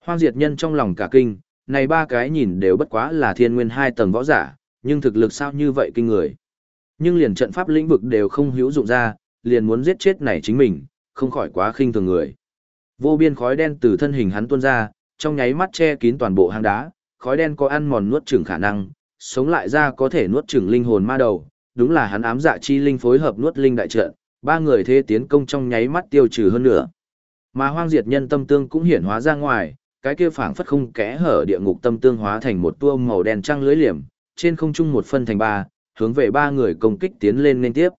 Hoang diệt nhân trong lòng cả kinh, này ba cái nhìn đều bất quá là thiên nguyên hai tầng võ giả, nhưng thực lực sao như vậy kinh người. Nhưng liền trận pháp lĩnh vực đều không hữu dụng ra, liền muốn giết chết này chính mình, không khỏi quá khinh thường người. Vô biên khói đen từ thân hình hắn tuôn ra, trong nháy mắt che kín toàn bộ hang đá, khói đen có ăn mòn nuốt chửng khả năng, sống lại ra có thể nuốt chửng linh hồn ma đầu, đúng là hắn ám dạ chi linh phối hợp nuốt linh đại trận, ba người thế tiến công trong nháy mắt tiêu trừ hơn nữa. Mà hoang diệt nhân tâm tương cũng hiển hóa ra ngoài, cái kia phảng phất không kẽ hở địa ngục tâm tương hóa thành một tua màu đen trăng lưới liềm, trên không trung một phân thành ba, hướng về ba người công kích tiến lên liên tiếp.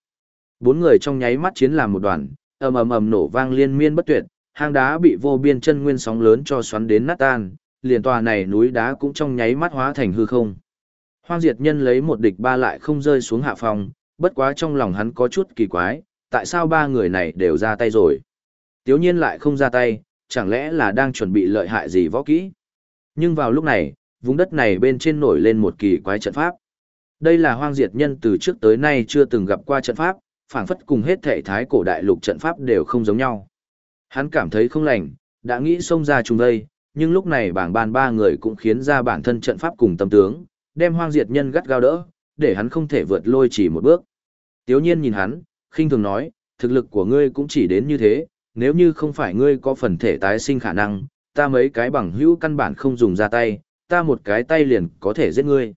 Bốn người trong nháy mắt chiến làm một đoàn, ầm ầm ầm nổ vang liên miên bất tuyệt, hang đá bị vô biên chân nguyên sóng lớn cho xoắn đến nát tan, liền tòa này núi đá cũng trong nháy mắt hóa thành hư không. Hoang diệt nhân lấy một địch ba lại không rơi xuống hạ phòng, bất quá trong lòng hắn có chút kỳ quái, tại sao ba người này đều ra tay rồi. Tiếu nhiên lại không ra tay, chẳng lẽ là đang chuẩn bị lợi hại gì võ kỹ. Nhưng vào lúc này, vùng đất này bên trên nổi lên một kỳ quái trận pháp. Đây là hoang diệt nhân từ trước tới nay chưa từng gặp qua trận pháp, phảng phất cùng hết thể thái cổ đại lục trận pháp đều không giống nhau. Hắn cảm thấy không lành, đã nghĩ xông ra chung đây, nhưng lúc này bảng ban ba người cũng khiến ra bản thân trận pháp cùng tâm tướng, đem hoang diệt nhân gắt gao đỡ, để hắn không thể vượt lôi chỉ một bước. Tiếu nhiên nhìn hắn, khinh thường nói, thực lực của ngươi cũng chỉ đến như thế, nếu như không phải ngươi có phần thể tái sinh khả năng, ta mấy cái bằng hữu căn bản không dùng ra tay, ta một cái tay liền có thể giết ngươi.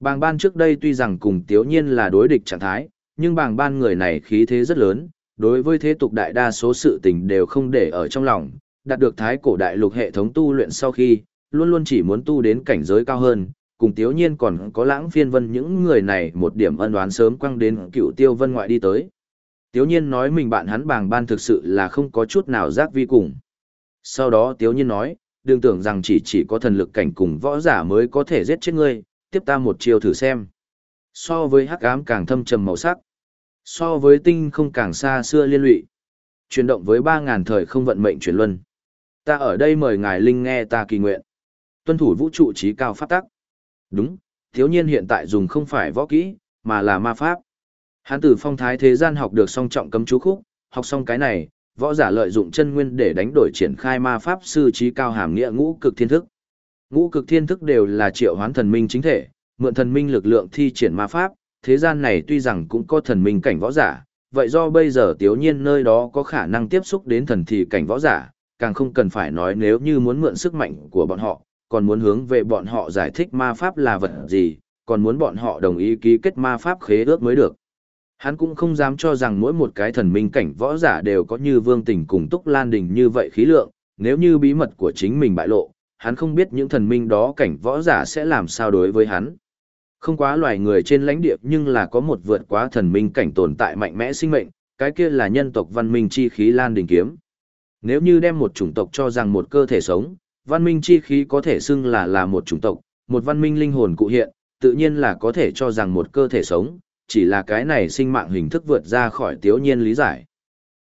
Bàng ban trước đây tuy rằng cùng tiếu nhiên là đối địch trạng thái, nhưng bàng ban người này khí thế rất lớn, đối với thế tục đại đa số sự tình đều không để ở trong lòng, đạt được thái cổ đại lục hệ thống tu luyện sau khi, luôn luôn chỉ muốn tu đến cảnh giới cao hơn, cùng tiếu nhiên còn có lãng phiên vân những người này một điểm ân đoán sớm quăng đến cựu tiêu vân ngoại đi tới. Tiếu nhiên nói mình bạn hắn bàng ban thực sự là không có chút nào giác vi cùng. Sau đó tiếu nhiên nói, đừng tưởng rằng chỉ chỉ có thần lực cảnh cùng võ giả mới có thể giết chết ngươi, tiếp ta một chiều thử xem. So với hắc ám càng thâm trầm màu sắc, so với tinh không càng xa xưa liên lụy. Chuyển động với 3.000 thời không vận mệnh chuyển luân. Ta ở đây mời ngài Linh nghe ta kỳ nguyện. Tuân thủ vũ trụ trí cao pháp tắc. Đúng, thiếu nhiên hiện tại dùng không phải võ kỹ, mà là ma pháp. Hắn từ phong thái thế gian học được song trọng cấm chú khúc, học xong cái này, võ giả lợi dụng chân nguyên để đánh đổi triển khai ma pháp sư trí cao hàm nghĩa ngũ cực thiên thức. Ngũ cực thiên thức đều là triệu hoán thần minh chính thể, mượn thần minh lực lượng thi triển ma pháp, thế gian này tuy rằng cũng có thần minh cảnh võ giả, vậy do bây giờ tiểu nhiên nơi đó có khả năng tiếp xúc đến thần thì cảnh võ giả, càng không cần phải nói nếu như muốn mượn sức mạnh của bọn họ, còn muốn hướng về bọn họ giải thích ma pháp là vật gì, còn muốn bọn họ đồng ý ký kết ma pháp khế ước mới được. Hắn cũng không dám cho rằng mỗi một cái thần minh cảnh võ giả đều có như vương tình cùng túc lan đình như vậy khí lượng, nếu như bí mật của chính mình bại lộ, hắn không biết những thần minh đó cảnh võ giả sẽ làm sao đối với hắn. Không quá loài người trên lãnh địa nhưng là có một vượt quá thần minh cảnh tồn tại mạnh mẽ sinh mệnh, cái kia là nhân tộc văn minh chi khí lan đình kiếm. Nếu như đem một chủng tộc cho rằng một cơ thể sống, văn minh chi khí có thể xưng là là một chủng tộc, một văn minh linh hồn cụ hiện, tự nhiên là có thể cho rằng một cơ thể sống, chỉ là cái này sinh mạng hình thức vượt ra khỏi tiểu nhiên lý giải.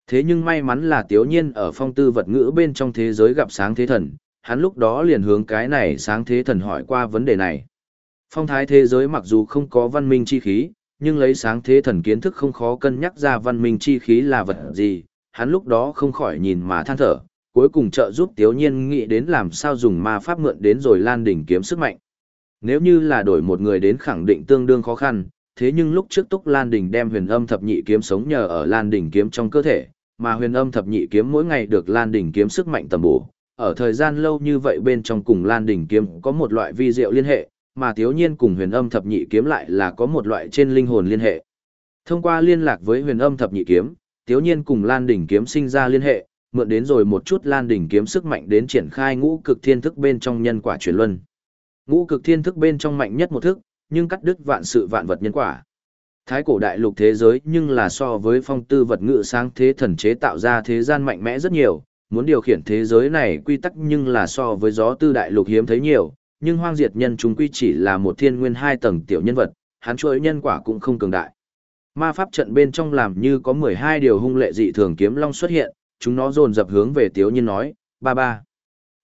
Thế nhưng may mắn là tiểu nhiên ở phong tư vật ngữ bên trong thế giới gặp sáng thế thần, hắn lúc đó liền hướng cái này sáng thế thần hỏi qua vấn đề này. Phong thái thế giới mặc dù không có văn minh chi khí, nhưng lấy sáng thế thần kiến thức không khó cân nhắc ra văn minh chi khí là vật gì, hắn lúc đó không khỏi nhìn mà than thở, cuối cùng trợ giúp Tiếu Nhiên nghĩ đến làm sao dùng ma pháp mượn đến rồi lan đỉnh kiếm sức mạnh. Nếu như là đổi một người đến khẳng định tương đương khó khăn, thế nhưng lúc trước Túc Lan Đỉnh đem huyền âm thập nhị kiếm sống nhờ ở Lan Đỉnh kiếm trong cơ thể, mà huyền âm thập nhị kiếm mỗi ngày được Lan Đỉnh kiếm sức mạnh tầm bổ. Ở thời gian lâu như vậy bên trong cùng Lan Đỉnh kiếm có một loại vi diệu liên hệ, mà Tiếu Nhiên cùng huyền âm thập nhị kiếm lại là có một loại trên linh hồn liên hệ. Thông qua liên lạc với huyền âm thập nhị kiếm, Tiếu Nhiên cùng Lan Đỉnh kiếm sinh ra liên hệ, mượn đến rồi một chút Lan Đỉnh kiếm sức mạnh đến triển khai ngũ cực thiên thức bên trong nhân quả chuyển luân. Ngũ cực thiên thức bên trong mạnh nhất một thức, nhưng cắt đứt vạn sự vạn vật nhân quả. Thái cổ đại lục thế giới nhưng là so với phong tư vật ngự sáng thế thần chế tạo ra thế gian mạnh mẽ rất nhiều, muốn điều khiển thế giới này quy tắc nhưng là so với gió tư đại lục hiếm thấy nhiều, nhưng hoang diệt nhân chúng quy chỉ là một thiên nguyên hai tầng tiểu nhân vật, hắn chuỗi nhân quả cũng không cường đại. Ma pháp trận bên trong làm như có 12 điều hung lệ dị thường kiếm long xuất hiện, chúng nó dồn dập hướng về Tiếu Nhiên nói, ba ba.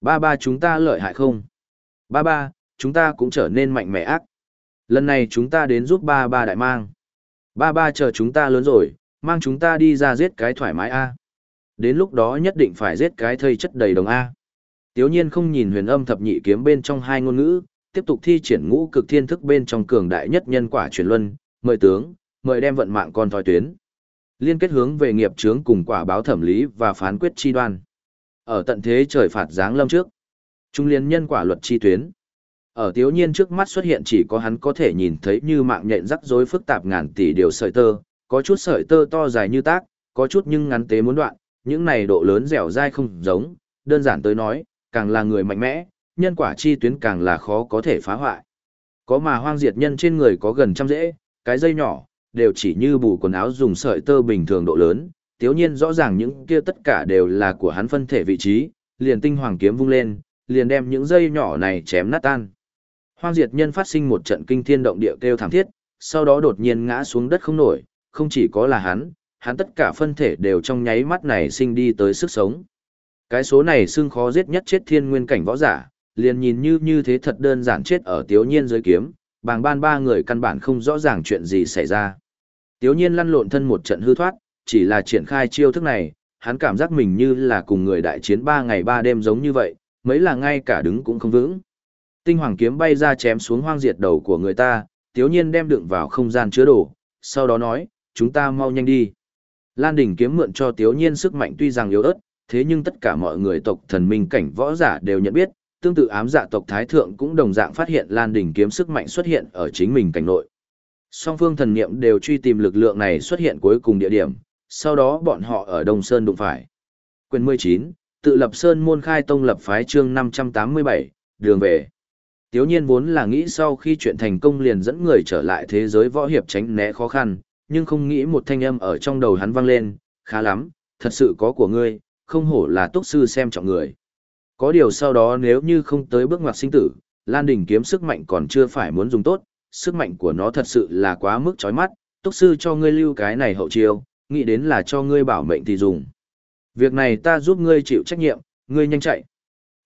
Ba ba chúng ta lợi hại không? Ba ba, chúng ta cũng trở nên mạnh mẽ ác. Lần này chúng ta đến giúp ba ba đại mang. Ba ba chờ chúng ta lớn rồi, mang chúng ta đi ra giết cái thoải mái A. Đến lúc đó nhất định phải giết cái thây chất đầy đồng A. Tiếu nhiên không nhìn huyền âm thập nhị kiếm bên trong hai ngôn ngữ, tiếp tục thi triển ngũ cực thiên thức bên trong cường đại nhất nhân quả truyền luân, mời tướng, mời đem vận mạng con thoi tuyến. Liên kết hướng về nghiệp chướng cùng quả báo thẩm lý và phán quyết chi đoan. Ở tận thế trời phạt giáng lâm trước. Trung liên nhân quả luật chi tuyến. Ở tiếu nhiên trước mắt xuất hiện chỉ có hắn có thể nhìn thấy như mạng nhện rắc rối phức tạp ngàn tỷ điều sợi tơ, có chút sợi tơ to dài như tác, có chút nhưng ngắn tế muốn đoạn, những này độ lớn dẻo dai không giống, đơn giản tới nói, càng là người mạnh mẽ, nhân quả chi tuyến càng là khó có thể phá hoại. Có mà hoang diệt nhân trên người có gần trăm rễ, cái dây nhỏ, đều chỉ như bù quần áo dùng sợi tơ bình thường độ lớn, tiếu nhiên rõ ràng những kia tất cả đều là của hắn phân thể vị trí, liền tinh hoàng kiếm vung lên, liền đem những dây nhỏ này chém nát tan. Hoang diệt nhân phát sinh một trận kinh thiên động địa kêu thảm thiết, sau đó đột nhiên ngã xuống đất không nổi, không chỉ có là hắn, hắn tất cả phân thể đều trong nháy mắt này sinh đi tới sức sống. Cái số này xương khó giết nhất chết thiên nguyên cảnh võ giả, liền nhìn như như thế thật đơn giản chết ở tiếu nhiên dưới kiếm, bàng ban ba người căn bản không rõ ràng chuyện gì xảy ra. Tiếu nhiên lăn lộn thân một trận hư thoát, chỉ là triển khai chiêu thức này, hắn cảm giác mình như là cùng người đại chiến ba ngày ba đêm giống như vậy, mấy là ngay cả đứng cũng không vững. Tinh hoàng kiếm bay ra chém xuống hoang diệt đầu của người ta, tiếu nhiên đem đựng vào không gian chứa đồ, sau đó nói, chúng ta mau nhanh đi. Lan đỉnh kiếm mượn cho tiếu nhiên sức mạnh tuy rằng yếu ớt, thế nhưng tất cả mọi người tộc thần minh cảnh võ giả đều nhận biết, tương tự ám dạ tộc Thái Thượng cũng đồng dạng phát hiện Lan đỉnh kiếm sức mạnh xuất hiện ở chính mình cảnh nội. Song phương thần niệm đều truy tìm lực lượng này xuất hiện cuối cùng địa điểm, sau đó bọn họ ở Đông Sơn đụng phải. Quyền 19, tự lập Sơn môn khai tông lập phái chương 587, đường về. Tiếu nhiên vốn là nghĩ sau khi chuyện thành công liền dẫn người trở lại thế giới võ hiệp tránh né khó khăn, nhưng không nghĩ một thanh âm ở trong đầu hắn vang lên, khá lắm, thật sự có của ngươi, không hổ là túc sư xem trọng người. Có điều sau đó nếu như không tới bước ngoặt sinh tử, Lan Đình kiếm sức mạnh còn chưa phải muốn dùng tốt, sức mạnh của nó thật sự là quá mức chói mắt, túc sư cho ngươi lưu cái này hậu chiêu, nghĩ đến là cho ngươi bảo mệnh thì dùng. Việc này ta giúp ngươi chịu trách nhiệm, ngươi nhanh chạy.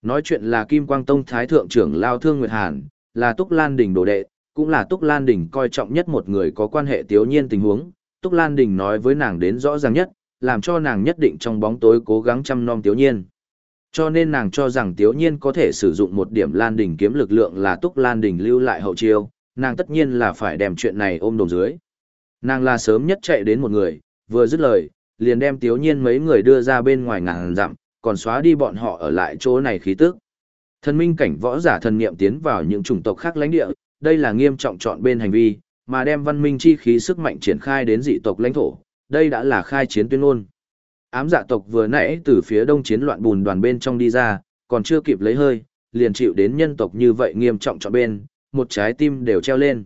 Nói chuyện là Kim Quang Tông Thái Thượng trưởng Lao Thương Nguyệt Hàn, là Túc Lan Đình đồ đệ, cũng là Túc Lan Đình coi trọng nhất một người có quan hệ tiếu nhiên tình huống, Túc Lan Đình nói với nàng đến rõ ràng nhất, làm cho nàng nhất định trong bóng tối cố gắng chăm nom Tiếu Nhiên. Cho nên nàng cho rằng Tiếu Nhiên có thể sử dụng một điểm Lan Đình kiếm lực lượng là Túc Lan Đình lưu lại hậu chiêu, nàng tất nhiên là phải đem chuyện này ôm đồm dưới. Nàng là sớm nhất chạy đến một người, vừa dứt lời, liền đem Tiếu Nhiên mấy người đưa ra bên ngoài ngàn dặm, còn xóa đi bọn họ ở lại chỗ này khí tức. Thần minh cảnh võ giả thần niệm tiến vào những chủng tộc khác lãnh địa, đây là nghiêm trọng chọn bên hành vi, mà đem văn minh chi khí sức mạnh triển khai đến dị tộc lãnh thổ, đây đã là khai chiến tuyên ngôn. Ám dạ tộc vừa nãy từ phía đông chiến loạn bùn đoàn bên trong đi ra, còn chưa kịp lấy hơi, liền chịu đến nhân tộc như vậy nghiêm trọng chọn bên, một trái tim đều treo lên.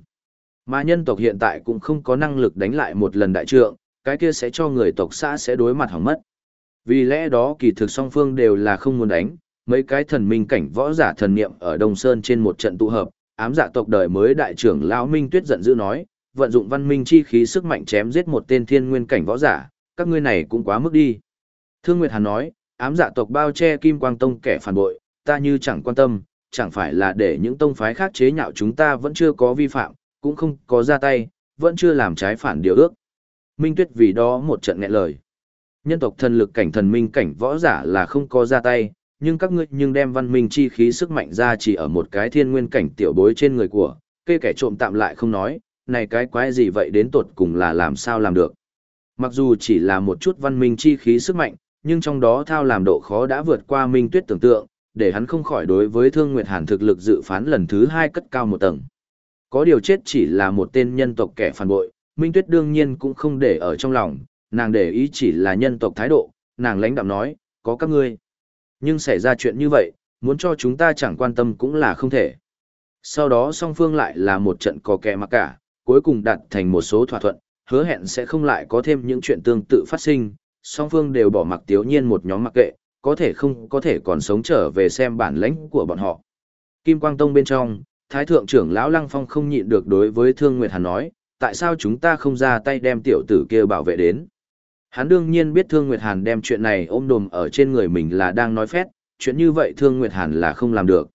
Mà nhân tộc hiện tại cũng không có năng lực đánh lại một lần đại trượng, cái kia sẽ cho người tộc xã sẽ đối mặt hỏng mất. Vì lẽ đó kỳ thực song phương đều là không muốn đánh, mấy cái thần minh cảnh võ giả thần niệm ở Đông Sơn trên một trận tụ hợp, ám dạ tộc đời mới đại trưởng lão Minh Tuyết giận dữ nói, vận dụng văn minh chi khí sức mạnh chém giết một tên thiên nguyên cảnh võ giả, các ngươi này cũng quá mức đi. Thương Nguyệt Hàn nói, ám dạ tộc bao che Kim Quang Tông kẻ phản bội, ta như chẳng quan tâm, chẳng phải là để những tông phái khác chế nhạo chúng ta vẫn chưa có vi phạm, cũng không có ra tay, vẫn chưa làm trái phản điều ước. Minh Tuyết vì đó một trận nghẹn lời. Nhân tộc thần lực cảnh thần minh cảnh võ giả là không có ra tay, nhưng các ngươi nhưng đem văn minh chi khí sức mạnh ra chỉ ở một cái thiên nguyên cảnh tiểu bối trên người của, kê kẻ trộm tạm lại không nói, này cái quái gì vậy đến tột cùng là làm sao làm được. Mặc dù chỉ là một chút văn minh chi khí sức mạnh, nhưng trong đó thao làm độ khó đã vượt qua minh tuyết tưởng tượng, để hắn không khỏi đối với Thương Nguyệt Hàn thực lực dự phán lần thứ hai cất cao một tầng. Có điều chết chỉ là một tên nhân tộc kẻ phản bội, Minh Tuyết đương nhiên cũng không để ở trong lòng, nàng để ý chỉ là nhân tộc thái độ, nàng lãnh đạm nói, có các ngươi. Nhưng xảy ra chuyện như vậy, muốn cho chúng ta chẳng quan tâm cũng là không thể. Sau đó song phương lại là một trận có kẻ mặc cả, cuối cùng đạt thành một số thỏa thuận, hứa hẹn sẽ không lại có thêm những chuyện tương tự phát sinh, song phương đều bỏ mặc tiếu nhiên một nhóm mặc kệ, có thể không có thể còn sống trở về xem bản lãnh của bọn họ. Kim Quang Tông bên trong, Thái Thượng trưởng Lão Lăng Phong không nhịn được đối với Thương Nguyệt Hàn nói, tại sao chúng ta không ra tay đem tiểu tử kia bảo vệ đến. Hắn đương nhiên biết Thương Nguyệt Hàn đem chuyện này ôm đồm ở trên người mình là đang nói phét, chuyện như vậy Thương Nguyệt Hàn là không làm được.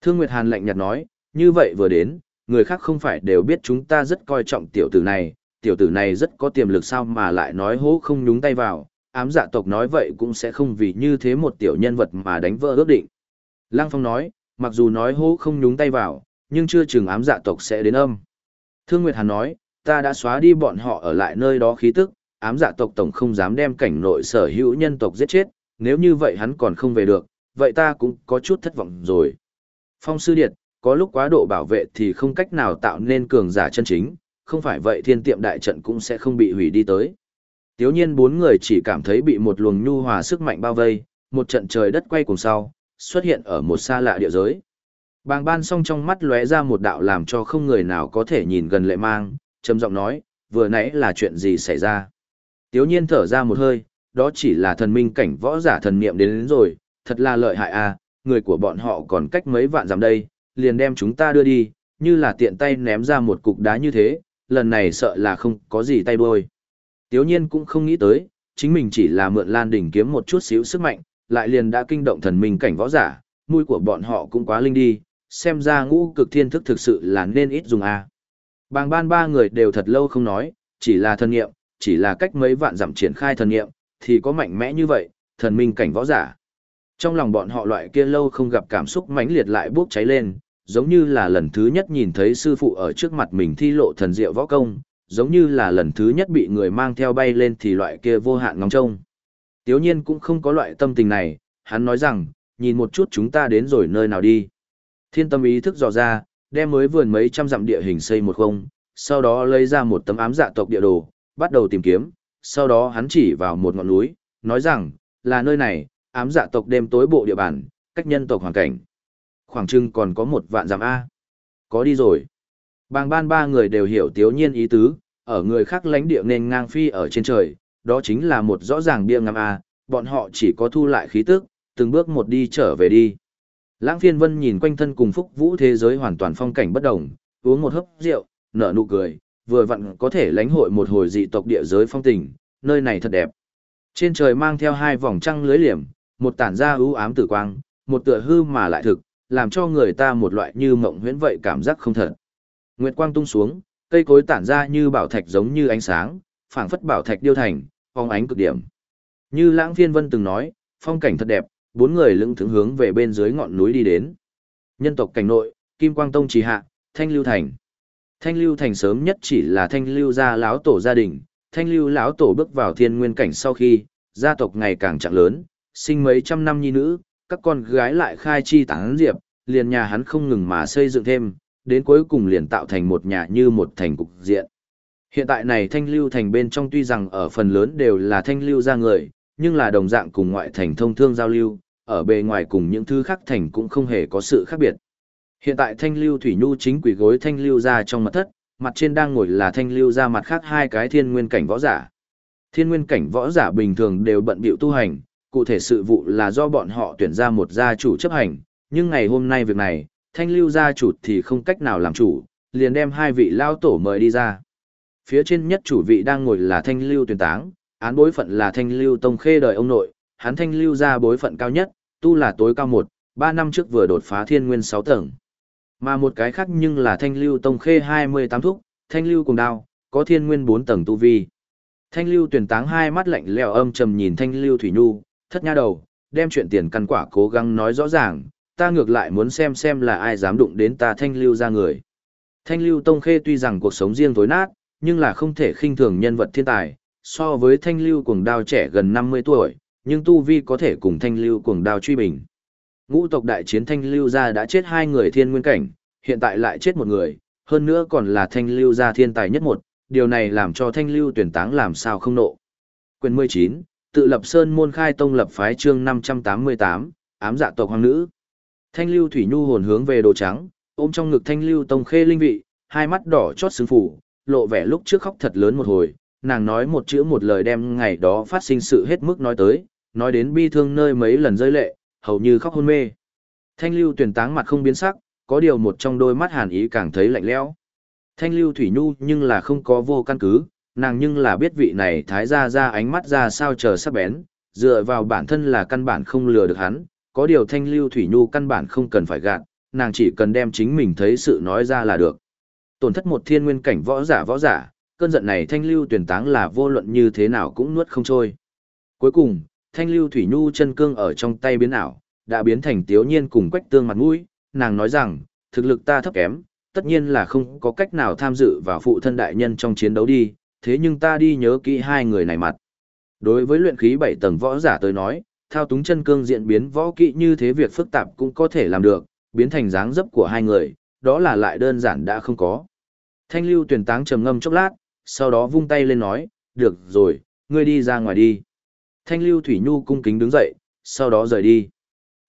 Thương Nguyệt Hàn lạnh nhạt nói, như vậy vừa đến, người khác không phải đều biết chúng ta rất coi trọng tiểu tử này, tiểu tử này rất có tiềm lực sao mà lại nói hố không nhúng tay vào, ám dạ tộc nói vậy cũng sẽ không vì như thế một tiểu nhân vật mà đánh vỡ ước định. Lăng Phong nói, mặc dù nói hố không nhúng tay vào, nhưng chưa chừng ám dạ tộc sẽ đến âm. Thương Nguyệt Hàn nói, ta đã xóa đi bọn họ ở lại nơi đó khí tức, ám dạ tộc tổng không dám đem cảnh nội sở hữu nhân tộc giết chết, nếu như vậy hắn còn không về được, vậy ta cũng có chút thất vọng rồi. Phong sư điệt, có lúc quá độ bảo vệ thì không cách nào tạo nên cường giả chân chính, không phải vậy thiên tiệm đại trận cũng sẽ không bị hủy đi tới. Tiếu nhiên bốn người chỉ cảm thấy bị một luồng nhu hòa sức mạnh bao vây, một trận trời đất quay cùng sau, xuất hiện ở một xa lạ địa giới. Bàng ban song trong mắt lóe ra một đạo làm cho không người nào có thể nhìn gần lệ mang, trầm giọng nói, vừa nãy là chuyện gì xảy ra. Tiếu nhiên thở ra một hơi, đó chỉ là thần minh cảnh võ giả thần niệm đến, đến rồi, thật là lợi hại à, người của bọn họ còn cách mấy vạn dặm đây, liền đem chúng ta đưa đi, như là tiện tay ném ra một cục đá như thế, lần này sợ là không có gì tay bôi. Tiếu nhiên cũng không nghĩ tới, chính mình chỉ là mượn lan đỉnh kiếm một chút xíu sức mạnh, lại liền đã kinh động thần minh cảnh võ giả, mũi của bọn họ cũng quá linh đi, xem ra ngũ cực thiên thức thực sự là nên ít dùng a. À. Bàng ban ba người đều thật lâu không nói, chỉ là thần nghiệm, chỉ là cách mấy vạn dặm triển khai thần nghiệm, thì có mạnh mẽ như vậy, thần minh cảnh võ giả. Trong lòng bọn họ loại kia lâu không gặp cảm xúc mãnh liệt lại bốc cháy lên, giống như là lần thứ nhất nhìn thấy sư phụ ở trước mặt mình thi lộ thần diệu võ công, giống như là lần thứ nhất bị người mang theo bay lên thì loại kia vô hạn ngóng trông. Tiếu nhiên cũng không có loại tâm tình này, hắn nói rằng, nhìn một chút chúng ta đến rồi nơi nào đi. Thiên tâm ý thức dò ra, đem mới vườn mấy trăm dặm địa hình xây một không, sau đó lấy ra một tấm ám dạ tộc địa đồ, bắt đầu tìm kiếm, sau đó hắn chỉ vào một ngọn núi, nói rằng, là nơi này, ám dạ tộc đêm tối bộ địa bàn, cách nhân tộc hoàn cảnh. Khoảng chừng còn có một vạn giảm A. Có đi rồi. Bàng ban ba người đều hiểu tiếu nhiên ý tứ, ở người khác lánh địa nên ngang phi ở trên trời, đó chính là một rõ ràng bia ngắm A, bọn họ chỉ có thu lại khí tức, từng bước một đi trở về đi. Lãng phiên vân nhìn quanh thân cùng phúc vũ thế giới hoàn toàn phong cảnh bất đồng, uống một hớp rượu, nở nụ cười, vừa vặn có thể lãnh hội một hồi dị tộc địa giới phong tình, nơi này thật đẹp. Trên trời mang theo hai vòng trăng lưới liềm, một tản ra ưu ám tử quang, một tựa hư mà lại thực, làm cho người ta một loại như mộng huyễn vậy cảm giác không thật. Nguyệt quang tung xuống, cây cối tản ra như bảo thạch giống như ánh sáng, phảng phất bảo thạch điêu thành, phong ánh cực điểm. Như Lãng Phiên Vân từng nói, phong cảnh thật đẹp, bốn người lững thững hướng về bên dưới ngọn núi đi đến. Nhân tộc cảnh nội, Kim Quang Tông trì hạ, Thanh Lưu Thành. Thanh Lưu Thành sớm nhất chỉ là Thanh Lưu gia lão tổ gia đình, Thanh Lưu lão tổ bước vào thiên nguyên cảnh sau khi, gia tộc ngày càng trạng lớn, sinh mấy trăm năm nhi nữ, các con gái lại khai chi tán diệp, liền nhà hắn không ngừng mà xây dựng thêm, đến cuối cùng liền tạo thành một nhà như một thành cục diện. Hiện tại này Thanh Lưu Thành bên trong tuy rằng ở phần lớn đều là Thanh Lưu gia người, nhưng là đồng dạng cùng ngoại thành thông thương giao lưu, ở bề ngoài cùng những thứ khác thành cũng không hề có sự khác biệt. Hiện tại thanh lưu thủy nhu chính quỷ gối thanh lưu ra trong mặt thất, mặt trên đang ngồi là thanh lưu ra mặt khác hai cái thiên nguyên cảnh võ giả. Thiên nguyên cảnh võ giả bình thường đều bận bịu tu hành, cụ thể sự vụ là do bọn họ tuyển ra một gia chủ chấp hành, nhưng ngày hôm nay việc này, thanh lưu gia chủ thì không cách nào làm chủ, liền đem hai vị lao tổ mời đi ra. Phía trên nhất chủ vị đang ngồi là thanh lưu tuyển táng, án bối phận là thanh lưu tông khê đời ông nội, hắn thanh lưu ra bối phận cao nhất, tu là tối cao một, ba năm trước vừa đột phá thiên nguyên sáu tầng. Mà một cái khác nhưng là thanh lưu tông khê 28 thúc, thanh lưu cùng đao, có thiên nguyên 4 tầng tu vi. Thanh lưu tuyển táng hai mắt lạnh lẽo âm trầm nhìn thanh lưu thủy nhu, thất nha đầu, đem chuyện tiền căn quả cố gắng nói rõ ràng, ta ngược lại muốn xem xem là ai dám đụng đến ta thanh lưu ra người. Thanh lưu tông khê tuy rằng cuộc sống riêng tối nát, nhưng là không thể khinh thường nhân vật thiên tài, so với thanh lưu cuồng đao trẻ gần 50 tuổi, nhưng tu vi có thể cùng thanh lưu cuồng đao truy bình. Ngũ tộc đại chiến thanh lưu gia đã chết hai người thiên nguyên cảnh, hiện tại lại chết một người, hơn nữa còn là thanh lưu gia thiên tài nhất một, điều này làm cho thanh lưu tuyển táng làm sao không nộ. Quyền 19, tự lập sơn môn khai tông lập phái chương 588, ám dạ tộc hoàng nữ. Thanh lưu thủy nhu hồn hướng về đồ trắng, ôm trong ngực thanh lưu tông khê linh vị, hai mắt đỏ chót xứng phủ, lộ vẻ lúc trước khóc thật lớn một hồi, nàng nói một chữ một lời đem ngày đó phát sinh sự hết mức nói tới, nói đến bi thương nơi mấy lần rơi lệ, hầu như khóc hôn mê. Thanh lưu tuyển táng mặt không biến sắc, có điều một trong đôi mắt hàn ý càng thấy lạnh lẽo. Thanh lưu thủy nhu nhưng là không có vô căn cứ, nàng nhưng là biết vị này thái ra ra ánh mắt ra sao chờ sắp bén, dựa vào bản thân là căn bản không lừa được hắn, có điều thanh lưu thủy nhu căn bản không cần phải gạt, nàng chỉ cần đem chính mình thấy sự nói ra là được. Tổn thất một thiên nguyên cảnh võ giả võ giả, cơn giận này thanh lưu tuyển táng là vô luận như thế nào cũng nuốt không trôi. Cuối cùng, thanh lưu thủy nhu chân cương ở trong tay biến ảo, đã biến thành tiếu nhiên cùng quách tương mặt mũi, nàng nói rằng, thực lực ta thấp kém, tất nhiên là không có cách nào tham dự vào phụ thân đại nhân trong chiến đấu đi, thế nhưng ta đi nhớ kỹ hai người này mặt. Đối với luyện khí bảy tầng võ giả tới nói, thao túng chân cương diễn biến võ kỹ như thế việc phức tạp cũng có thể làm được, biến thành dáng dấp của hai người, đó là lại đơn giản đã không có. Thanh lưu tuyển táng trầm ngâm chốc lát, sau đó vung tay lên nói, được rồi, ngươi đi ra ngoài đi. Thanh lưu thủy nhu cung kính đứng dậy, sau đó rời đi.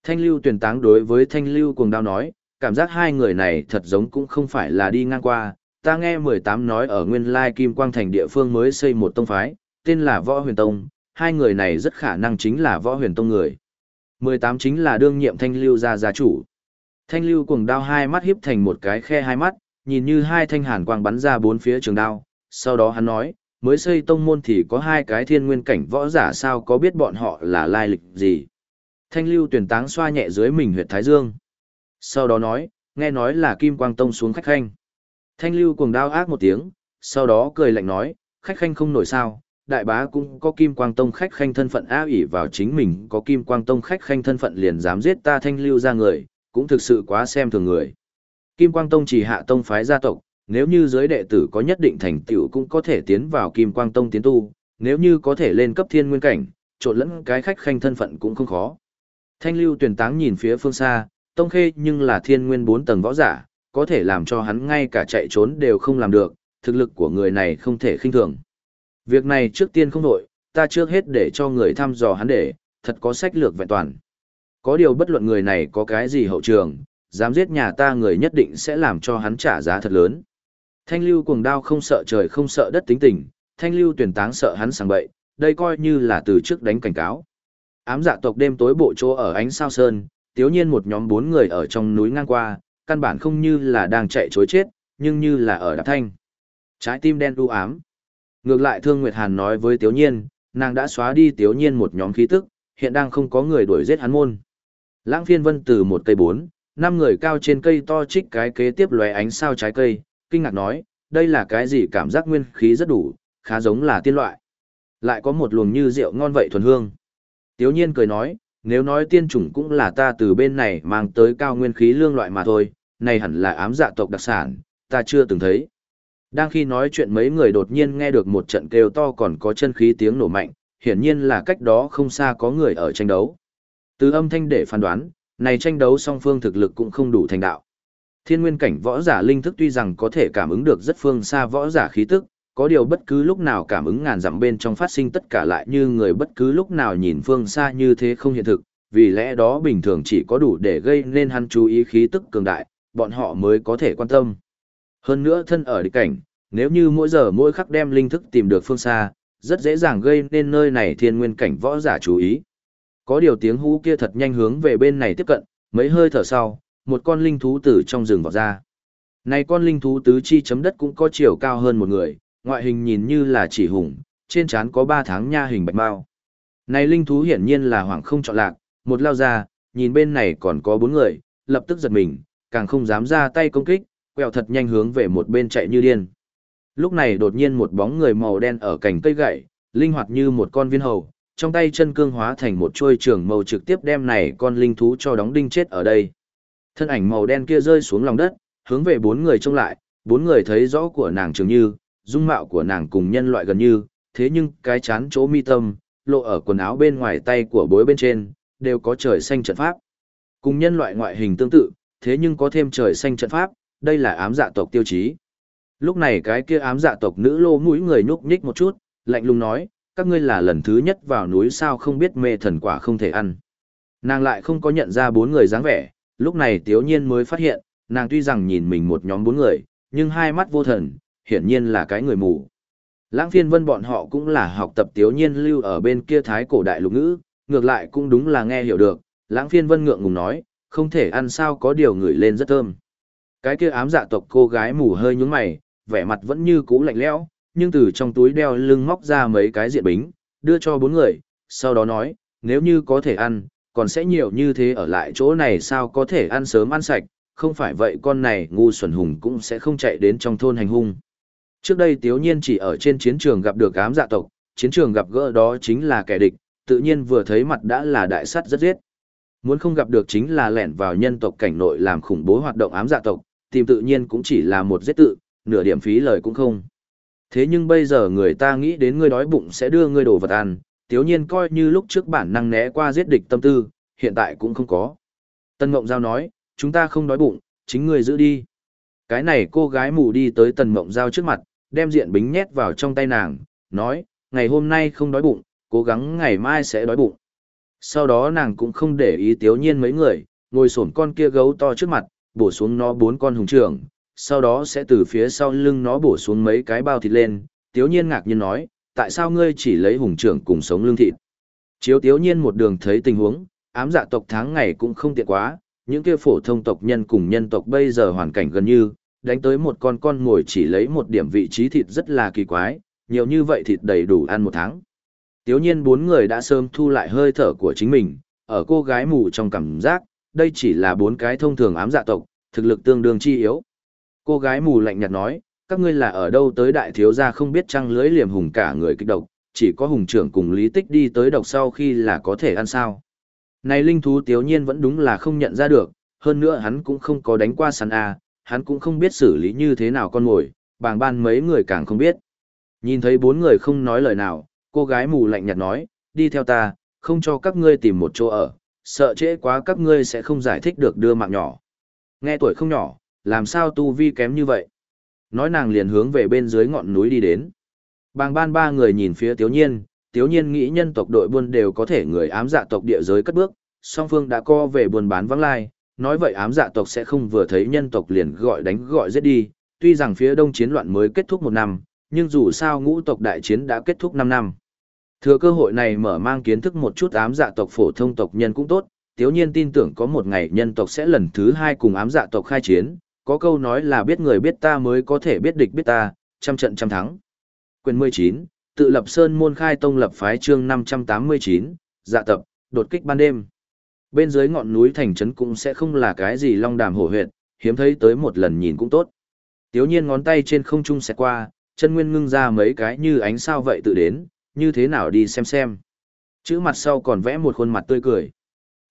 Thanh lưu tuyển táng đối với thanh lưu cuồng đao nói, cảm giác hai người này thật giống cũng không phải là đi ngang qua. Ta nghe 18 nói ở nguyên lai Kim Quang Thành địa phương mới xây một tông phái, tên là Võ Huyền Tông, hai người này rất khả năng chính là Võ Huyền Tông người. 18 chính là đương nhiệm thanh lưu gia gia chủ. Thanh lưu cuồng đao hai mắt hiếp thành một cái khe hai mắt, nhìn như hai thanh hàn quang bắn ra bốn phía trường đao, sau đó hắn nói, mới xây tông môn thì có hai cái thiên nguyên cảnh võ giả sao có biết bọn họ là lai lịch gì. Thanh lưu tuyển táng xoa nhẹ dưới mình huyệt thái dương. Sau đó nói, nghe nói là kim quang tông xuống khách khanh. Thanh lưu cuồng đao ác một tiếng, sau đó cười lạnh nói, khách khanh không nổi sao, đại bá cũng có kim quang tông khách khanh thân phận á ỉ vào chính mình có kim quang tông khách khanh thân phận liền dám giết ta thanh lưu ra người, cũng thực sự quá xem thường người. Kim quang tông chỉ hạ tông phái gia tộc, nếu như giới đệ tử có nhất định thành tựu cũng có thể tiến vào kim quang tông tiến tu, nếu như có thể lên cấp thiên nguyên cảnh, trộn lẫn cái khách khanh thân phận cũng không khó. Thanh lưu tuyển táng nhìn phía phương xa, tông khê nhưng là thiên nguyên bốn tầng võ giả, có thể làm cho hắn ngay cả chạy trốn đều không làm được, thực lực của người này không thể khinh thường. Việc này trước tiên không đổi, ta trước hết để cho người thăm dò hắn để, thật có sách lược vẹn toàn. Có điều bất luận người này có cái gì hậu trường, dám giết nhà ta người nhất định sẽ làm cho hắn trả giá thật lớn. Thanh lưu cuồng đao không sợ trời không sợ đất tính tình, thanh lưu tuyển táng sợ hắn sang bậy, đây coi như là từ trước đánh cảnh cáo. Ám dạ tộc đêm tối bộ chỗ ở ánh sao sơn, tiếu nhiên một nhóm bốn người ở trong núi ngang qua, căn bản không như là đang chạy chối chết, nhưng như là ở đạp thanh. Trái tim đen u ám. Ngược lại Thương Nguyệt Hàn nói với tiếu nhiên, nàng đã xóa đi tiếu nhiên một nhóm khí tức, hiện đang không có người đuổi giết hắn môn. Lãng phiên vân từ một cây bốn, năm người cao trên cây to trích cái kế tiếp lóe ánh sao trái cây, kinh ngạc nói, đây là cái gì cảm giác nguyên khí rất đủ, khá giống là tiên loại. Lại có một luồng như rượu ngon vậy thuần hương. Tiếu nhiên cười nói, nếu nói tiên chủng cũng là ta từ bên này mang tới cao nguyên khí lương loại mà thôi, này hẳn là ám dạ tộc đặc sản, ta chưa từng thấy. Đang khi nói chuyện mấy người đột nhiên nghe được một trận kêu to còn có chân khí tiếng nổ mạnh, hiển nhiên là cách đó không xa có người ở tranh đấu. Từ âm thanh để phán đoán, này tranh đấu song phương thực lực cũng không đủ thành đạo. Thiên nguyên cảnh võ giả linh thức tuy rằng có thể cảm ứng được rất phương xa võ giả khí tức, có điều bất cứ lúc nào cảm ứng ngàn dặm bên trong phát sinh tất cả lại như người bất cứ lúc nào nhìn phương xa như thế không hiện thực, vì lẽ đó bình thường chỉ có đủ để gây nên hắn chú ý khí tức cường đại, bọn họ mới có thể quan tâm. Hơn nữa thân ở địch cảnh, nếu như mỗi giờ mỗi khắc đem linh thức tìm được phương xa, rất dễ dàng gây nên nơi này thiên nguyên cảnh võ giả chú ý. Có điều tiếng hú kia thật nhanh hướng về bên này tiếp cận, mấy hơi thở sau, một con linh thú từ trong rừng vọt ra. Này con linh thú tứ chi chấm đất cũng có chiều cao hơn một người, ngoại hình nhìn như là chỉ hùng, trên trán có ba tháng nha hình bạch mao. Này linh thú hiển nhiên là hoảng không chọn lạc, một lao ra, nhìn bên này còn có bốn người, lập tức giật mình, càng không dám ra tay công kích, quẹo thật nhanh hướng về một bên chạy như điên. Lúc này đột nhiên một bóng người màu đen ở cành cây gậy, linh hoạt như một con viên hầu, trong tay chân cương hóa thành một chuôi trường màu trực tiếp đem này con linh thú cho đóng đinh chết ở đây. Thân ảnh màu đen kia rơi xuống lòng đất, hướng về bốn người trông lại, bốn người thấy rõ của nàng trường như, dung mạo của nàng cùng nhân loại gần như, thế nhưng cái chán chỗ mi tâm, lộ ở quần áo bên ngoài tay của bối bên trên, đều có trời xanh trận pháp. Cùng nhân loại ngoại hình tương tự, thế nhưng có thêm trời xanh trận pháp, đây là ám dạ tộc tiêu chí. Lúc này cái kia ám dạ tộc nữ lô mũi người nhúc nhích một chút, lạnh lùng nói, các ngươi là lần thứ nhất vào núi sao không biết mê thần quả không thể ăn. Nàng lại không có nhận ra bốn người dáng vẻ, lúc này tiếu nhiên mới phát hiện, nàng tuy rằng nhìn mình một nhóm bốn người, nhưng hai mắt vô thần, hiển nhiên là cái người mù. Lãng phiên vân bọn họ cũng là học tập tiếu nhiên lưu ở bên kia thái cổ đại lục ngữ, ngược lại cũng đúng là nghe hiểu được, lãng phiên vân ngượng ngùng nói, không thể ăn sao có điều ngửi lên rất thơm. Cái kia ám dạ tộc cô gái mù hơi nhúng mày, vẻ mặt vẫn như cũ lạnh lẽo, nhưng từ trong túi đeo lưng móc ra mấy cái diện bính, đưa cho bốn người, sau đó nói, nếu như có thể ăn, còn sẽ nhiều như thế ở lại chỗ này sao có thể ăn sớm ăn sạch, không phải vậy con này ngu xuẩn hùng cũng sẽ không chạy đến trong thôn hành hung. Trước đây Tiếu Nhiên chỉ ở trên chiến trường gặp được ám dạ tộc, chiến trường gặp gỡ đó chính là kẻ địch, tự nhiên vừa thấy mặt đã là đại sát rất giết. Muốn không gặp được chính là lẻn vào nhân tộc cảnh nội làm khủng bố hoạt động ám dạ tộc, tìm tự nhiên cũng chỉ là một giết tự, nửa điểm phí lời cũng không. Thế nhưng bây giờ người ta nghĩ đến ngươi đói bụng sẽ đưa ngươi đồ vật ăn, tiếu nhiên coi như lúc trước bản năng né qua giết địch tâm tư, hiện tại cũng không có. Tân Ngộng Giao nói, chúng ta không đói bụng, chính ngươi giữ đi. Cái này cô gái mù đi tới Tần Mộng Giao trước mặt, đem diện bính nhét vào trong tay nàng, nói, ngày hôm nay không đói bụng, cố gắng ngày mai sẽ đói bụng. Sau đó nàng cũng không để ý tiếu nhiên mấy người, ngồi sổn con kia gấu to trước mặt, bổ xuống nó bốn con hùng trưởng, sau đó sẽ từ phía sau lưng nó bổ xuống mấy cái bao thịt lên. Tiếu nhiên ngạc nhiên nói, tại sao ngươi chỉ lấy hùng trưởng cùng sống lương thịt? Chiếu tiếu nhiên một đường thấy tình huống, ám dạ tộc tháng ngày cũng không tiện quá, những kia phổ thông tộc nhân cùng nhân tộc bây giờ hoàn cảnh gần như, đánh tới một con con ngồi chỉ lấy một điểm vị trí thịt rất là kỳ quái, nhiều như vậy thịt đầy đủ ăn một tháng. Tiếu nhiên bốn người đã sớm thu lại hơi thở của chính mình, ở cô gái mù trong cảm giác, đây chỉ là bốn cái thông thường ám dạ tộc, thực lực tương đương chi yếu. Cô gái mù lạnh nhạt nói, các ngươi là ở đâu tới đại thiếu gia không biết trăng lưới liềm hùng cả người kích độc, chỉ có hùng trưởng cùng lý tích đi tới độc sau khi là có thể ăn sao. Này linh thú tiếu nhiên vẫn đúng là không nhận ra được, hơn nữa hắn cũng không có đánh qua săn A, hắn cũng không biết xử lý như thế nào con mồi, bàng ban mấy người càng không biết. Nhìn thấy bốn người không nói lời nào, cô gái mù lạnh nhạt nói, đi theo ta, không cho các ngươi tìm một chỗ ở, sợ trễ quá các ngươi sẽ không giải thích được đưa mạng nhỏ. Nghe tuổi không nhỏ, làm sao tu vi kém như vậy? Nói nàng liền hướng về bên dưới ngọn núi đi đến. Bàng ban ba người nhìn phía Tiếu Nhiên, Tiếu Nhiên nghĩ nhân tộc đội buôn đều có thể người ám dạ tộc địa giới cất bước, song phương đã co về buôn bán vắng lai, nói vậy ám dạ tộc sẽ không vừa thấy nhân tộc liền gọi đánh gọi giết đi, tuy rằng phía đông chiến loạn mới kết thúc một năm, nhưng dù sao ngũ tộc đại chiến đã kết thúc năm năm. Thừa cơ hội này mở mang kiến thức một chút ám dạ tộc phổ thông tộc nhân cũng tốt, tiếu nhiên tin tưởng có một ngày nhân tộc sẽ lần thứ hai cùng ám dạ tộc khai chiến, có câu nói là biết người biết ta mới có thể biết địch biết ta, trăm trận trăm thắng. Quyền 19, tự lập sơn môn khai tông lập phái chương 589, dạ tập, đột kích ban đêm. Bên dưới ngọn núi thành trấn cũng sẽ không là cái gì long đàm hổ huyệt, hiếm thấy tới một lần nhìn cũng tốt. Tiếu nhiên ngón tay trên không trung xẹt qua, chân nguyên ngưng ra mấy cái như ánh sao vậy tự đến, như thế nào đi xem xem. Chữ mặt sau còn vẽ một khuôn mặt tươi cười.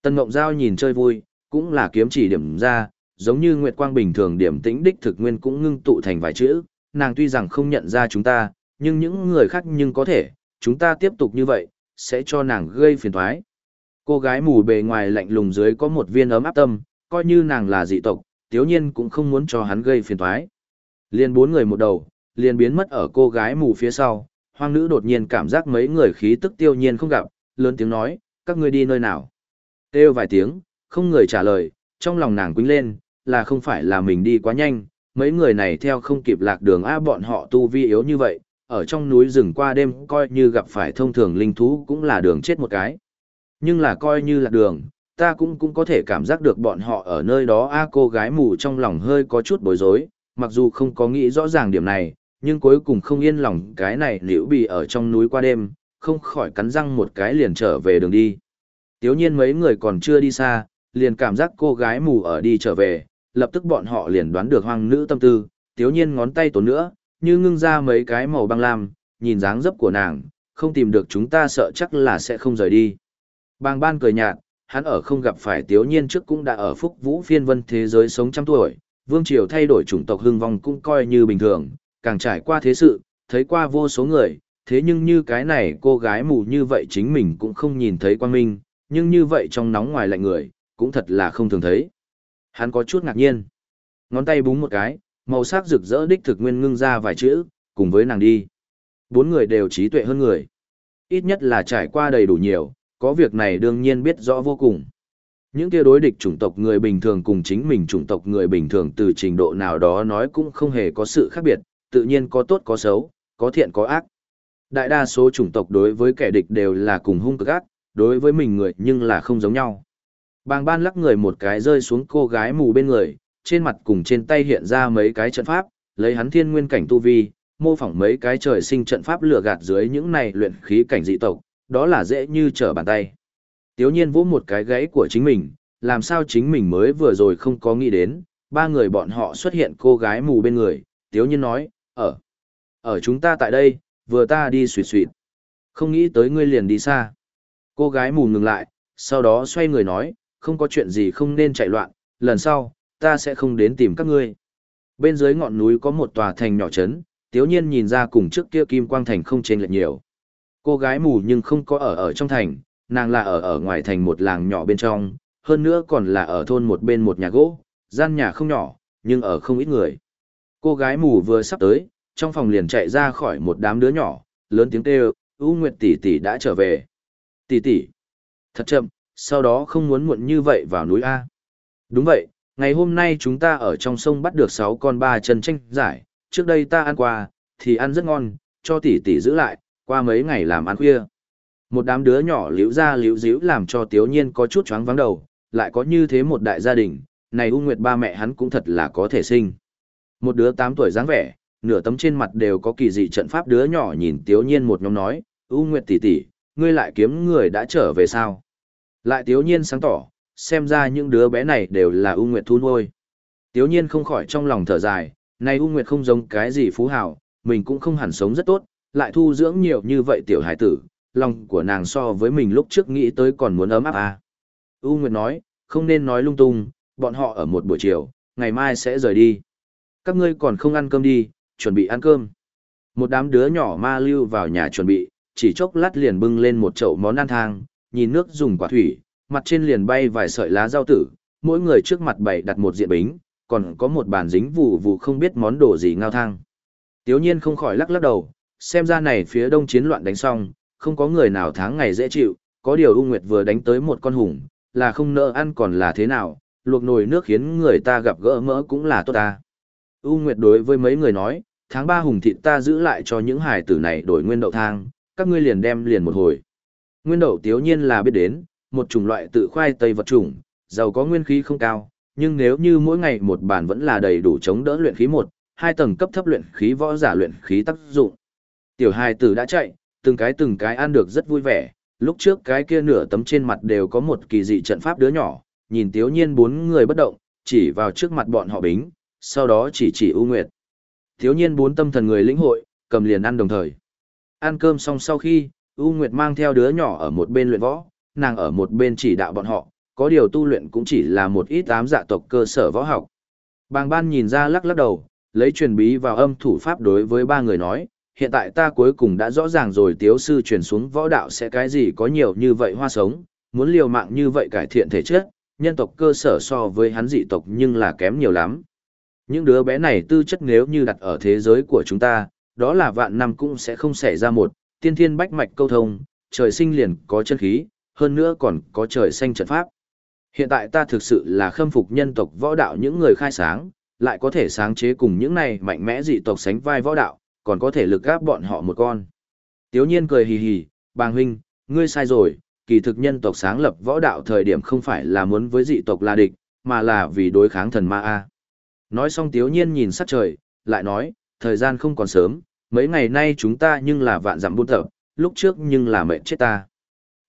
Tân Ngộng Giao nhìn chơi vui, cũng là kiếm chỉ điểm ra, giống như Nguyệt Quang bình thường điểm tĩnh đích thực nguyên cũng ngưng tụ thành vài chữ, nàng tuy rằng không nhận ra chúng ta, nhưng những người khác nhưng có thể, chúng ta tiếp tục như vậy, sẽ cho nàng gây phiền toái. Cô gái mù bề ngoài lạnh lùng dưới có một viên ấm áp tâm, coi như nàng là dị tộc, tiếu nhiên cũng không muốn cho hắn gây phiền toái. Liên bốn người một đầu, liền biến mất ở cô gái mù phía sau, hoang nữ đột nhiên cảm giác mấy người khí tức tiêu nhiên không gặp, lớn tiếng nói, các ngươi đi nơi nào. Têu vài tiếng, không người trả lời, trong lòng nàng quýnh lên, là không phải là mình đi quá nhanh, mấy người này theo không kịp lạc đường a bọn họ tu vi yếu như vậy, ở trong núi rừng qua đêm coi như gặp phải thông thường linh thú cũng là đường chết một cái. Nhưng là coi như là đường, ta cũng cũng có thể cảm giác được bọn họ ở nơi đó a cô gái mù trong lòng hơi có chút bối rối, mặc dù không có nghĩ rõ ràng điểm này, nhưng cuối cùng không yên lòng cái này liễu bị ở trong núi qua đêm, không khỏi cắn răng một cái liền trở về đường đi. Tiếu nhiên mấy người còn chưa đi xa, liền cảm giác cô gái mù ở đi trở về, lập tức bọn họ liền đoán được hoang nữ tâm tư, tiếu nhiên ngón tay tổn nữa, như ngưng ra mấy cái màu băng lam, nhìn dáng dấp của nàng, không tìm được chúng ta sợ chắc là sẽ không rời đi. Bàng ban cười nhạt, hắn ở không gặp phải tiếu nhiên trước cũng đã ở phúc vũ phiên vân thế giới sống trăm tuổi, vương triều thay đổi chủng tộc hưng vong cũng coi như bình thường, càng trải qua thế sự, thấy qua vô số người, thế nhưng như cái này cô gái mù như vậy chính mình cũng không nhìn thấy quan minh, nhưng như vậy trong nóng ngoài lạnh người, cũng thật là không thường thấy. Hắn có chút ngạc nhiên. Ngón tay búng một cái, màu sắc rực rỡ đích thực nguyên ngưng ra vài chữ, cùng với nàng đi. Bốn người đều trí tuệ hơn người. Ít nhất là trải qua đầy đủ nhiều, có việc này đương nhiên biết rõ vô cùng. Những kia đối địch chủng tộc người bình thường cùng chính mình chủng tộc người bình thường từ trình độ nào đó nói cũng không hề có sự khác biệt, tự nhiên có tốt có xấu, có thiện có ác. Đại đa số chủng tộc đối với kẻ địch đều là cùng hung cực ác, đối với mình người nhưng là không giống nhau. Bàng ban lắc người một cái rơi xuống cô gái mù bên người, trên mặt cùng trên tay hiện ra mấy cái trận pháp, lấy hắn thiên nguyên cảnh tu vi, mô phỏng mấy cái trời sinh trận pháp lừa gạt dưới những này luyện khí cảnh dị tộc, đó là dễ như trở bàn tay. Tiếu nhiên vỗ một cái gãy của chính mình, làm sao chính mình mới vừa rồi không có nghĩ đến, ba người bọn họ xuất hiện cô gái mù bên người, tiếu nhiên nói, ở, ở chúng ta tại đây, vừa ta đi suyệt suyệt. Không nghĩ tới ngươi liền đi xa. Cô gái mù ngừng lại, sau đó xoay người nói, không có chuyện gì không nên chạy loạn, lần sau, ta sẽ không đến tìm các ngươi. Bên dưới ngọn núi có một tòa thành nhỏ trấn, tiếu nhiên nhìn ra cùng trước kia kim quang thành không chênh lệch nhiều. Cô gái mù nhưng không có ở ở trong thành, nàng là ở ở ngoài thành một làng nhỏ bên trong, hơn nữa còn là ở thôn một bên một nhà gỗ, gian nhà không nhỏ, nhưng ở không ít người. Cô gái mù vừa sắp tới, trong phòng liền chạy ra khỏi một đám đứa nhỏ, lớn tiếng kêu, U Nguyệt tỷ tỷ đã trở về. Tỷ tỷ. Thật chậm, sau đó không muốn muộn như vậy vào núi A. Đúng vậy, ngày hôm nay chúng ta ở trong sông bắt được 6 con ba chân tranh giải, trước đây ta ăn qua, thì ăn rất ngon, cho tỷ tỷ giữ lại, qua mấy ngày làm ăn khuya. Một đám đứa nhỏ liễu ra liễu díu làm cho tiếu nhiên có chút choáng vắng đầu, lại có như thế một đại gia đình, này U Nguyệt ba mẹ hắn cũng thật là có thể sinh. Một đứa 8 tuổi dáng vẻ, nửa tấm trên mặt đều có kỳ dị trận pháp đứa nhỏ nhìn tiếu nhiên một nhóm nói, U Nguyệt tỷ tỷ, ngươi lại kiếm người đã trở về sao? Lại tiếu nhiên sáng tỏ, xem ra những đứa bé này đều là U Nguyệt thu nuôi. Tiếu nhiên không khỏi trong lòng thở dài, này U Nguyệt không giống cái gì phú hào, mình cũng không hẳn sống rất tốt, lại thu dưỡng nhiều như vậy tiểu hải tử, lòng của nàng so với mình lúc trước nghĩ tới còn muốn ấm áp à. U Nguyệt nói, không nên nói lung tung, bọn họ ở một buổi chiều, ngày mai sẽ rời đi. Các ngươi còn không ăn cơm đi, chuẩn bị ăn cơm. Một đám đứa nhỏ ma lưu vào nhà chuẩn bị, chỉ chốc lát liền bưng lên một chậu món ăn thang, nhìn nước dùng quả thủy, mặt trên liền bay vài sợi lá rau tử, mỗi người trước mặt bày đặt một diện bính, còn có một bàn dính vụ vụ không biết món đồ gì ngao thang. Tiếu nhiên không khỏi lắc lắc đầu, xem ra này phía đông chiến loạn đánh xong, không có người nào tháng ngày dễ chịu, có điều U Nguyệt vừa đánh tới một con hùng, là không nỡ ăn còn là thế nào, luộc nồi nước khiến người ta gặp gỡ mỡ cũng là tốt ta. U Nguyệt đối với mấy người nói, tháng ba hùng thịt ta giữ lại cho những hải tử này đổi nguyên đậu thang, các ngươi liền đem liền một hồi. Nguyên đậu tiếu nhiên là biết đến, một chủng loại tự khoai tây vật chủng, giàu có nguyên khí không cao, nhưng nếu như mỗi ngày một bản vẫn là đầy đủ chống đỡ luyện khí một, hai tầng cấp thấp luyện khí võ giả luyện khí tác dụng. Tiểu hài tử đã chạy, từng cái từng cái ăn được rất vui vẻ, lúc trước cái kia nửa tấm trên mặt đều có một kỳ dị trận pháp đứa nhỏ, nhìn tiếu nhiên bốn người bất động, chỉ vào trước mặt bọn họ bính, sau đó chỉ chỉ ưu nguyệt. Tiếu nhiên bốn tâm thần người lĩnh hội, cầm liền ăn đồng thời. Ăn cơm xong sau khi, U Nguyệt mang theo đứa nhỏ ở một bên luyện võ, nàng ở một bên chỉ đạo bọn họ, có điều tu luyện cũng chỉ là một ít ám dạ tộc cơ sở võ học. Bàng ban nhìn ra lắc lắc đầu, lấy truyền bí vào âm thủ pháp đối với ba người nói, hiện tại ta cuối cùng đã rõ ràng rồi tiếu sư truyền xuống võ đạo sẽ cái gì có nhiều như vậy hoa sống, muốn liều mạng như vậy cải thiện thể chất, nhân tộc cơ sở so với hắn dị tộc nhưng là kém nhiều lắm. Những đứa bé này tư chất nếu như đặt ở thế giới của chúng ta, đó là vạn năm cũng sẽ không xảy ra một, tiên thiên bách mạch câu thông, trời sinh liền có chân khí, hơn nữa còn có trời xanh trận pháp. Hiện tại ta thực sự là khâm phục nhân tộc võ đạo những người khai sáng, lại có thể sáng chế cùng những này mạnh mẽ dị tộc sánh vai võ đạo, còn có thể lực gáp bọn họ một con. Tiếu nhiên cười hì hì, bàng huynh, ngươi sai rồi, kỳ thực nhân tộc sáng lập võ đạo thời điểm không phải là muốn với dị tộc là địch, mà là vì đối kháng thần ma A. Nói xong tiếu nhiên nhìn sát trời, lại nói, thời gian không còn sớm, mấy ngày nay chúng ta nhưng là vạn dặm buôn tập, lúc trước nhưng là mệnh chết ta.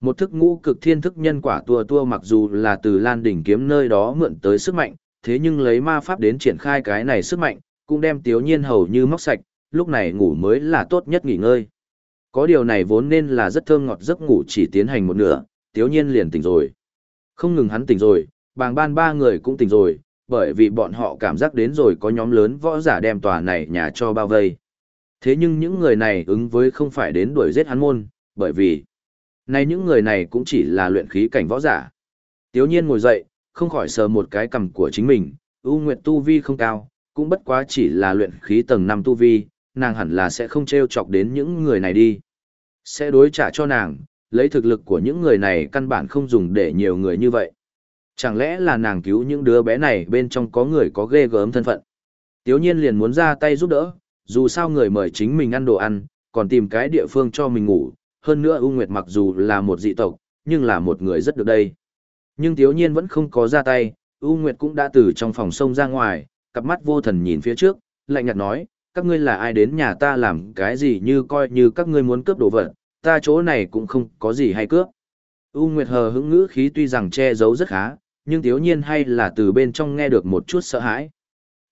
Một thức ngũ cực thiên thức nhân quả tua tua mặc dù là từ Lan đỉnh kiếm nơi đó mượn tới sức mạnh, thế nhưng lấy ma pháp đến triển khai cái này sức mạnh, cũng đem tiếu nhiên hầu như móc sạch, lúc này ngủ mới là tốt nhất nghỉ ngơi. Có điều này vốn nên là rất thơm ngọt giấc ngủ chỉ tiến hành một nửa, tiếu nhiên liền tỉnh rồi. Không ngừng hắn tỉnh rồi, bàng ban ba người cũng tỉnh rồi, bởi vì bọn họ cảm giác đến rồi có nhóm lớn võ giả đem tòa này nhà cho bao vây. Thế nhưng những người này ứng với không phải đến đuổi giết hắn môn, bởi vì này những người này cũng chỉ là luyện khí cảnh võ giả. Tiếu nhiên ngồi dậy, không khỏi sờ một cái cầm của chính mình, U Nguyệt tu vi không cao, cũng bất quá chỉ là luyện khí tầng 5 tu vi, nàng hẳn là sẽ không treo chọc đến những người này đi. Sẽ đối trả cho nàng, lấy thực lực của những người này căn bản không dùng để nhiều người như vậy. Chẳng lẽ là nàng cứu những đứa bé này bên trong có người có ghê gớm thân phận. Tiếu nhiên liền muốn ra tay giúp đỡ, dù sao người mời chính mình ăn đồ ăn, còn tìm cái địa phương cho mình ngủ, hơn nữa U Nguyệt mặc dù là một dị tộc, nhưng là một người rất được đây. Nhưng Tiếu Nhiên vẫn không có ra tay, U Nguyệt cũng đã từ trong phòng sông ra ngoài, cặp mắt vô thần nhìn phía trước, lạnh nhạt nói, các ngươi là ai đến nhà ta làm cái gì như coi như các ngươi muốn cướp đồ vật, ta chỗ này cũng không có gì hay cướp. U Nguyệt hờ hững ngữ khí tuy rằng che giấu rất khá, nhưng Tiếu Nhiên hay là từ bên trong nghe được một chút sợ hãi.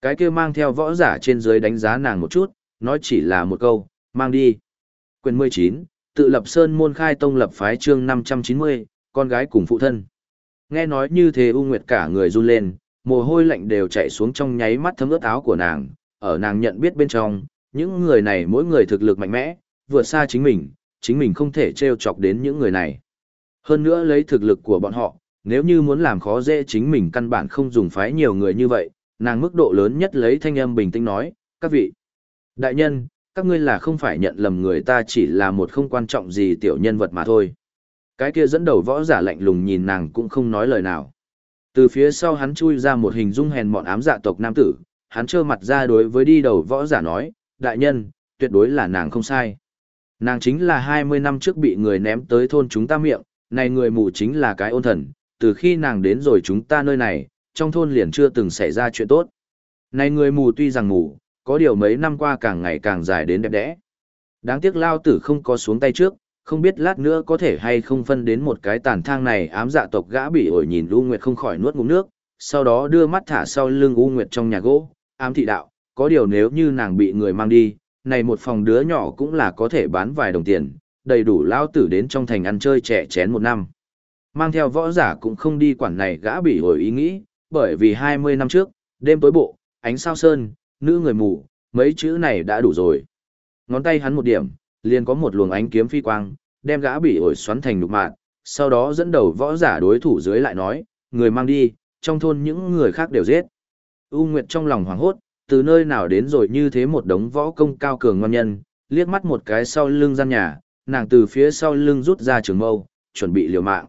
Cái kia mang theo võ giả trên dưới đánh giá nàng một chút, nói chỉ là một câu, mang đi. Quyền 19, tự lập sơn môn khai tông lập phái chương 590, con gái cùng phụ thân. Nghe nói như thế U Nguyệt cả người run lên, mồ hôi lạnh đều chảy xuống trong nháy mắt thấm ướt áo của nàng, ở nàng nhận biết bên trong, những người này mỗi người thực lực mạnh mẽ, vượt xa chính mình, chính mình không thể trêu chọc đến những người này. Hơn nữa lấy thực lực của bọn họ, nếu như muốn làm khó dễ chính mình căn bản không dùng phái nhiều người như vậy, nàng mức độ lớn nhất lấy thanh âm bình tĩnh nói, các vị. Đại nhân, các ngươi là không phải nhận lầm người ta chỉ là một không quan trọng gì tiểu nhân vật mà thôi. Cái kia dẫn đầu võ giả lạnh lùng nhìn nàng cũng không nói lời nào. Từ phía sau hắn chui ra một hình dung hèn mọn ám dạ tộc nam tử, hắn trơ mặt ra đối với đi đầu võ giả nói, đại nhân, tuyệt đối là nàng không sai. Nàng chính là 20 năm trước bị người ném tới thôn chúng ta miệng, này người mù chính là cái ôn thần, từ khi nàng đến rồi chúng ta nơi này, trong thôn liền chưa từng xảy ra chuyện tốt. Này người mù tuy rằng mù, có điều mấy năm qua càng ngày càng dài đến đẹp đẽ. Đáng tiếc lao tử không có xuống tay trước, không biết lát nữa có thể hay không phân đến một cái tàn thang này ám dạ tộc gã bị ổi nhìn U Nguyệt không khỏi nuốt ngụm nước, sau đó đưa mắt thả sau lưng U Nguyệt trong nhà gỗ, ám thị đạo, có điều nếu như nàng bị người mang đi, này một phòng đứa nhỏ cũng là có thể bán vài đồng tiền, đầy đủ lao tử đến trong thành ăn chơi trẻ chén một năm. Mang theo võ giả cũng không đi quản này gã bị ổi ý nghĩ, bởi vì 20 năm trước, đêm tối bộ, ánh sao sơn, nữ người mù, mấy chữ này đã đủ rồi. Ngón tay hắn một điểm, liền có một luồng ánh kiếm phi quang, đem gã bị ổi xoắn thành nhục mạn, sau đó dẫn đầu võ giả đối thủ dưới lại nói, người mang đi, trong thôn những người khác đều giết. U Nguyệt trong lòng hoảng hốt, từ nơi nào đến rồi như thế một đống võ công cao cường ngon nhân, liếc mắt một cái sau lưng gian nhà, nàng từ phía sau lưng rút ra trường mâu, chuẩn bị liều mạng.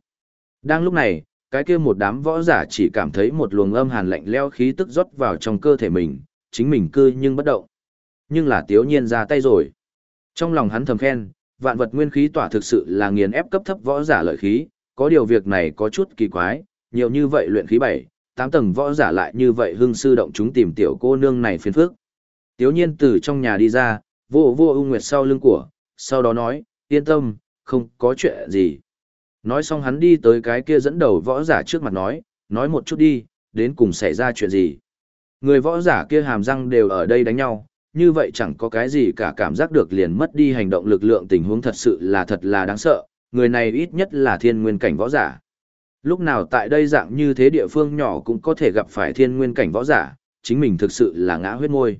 Đang lúc này, cái kia một đám võ giả chỉ cảm thấy một luồng âm hàn lạnh leo khí tức rót vào trong cơ thể mình, chính mình cư nhưng bất động. Nhưng là tiếu nhiên ra tay rồi. Trong lòng hắn thầm khen, vạn vật nguyên khí tỏa thực sự là nghiền ép cấp thấp võ giả lợi khí, có điều việc này có chút kỳ quái, nhiều như vậy luyện khí bảy, tám tầng võ giả lại như vậy hưng sư động chúng tìm tiểu cô nương này phiền phức. Tiếu nhiên từ trong nhà đi ra, vô vô ung nguyệt sau lưng của, sau đó nói, yên tâm, không có chuyện gì. Nói xong hắn đi tới cái kia dẫn đầu võ giả trước mặt nói, nói một chút đi, đến cùng xảy ra chuyện gì. Người võ giả kia hàm răng đều ở đây đánh nhau, như vậy chẳng có cái gì cả cảm giác được liền mất đi hành động lực lượng tình huống thật sự là thật là đáng sợ, người này ít nhất là thiên nguyên cảnh võ giả. Lúc nào tại đây dạng như thế địa phương nhỏ cũng có thể gặp phải thiên nguyên cảnh võ giả, chính mình thực sự là ngã huyết môi.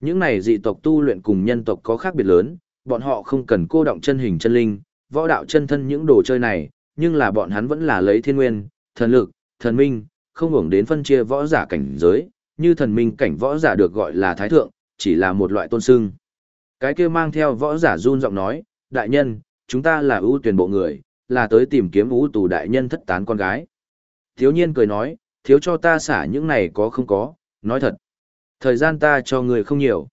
Những này dị tộc tu luyện cùng nhân tộc có khác biệt lớn, bọn họ không cần cô động chân hình chân linh, võ đạo chân thân những đồ chơi này, nhưng là bọn hắn vẫn là lấy thiên nguyên, thần lực, thần minh, không hưởng đến phân chia võ giả cảnh giới, như thần minh cảnh võ giả được gọi là thái thượng, chỉ là một loại tôn sưng. Cái kia mang theo võ giả run giọng nói, đại nhân, chúng ta là ưu tuyển bộ người, là tới tìm kiếm ưu tù đại nhân thất tán con gái. Thiếu nhiên cười nói, thiếu cho ta xả những này có không có, nói thật. Thời gian ta cho người không nhiều.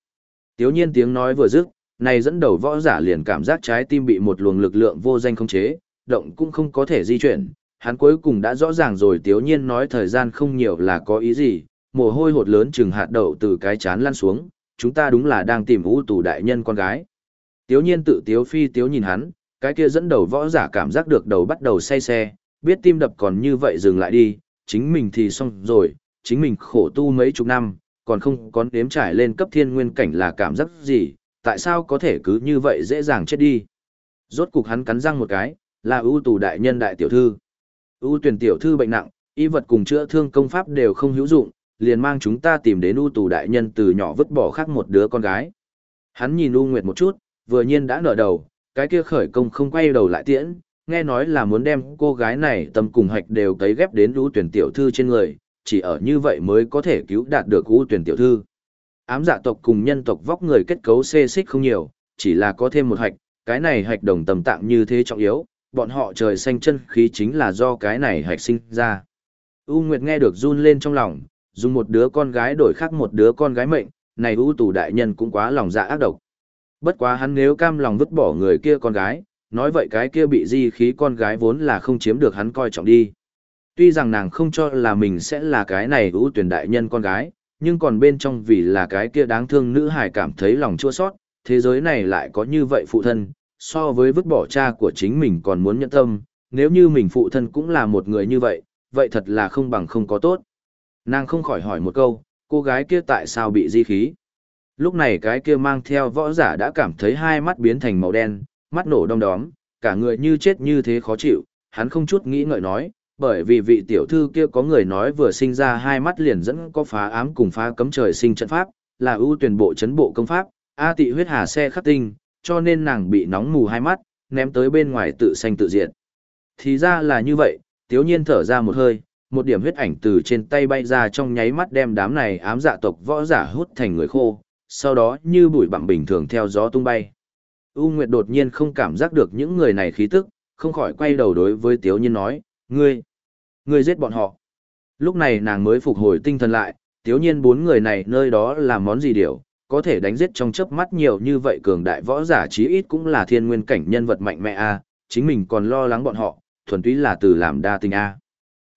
Thiếu nhiên tiếng nói vừa dứt, này dẫn đầu võ giả liền cảm giác trái tim bị một luồng lực lượng vô danh không chế, động cũng không có thể di chuyển. Hắn cuối cùng đã rõ ràng rồi Tiếu Nhiên nói thời gian không nhiều là có ý gì, mồ hôi hột lớn chừng hạt đậu từ cái chán lăn xuống, chúng ta đúng là đang tìm ưu tù đại nhân con gái. Tiếu nhiên tự tiếu phi tiếu nhìn hắn, cái kia dẫn đầu võ giả cảm giác được đầu bắt đầu say xe, biết tim đập còn như vậy dừng lại đi, chính mình thì xong rồi, chính mình khổ tu mấy chục năm, còn không có đếm trải lên cấp thiên nguyên cảnh là cảm giác gì, tại sao có thể cứ như vậy dễ dàng chết đi. Rốt cục hắn cắn răng một cái, là ưu tù đại nhân đại tiểu thư. ưu tuyển tiểu thư bệnh nặng, y vật cùng chữa thương công pháp đều không hữu dụng, liền mang chúng ta tìm đến U tù đại nhân từ nhỏ vứt bỏ khác một đứa con gái. Hắn nhìn U Nguyệt một chút, vừa nhiên đã nở đầu, cái kia khởi công không quay đầu lại tiễn, nghe nói là muốn đem cô gái này tâm cùng hạch đều cấy ghép đến U tuyển tiểu thư trên người, chỉ ở như vậy mới có thể cứu đạt được U tuyển tiểu thư. Ám dạ tộc cùng nhân tộc vóc người kết cấu xê xích không nhiều, chỉ là có thêm một hạch, cái này hạch đồng tầm tạng như thế trọng yếu, bọn họ trời xanh chân khí chính là do cái này hạch sinh ra. U Nguyệt nghe được run lên trong lòng, dùng một đứa con gái đổi khác một đứa con gái mệnh, này ưu tù đại nhân cũng quá lòng dạ ác độc. Bất quá hắn nếu cam lòng vứt bỏ người kia con gái, nói vậy cái kia bị di khí con gái vốn là không chiếm được hắn coi trọng đi. Tuy rằng nàng không cho là mình sẽ là cái này ưu tuyển đại nhân con gái, nhưng còn bên trong vì là cái kia đáng thương nữ hài cảm thấy lòng chua sót, thế giới này lại có như vậy phụ thân, so với vứt bỏ cha của chính mình còn muốn nhẫn tâm, nếu như mình phụ thân cũng là một người như vậy, vậy thật là không bằng không có tốt. Nàng không khỏi hỏi một câu, cô gái kia tại sao bị di khí? Lúc này cái kia mang theo võ giả đã cảm thấy hai mắt biến thành màu đen, mắt nổ đong đóm, cả người như chết như thế khó chịu, hắn không chút nghĩ ngợi nói, bởi vì vị tiểu thư kia có người nói vừa sinh ra hai mắt liền dẫn có phá ám cùng phá cấm trời sinh trận pháp, là ưu tuyển bộ chấn bộ công pháp, A tị huyết hà xe khắc tinh, cho nên nàng bị nóng mù hai mắt, ném tới bên ngoài tự sanh tự diệt. Thì ra là như vậy, tiếu nhiên thở ra một hơi, một điểm huyết ảnh từ trên tay bay ra trong nháy mắt đem đám này ám dạ tộc võ giả hút thành người khô, sau đó như bụi bặm bình thường theo gió tung bay. U Nguyệt đột nhiên không cảm giác được những người này khí tức, không khỏi quay đầu đối với Tiếu Nhiên nói, ngươi, ngươi giết bọn họ. Lúc này nàng mới phục hồi tinh thần lại, Tiếu Nhiên bốn người này nơi đó làm món gì điều, có thể đánh giết trong chớp mắt nhiều như vậy cường đại võ giả chí ít cũng là thiên nguyên cảnh nhân vật mạnh mẽ a, chính mình còn lo lắng bọn họ, thuần túy là từ làm đa tình a.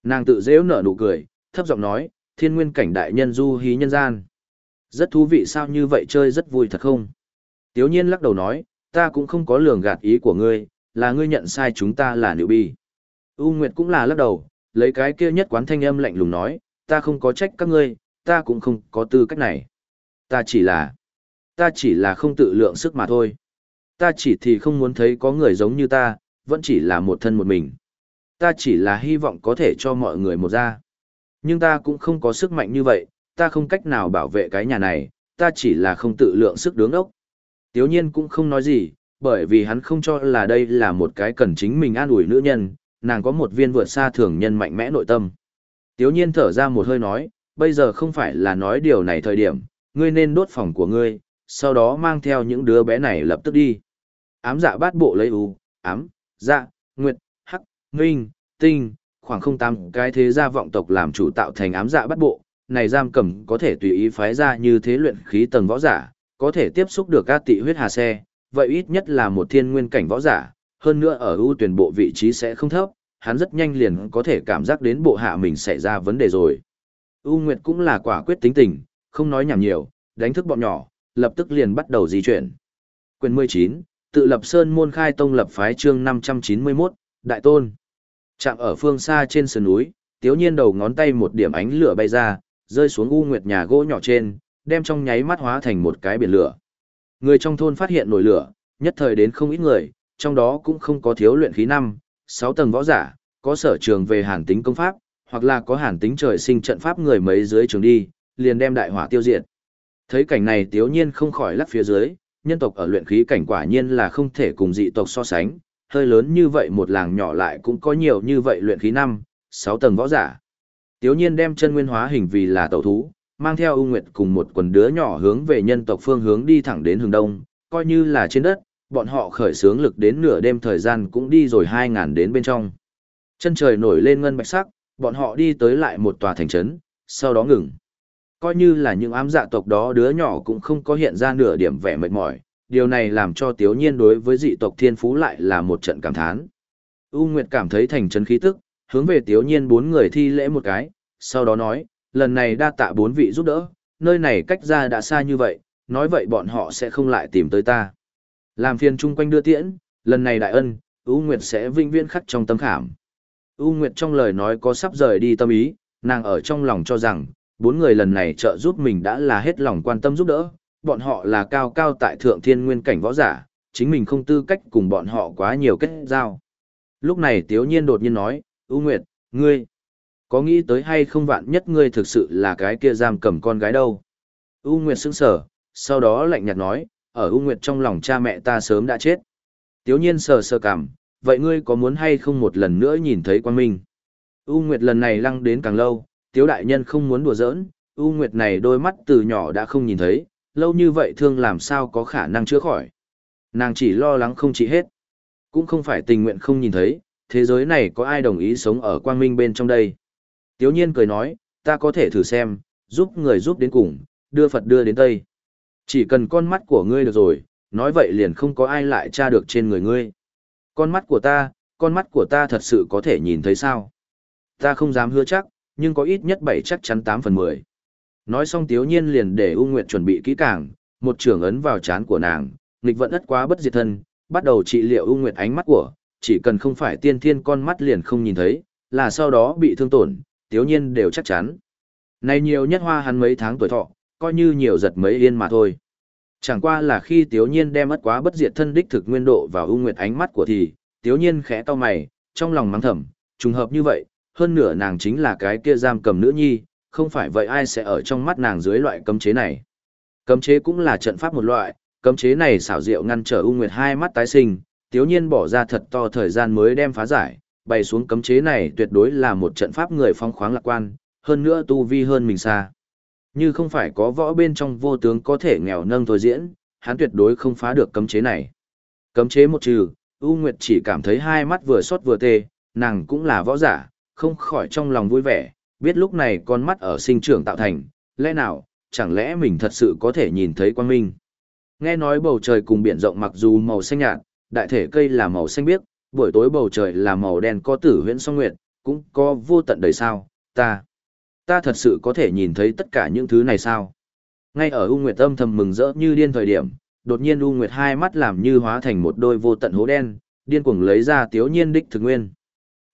Nàng tự dễ nở nụ cười, thấp giọng nói, thiên nguyên cảnh đại nhân du hí nhân gian. Rất thú vị sao như vậy chơi rất vui thật không? Tiếu nhiên lắc đầu nói, ta cũng không có lường gạt ý của ngươi, là ngươi nhận sai chúng ta là nữ bi. U Nguyệt cũng là lắc đầu, lấy cái kia nhất quán thanh âm lạnh lùng nói, ta không có trách các ngươi, ta cũng không có tư cách này. Ta chỉ là, ta chỉ là không tự lượng sức mà thôi. Ta chỉ thì không muốn thấy có người giống như ta, vẫn chỉ là một thân một mình ta chỉ là hy vọng có thể cho mọi người một ra. Nhưng ta cũng không có sức mạnh như vậy, ta không cách nào bảo vệ cái nhà này, ta chỉ là không tự lượng sức đứng ốc. Tiếu nhiên cũng không nói gì, bởi vì hắn không cho là đây là một cái cần chính mình an ủi nữ nhân, nàng có một viên vượt xa thường nhân mạnh mẽ nội tâm. Tiếu nhiên thở ra một hơi nói, bây giờ không phải là nói điều này thời điểm, ngươi nên đốt phòng của ngươi, sau đó mang theo những đứa bé này lập tức đi. Ám dạ bát bộ lấy u, ám, dạ, nguyệt, minh, tinh, khoảng không tám cái thế gia vọng tộc làm chủ tạo thành ám dạ bắt bộ, này giam cầm có thể tùy ý phái ra như thế luyện khí tầng võ giả, có thể tiếp xúc được các tị huyết hà xe, vậy ít nhất là một thiên nguyên cảnh võ giả, hơn nữa ở ưu tuyển bộ vị trí sẽ không thấp, hắn rất nhanh liền có thể cảm giác đến bộ hạ mình xảy ra vấn đề rồi. U Nguyệt cũng là quả quyết tính tình, không nói nhảm nhiều, đánh thức bọn nhỏ, lập tức liền bắt đầu di chuyển. Quyền 19, tự lập Sơn môn khai tông lập phái chương 591, Đại Tôn. Chạm ở phương xa trên sườn núi, tiếu nhiên đầu ngón tay một điểm ánh lửa bay ra, rơi xuống u nguyệt nhà gỗ nhỏ trên, đem trong nháy mắt hóa thành một cái biển lửa. Người trong thôn phát hiện nổi lửa, nhất thời đến không ít người, trong đó cũng không có thiếu luyện khí năm, sáu tầng võ giả, có sở trường về hàn tính công pháp, hoặc là có hàn tính trời sinh trận pháp người mấy dưới trường đi, liền đem đại hỏa tiêu diệt. Thấy cảnh này Tiếu Nhiên không khỏi lắc phía dưới, nhân tộc ở luyện khí cảnh quả nhiên là không thể cùng dị tộc so sánh, hơi lớn như vậy một làng nhỏ lại cũng có nhiều như vậy luyện khí năm, sáu tầng võ giả. Tiếu Nhiên đem chân nguyên hóa hình vì là tẩu thú, mang theo ưu nguyệt cùng một quần đứa nhỏ hướng về nhân tộc phương hướng đi thẳng đến hướng đông, coi như là trên đất, bọn họ khởi sướng lực đến nửa đêm thời gian cũng đi rồi hai ngàn đến bên trong. Chân trời nổi lên ngân bạch sắc, bọn họ đi tới lại một tòa thành trấn, sau đó ngừng. Coi như là những ám dạ tộc đó đứa nhỏ cũng không có hiện ra nửa điểm vẻ mệt mỏi, điều này làm cho Tiếu Nhiên đối với dị tộc thiên phú lại là một trận cảm thán. U Nguyệt cảm thấy thành trấn khí tức, hướng về Tiếu Nhiên bốn người thi lễ một cái, sau đó nói, lần này đa tạ bốn vị giúp đỡ, nơi này cách ra đã xa như vậy, nói vậy bọn họ sẽ không lại tìm tới ta. Làm phiền chung quanh đưa tiễn, lần này đại ân, U Nguyệt sẽ vinh viễn khắc trong tâm khảm. U Nguyệt trong lời nói có sắp rời đi tâm ý, nàng ở trong lòng cho rằng, bốn người lần này trợ giúp mình đã là hết lòng quan tâm giúp đỡ, bọn họ là cao cao tại thượng thiên nguyên cảnh võ giả, chính mình không tư cách cùng bọn họ quá nhiều kết giao. Lúc này Tiếu Nhiên đột nhiên nói, U Nguyệt, ngươi, có nghĩ tới hay không vạn nhất ngươi thực sự là cái kia giam cầm con gái đâu. U Nguyệt sững sờ sau đó lạnh nhạt nói, ở U Nguyệt trong lòng cha mẹ ta sớm đã chết. Tiếu nhiên sờ sờ cảm, vậy ngươi có muốn hay không một lần nữa nhìn thấy quan minh? U Nguyệt lần này lăng đến càng lâu, Tiếu đại nhân không muốn đùa giỡn, U Nguyệt này đôi mắt từ nhỏ đã không nhìn thấy, lâu như vậy thương làm sao có khả năng chữa khỏi. Nàng chỉ lo lắng không trị hết. Cũng không phải tình nguyện không nhìn thấy, thế giới này có ai đồng ý sống ở quang minh bên trong đây. Tiếu nhiên cười nói, ta có thể thử xem, giúp người giúp đến cùng, đưa Phật đưa đến Tây. Chỉ cần con mắt của ngươi được rồi, nói vậy liền không có ai lại tra được trên người ngươi. Con mắt của ta, con mắt của ta thật sự có thể nhìn thấy sao? Ta không dám hứa chắc, nhưng có ít nhất bảy chắc chắn 8 phần 10. Nói xong tiếu nhiên liền để U Nguyệt chuẩn bị kỹ càng, một trường ấn vào chán của nàng, nghịch vận ất quá bất diệt thân, bắt đầu trị liệu U Nguyệt ánh mắt của, chỉ cần không phải tiên thiên con mắt liền không nhìn thấy, là sau đó bị thương tổn, tiếu nhiên đều chắc chắn. Này nhiều nhất hoa hắn mấy tháng tuổi thọ, coi như nhiều giật mấy yên mà thôi. Chẳng qua là khi tiếu nhiên đem ất quá bất diệt thân đích thực nguyên độ vào U nguyệt ánh mắt của thì, tiếu nhiên khẽ to mày, trong lòng mắng thầm, trùng hợp như vậy, hơn nửa nàng chính là cái kia giam cầm nữ nhi, không phải vậy ai sẽ ở trong mắt nàng dưới loại cấm chế này. Cấm chế cũng là trận pháp một loại, cấm chế này xảo diệu ngăn trở U nguyệt hai mắt tái sinh, tiếu nhiên bỏ ra thật to thời gian mới đem phá giải, bày xuống cấm chế này tuyệt đối là một trận pháp người phong khoáng lạc quan, hơn nữa tu vi hơn mình xa. Như không phải có võ bên trong vô tướng có thể nghèo nâng thôi diễn, hắn tuyệt đối không phá được cấm chế này. Cấm chế một trừ, U Nguyệt chỉ cảm thấy hai mắt vừa sốt vừa tê, nàng cũng là võ giả, không khỏi trong lòng vui vẻ, biết lúc này con mắt ở sinh trưởng tạo thành, lẽ nào, chẳng lẽ mình thật sự có thể nhìn thấy quang minh. Nghe nói bầu trời cùng biển rộng mặc dù màu xanh nhạt, đại thể cây là màu xanh biếc, buổi tối bầu trời là màu đen có tử huyễn song nguyệt, cũng có vô tận đầy sao, ta. Ta thật sự có thể nhìn thấy tất cả những thứ này sao? Ngay ở U Nguyệt âm thầm mừng rỡ như điên thời điểm, đột nhiên U Nguyệt hai mắt làm như hóa thành một đôi vô tận hố đen, điên cuồng lấy ra Tiếu Nhiên đích thực nguyên.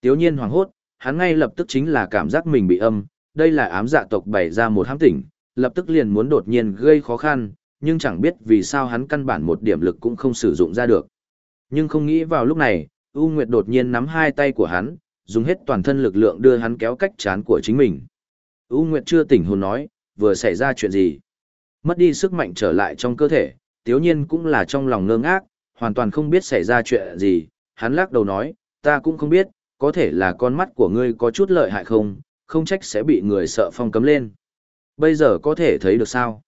Tiếu Nhiên hoảng hốt, hắn ngay lập tức chính là cảm giác mình bị âm, đây là ám dạ tộc bày ra một hám tỉnh, lập tức liền muốn đột nhiên gây khó khăn, nhưng chẳng biết vì sao hắn căn bản một điểm lực cũng không sử dụng ra được. Nhưng không nghĩ vào lúc này, U Nguyệt đột nhiên nắm hai tay của hắn, dùng hết toàn thân lực lượng đưa hắn kéo cách chán của chính mình. U Nguyệt chưa tỉnh hồn nói, vừa xảy ra chuyện gì. Mất đi sức mạnh trở lại trong cơ thể, tiếu nhiên cũng là trong lòng ngơ ngác, hoàn toàn không biết xảy ra chuyện gì. Hắn lắc đầu nói, ta cũng không biết, có thể là con mắt của ngươi có chút lợi hại không, không trách sẽ bị người sợ phong cấm lên. Bây giờ có thể thấy được sao?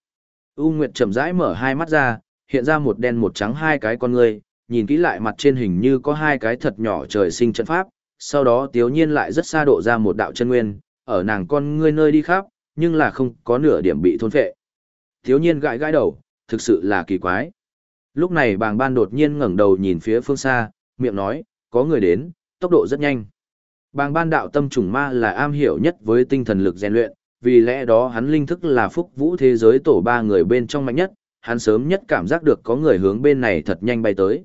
U Nguyệt chậm rãi mở hai mắt ra, hiện ra một đen một trắng hai cái con ngươi, nhìn kỹ lại mặt trên hình như có hai cái thật nhỏ trời sinh trận pháp, sau đó tiếu nhiên lại rất xa độ ra một đạo chân nguyên, ở nàng con ngươi nơi đi khắp, nhưng là không có nửa điểm bị thôn phệ. Thiếu nhiên gãi gãi đầu, thực sự là kỳ quái. Lúc này bàng ban đột nhiên ngẩng đầu nhìn phía phương xa, miệng nói, có người đến, tốc độ rất nhanh. Bàng ban đạo tâm trùng ma là am hiểu nhất với tinh thần lực rèn luyện, vì lẽ đó hắn linh thức là phúc vũ thế giới tổ ba người bên trong mạnh nhất, hắn sớm nhất cảm giác được có người hướng bên này thật nhanh bay tới.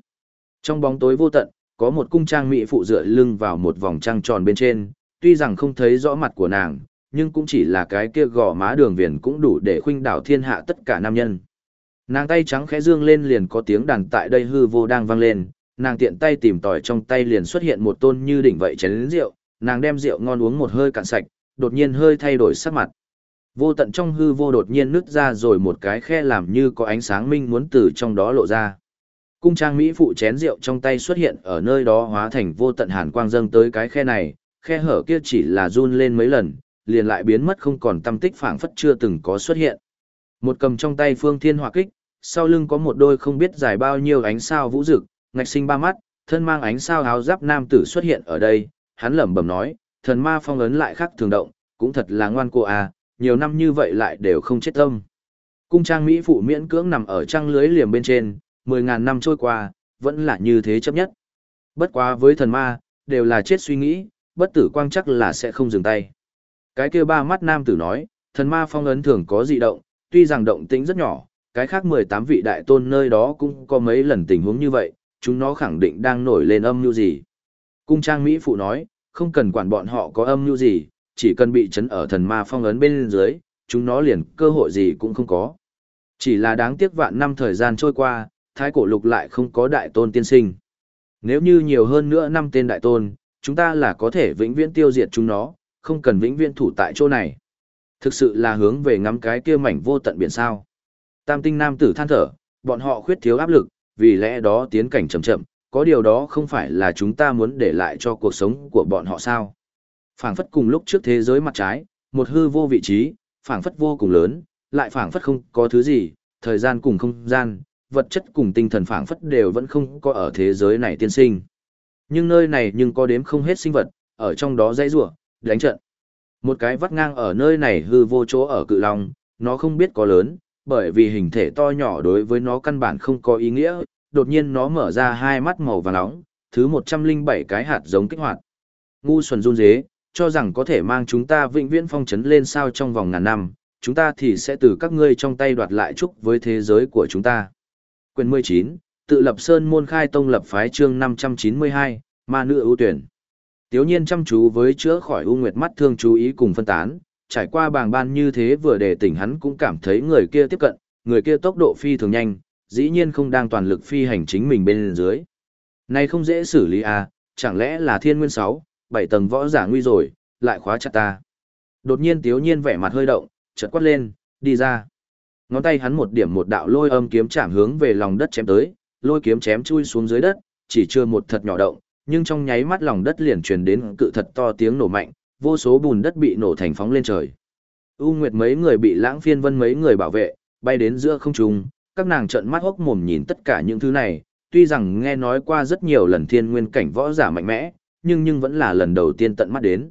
Trong bóng tối vô tận, có một cung trang mỹ phụ dựa lưng vào một vòng trăng tròn bên trên, tuy rằng không thấy rõ mặt của nàng, nhưng cũng chỉ là cái kia gò má đường viền cũng đủ để khuynh đảo thiên hạ tất cả nam nhân. Nàng tay trắng khẽ dương lên liền có tiếng đàn tại đây hư vô đang vang lên, nàng tiện tay tìm tòi trong tay liền xuất hiện một tôn như đỉnh vậy chén lính rượu, nàng đem rượu ngon uống một hơi cạn sạch, đột nhiên hơi thay đổi sắc mặt. Vô tận trong hư vô đột nhiên nứt ra rồi một cái khe làm như có ánh sáng minh muốn từ trong đó lộ ra. Cung trang Mỹ phụ chén rượu trong tay xuất hiện ở nơi đó hóa thành vô tận hàn quang dâng tới cái khe này, khe hở kia chỉ là run lên mấy lần, liền lại biến mất không còn tâm tích phảng phất chưa từng có xuất hiện. Một cầm trong tay phương thiên hỏa kích, sau lưng có một đôi không biết dài bao nhiêu ánh sao vũ rực, ngạch sinh ba mắt, thân mang ánh sao áo giáp nam tử xuất hiện ở đây, hắn lẩm bẩm nói, thần ma phong ấn lại khác thường động, cũng thật là ngoan cô à, nhiều năm như vậy lại đều không chết tâm. Cung trang Mỹ phụ miễn cưỡng nằm ở trăng lưới liềm bên trên, mười ngàn năm trôi qua, vẫn là như thế chấp nhất. Bất quá với thần ma, đều là chết suy nghĩ, bất tử quang chắc là sẽ không dừng tay. Cái kia ba mắt nam tử nói, thần ma phong ấn thường có dị động, tuy rằng động tính rất nhỏ, cái khác 18 vị đại tôn nơi đó cũng có mấy lần tình huống như vậy, chúng nó khẳng định đang nổi lên âm mưu gì. Cung trang Mỹ phụ nói, không cần quản bọn họ có âm mưu gì, chỉ cần bị chấn ở thần ma phong ấn bên dưới, chúng nó liền cơ hội gì cũng không có. Chỉ là đáng tiếc vạn năm thời gian trôi qua, thái cổ lục lại không có đại tôn tiên sinh. Nếu như nhiều hơn nữa năm tên đại tôn, chúng ta là có thể vĩnh viễn tiêu diệt chúng nó, không cần vĩnh viễn thủ tại chỗ này. Thực sự là hướng về ngắm cái kia mảnh vô tận biển sao. Tam tinh nam tử than thở, bọn họ khuyết thiếu áp lực, vì lẽ đó tiến cảnh chậm chậm, có điều đó không phải là chúng ta muốn để lại cho cuộc sống của bọn họ sao. Phảng phất cùng lúc trước thế giới mặt trái, một hư vô vị trí, phảng phất vô cùng lớn, lại phảng phất không có thứ gì, thời gian cùng không gian, vật chất cùng tinh thần phảng phất đều vẫn không có ở thế giới này tiên sinh. Nhưng nơi này nhưng có đếm không hết sinh vật, ở trong đó dây rủa, đánh trận. Một cái vắt ngang ở nơi này hư vô chỗ ở cự long, nó không biết có lớn, bởi vì hình thể to nhỏ đối với nó căn bản không có ý nghĩa, đột nhiên nó mở ra hai mắt màu vàng nóng, thứ 107 cái hạt giống kích hoạt. Ngu xuẩn run dế, cho rằng có thể mang chúng ta vĩnh viễn phong trấn lên sao trong vòng ngàn năm, chúng ta thì sẽ từ các ngươi trong tay đoạt lại chúc với thế giới của chúng ta. Quyền 19, tự lập sơn môn khai tông lập phái chương 592, ma nữ ưu tuyển. Tiếu nhiên chăm chú với chữa khỏi u nguyệt mắt thương chú ý cùng phân tán, trải qua bàng ban như thế vừa để tỉnh hắn cũng cảm thấy người kia tiếp cận, người kia tốc độ phi thường nhanh, dĩ nhiên không đang toàn lực phi hành chính mình bên dưới. Này không dễ xử lý à, chẳng lẽ là thiên nguyên 6, 7 tầng võ giả nguy rồi, lại khóa chặt ta. Đột nhiên tiếu nhiên vẻ mặt hơi động, chợt quát lên, đi ra. Ngón tay hắn một điểm một đạo lôi âm kiếm chạm hướng về lòng đất chém tới, lôi kiếm chém chui xuống dưới đất, chỉ chưa một thật nhỏ động, nhưng trong nháy mắt lòng đất liền truyền đến cự thật to tiếng nổ mạnh, vô số bùn đất bị nổ thành phóng lên trời. U Nguyệt mấy người bị Lãng Phiên Vân mấy người bảo vệ, bay đến giữa không trung, các nàng trợn mắt hốc mồm nhìn tất cả những thứ này, tuy rằng nghe nói qua rất nhiều lần thiên nguyên cảnh võ giả mạnh mẽ, nhưng nhưng vẫn là lần đầu tiên tận mắt đến.